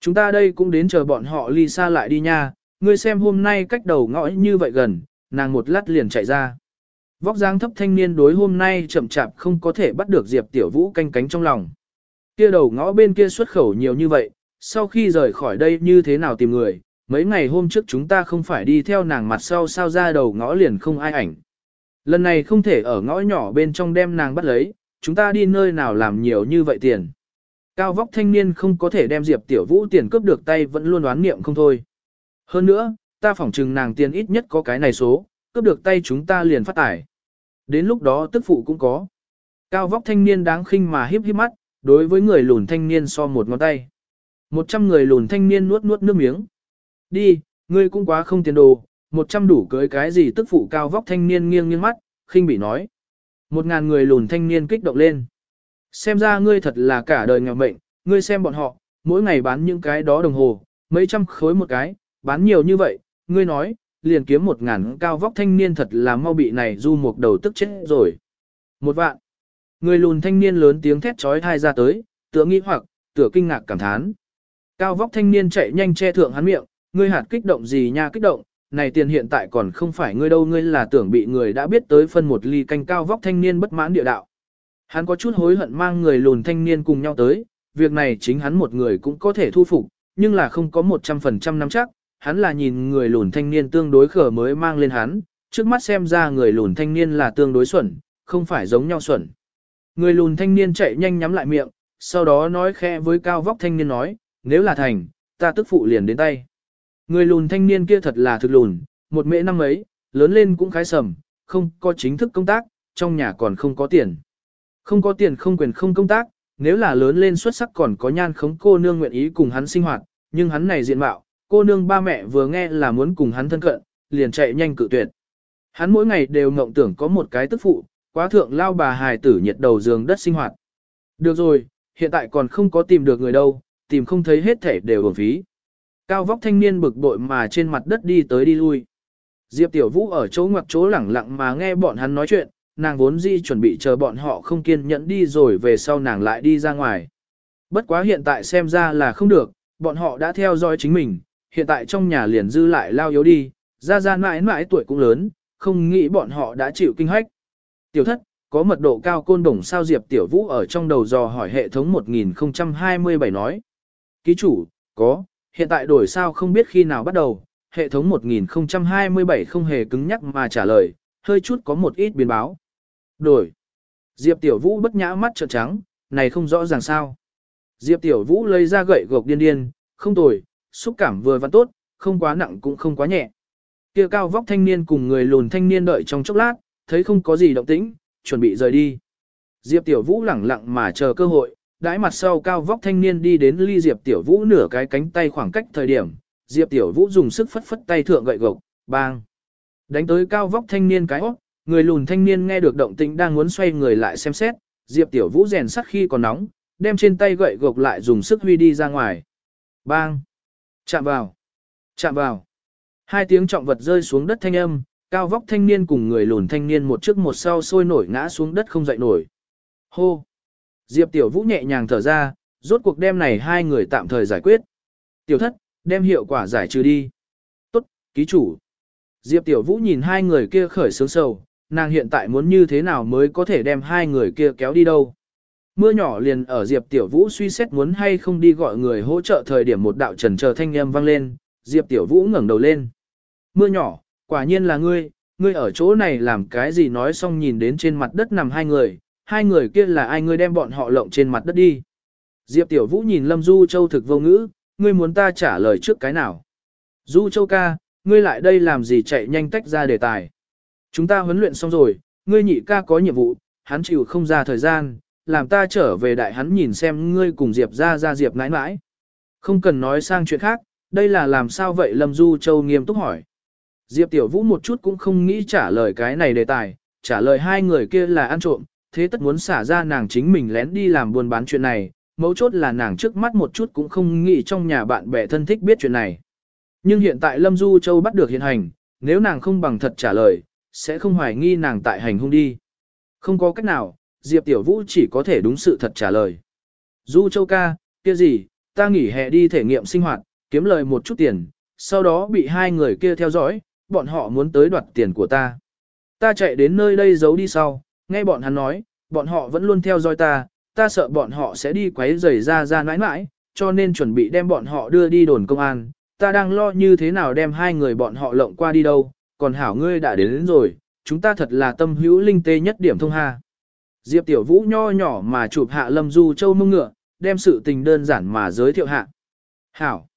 Chúng ta đây cũng đến chờ bọn họ ly xa lại đi nha, ngươi xem hôm nay cách đầu ngõ như vậy gần, nàng một lát liền chạy ra. Vóc dáng thấp thanh niên đối hôm nay chậm chạp không có thể bắt được Diệp Tiểu Vũ canh cánh trong lòng. Kia đầu ngõ bên kia xuất khẩu nhiều như vậy, sau khi rời khỏi đây như thế nào tìm người, mấy ngày hôm trước chúng ta không phải đi theo nàng mặt sau sao ra đầu ngõ liền không ai ảnh. Lần này không thể ở ngõ nhỏ bên trong đem nàng bắt lấy, chúng ta đi nơi nào làm nhiều như vậy tiền. Cao vóc thanh niên không có thể đem Diệp Tiểu Vũ tiền cướp được tay vẫn luôn đoán niệm không thôi. Hơn nữa, ta phỏng chừng nàng tiền ít nhất có cái này số, cướp được tay chúng ta liền phát tải. Đến lúc đó tức phụ cũng có. Cao vóc thanh niên đáng khinh mà hiếp hiếp mắt, đối với người lùn thanh niên so một ngón tay. Một trăm người lùn thanh niên nuốt nuốt nước miếng. Đi, ngươi cũng quá không tiền đồ, một trăm đủ cưới cái gì tức phụ cao vóc thanh niên nghiêng nghiêng mắt, khinh bị nói. Một ngàn người lùn thanh niên kích động lên. Xem ra ngươi thật là cả đời nghèo mệnh, ngươi xem bọn họ, mỗi ngày bán những cái đó đồng hồ, mấy trăm khối một cái, bán nhiều như vậy, ngươi nói, liền kiếm một ngàn cao vóc thanh niên thật là mau bị này du một đầu tức chết rồi. Một vạn. Người lùn thanh niên lớn tiếng thét trói thai ra tới, tựa nghi hoặc, tựa kinh ngạc cảm thán. Cao vóc thanh niên chạy nhanh che thượng hắn miệng, ngươi hạt kích động gì nha kích động, này tiền hiện tại còn không phải ngươi đâu ngươi là tưởng bị người đã biết tới phân một ly canh cao vóc thanh niên bất mãn địa đạo. Hắn có chút hối hận mang người lùn thanh niên cùng nhau tới, việc này chính hắn một người cũng có thể thu phục, nhưng là không có 100% nắm chắc, hắn là nhìn người lùn thanh niên tương đối khở mới mang lên hắn, trước mắt xem ra người lùn thanh niên là tương đối xuẩn, không phải giống nhau xuẩn. Người lùn thanh niên chạy nhanh nhắm lại miệng, sau đó nói khẽ với cao vóc thanh niên nói, nếu là thành, ta tức phụ liền đến tay. Người lùn thanh niên kia thật là thực lùn, một mễ năm ấy, lớn lên cũng khái sầm, không có chính thức công tác, trong nhà còn không có tiền. Không có tiền không quyền không công tác, nếu là lớn lên xuất sắc còn có nhan khống cô nương nguyện ý cùng hắn sinh hoạt, nhưng hắn này diện mạo, cô nương ba mẹ vừa nghe là muốn cùng hắn thân cận, liền chạy nhanh cự tuyệt. Hắn mỗi ngày đều mộng tưởng có một cái tức phụ, quá thượng lao bà hài tử nhiệt đầu giường đất sinh hoạt. Được rồi, hiện tại còn không có tìm được người đâu, tìm không thấy hết thể đều uổng phí. Cao vóc thanh niên bực bội mà trên mặt đất đi tới đi lui. Diệp Tiểu Vũ ở chỗ ngoặc chỗ lẳng lặng mà nghe bọn hắn nói chuyện, nàng vốn di chuẩn bị chờ bọn họ không kiên nhẫn đi rồi về sau nàng lại đi ra ngoài. Bất quá hiện tại xem ra là không được, bọn họ đã theo dõi chính mình, hiện tại trong nhà liền dư lại lao yếu đi, ra ra mãi mãi tuổi cũng lớn, không nghĩ bọn họ đã chịu kinh hách. Tiểu thất, có mật độ cao côn đồng sao Diệp Tiểu Vũ ở trong đầu dò hỏi hệ thống 1027 nói. Ký chủ, có, hiện tại đổi sao không biết khi nào bắt đầu, hệ thống 1027 không hề cứng nhắc mà trả lời, hơi chút có một ít biến báo. Đổi. Diệp Tiểu Vũ bất nhã mắt trợn trắng, này không rõ ràng sao. Diệp Tiểu Vũ lấy ra gậy gộc điên điên, không tồi, xúc cảm vừa vặn tốt, không quá nặng cũng không quá nhẹ. Kia cao vóc thanh niên cùng người lùn thanh niên đợi trong chốc lát, thấy không có gì động tĩnh, chuẩn bị rời đi. Diệp Tiểu Vũ lẳng lặng mà chờ cơ hội, đãi mặt sau cao vóc thanh niên đi đến ly Diệp Tiểu Vũ nửa cái cánh tay khoảng cách thời điểm, Diệp Tiểu Vũ dùng sức phất phất tay thượng gậy gộc, bang. Đánh tới cao vóc thanh niên cái hót, người lùn thanh niên nghe được động tĩnh đang muốn xoay người lại xem xét, Diệp Tiểu Vũ rèn sắt khi còn nóng, đem trên tay gậy gộc lại dùng sức huy đi ra ngoài. Bang! Chạm vào! Chạm vào! Hai tiếng trọng vật rơi xuống đất thanh âm, cao vóc thanh niên cùng người lùn thanh niên một trước một sau sôi nổi ngã xuống đất không dậy nổi. Hô! Diệp Tiểu Vũ nhẹ nhàng thở ra, rốt cuộc đêm này hai người tạm thời giải quyết. Tiểu thất, đem hiệu quả giải trừ đi. Tốt, ký chủ. Diệp Tiểu Vũ nhìn hai người kia khởi sướng sầu, nàng hiện tại muốn như thế nào mới có thể đem hai người kia kéo đi đâu. Mưa nhỏ liền ở Diệp Tiểu Vũ suy xét muốn hay không đi gọi người hỗ trợ thời điểm một đạo trần chờ thanh âm vang lên, Diệp Tiểu Vũ ngẩng đầu lên. Mưa nhỏ, quả nhiên là ngươi, ngươi ở chỗ này làm cái gì nói xong nhìn đến trên mặt đất nằm hai người, hai người kia là ai ngươi đem bọn họ lộng trên mặt đất đi. Diệp Tiểu Vũ nhìn Lâm Du Châu thực vô ngữ, ngươi muốn ta trả lời trước cái nào. Du Châu ca, ngươi lại đây làm gì chạy nhanh tách ra đề tài. Chúng ta huấn luyện xong rồi, ngươi nhị ca có nhiệm vụ, hắn chịu không ra thời gian, làm ta trở về đại hắn nhìn xem ngươi cùng Diệp ra ra Diệp nãi nãi. Không cần nói sang chuyện khác, đây là làm sao vậy Lâm Du Châu nghiêm túc hỏi. Diệp Tiểu Vũ một chút cũng không nghĩ trả lời cái này đề tài, trả lời hai người kia là ăn trộm, thế tất muốn xả ra nàng chính mình lén đi làm buôn bán chuyện này, mấu chốt là nàng trước mắt một chút cũng không nghĩ trong nhà bạn bè thân thích biết chuyện này. Nhưng hiện tại Lâm Du Châu bắt được hiện hành, nếu nàng không bằng thật trả lời, sẽ không hoài nghi nàng tại hành hung đi. Không có cách nào, Diệp Tiểu Vũ chỉ có thể đúng sự thật trả lời. Du Châu ca, kia gì, ta nghỉ hè đi thể nghiệm sinh hoạt, kiếm lời một chút tiền, sau đó bị hai người kia theo dõi, bọn họ muốn tới đoạt tiền của ta. Ta chạy đến nơi đây giấu đi sau, nghe bọn hắn nói, bọn họ vẫn luôn theo dõi ta, ta sợ bọn họ sẽ đi quấy rầy ra ra nãi nãi, cho nên chuẩn bị đem bọn họ đưa đi đồn công an. Ta đang lo như thế nào đem hai người bọn họ lộng qua đi đâu, còn hảo ngươi đã đến, đến rồi, chúng ta thật là tâm hữu linh tê nhất điểm thông ha. Diệp Tiểu Vũ nho nhỏ mà chụp hạ Lâm Du Châu mông ngựa, đem sự tình đơn giản mà giới thiệu hạ. Hảo!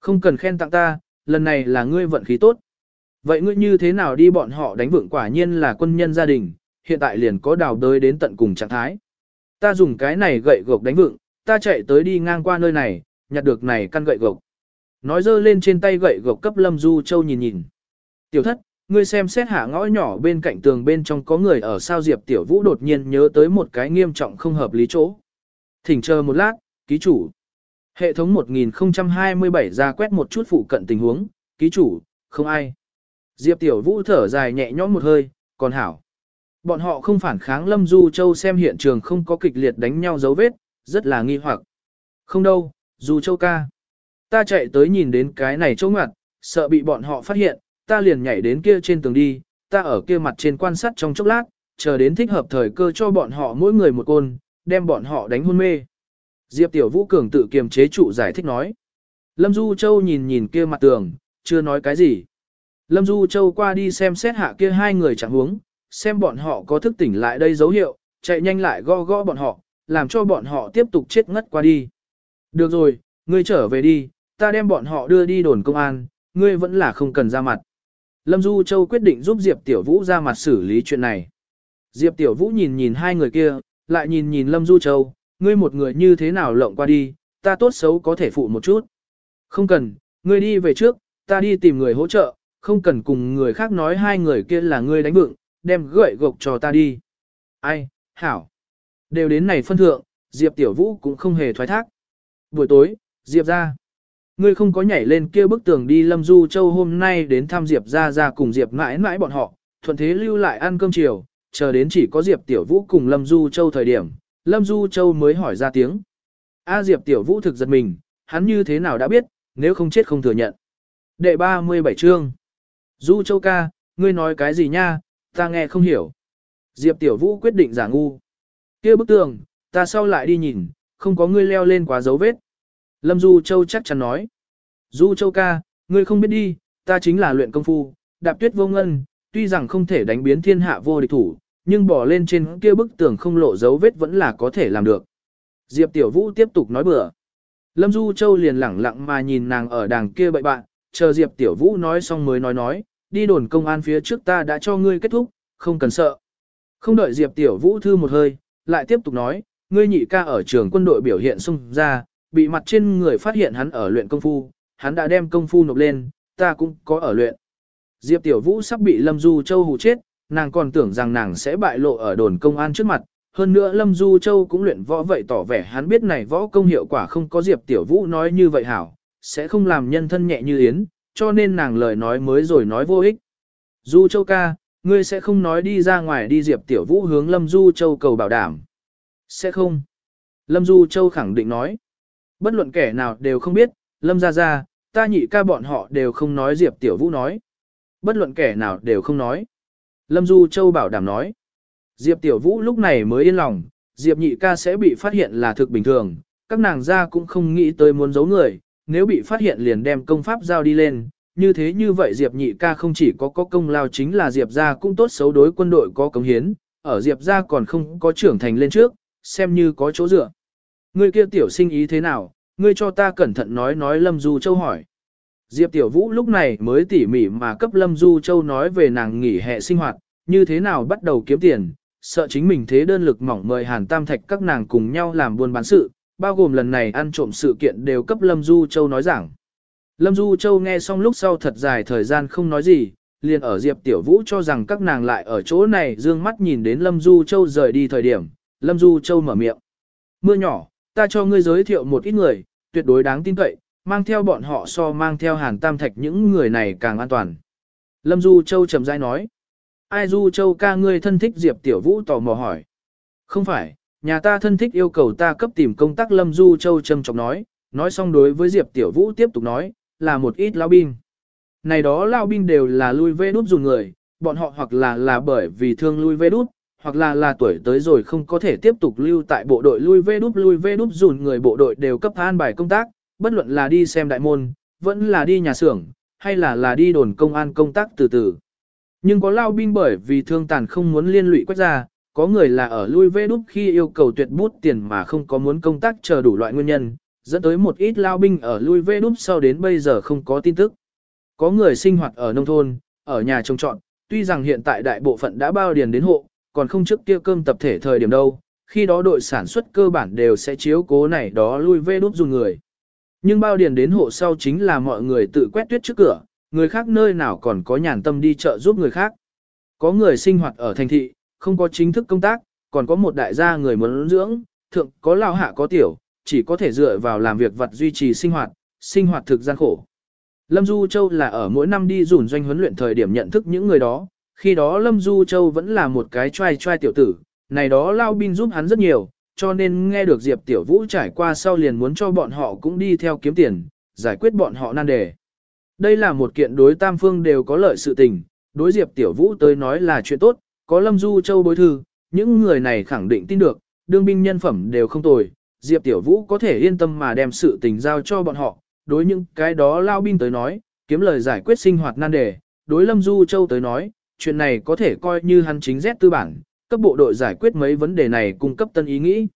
Không cần khen tặng ta, lần này là ngươi vận khí tốt. Vậy ngươi như thế nào đi bọn họ đánh vượng quả nhiên là quân nhân gia đình, hiện tại liền có đào đới đến tận cùng trạng thái. Ta dùng cái này gậy gộc đánh vượng, ta chạy tới đi ngang qua nơi này, nhặt được này căn gậy gộc. Nói dơ lên trên tay gậy gộc cấp Lâm Du Châu nhìn nhìn. Tiểu thất, ngươi xem xét hạ ngõ nhỏ bên cạnh tường bên trong có người ở sao Diệp Tiểu Vũ đột nhiên nhớ tới một cái nghiêm trọng không hợp lý chỗ. Thỉnh chờ một lát, ký chủ. Hệ thống 1027 ra quét một chút phụ cận tình huống, ký chủ, không ai. Diệp Tiểu Vũ thở dài nhẹ nhõm một hơi, còn hảo. Bọn họ không phản kháng Lâm Du Châu xem hiện trường không có kịch liệt đánh nhau dấu vết, rất là nghi hoặc. Không đâu, Du Châu ca. Ta chạy tới nhìn đến cái này chỗ ngặt, sợ bị bọn họ phát hiện, ta liền nhảy đến kia trên tường đi, ta ở kia mặt trên quan sát trong chốc lát, chờ đến thích hợp thời cơ cho bọn họ mỗi người một côn, đem bọn họ đánh hôn mê. Diệp Tiểu Vũ Cường tự kiềm chế trụ giải thích nói. Lâm Du Châu nhìn nhìn kia mặt tường, chưa nói cái gì. Lâm Du Châu qua đi xem xét hạ kia hai người chẳng huống, xem bọn họ có thức tỉnh lại đây dấu hiệu, chạy nhanh lại gõ gõ bọn họ, làm cho bọn họ tiếp tục chết ngất qua đi. Được rồi, ngươi trở về đi, ta đem bọn họ đưa đi đồn công an, ngươi vẫn là không cần ra mặt. Lâm Du Châu quyết định giúp Diệp Tiểu Vũ ra mặt xử lý chuyện này. Diệp Tiểu Vũ nhìn nhìn hai người kia, lại nhìn nhìn Lâm Du Châu, ngươi một người như thế nào lộng qua đi, ta tốt xấu có thể phụ một chút. Không cần, ngươi đi về trước, ta đi tìm người hỗ trợ, không cần cùng người khác nói hai người kia là ngươi đánh vựng, đem gậy gộc cho ta đi. Ai, hảo. Đều đến này phân thượng, Diệp Tiểu Vũ cũng không hề thoái thác. Buổi tối, Diệp ra. Ngươi không có nhảy lên kia bức tường đi Lâm Du Châu hôm nay đến thăm Diệp ra ra cùng Diệp mãi mãi bọn họ, thuận thế lưu lại ăn cơm chiều, chờ đến chỉ có Diệp Tiểu Vũ cùng Lâm Du Châu thời điểm, Lâm Du Châu mới hỏi ra tiếng. A Diệp Tiểu Vũ thực giật mình, hắn như thế nào đã biết, nếu không chết không thừa nhận. Đệ 37 chương. Du Châu ca, ngươi nói cái gì nha, ta nghe không hiểu. Diệp Tiểu Vũ quyết định giả ngu. kia bức tường, ta sau lại đi nhìn, không có ngươi leo lên quá dấu vết. Lâm Du Châu chắc chắn nói. Du Châu ca, ngươi không biết đi, ta chính là luyện công phu, đạp tuyết vô ngân, tuy rằng không thể đánh biến thiên hạ vô địch thủ, nhưng bỏ lên trên kia bức tường không lộ dấu vết vẫn là có thể làm được. Diệp Tiểu Vũ tiếp tục nói bừa. Lâm Du Châu liền lẳng lặng mà nhìn nàng ở đàng kia bậy bạn, chờ Diệp Tiểu Vũ nói xong mới nói nói, đi đồn công an phía trước ta đã cho ngươi kết thúc, không cần sợ. Không đợi Diệp Tiểu Vũ thư một hơi, lại tiếp tục nói, ngươi nhị ca ở trường quân đội biểu hiện xung ra, bị mặt trên người phát hiện hắn ở luyện công phu, hắn đã đem công phu nộp lên, ta cũng có ở luyện. Diệp Tiểu Vũ sắp bị Lâm Du Châu hù chết, nàng còn tưởng rằng nàng sẽ bại lộ ở đồn công an trước mặt. Hơn nữa Lâm Du Châu cũng luyện võ vậy tỏ vẻ hắn biết này võ công hiệu quả không có Diệp Tiểu Vũ nói như vậy hảo, sẽ không làm nhân thân nhẹ như yến, cho nên nàng lời nói mới rồi nói vô ích. Du Châu ca, ngươi sẽ không nói đi ra ngoài đi Diệp Tiểu Vũ hướng Lâm Du Châu cầu bảo đảm. Sẽ không. Lâm Du Châu khẳng định nói. Bất luận kẻ nào đều không biết, Lâm ra ra, ta nhị ca bọn họ đều không nói Diệp Tiểu Vũ nói. Bất luận kẻ nào đều không nói. Lâm Du Châu bảo đảm nói. Diệp Tiểu Vũ lúc này mới yên lòng, Diệp nhị ca sẽ bị phát hiện là thực bình thường, các nàng ra cũng không nghĩ tới muốn giấu người, nếu bị phát hiện liền đem công pháp giao đi lên, như thế như vậy Diệp nhị ca không chỉ có có công lao chính là Diệp gia cũng tốt xấu đối quân đội có cống hiến, ở Diệp gia còn không có trưởng thành lên trước, xem như có chỗ dựa. Ngươi kia tiểu sinh ý thế nào, ngươi cho ta cẩn thận nói nói Lâm Du Châu hỏi. Diệp Tiểu Vũ lúc này mới tỉ mỉ mà cấp Lâm Du Châu nói về nàng nghỉ hè sinh hoạt, như thế nào bắt đầu kiếm tiền, sợ chính mình thế đơn lực mỏng mời Hàn Tam Thạch các nàng cùng nhau làm buôn bán sự, bao gồm lần này ăn trộm sự kiện đều cấp Lâm Du Châu nói giảng. Lâm Du Châu nghe xong lúc sau thật dài thời gian không nói gì, liền ở Diệp Tiểu Vũ cho rằng các nàng lại ở chỗ này dương mắt nhìn đến Lâm Du Châu rời đi thời điểm, Lâm Du Châu mở miệng. Mưa nhỏ, ta cho ngươi giới thiệu một ít người, tuyệt đối đáng tin cậy, mang theo bọn họ so mang theo hàn tam thạch những người này càng an toàn. Lâm Du Châu trầm rãi nói. Ai Du Châu ca ngươi thân thích Diệp Tiểu Vũ tò mò hỏi. Không phải, nhà ta thân thích yêu cầu ta cấp tìm công tác Lâm Du Châu trầm trọng nói, nói xong đối với Diệp Tiểu Vũ tiếp tục nói, là một ít lao binh. Này đó lao binh đều là lui vê đút dùng người, bọn họ hoặc là là bởi vì thương lui vê đút, hoặc là là tuổi tới rồi không có thể tiếp tục lưu tại bộ đội lui vê đút lui vê đút dùn người bộ đội đều cấp an bài công tác, bất luận là đi xem đại môn, vẫn là đi nhà xưởng, hay là là đi đồn công an công tác từ từ. Nhưng có lao binh bởi vì thương tàn không muốn liên lụy quách ra, có người là ở lui vê đút khi yêu cầu tuyệt bút tiền mà không có muốn công tác chờ đủ loại nguyên nhân, dẫn tới một ít lao binh ở lui vê đút sau đến bây giờ không có tin tức. Có người sinh hoạt ở nông thôn, ở nhà trông trọn, tuy rằng hiện tại đại bộ phận đã bao điền đến hộ, còn không trước kia cơm tập thể thời điểm đâu, khi đó đội sản xuất cơ bản đều sẽ chiếu cố này đó lui về đút dùng người. Nhưng bao điền đến hộ sau chính là mọi người tự quét tuyết trước cửa, người khác nơi nào còn có nhàn tâm đi chợ giúp người khác. Có người sinh hoạt ở thành thị, không có chính thức công tác, còn có một đại gia người muốn dưỡng, thượng có lao hạ có tiểu, chỉ có thể dựa vào làm việc vật duy trì sinh hoạt, sinh hoạt thực gian khổ. Lâm Du Châu là ở mỗi năm đi rủn doanh huấn luyện thời điểm nhận thức những người đó, khi đó Lâm Du Châu vẫn là một cái trai trai tiểu tử, này đó Lao Bin giúp hắn rất nhiều, cho nên nghe được Diệp Tiểu Vũ trải qua sau liền muốn cho bọn họ cũng đi theo kiếm tiền, giải quyết bọn họ nan đề. Đây là một kiện đối tam phương đều có lợi sự tình, đối Diệp Tiểu Vũ tới nói là chuyện tốt, có Lâm Du Châu bối thư, những người này khẳng định tin được, đương binh nhân phẩm đều không tồi, Diệp Tiểu Vũ có thể yên tâm mà đem sự tình giao cho bọn họ, đối những cái đó lao binh tới nói, kiếm lời giải quyết sinh hoạt nan đề, đối Lâm Du Châu tới nói, chuyện này có thể coi như hắn chính Z tư bản, cấp bộ đội giải quyết mấy vấn đề này cung cấp tân ý nghĩ.